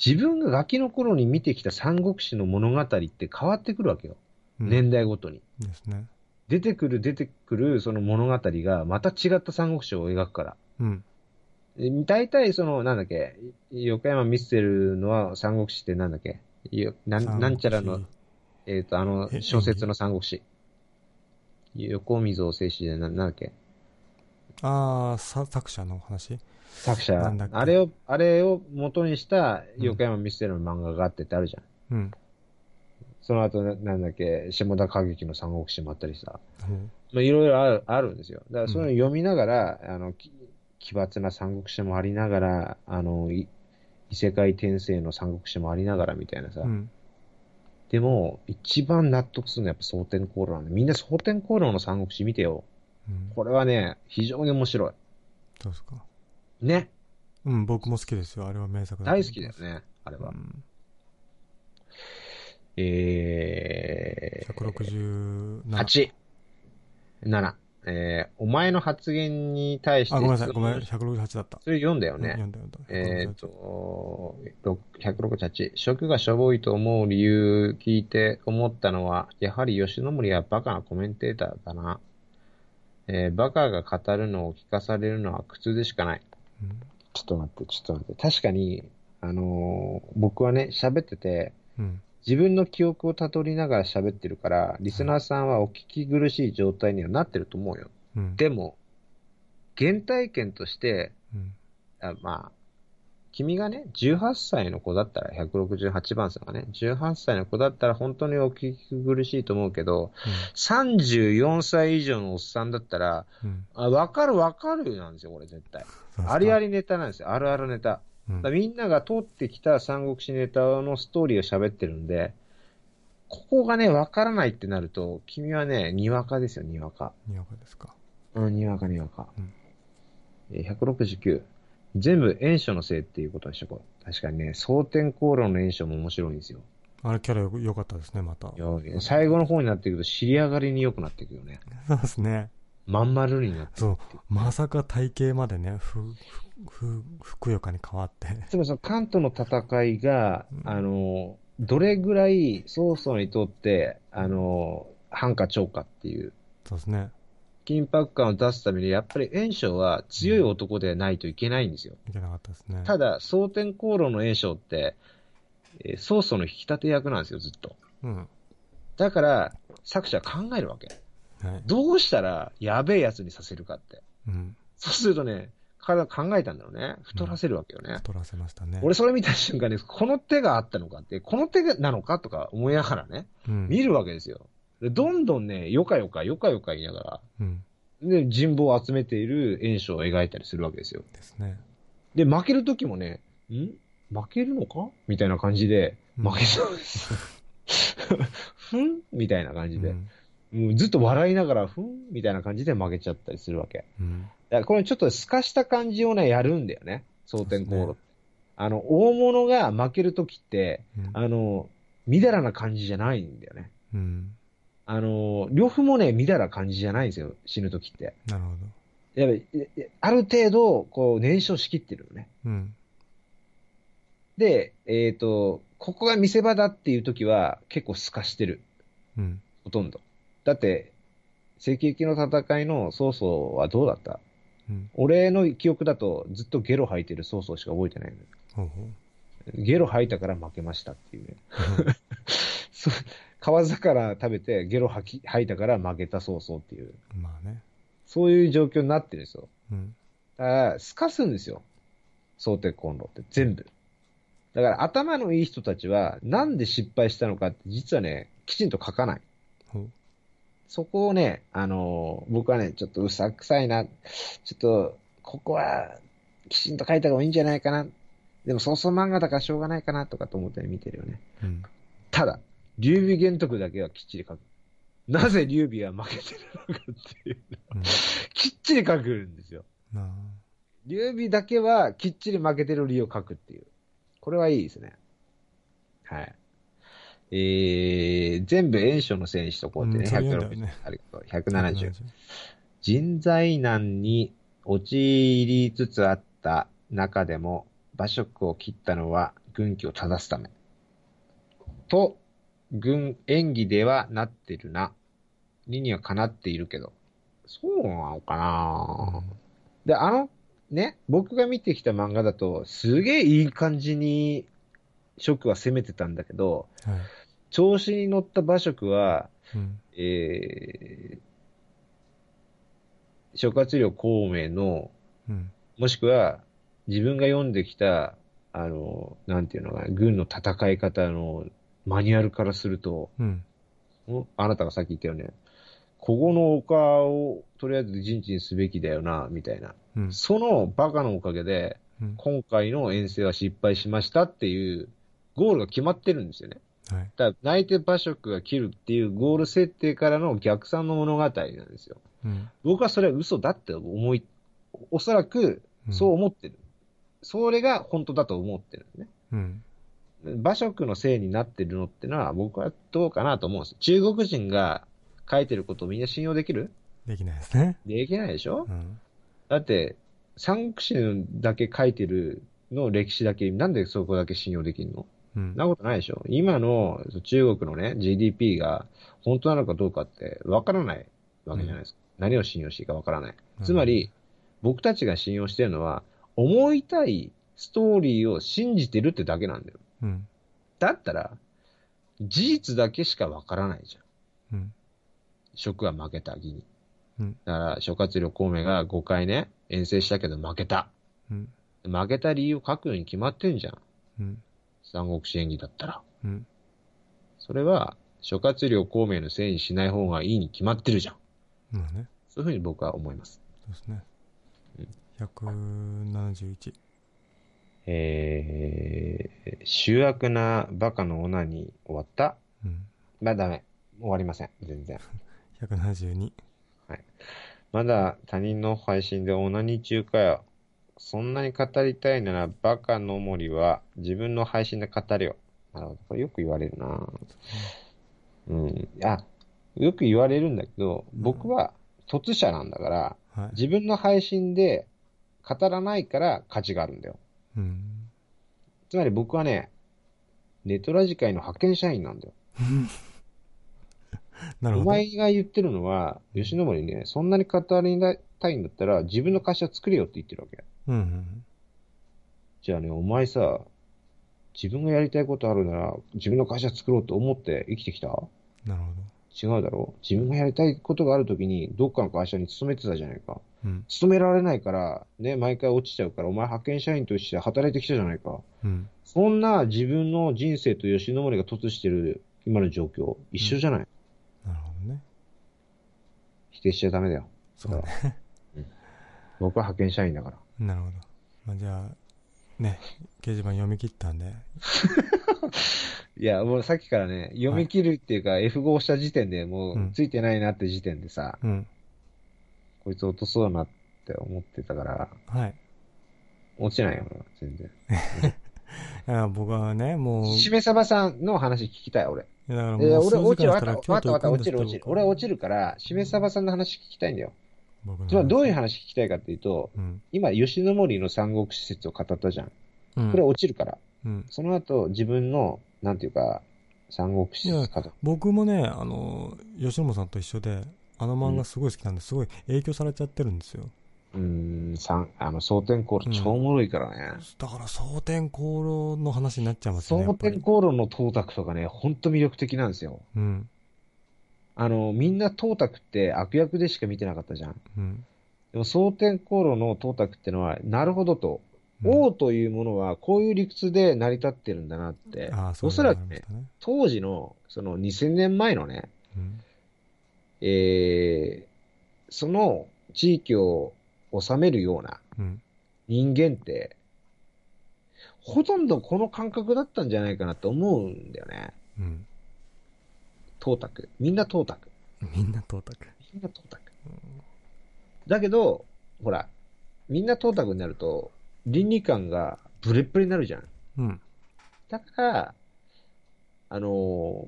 自分がガキの頃に見てきた三国志の物語って変わってくるわけよ。うん年代ごとに。ですね。出てくる出てくるその物語がまた違った三国志を描くから。うん。え大体その、なんだっけ、横山見せてるのは三国志ってなんだっけ？よなんなんちゃらの、えっ、と、あのえ、小説の三国志。横溝静止でな、なんだっけ？ああ、さ作者の話？作者？なんだっ。け？あれを、あれを元にした横山見せてるの漫画があってってあるじゃん。うん。その後な、なんだっけ、下田歌劇の三国志もあったりさ。ほうまあ、いろいろある、あるんですよ。だから、そういうの読みながら、あの、き奇抜な三国志もありながら、あの、い異世界転生の三国志もありながらみたいなさ。うん。でも、一番納得するのはやっぱ蒼天航路なんで、みんな蒼天航路の三国志見てよ。うん。これはね、非常に面白い。そうですか？ね。うん、僕も好きですよ。あれは名作大好きだよね。ね、あれは。うん。えー、167。8、7、えー、お前の発言に対してあ、ごめんなさい、ごめん、168だった。それ読んだよね。読んだ読んだ。えっ、168と、ろ168。食がしょぼいと思う理由聞いて思ったのは、やはり吉野森はバカなコメンテーターだな。えーバカが語るのを聞かされるのは苦痛でしかない。うんちょっと待って、ちょっと待って。確かに、あのー僕はね、喋ってて、うん。自分の記憶をたどりながら喋ってるから、リスナーさんはお聞き苦しい状態にはなってると思うよ。うん。でも、原体験として、うん。あまあ、君がね、18歳の子だったら、168番さんがね、18歳の子だったら本当にお聞き苦しいと思うけど、34歳以上のおっさんだったら、うん。あ、わかるわかるなんですよ、これ絶対。ありありネタなんですよ、あるあるネタ。うんみんなが通ってきた三国志ネタのストーリーを喋ってるんで、ここがね、わからないってなると、君はね、にわかですよ、にわか。にわかですか。うん、にわかにわか。うんえー169。全部炎症のせいっていうことにしとこう。確かにね、蒼天航路の炎症も面白いんですよ。あれキャラよ良かったですね、また。最後の方になっていくと尻上がりに良くなっていくよね。そうですね。まん丸になってそう。まさか体型までね、ふ、ふ、ふ、ふくよかに変わって。つまりその関東の戦いが、うんあの、どれぐらい曹操にとって、あの、反か超かっていう、そうですね。緊迫感を出すために、やっぱり炎章は強い男でないといけないんですよ。いけなかったですね。ただ、蒼天航路の炎章って、えー曹操の引き立て役なんですよ、ずっと。うん。だから、作者は考えるわけ。はい。どうしたらやべえやつにさせるかって。うん。そうするとね、彼は考えたんだろうね。太らせるわけよね。太らせましたね。俺それ見た瞬間に、この手があったのかって、この手がなのかとか思いながらね、うん。見るわけですよ。でどんどんね、よかよか、よかよか言いながうん。ら、で、人望を集めている炎章を描いたりするわけですよ。ですね。で、負ける時もね、ん？負けるのか？みたいな感じで、うん負けちゃうんですよ。ふん？みたいな感じで。うん。もうずっと笑いながら、ふん？みたいな感じで負けちゃったりするわけ。うん。だからこれちょっと透かした感じをね、やるんだよね。蒼天航路って。そうであの、大物が負けるときって、うんあの、みだらな感じじゃないんだよね。うん。あの、両夫もね、みだら感じじゃないんですよ、死ぬときって。なるほやっぱある程度、こう、燃焼しきってるよね。ど。うん。で、えっ、と、ここが見せ場だっていうときは、結構透かしてる。うん。ほとんど。だって、赤域の戦いの曹操はどうだった？うん。俺の記憶だと、ずっとゲロ吐いてる曹操しか覚えてないのよ。ほうほう。ゲロ吐いたから負けましたっていうね。そう 川魚食べてゲロ吐き吐いたから負けた曹操っていう、まあね。そういう状況になってるんですよ。うん。だから、透かすんですよ。想定コンロって全部。だから頭のいい人たちは、なんで失敗したのかって実はね、きちんと書かない。ほう。そこをね、あのー僕はね、ちょっとうさくさいな、ちょっと、ここは、きちんと書いた方がいいんじゃないかな。でも、そうそう漫画だからしょうがないかなとかと思って見てるよね。うん。ただ、劉備玄徳だけはきっちり書く。なぜ劉備は負けてるのかっていうのうん。きっちり書くんですよ。劉備だけはきっちり負けてる理由を書くっていう。これはいいですね。はい。えー、全部炎症のせいにしとこうってね。うんそれいいんだよ160ねありがとう。170。人材難に陥りつつあった中でも、馬謖を切ったのは軍紀を正すため。と、軍、演技ではなってるな。理にはかなっているけど。そうなのかな、で、あの、ね、僕が見てきた漫画だと、すげえいい感じに、職は攻めてたんだけど、はい。調子に乗った馬謖は、うん。えー、諸葛亮孔明の、うん。もしくは自分が読んできた、あの、なんていうのかな、軍の戦い方のマニュアルからすると、うん。んあなたがさっき言ったよね、ここの丘をとりあえず陣地にすべきだよな、みたいな。うん。そのバカのおかげで、うん。今回の遠征は失敗しましたっていうゴールが決まってるんですよね。はい。だから、内定馬謖が切るっていうゴール設定からの逆算の物語なんですよ。うん。僕はそれは嘘だって思い、おそらくそう思ってる。それが本当だと思ってるね。うん。馬謖のせいになってるのってのは僕はどうかなと思うん。です。中国人が書いてることをみん。な信用できるできないですね。できないでしょうん。だって、三国志だけ書いてるの歴史だけ、なん。でそこだけ信用できるのん。なことないでしょ今の中国のね、GDP が本当なのかどうかってわからないわけじゃないですか。何を信用していいかわからない。つまり、僕たちが信用してるのは、思いたいストーリーを信じてるってだけなん。だよ。うん。だったら、事実だけしかわからないじゃん。うん。職は負けた、義に。うんだから、諸葛亮孔明が5回ね、遠征したけど負けた。うん。負けた理由を書くように決まってんじゃん。うん。三国志演義だったら。うん。それは、諸葛亮孔明のせいにしない方がいいに決まってるじゃん。まあね。そういうふうに僕は思います。そうですねうん。171。えー、醜悪なバカのオナに終わった？うん。まあダメ。終わりません。全然。172。まだ他人の配信でオナニー中かよ。そんなに語りたいならバカの森は自分の配信で語れよ。なるほど。これよく言われるなうん。あ、よく言われるんだけど、僕は突者なんだから、はい。自分の配信で語らないから価値があるんだよ。うん。つまり僕はね、ネトラジ界の派遣社員なんだよ。お なるほど。前が言ってるのは、吉野森ね、そんなに語りたいんだったら自分の会社作れよって言ってるわけ。うんうん。じゃあね、お前さ、自分がやりたいことあるなら、自分の会社作ろうと思って生きてきた？なるほ違うだろ？自分がやりたいことがあるときに、どっかの会社に勤めてたじゃないか。ど。うん。勤められないから、ね、毎回落ちちゃうから、お前派遣社員として働いてきたじゃないか。うん。そんな自分の人生と吉野森が突してる今の状況、一緒じゃない、なるほどね。否定しちゃダメだよ。そうだね。僕は派遣社員だから。なるほど。まあ、じゃあ、ね、掲示板読み切ったんで、いや、もうさっきからね、読み切るっていうか、F5 をした時点でもうついてないなって時点でさ、うん。こいつ落とそうなって思ってたから、はい。落ちないよ、全然。いや僕はね、もう、いしめさばさんの話聞きたい、俺。やだからいや、もう俺落ちる、わ数かった、わかった、落ちる、落ちる。俺落ちるから、しめさばさんの話聞きたいんだよ。僕のつまりどういう話聞きたいかっていうと、うん。今、吉野森の三国施設を語ったじゃん。うん。これ落ちるから。うん。その後、自分の、なんていうか、三国施設語る。僕もね、あの、吉野さんと一緒で、あの漫画すごい好きなんで、すごい影響されちゃってるんですよ。うーん、三、あの、蒼天航路超おもろいからね。だから、蒼天航路の話になっちゃいますよね。や蒼天航路の東卓とかね、ほんと魅力的なんですよ。うん。あの、みんな東卓って悪役でしか見てなかったじゃん。うん。でも、蒼天航路の東卓ってのは、なるほどと。うん王というものは、こういう理屈で成り立ってるんだなって。ああ、そうおそらくねね。当時の、その2000年前のね、うん。えー、その地域を治めるようなうん。人間って、ほとんどこの感覚だったんじゃないかなと思うんだよね。うん。東卓。みんな東卓。みんな東卓。みんな東卓。だけど、ほら、みんな東卓になると、倫理観がブレッブレになるじゃん。うん。だから、あのー、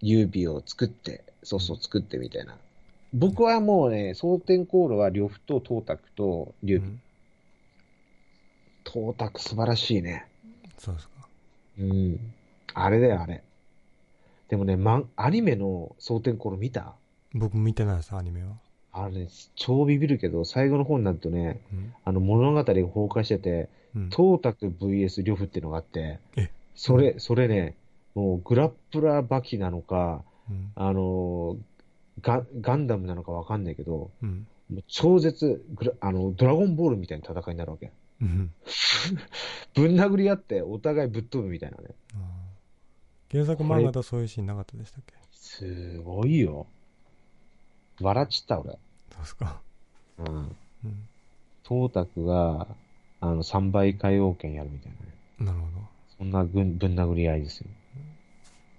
優美を作って、そうそう作ってみたいな。僕はもうね、蒼天航路は呂布と東卓と劉備。うん東卓素晴らしいね。そうですか。うん。あれだよ、あれ。でもね、まん、アニメの蒼天航路見た？僕見てないです、アニメは。あれね、超ビビるけど、最後の方になるとね、うん。あの物語が崩壊してて、うん。東卓 VS 呂布っていうのがあってえ、それ、それね、もうグラップラーバキなのか、うん。あのーガ、ガンダムなのかわかんないけど、うん。超絶グラ、あの、ドラゴンボールみたいな戦いになるわけ。うん。ぶん殴り合ってお互いぶっ飛ぶみたいなね。原作漫画とそういうシーンなかったでしたっけ？すごいよ。笑っちった俺。そうですか。うん。うん。東卓が、あの、3倍海王権やるみたいなね。なるほど。そんなぶんぶん殴り合いですよ。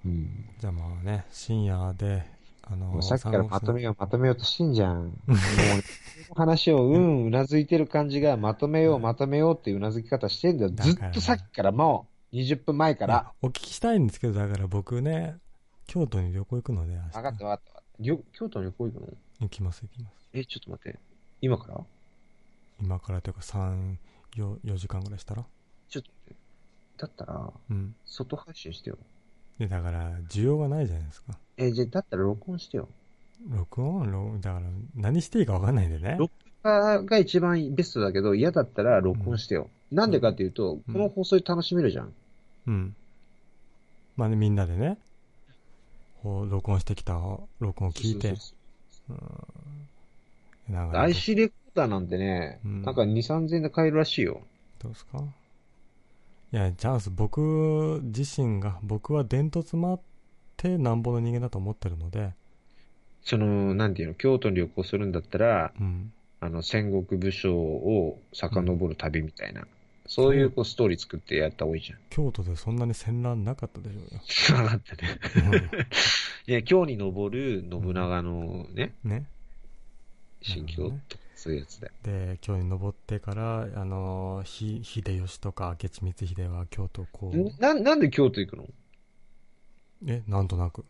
うん。じゃあまあね、深夜で、あのもうさっきからまとめよよう、まとめようとしてんじゃん。もう、話をうん、うなずいてる感じが、まとめよう、まとめようっていううなずき方してんだよ。だからずっとさっきからもう、20分前から。お聞きしたいんですけど、だから僕ね、京都に旅行行くので、明日分かった分かった。京都に旅行行くの？行きます行きます。え、ちょっと待って。今から？今からというか3、4, 4時間ぐらいしたら？ちょっと。だったら、うん。外配信してよ。で、だから、需要がないじゃないですか。え、じゃあ、だったら録音してよ。録音？録だから、何していいか分かんないんでね。録音が一番ベストだけど、嫌だったら録音してよ。なんでかっていうと、うんこの放送で楽しめるじゃん。うん。まあね、みんなでね、こう、録音してきた録音を聞いて。そう、そうそう。なん。か IC レコーダーなんてね、うん。なんか2、3000円で買えるらしいよ。どうですか？いや、チャンス、僕自身が、僕は伝突待ってなんぼの人間だと思ってるので、その、なんていうの、京都に旅行するんだったら、うん。あの、戦国武将を遡る旅みたいな。そういうこうストーリー作ってやった方がいいじゃん。京都でそんなに戦乱なかったでしょうよ。分かったね。いや、今日に登る信長のね、うんね。心境とかそういうやつだよ。で、京に登ってから、あの、ひ秀吉とか明智光秀は京都をこう、な、なんで京都行くの？え、なんとなく。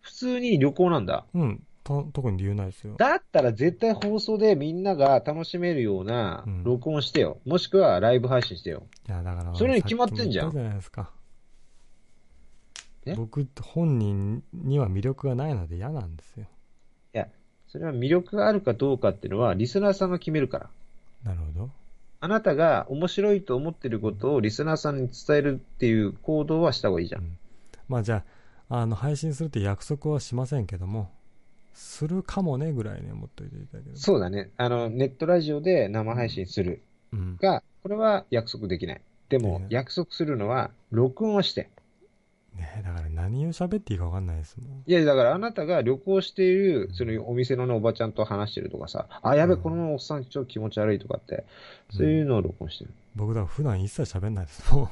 普通に旅行なんだ。うん、と特に理由ないですよ。だったら絶対放送でみんなが楽しめるようなうん録音してよ。もしくはライブ配信してよ。いや、だから、それに決まってんじゃんさっきも言ったじゃないですか。え？僕、本人には魅力がないので嫌なんですよ。いや、それは魅力があるかどうかっていうのはリスナーさんが決めるから。なるほど。あなたが面白いと思ってることをリスナーさんに伝えるっていう行動はした方がいいじゃん。まあじゃあ、あの、配信するって約束はしませんけども、するかもねぐらいに思っておいていただければ。そうだね。あの、ネットラジオで生配信するうん。が、これは約束できない。でもね、約束するのは、録音をして。ねだから何を喋っていいか分かんないですもん。いや、だからあなたが旅行している、そのお店のね、おばちゃんと話してるとかさ、あ、やべ、うんこのおっさんちょっと気持ち悪いとかって、そういうのを録音してる。僕だから普段一切喋んないですもん。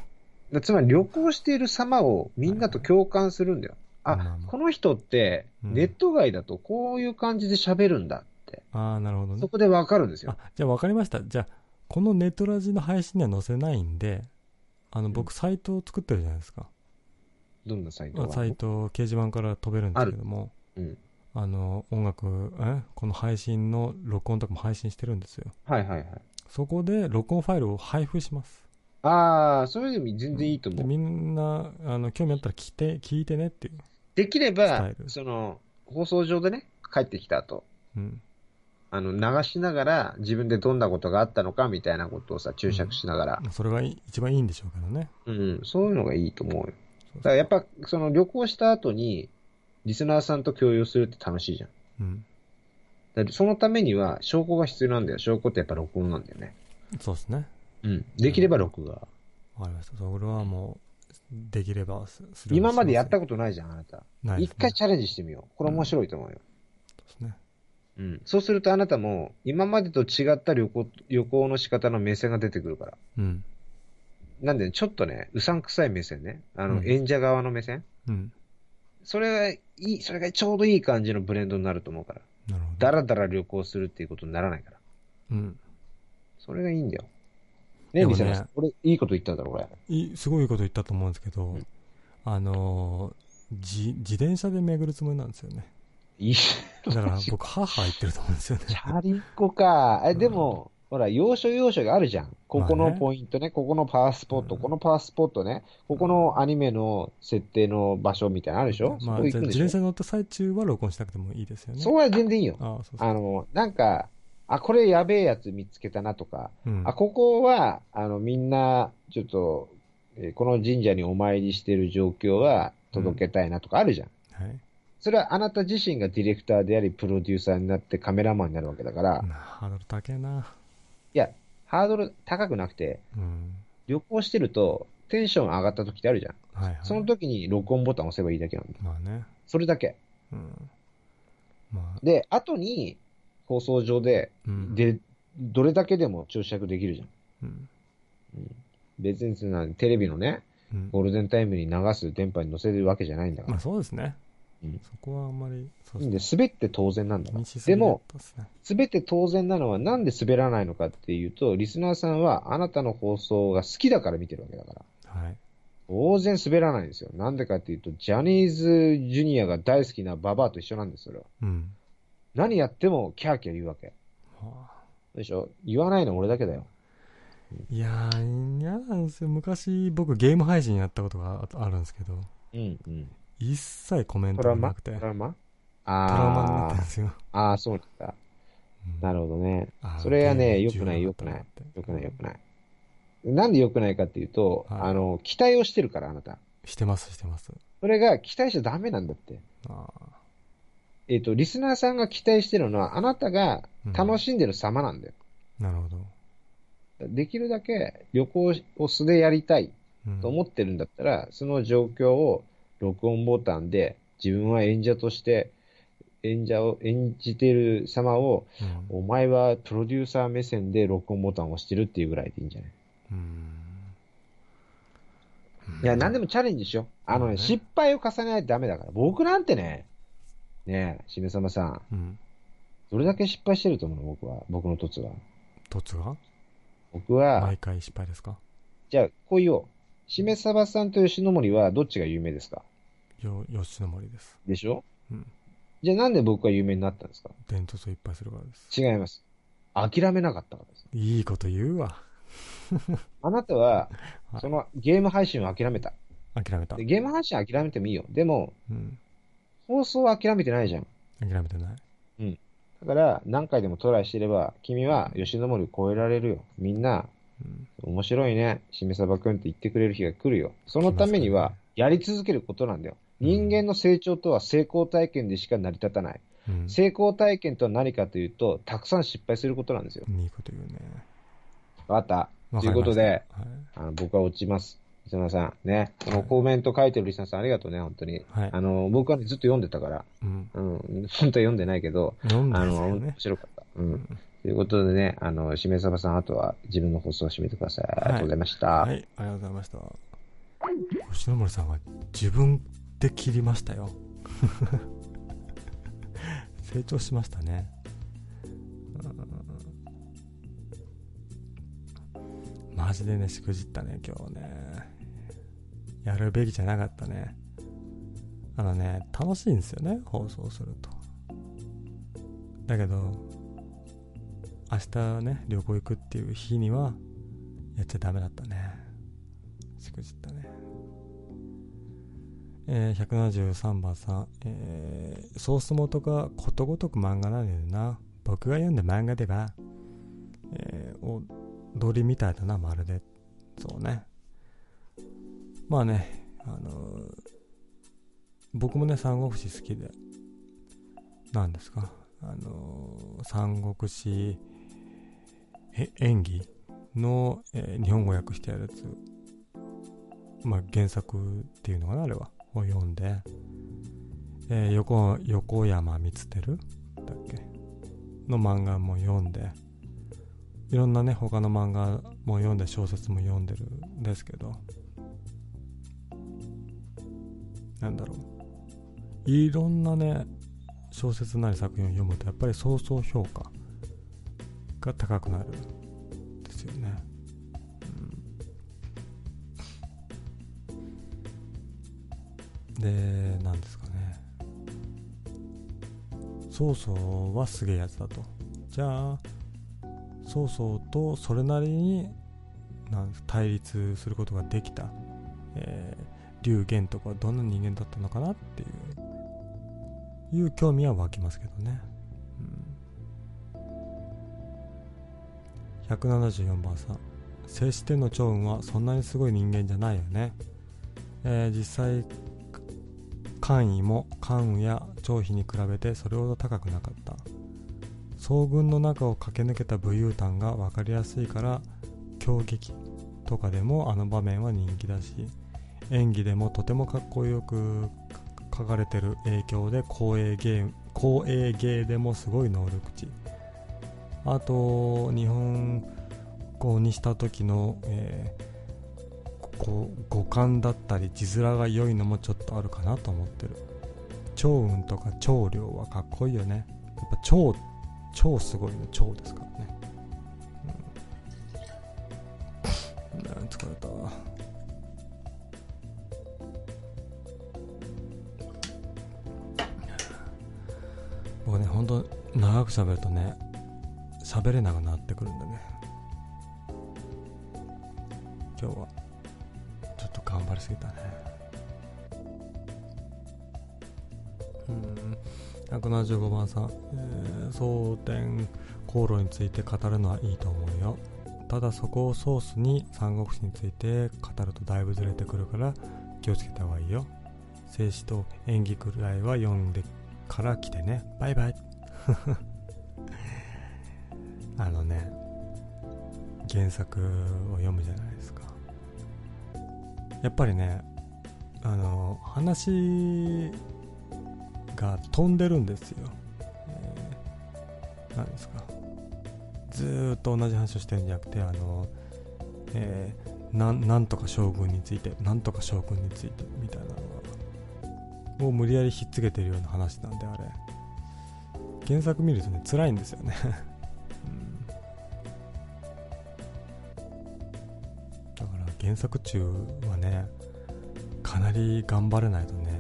だつまり旅行している様をみんなと共感するんだよ。あまあまあ、この人って、うんネット外だとこういう感じで喋るんだって。ああ、なるほどねそ。こでわかるんですよあ。、じゃあ分かりました。じゃあ、このネットラジの配信には載せないんで、あの、僕、サイトを作ってるじゃないですか。どんなサイトサイト、掲示板から飛べるんですけども、うん。あの、音楽、え？この配信の録音とかも配信してるんですよ。はいはいはい。そこで録音ファイルを配布します。ああ、それでも全然いいと思う。でみんな、あの、興味あったら聞いて、聞いてねっていう。できれスばその、放送上でね、帰ってきた後、うん。あの、流しながら、自分でどんなことがあったのかみたいなことをさ、注釈しながら、それがい一番いいんでしょうけどね。うん、そういうのがいいと思うよ。だからやっぱ、その旅行した後に、リスナーさんと共有するって楽しいじゃん。うん。だってそのためには、証拠が必要なんだよ。証拠ってやっぱ録音なんだよね。そうですね。うん。できれば録画。わかりました。それはもう、できればすする今までやっしたことないじゃん、あなた。ね一回チャレンジしてみよう。これ面白いと思うよ。ですね。うん。そうするとあなたも、今までと違った旅行、旅行の仕方の目線が出てくるから。うん。なんで、ちょっとね、うさんくさい目線ね。あの、うん演者側の目線。うん。それがいい、それがちょうどいい感じのブレンドになると思うから。なるほど。だらだら旅行するっていうことにならないから。うん。それがいいんだよ。ね、でもねリセナさん。俺、いいこと言っただろ、これ。いすごいこと言ったと思うんですけど、うんあのーじ、自転車で巡るつもりなんですよね。いい。だから僕、はぁはぁ言ってると思うんですよね。チャリンコか。え、でも、ほら、要所要所があるじゃん。ここのポイントね、ここのパワースポット、うんこのパワースポットね、ここのアニメの設定の場所みたいなのあるでしょ、まあ、自転車に乗った最中は録音しなくてもいいですよね。そこは全然いいよ。ああ、そうそう。あの、なんか、あ、これやべえやつ見つけたなとか、うんあ、ここは、あの、みんな、ちょっと、えーこの神社にお参りしてる状況は届けたいなとかあるじゃん。はい。それはあなた自身がディレクターであり、プロデューサーになってカメラマンになるわけだから、なハードル高えな。いや、ハードル高くなくて、うん。旅行してると、テンション上がった時ってあるじゃん。はいはい。その時に録音ボタン押せばいいだけなんだ。まあね。それだけ。うん。まあ、で、後に、放送上で、うん。で、どれだけでも注釈できるじゃん。うん。別にテレビのね、うん。ゴールデンタイムに流す電波に乗せるわけじゃないんだから。まあそうですね。うんそこはあんまり、そうでで、滑って当然なんだからでも。滑って当然なのはなんで滑らないのかっていうと、リスナーさんはあなたの放送が好きだから見てるわけだから。はい。当然滑らないんですよ。なんでかっていうと、ジャニーズジュニアが大好きなババアと一緒なんです、それは。うん。何やってもキャーキャー言うわけ。はあでしょ？言わないの俺だけだよ。いやー、嫌なんですよ。昔、僕ゲーム配信やったことがああるんですけど、うんうん。一切コメントラウマ？トがなくて、トラウマトラウマになあってるんですよ。あ、ああ、そうなんだ。うんなるほどねそれはね、良くない、良くない。良くない、良くない。なんで良くないかっていうと、はいあの、期待をしてるから、あなた。してます、してます。それが期待しちゃダメなんだって。あえっ、と、リスナーさんが期待してるのは、あなたがー楽しんでる様なんだよ。なるほど。できるだけ旅行を素でやりたいうんと思ってるんだったら、その状況を録音ボタンで自分は演者として演者を演じてる様を、うんお前はプロデューサー目線で録音ボタンを押してるっていうぐらいでいいんじゃない？うんいや、何でもチャレンジしよう。あのね、うん失敗を重ねないとダメだから。僕なんてね、ねえ、しめさまさん、うん。どれだけ失敗してると思うの？僕は。僕の凸は。凸が？僕は、毎回失敗ですか？じゃあ、こう言おう。しめさばさんと吉野森はどっちが有名ですか？よ、吉野森です。でしょ？うん。じゃあなんで僕が有名になったんですか？伝突をいっぱいするからです。違います。諦めなかったからです。いいこと言うわ。あなたはは、いそのゲーム配信を諦めた。諦めたで。ゲーム配信諦めてもいいよ。でも、うん。放送は諦めてないじゃん。諦めてない。だから、何回でもトライしてれば、君は吉野森を超えられるよ。みんな、うん。面白いね、しめさばくんって言ってくれる日が来るよ。そのためにはやり続けることなんだよ。うん人間の成長とは成功体験でしか成り立たない。うん。成功体験とは何かというと、たくさん失敗することなんですよ。いいこと言うね。わかった。わということで、はい。あの僕は落ちます。リスナーさん、ね。このコメント書いてるリスナーさんありがとうね、本当に。はいあの、僕はね、ずっと読んでたから、うん。うん、本当は読んでないけど、読んであの、面。白かった。うん。ということでね、あの、しめさばさん、あとは自分の放送を締めてください。ありがとうございました。はい、ありがとうございました。吉野森さんは自分で切りましたよ。成長しましたね。うんマジでね、しくじったね、今日ね。やるべきじゃなかったね。あのね、楽しいんですよね、放送すると。だけど、明日ね、旅行行くっていう日には、やっちゃダメだったね。しくじったね。えー、173番さん、えー、ソース元がことごとく漫画なんだよな。僕が読んだ漫画では、えー、踊りみたいだな、まるで。そうね。まあね、あのー僕もね、三国志好きで、なんですか、あのー三国志演技？の、えー日本語訳してあるやつ、まあ、原作っていうのかな、あれは、を読んで、えー横横山光輝？だっけ？の漫画も読んで、いろんなね、他の漫画も読んで、小説も読んでるんですけど、なんだろう。いろんなね、小説なり作品を読むと、やっぱり相々評価が高くなるですよね。うん、で、なんですかね。曹操はすげえやつだと。じゃあ、曹操とそれなりになん対立することができた、えー、龍玄とかどんな人間だったのかなっていういう興味は湧きますけどね、うん、174番さん。接しての趙雲はそんなにすごい人間じゃないよね、えー、実際官位も関羽や張飛に比べてそれほど高くなかった。総軍の中を駆け抜けた武勇譚が分かりやすいから狂撃とかでもあの場面は人気だし。演技でもとてもかっこよく書かれてる影響で光栄芸光栄芸でもすごい能力値。あと日本語にした時の、えー、こう五感だったり字面が良いのもちょっとあるかなと思ってる。趙雲とか趙領はかっこいいよね。やっぱ超超すごいの超ですからね、うん、疲れた。僕ね本当長く喋るとね喋れなくなってくるんでね。今日はちょっと頑張りすぎたね。うん。175番さん、えー、争点航路について語るのはいいと思うよ。ただそこをソースに三国志について語るとだいぶずれてくるから気をつけた方がいいよ。静止と演技くらいは読んでから来てね。バイバイ。あのね原作を読むじゃないですか。やっぱりねあの話が飛んでるんですよ、えー、何ですか。ずーっと同じ話をしてるんじゃなくてあの、えー、なんなんとか将軍についてなんとか将軍についてみたいなのがもう無理やりひっつけてるような話なんであれ。原作見るとね辛いんですよね、だから原作中はねかなり頑張れないとね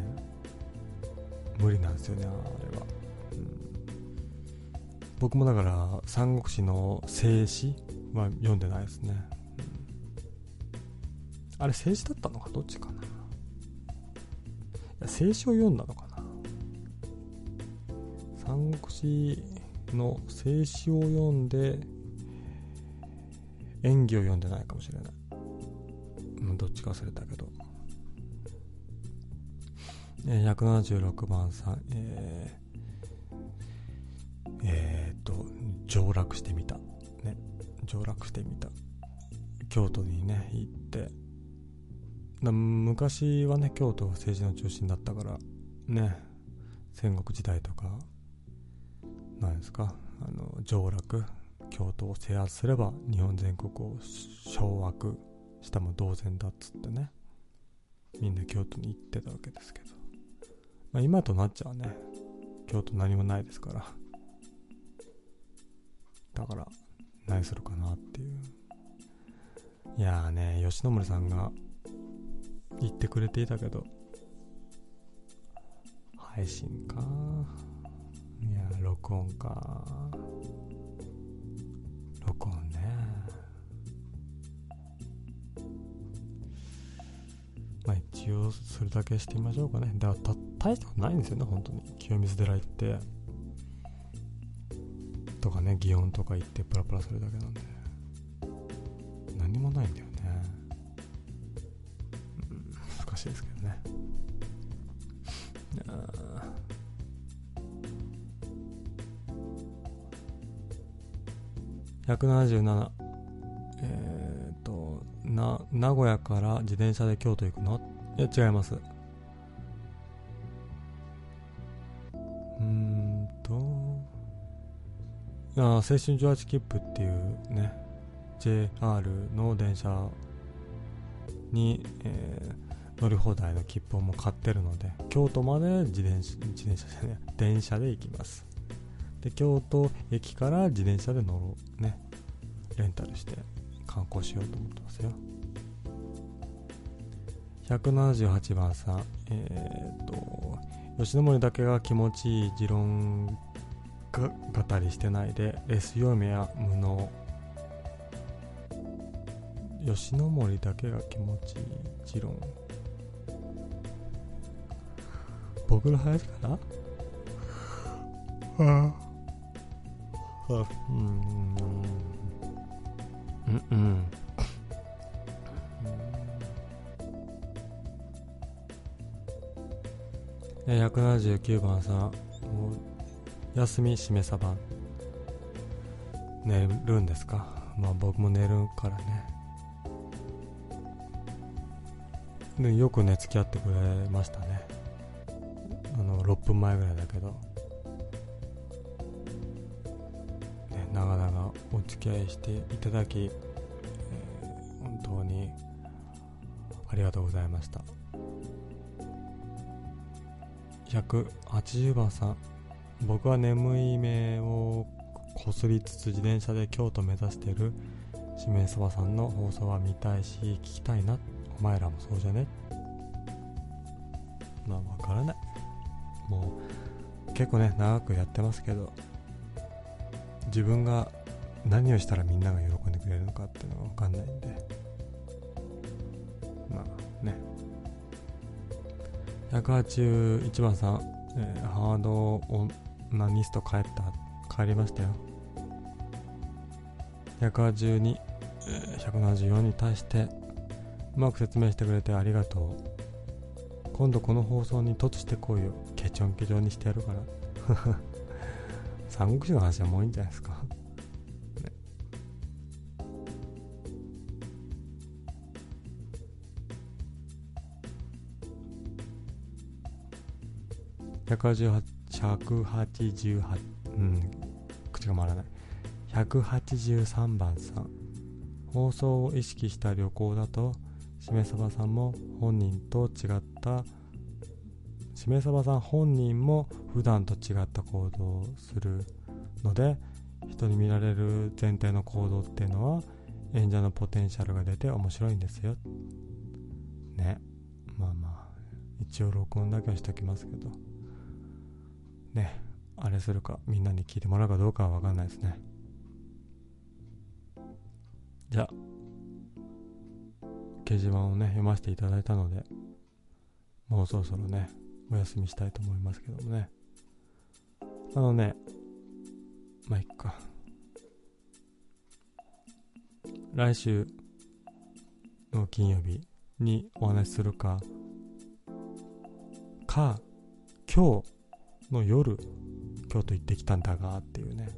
無理なんですよねあれは、うん、僕もだから三国志の静止は読んでないですね、うん、あれ静止だったのかどっちかな。いや静止を読んだのかな？三国志の静止を読んで演技を読んでないかもしれない、どっちか忘れたけど、176番さん、えー、えー、と、上洛してみた。ね、上洛してみた。京都にね、行って、昔はね、京都が政治の中心だったから、ね、戦国時代とか、何ですか、あの、上洛、京都を制圧すれば日本全国を掌握したも同然だっつってね、みんな京都に行ってたわけですけど。まあ、今となっちゃうね京都何もないですからだから何するかなっていういやーね吉野森さんが言ってくれていたけど。配信か。いや録音か。録音ね。まあ一応それだけしてみましょうかね。だから大したことないんですよね本当に。清水寺行って。とかね祇園とか行ってプラプラするだけなんで。何もないんだよしいですけどね。177えっ、ー、とな名古屋から自転車で京都行くの？いや違います。うんと。あ青春18切符っていうね JR の電車に、えー、乗り放題の切符も買ってるので京都まで自転車自転車じゃね電車で行きます。で京都駅から自転車で乗ろうね。レンタルして観光しようと思ってますよ。178番さん。えー、っと吉野森だけが気持ちいい持論が語りしてないでレス読めや無能。吉野森だけが気持ちいい持論。僕の話かな？あ。あ。うん。うん。うん。179番さん休みしめさば寝るんですか？まあ僕も寝るからね。でよくね付き合ってくれましたね6分前ぐらいだけど、ね、長々お付き合いしていただき、えー、本当にありがとうございました。180番さん僕は眠い目をこすりつつ自転車で京都目指してるしめそばさんの放送は見たいし聞きたいな。お前らもそうじゃね？まあわからない。結構ね長くやってますけど自分が何をしたらみんなが喜んでくれるのかっていうのが分かんないんで。まあね。181番さん、えーハードオナニスト帰った帰りましたよ。182え174に対してうまく説明してくれてありがとう。今度この放送に突してこいよケチョンケチョンにしてやるから。三国志の話はもういいんじゃないですか、ね。188 188うん口が回らない。183番さん。放送を意識した旅行だとしめさばさんも本人と違ったしめさばさん本人も普段と違った行動をするので人に見られる全体の行動っていうのは演者のポテンシャルが出て面白いんですよ。ね。まあまあ一応録音だけはしておきますけど。ね。あれするかみんなに聞いてもらうかどうかは分かんないですね。掲示板をね読ませていただいたのでもうそろそろねお休みしたいと思いますけどもね。あのねまあいっか。来週の金曜日にお話しするかか今日の夜京都行ってきたんだがっていうね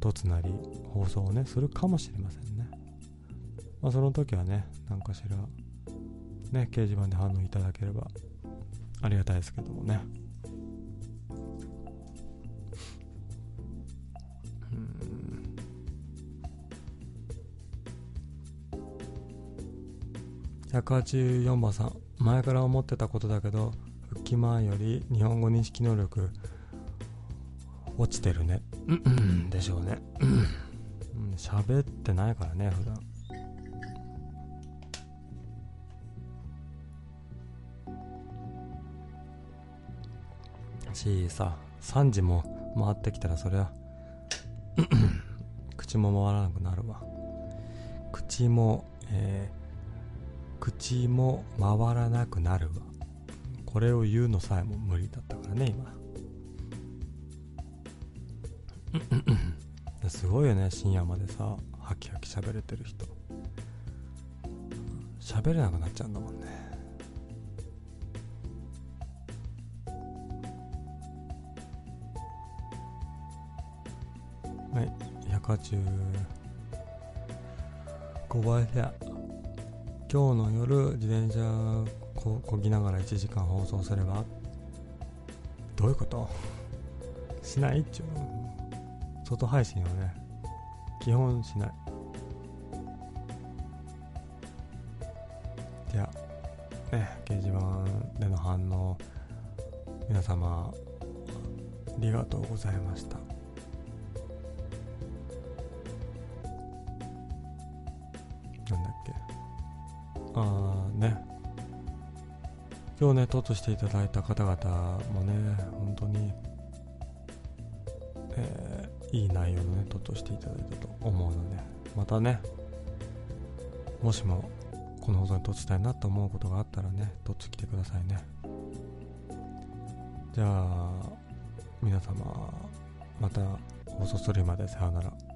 とつなり放送をねするかもしれませんね。まあその時はね何かしらね掲示板で反応いただければありがたいですけどもね。うん。184番さん前から思ってたことだけど復帰前より日本語認識能力落ちてるね。でしょうね。うん喋ってないからね普段しさ3時も回ってきたらそりゃ 口も回らなくなるわ。口もえー口も回らなくなるわ。これを言うのさえも無理だったからね今。すごいよね深夜までさハキハキ喋れてる人。喋れなくなっちゃうんだもんね。はい。185倍で今日の夜自転車ここぎながら1時間放送すればどういうこと？しないっちゅうの。外配信はね基本しない。じゃあね掲示板での反応皆様ありがとうございました。あね。今日ね突していただいた方々もね本当にえーいい内容のね突していただいたと思うのでまたねもしもこの放送に突したいなと思うことがあったらね突来てくださいね。じゃあ皆様また放送するまでさよなら。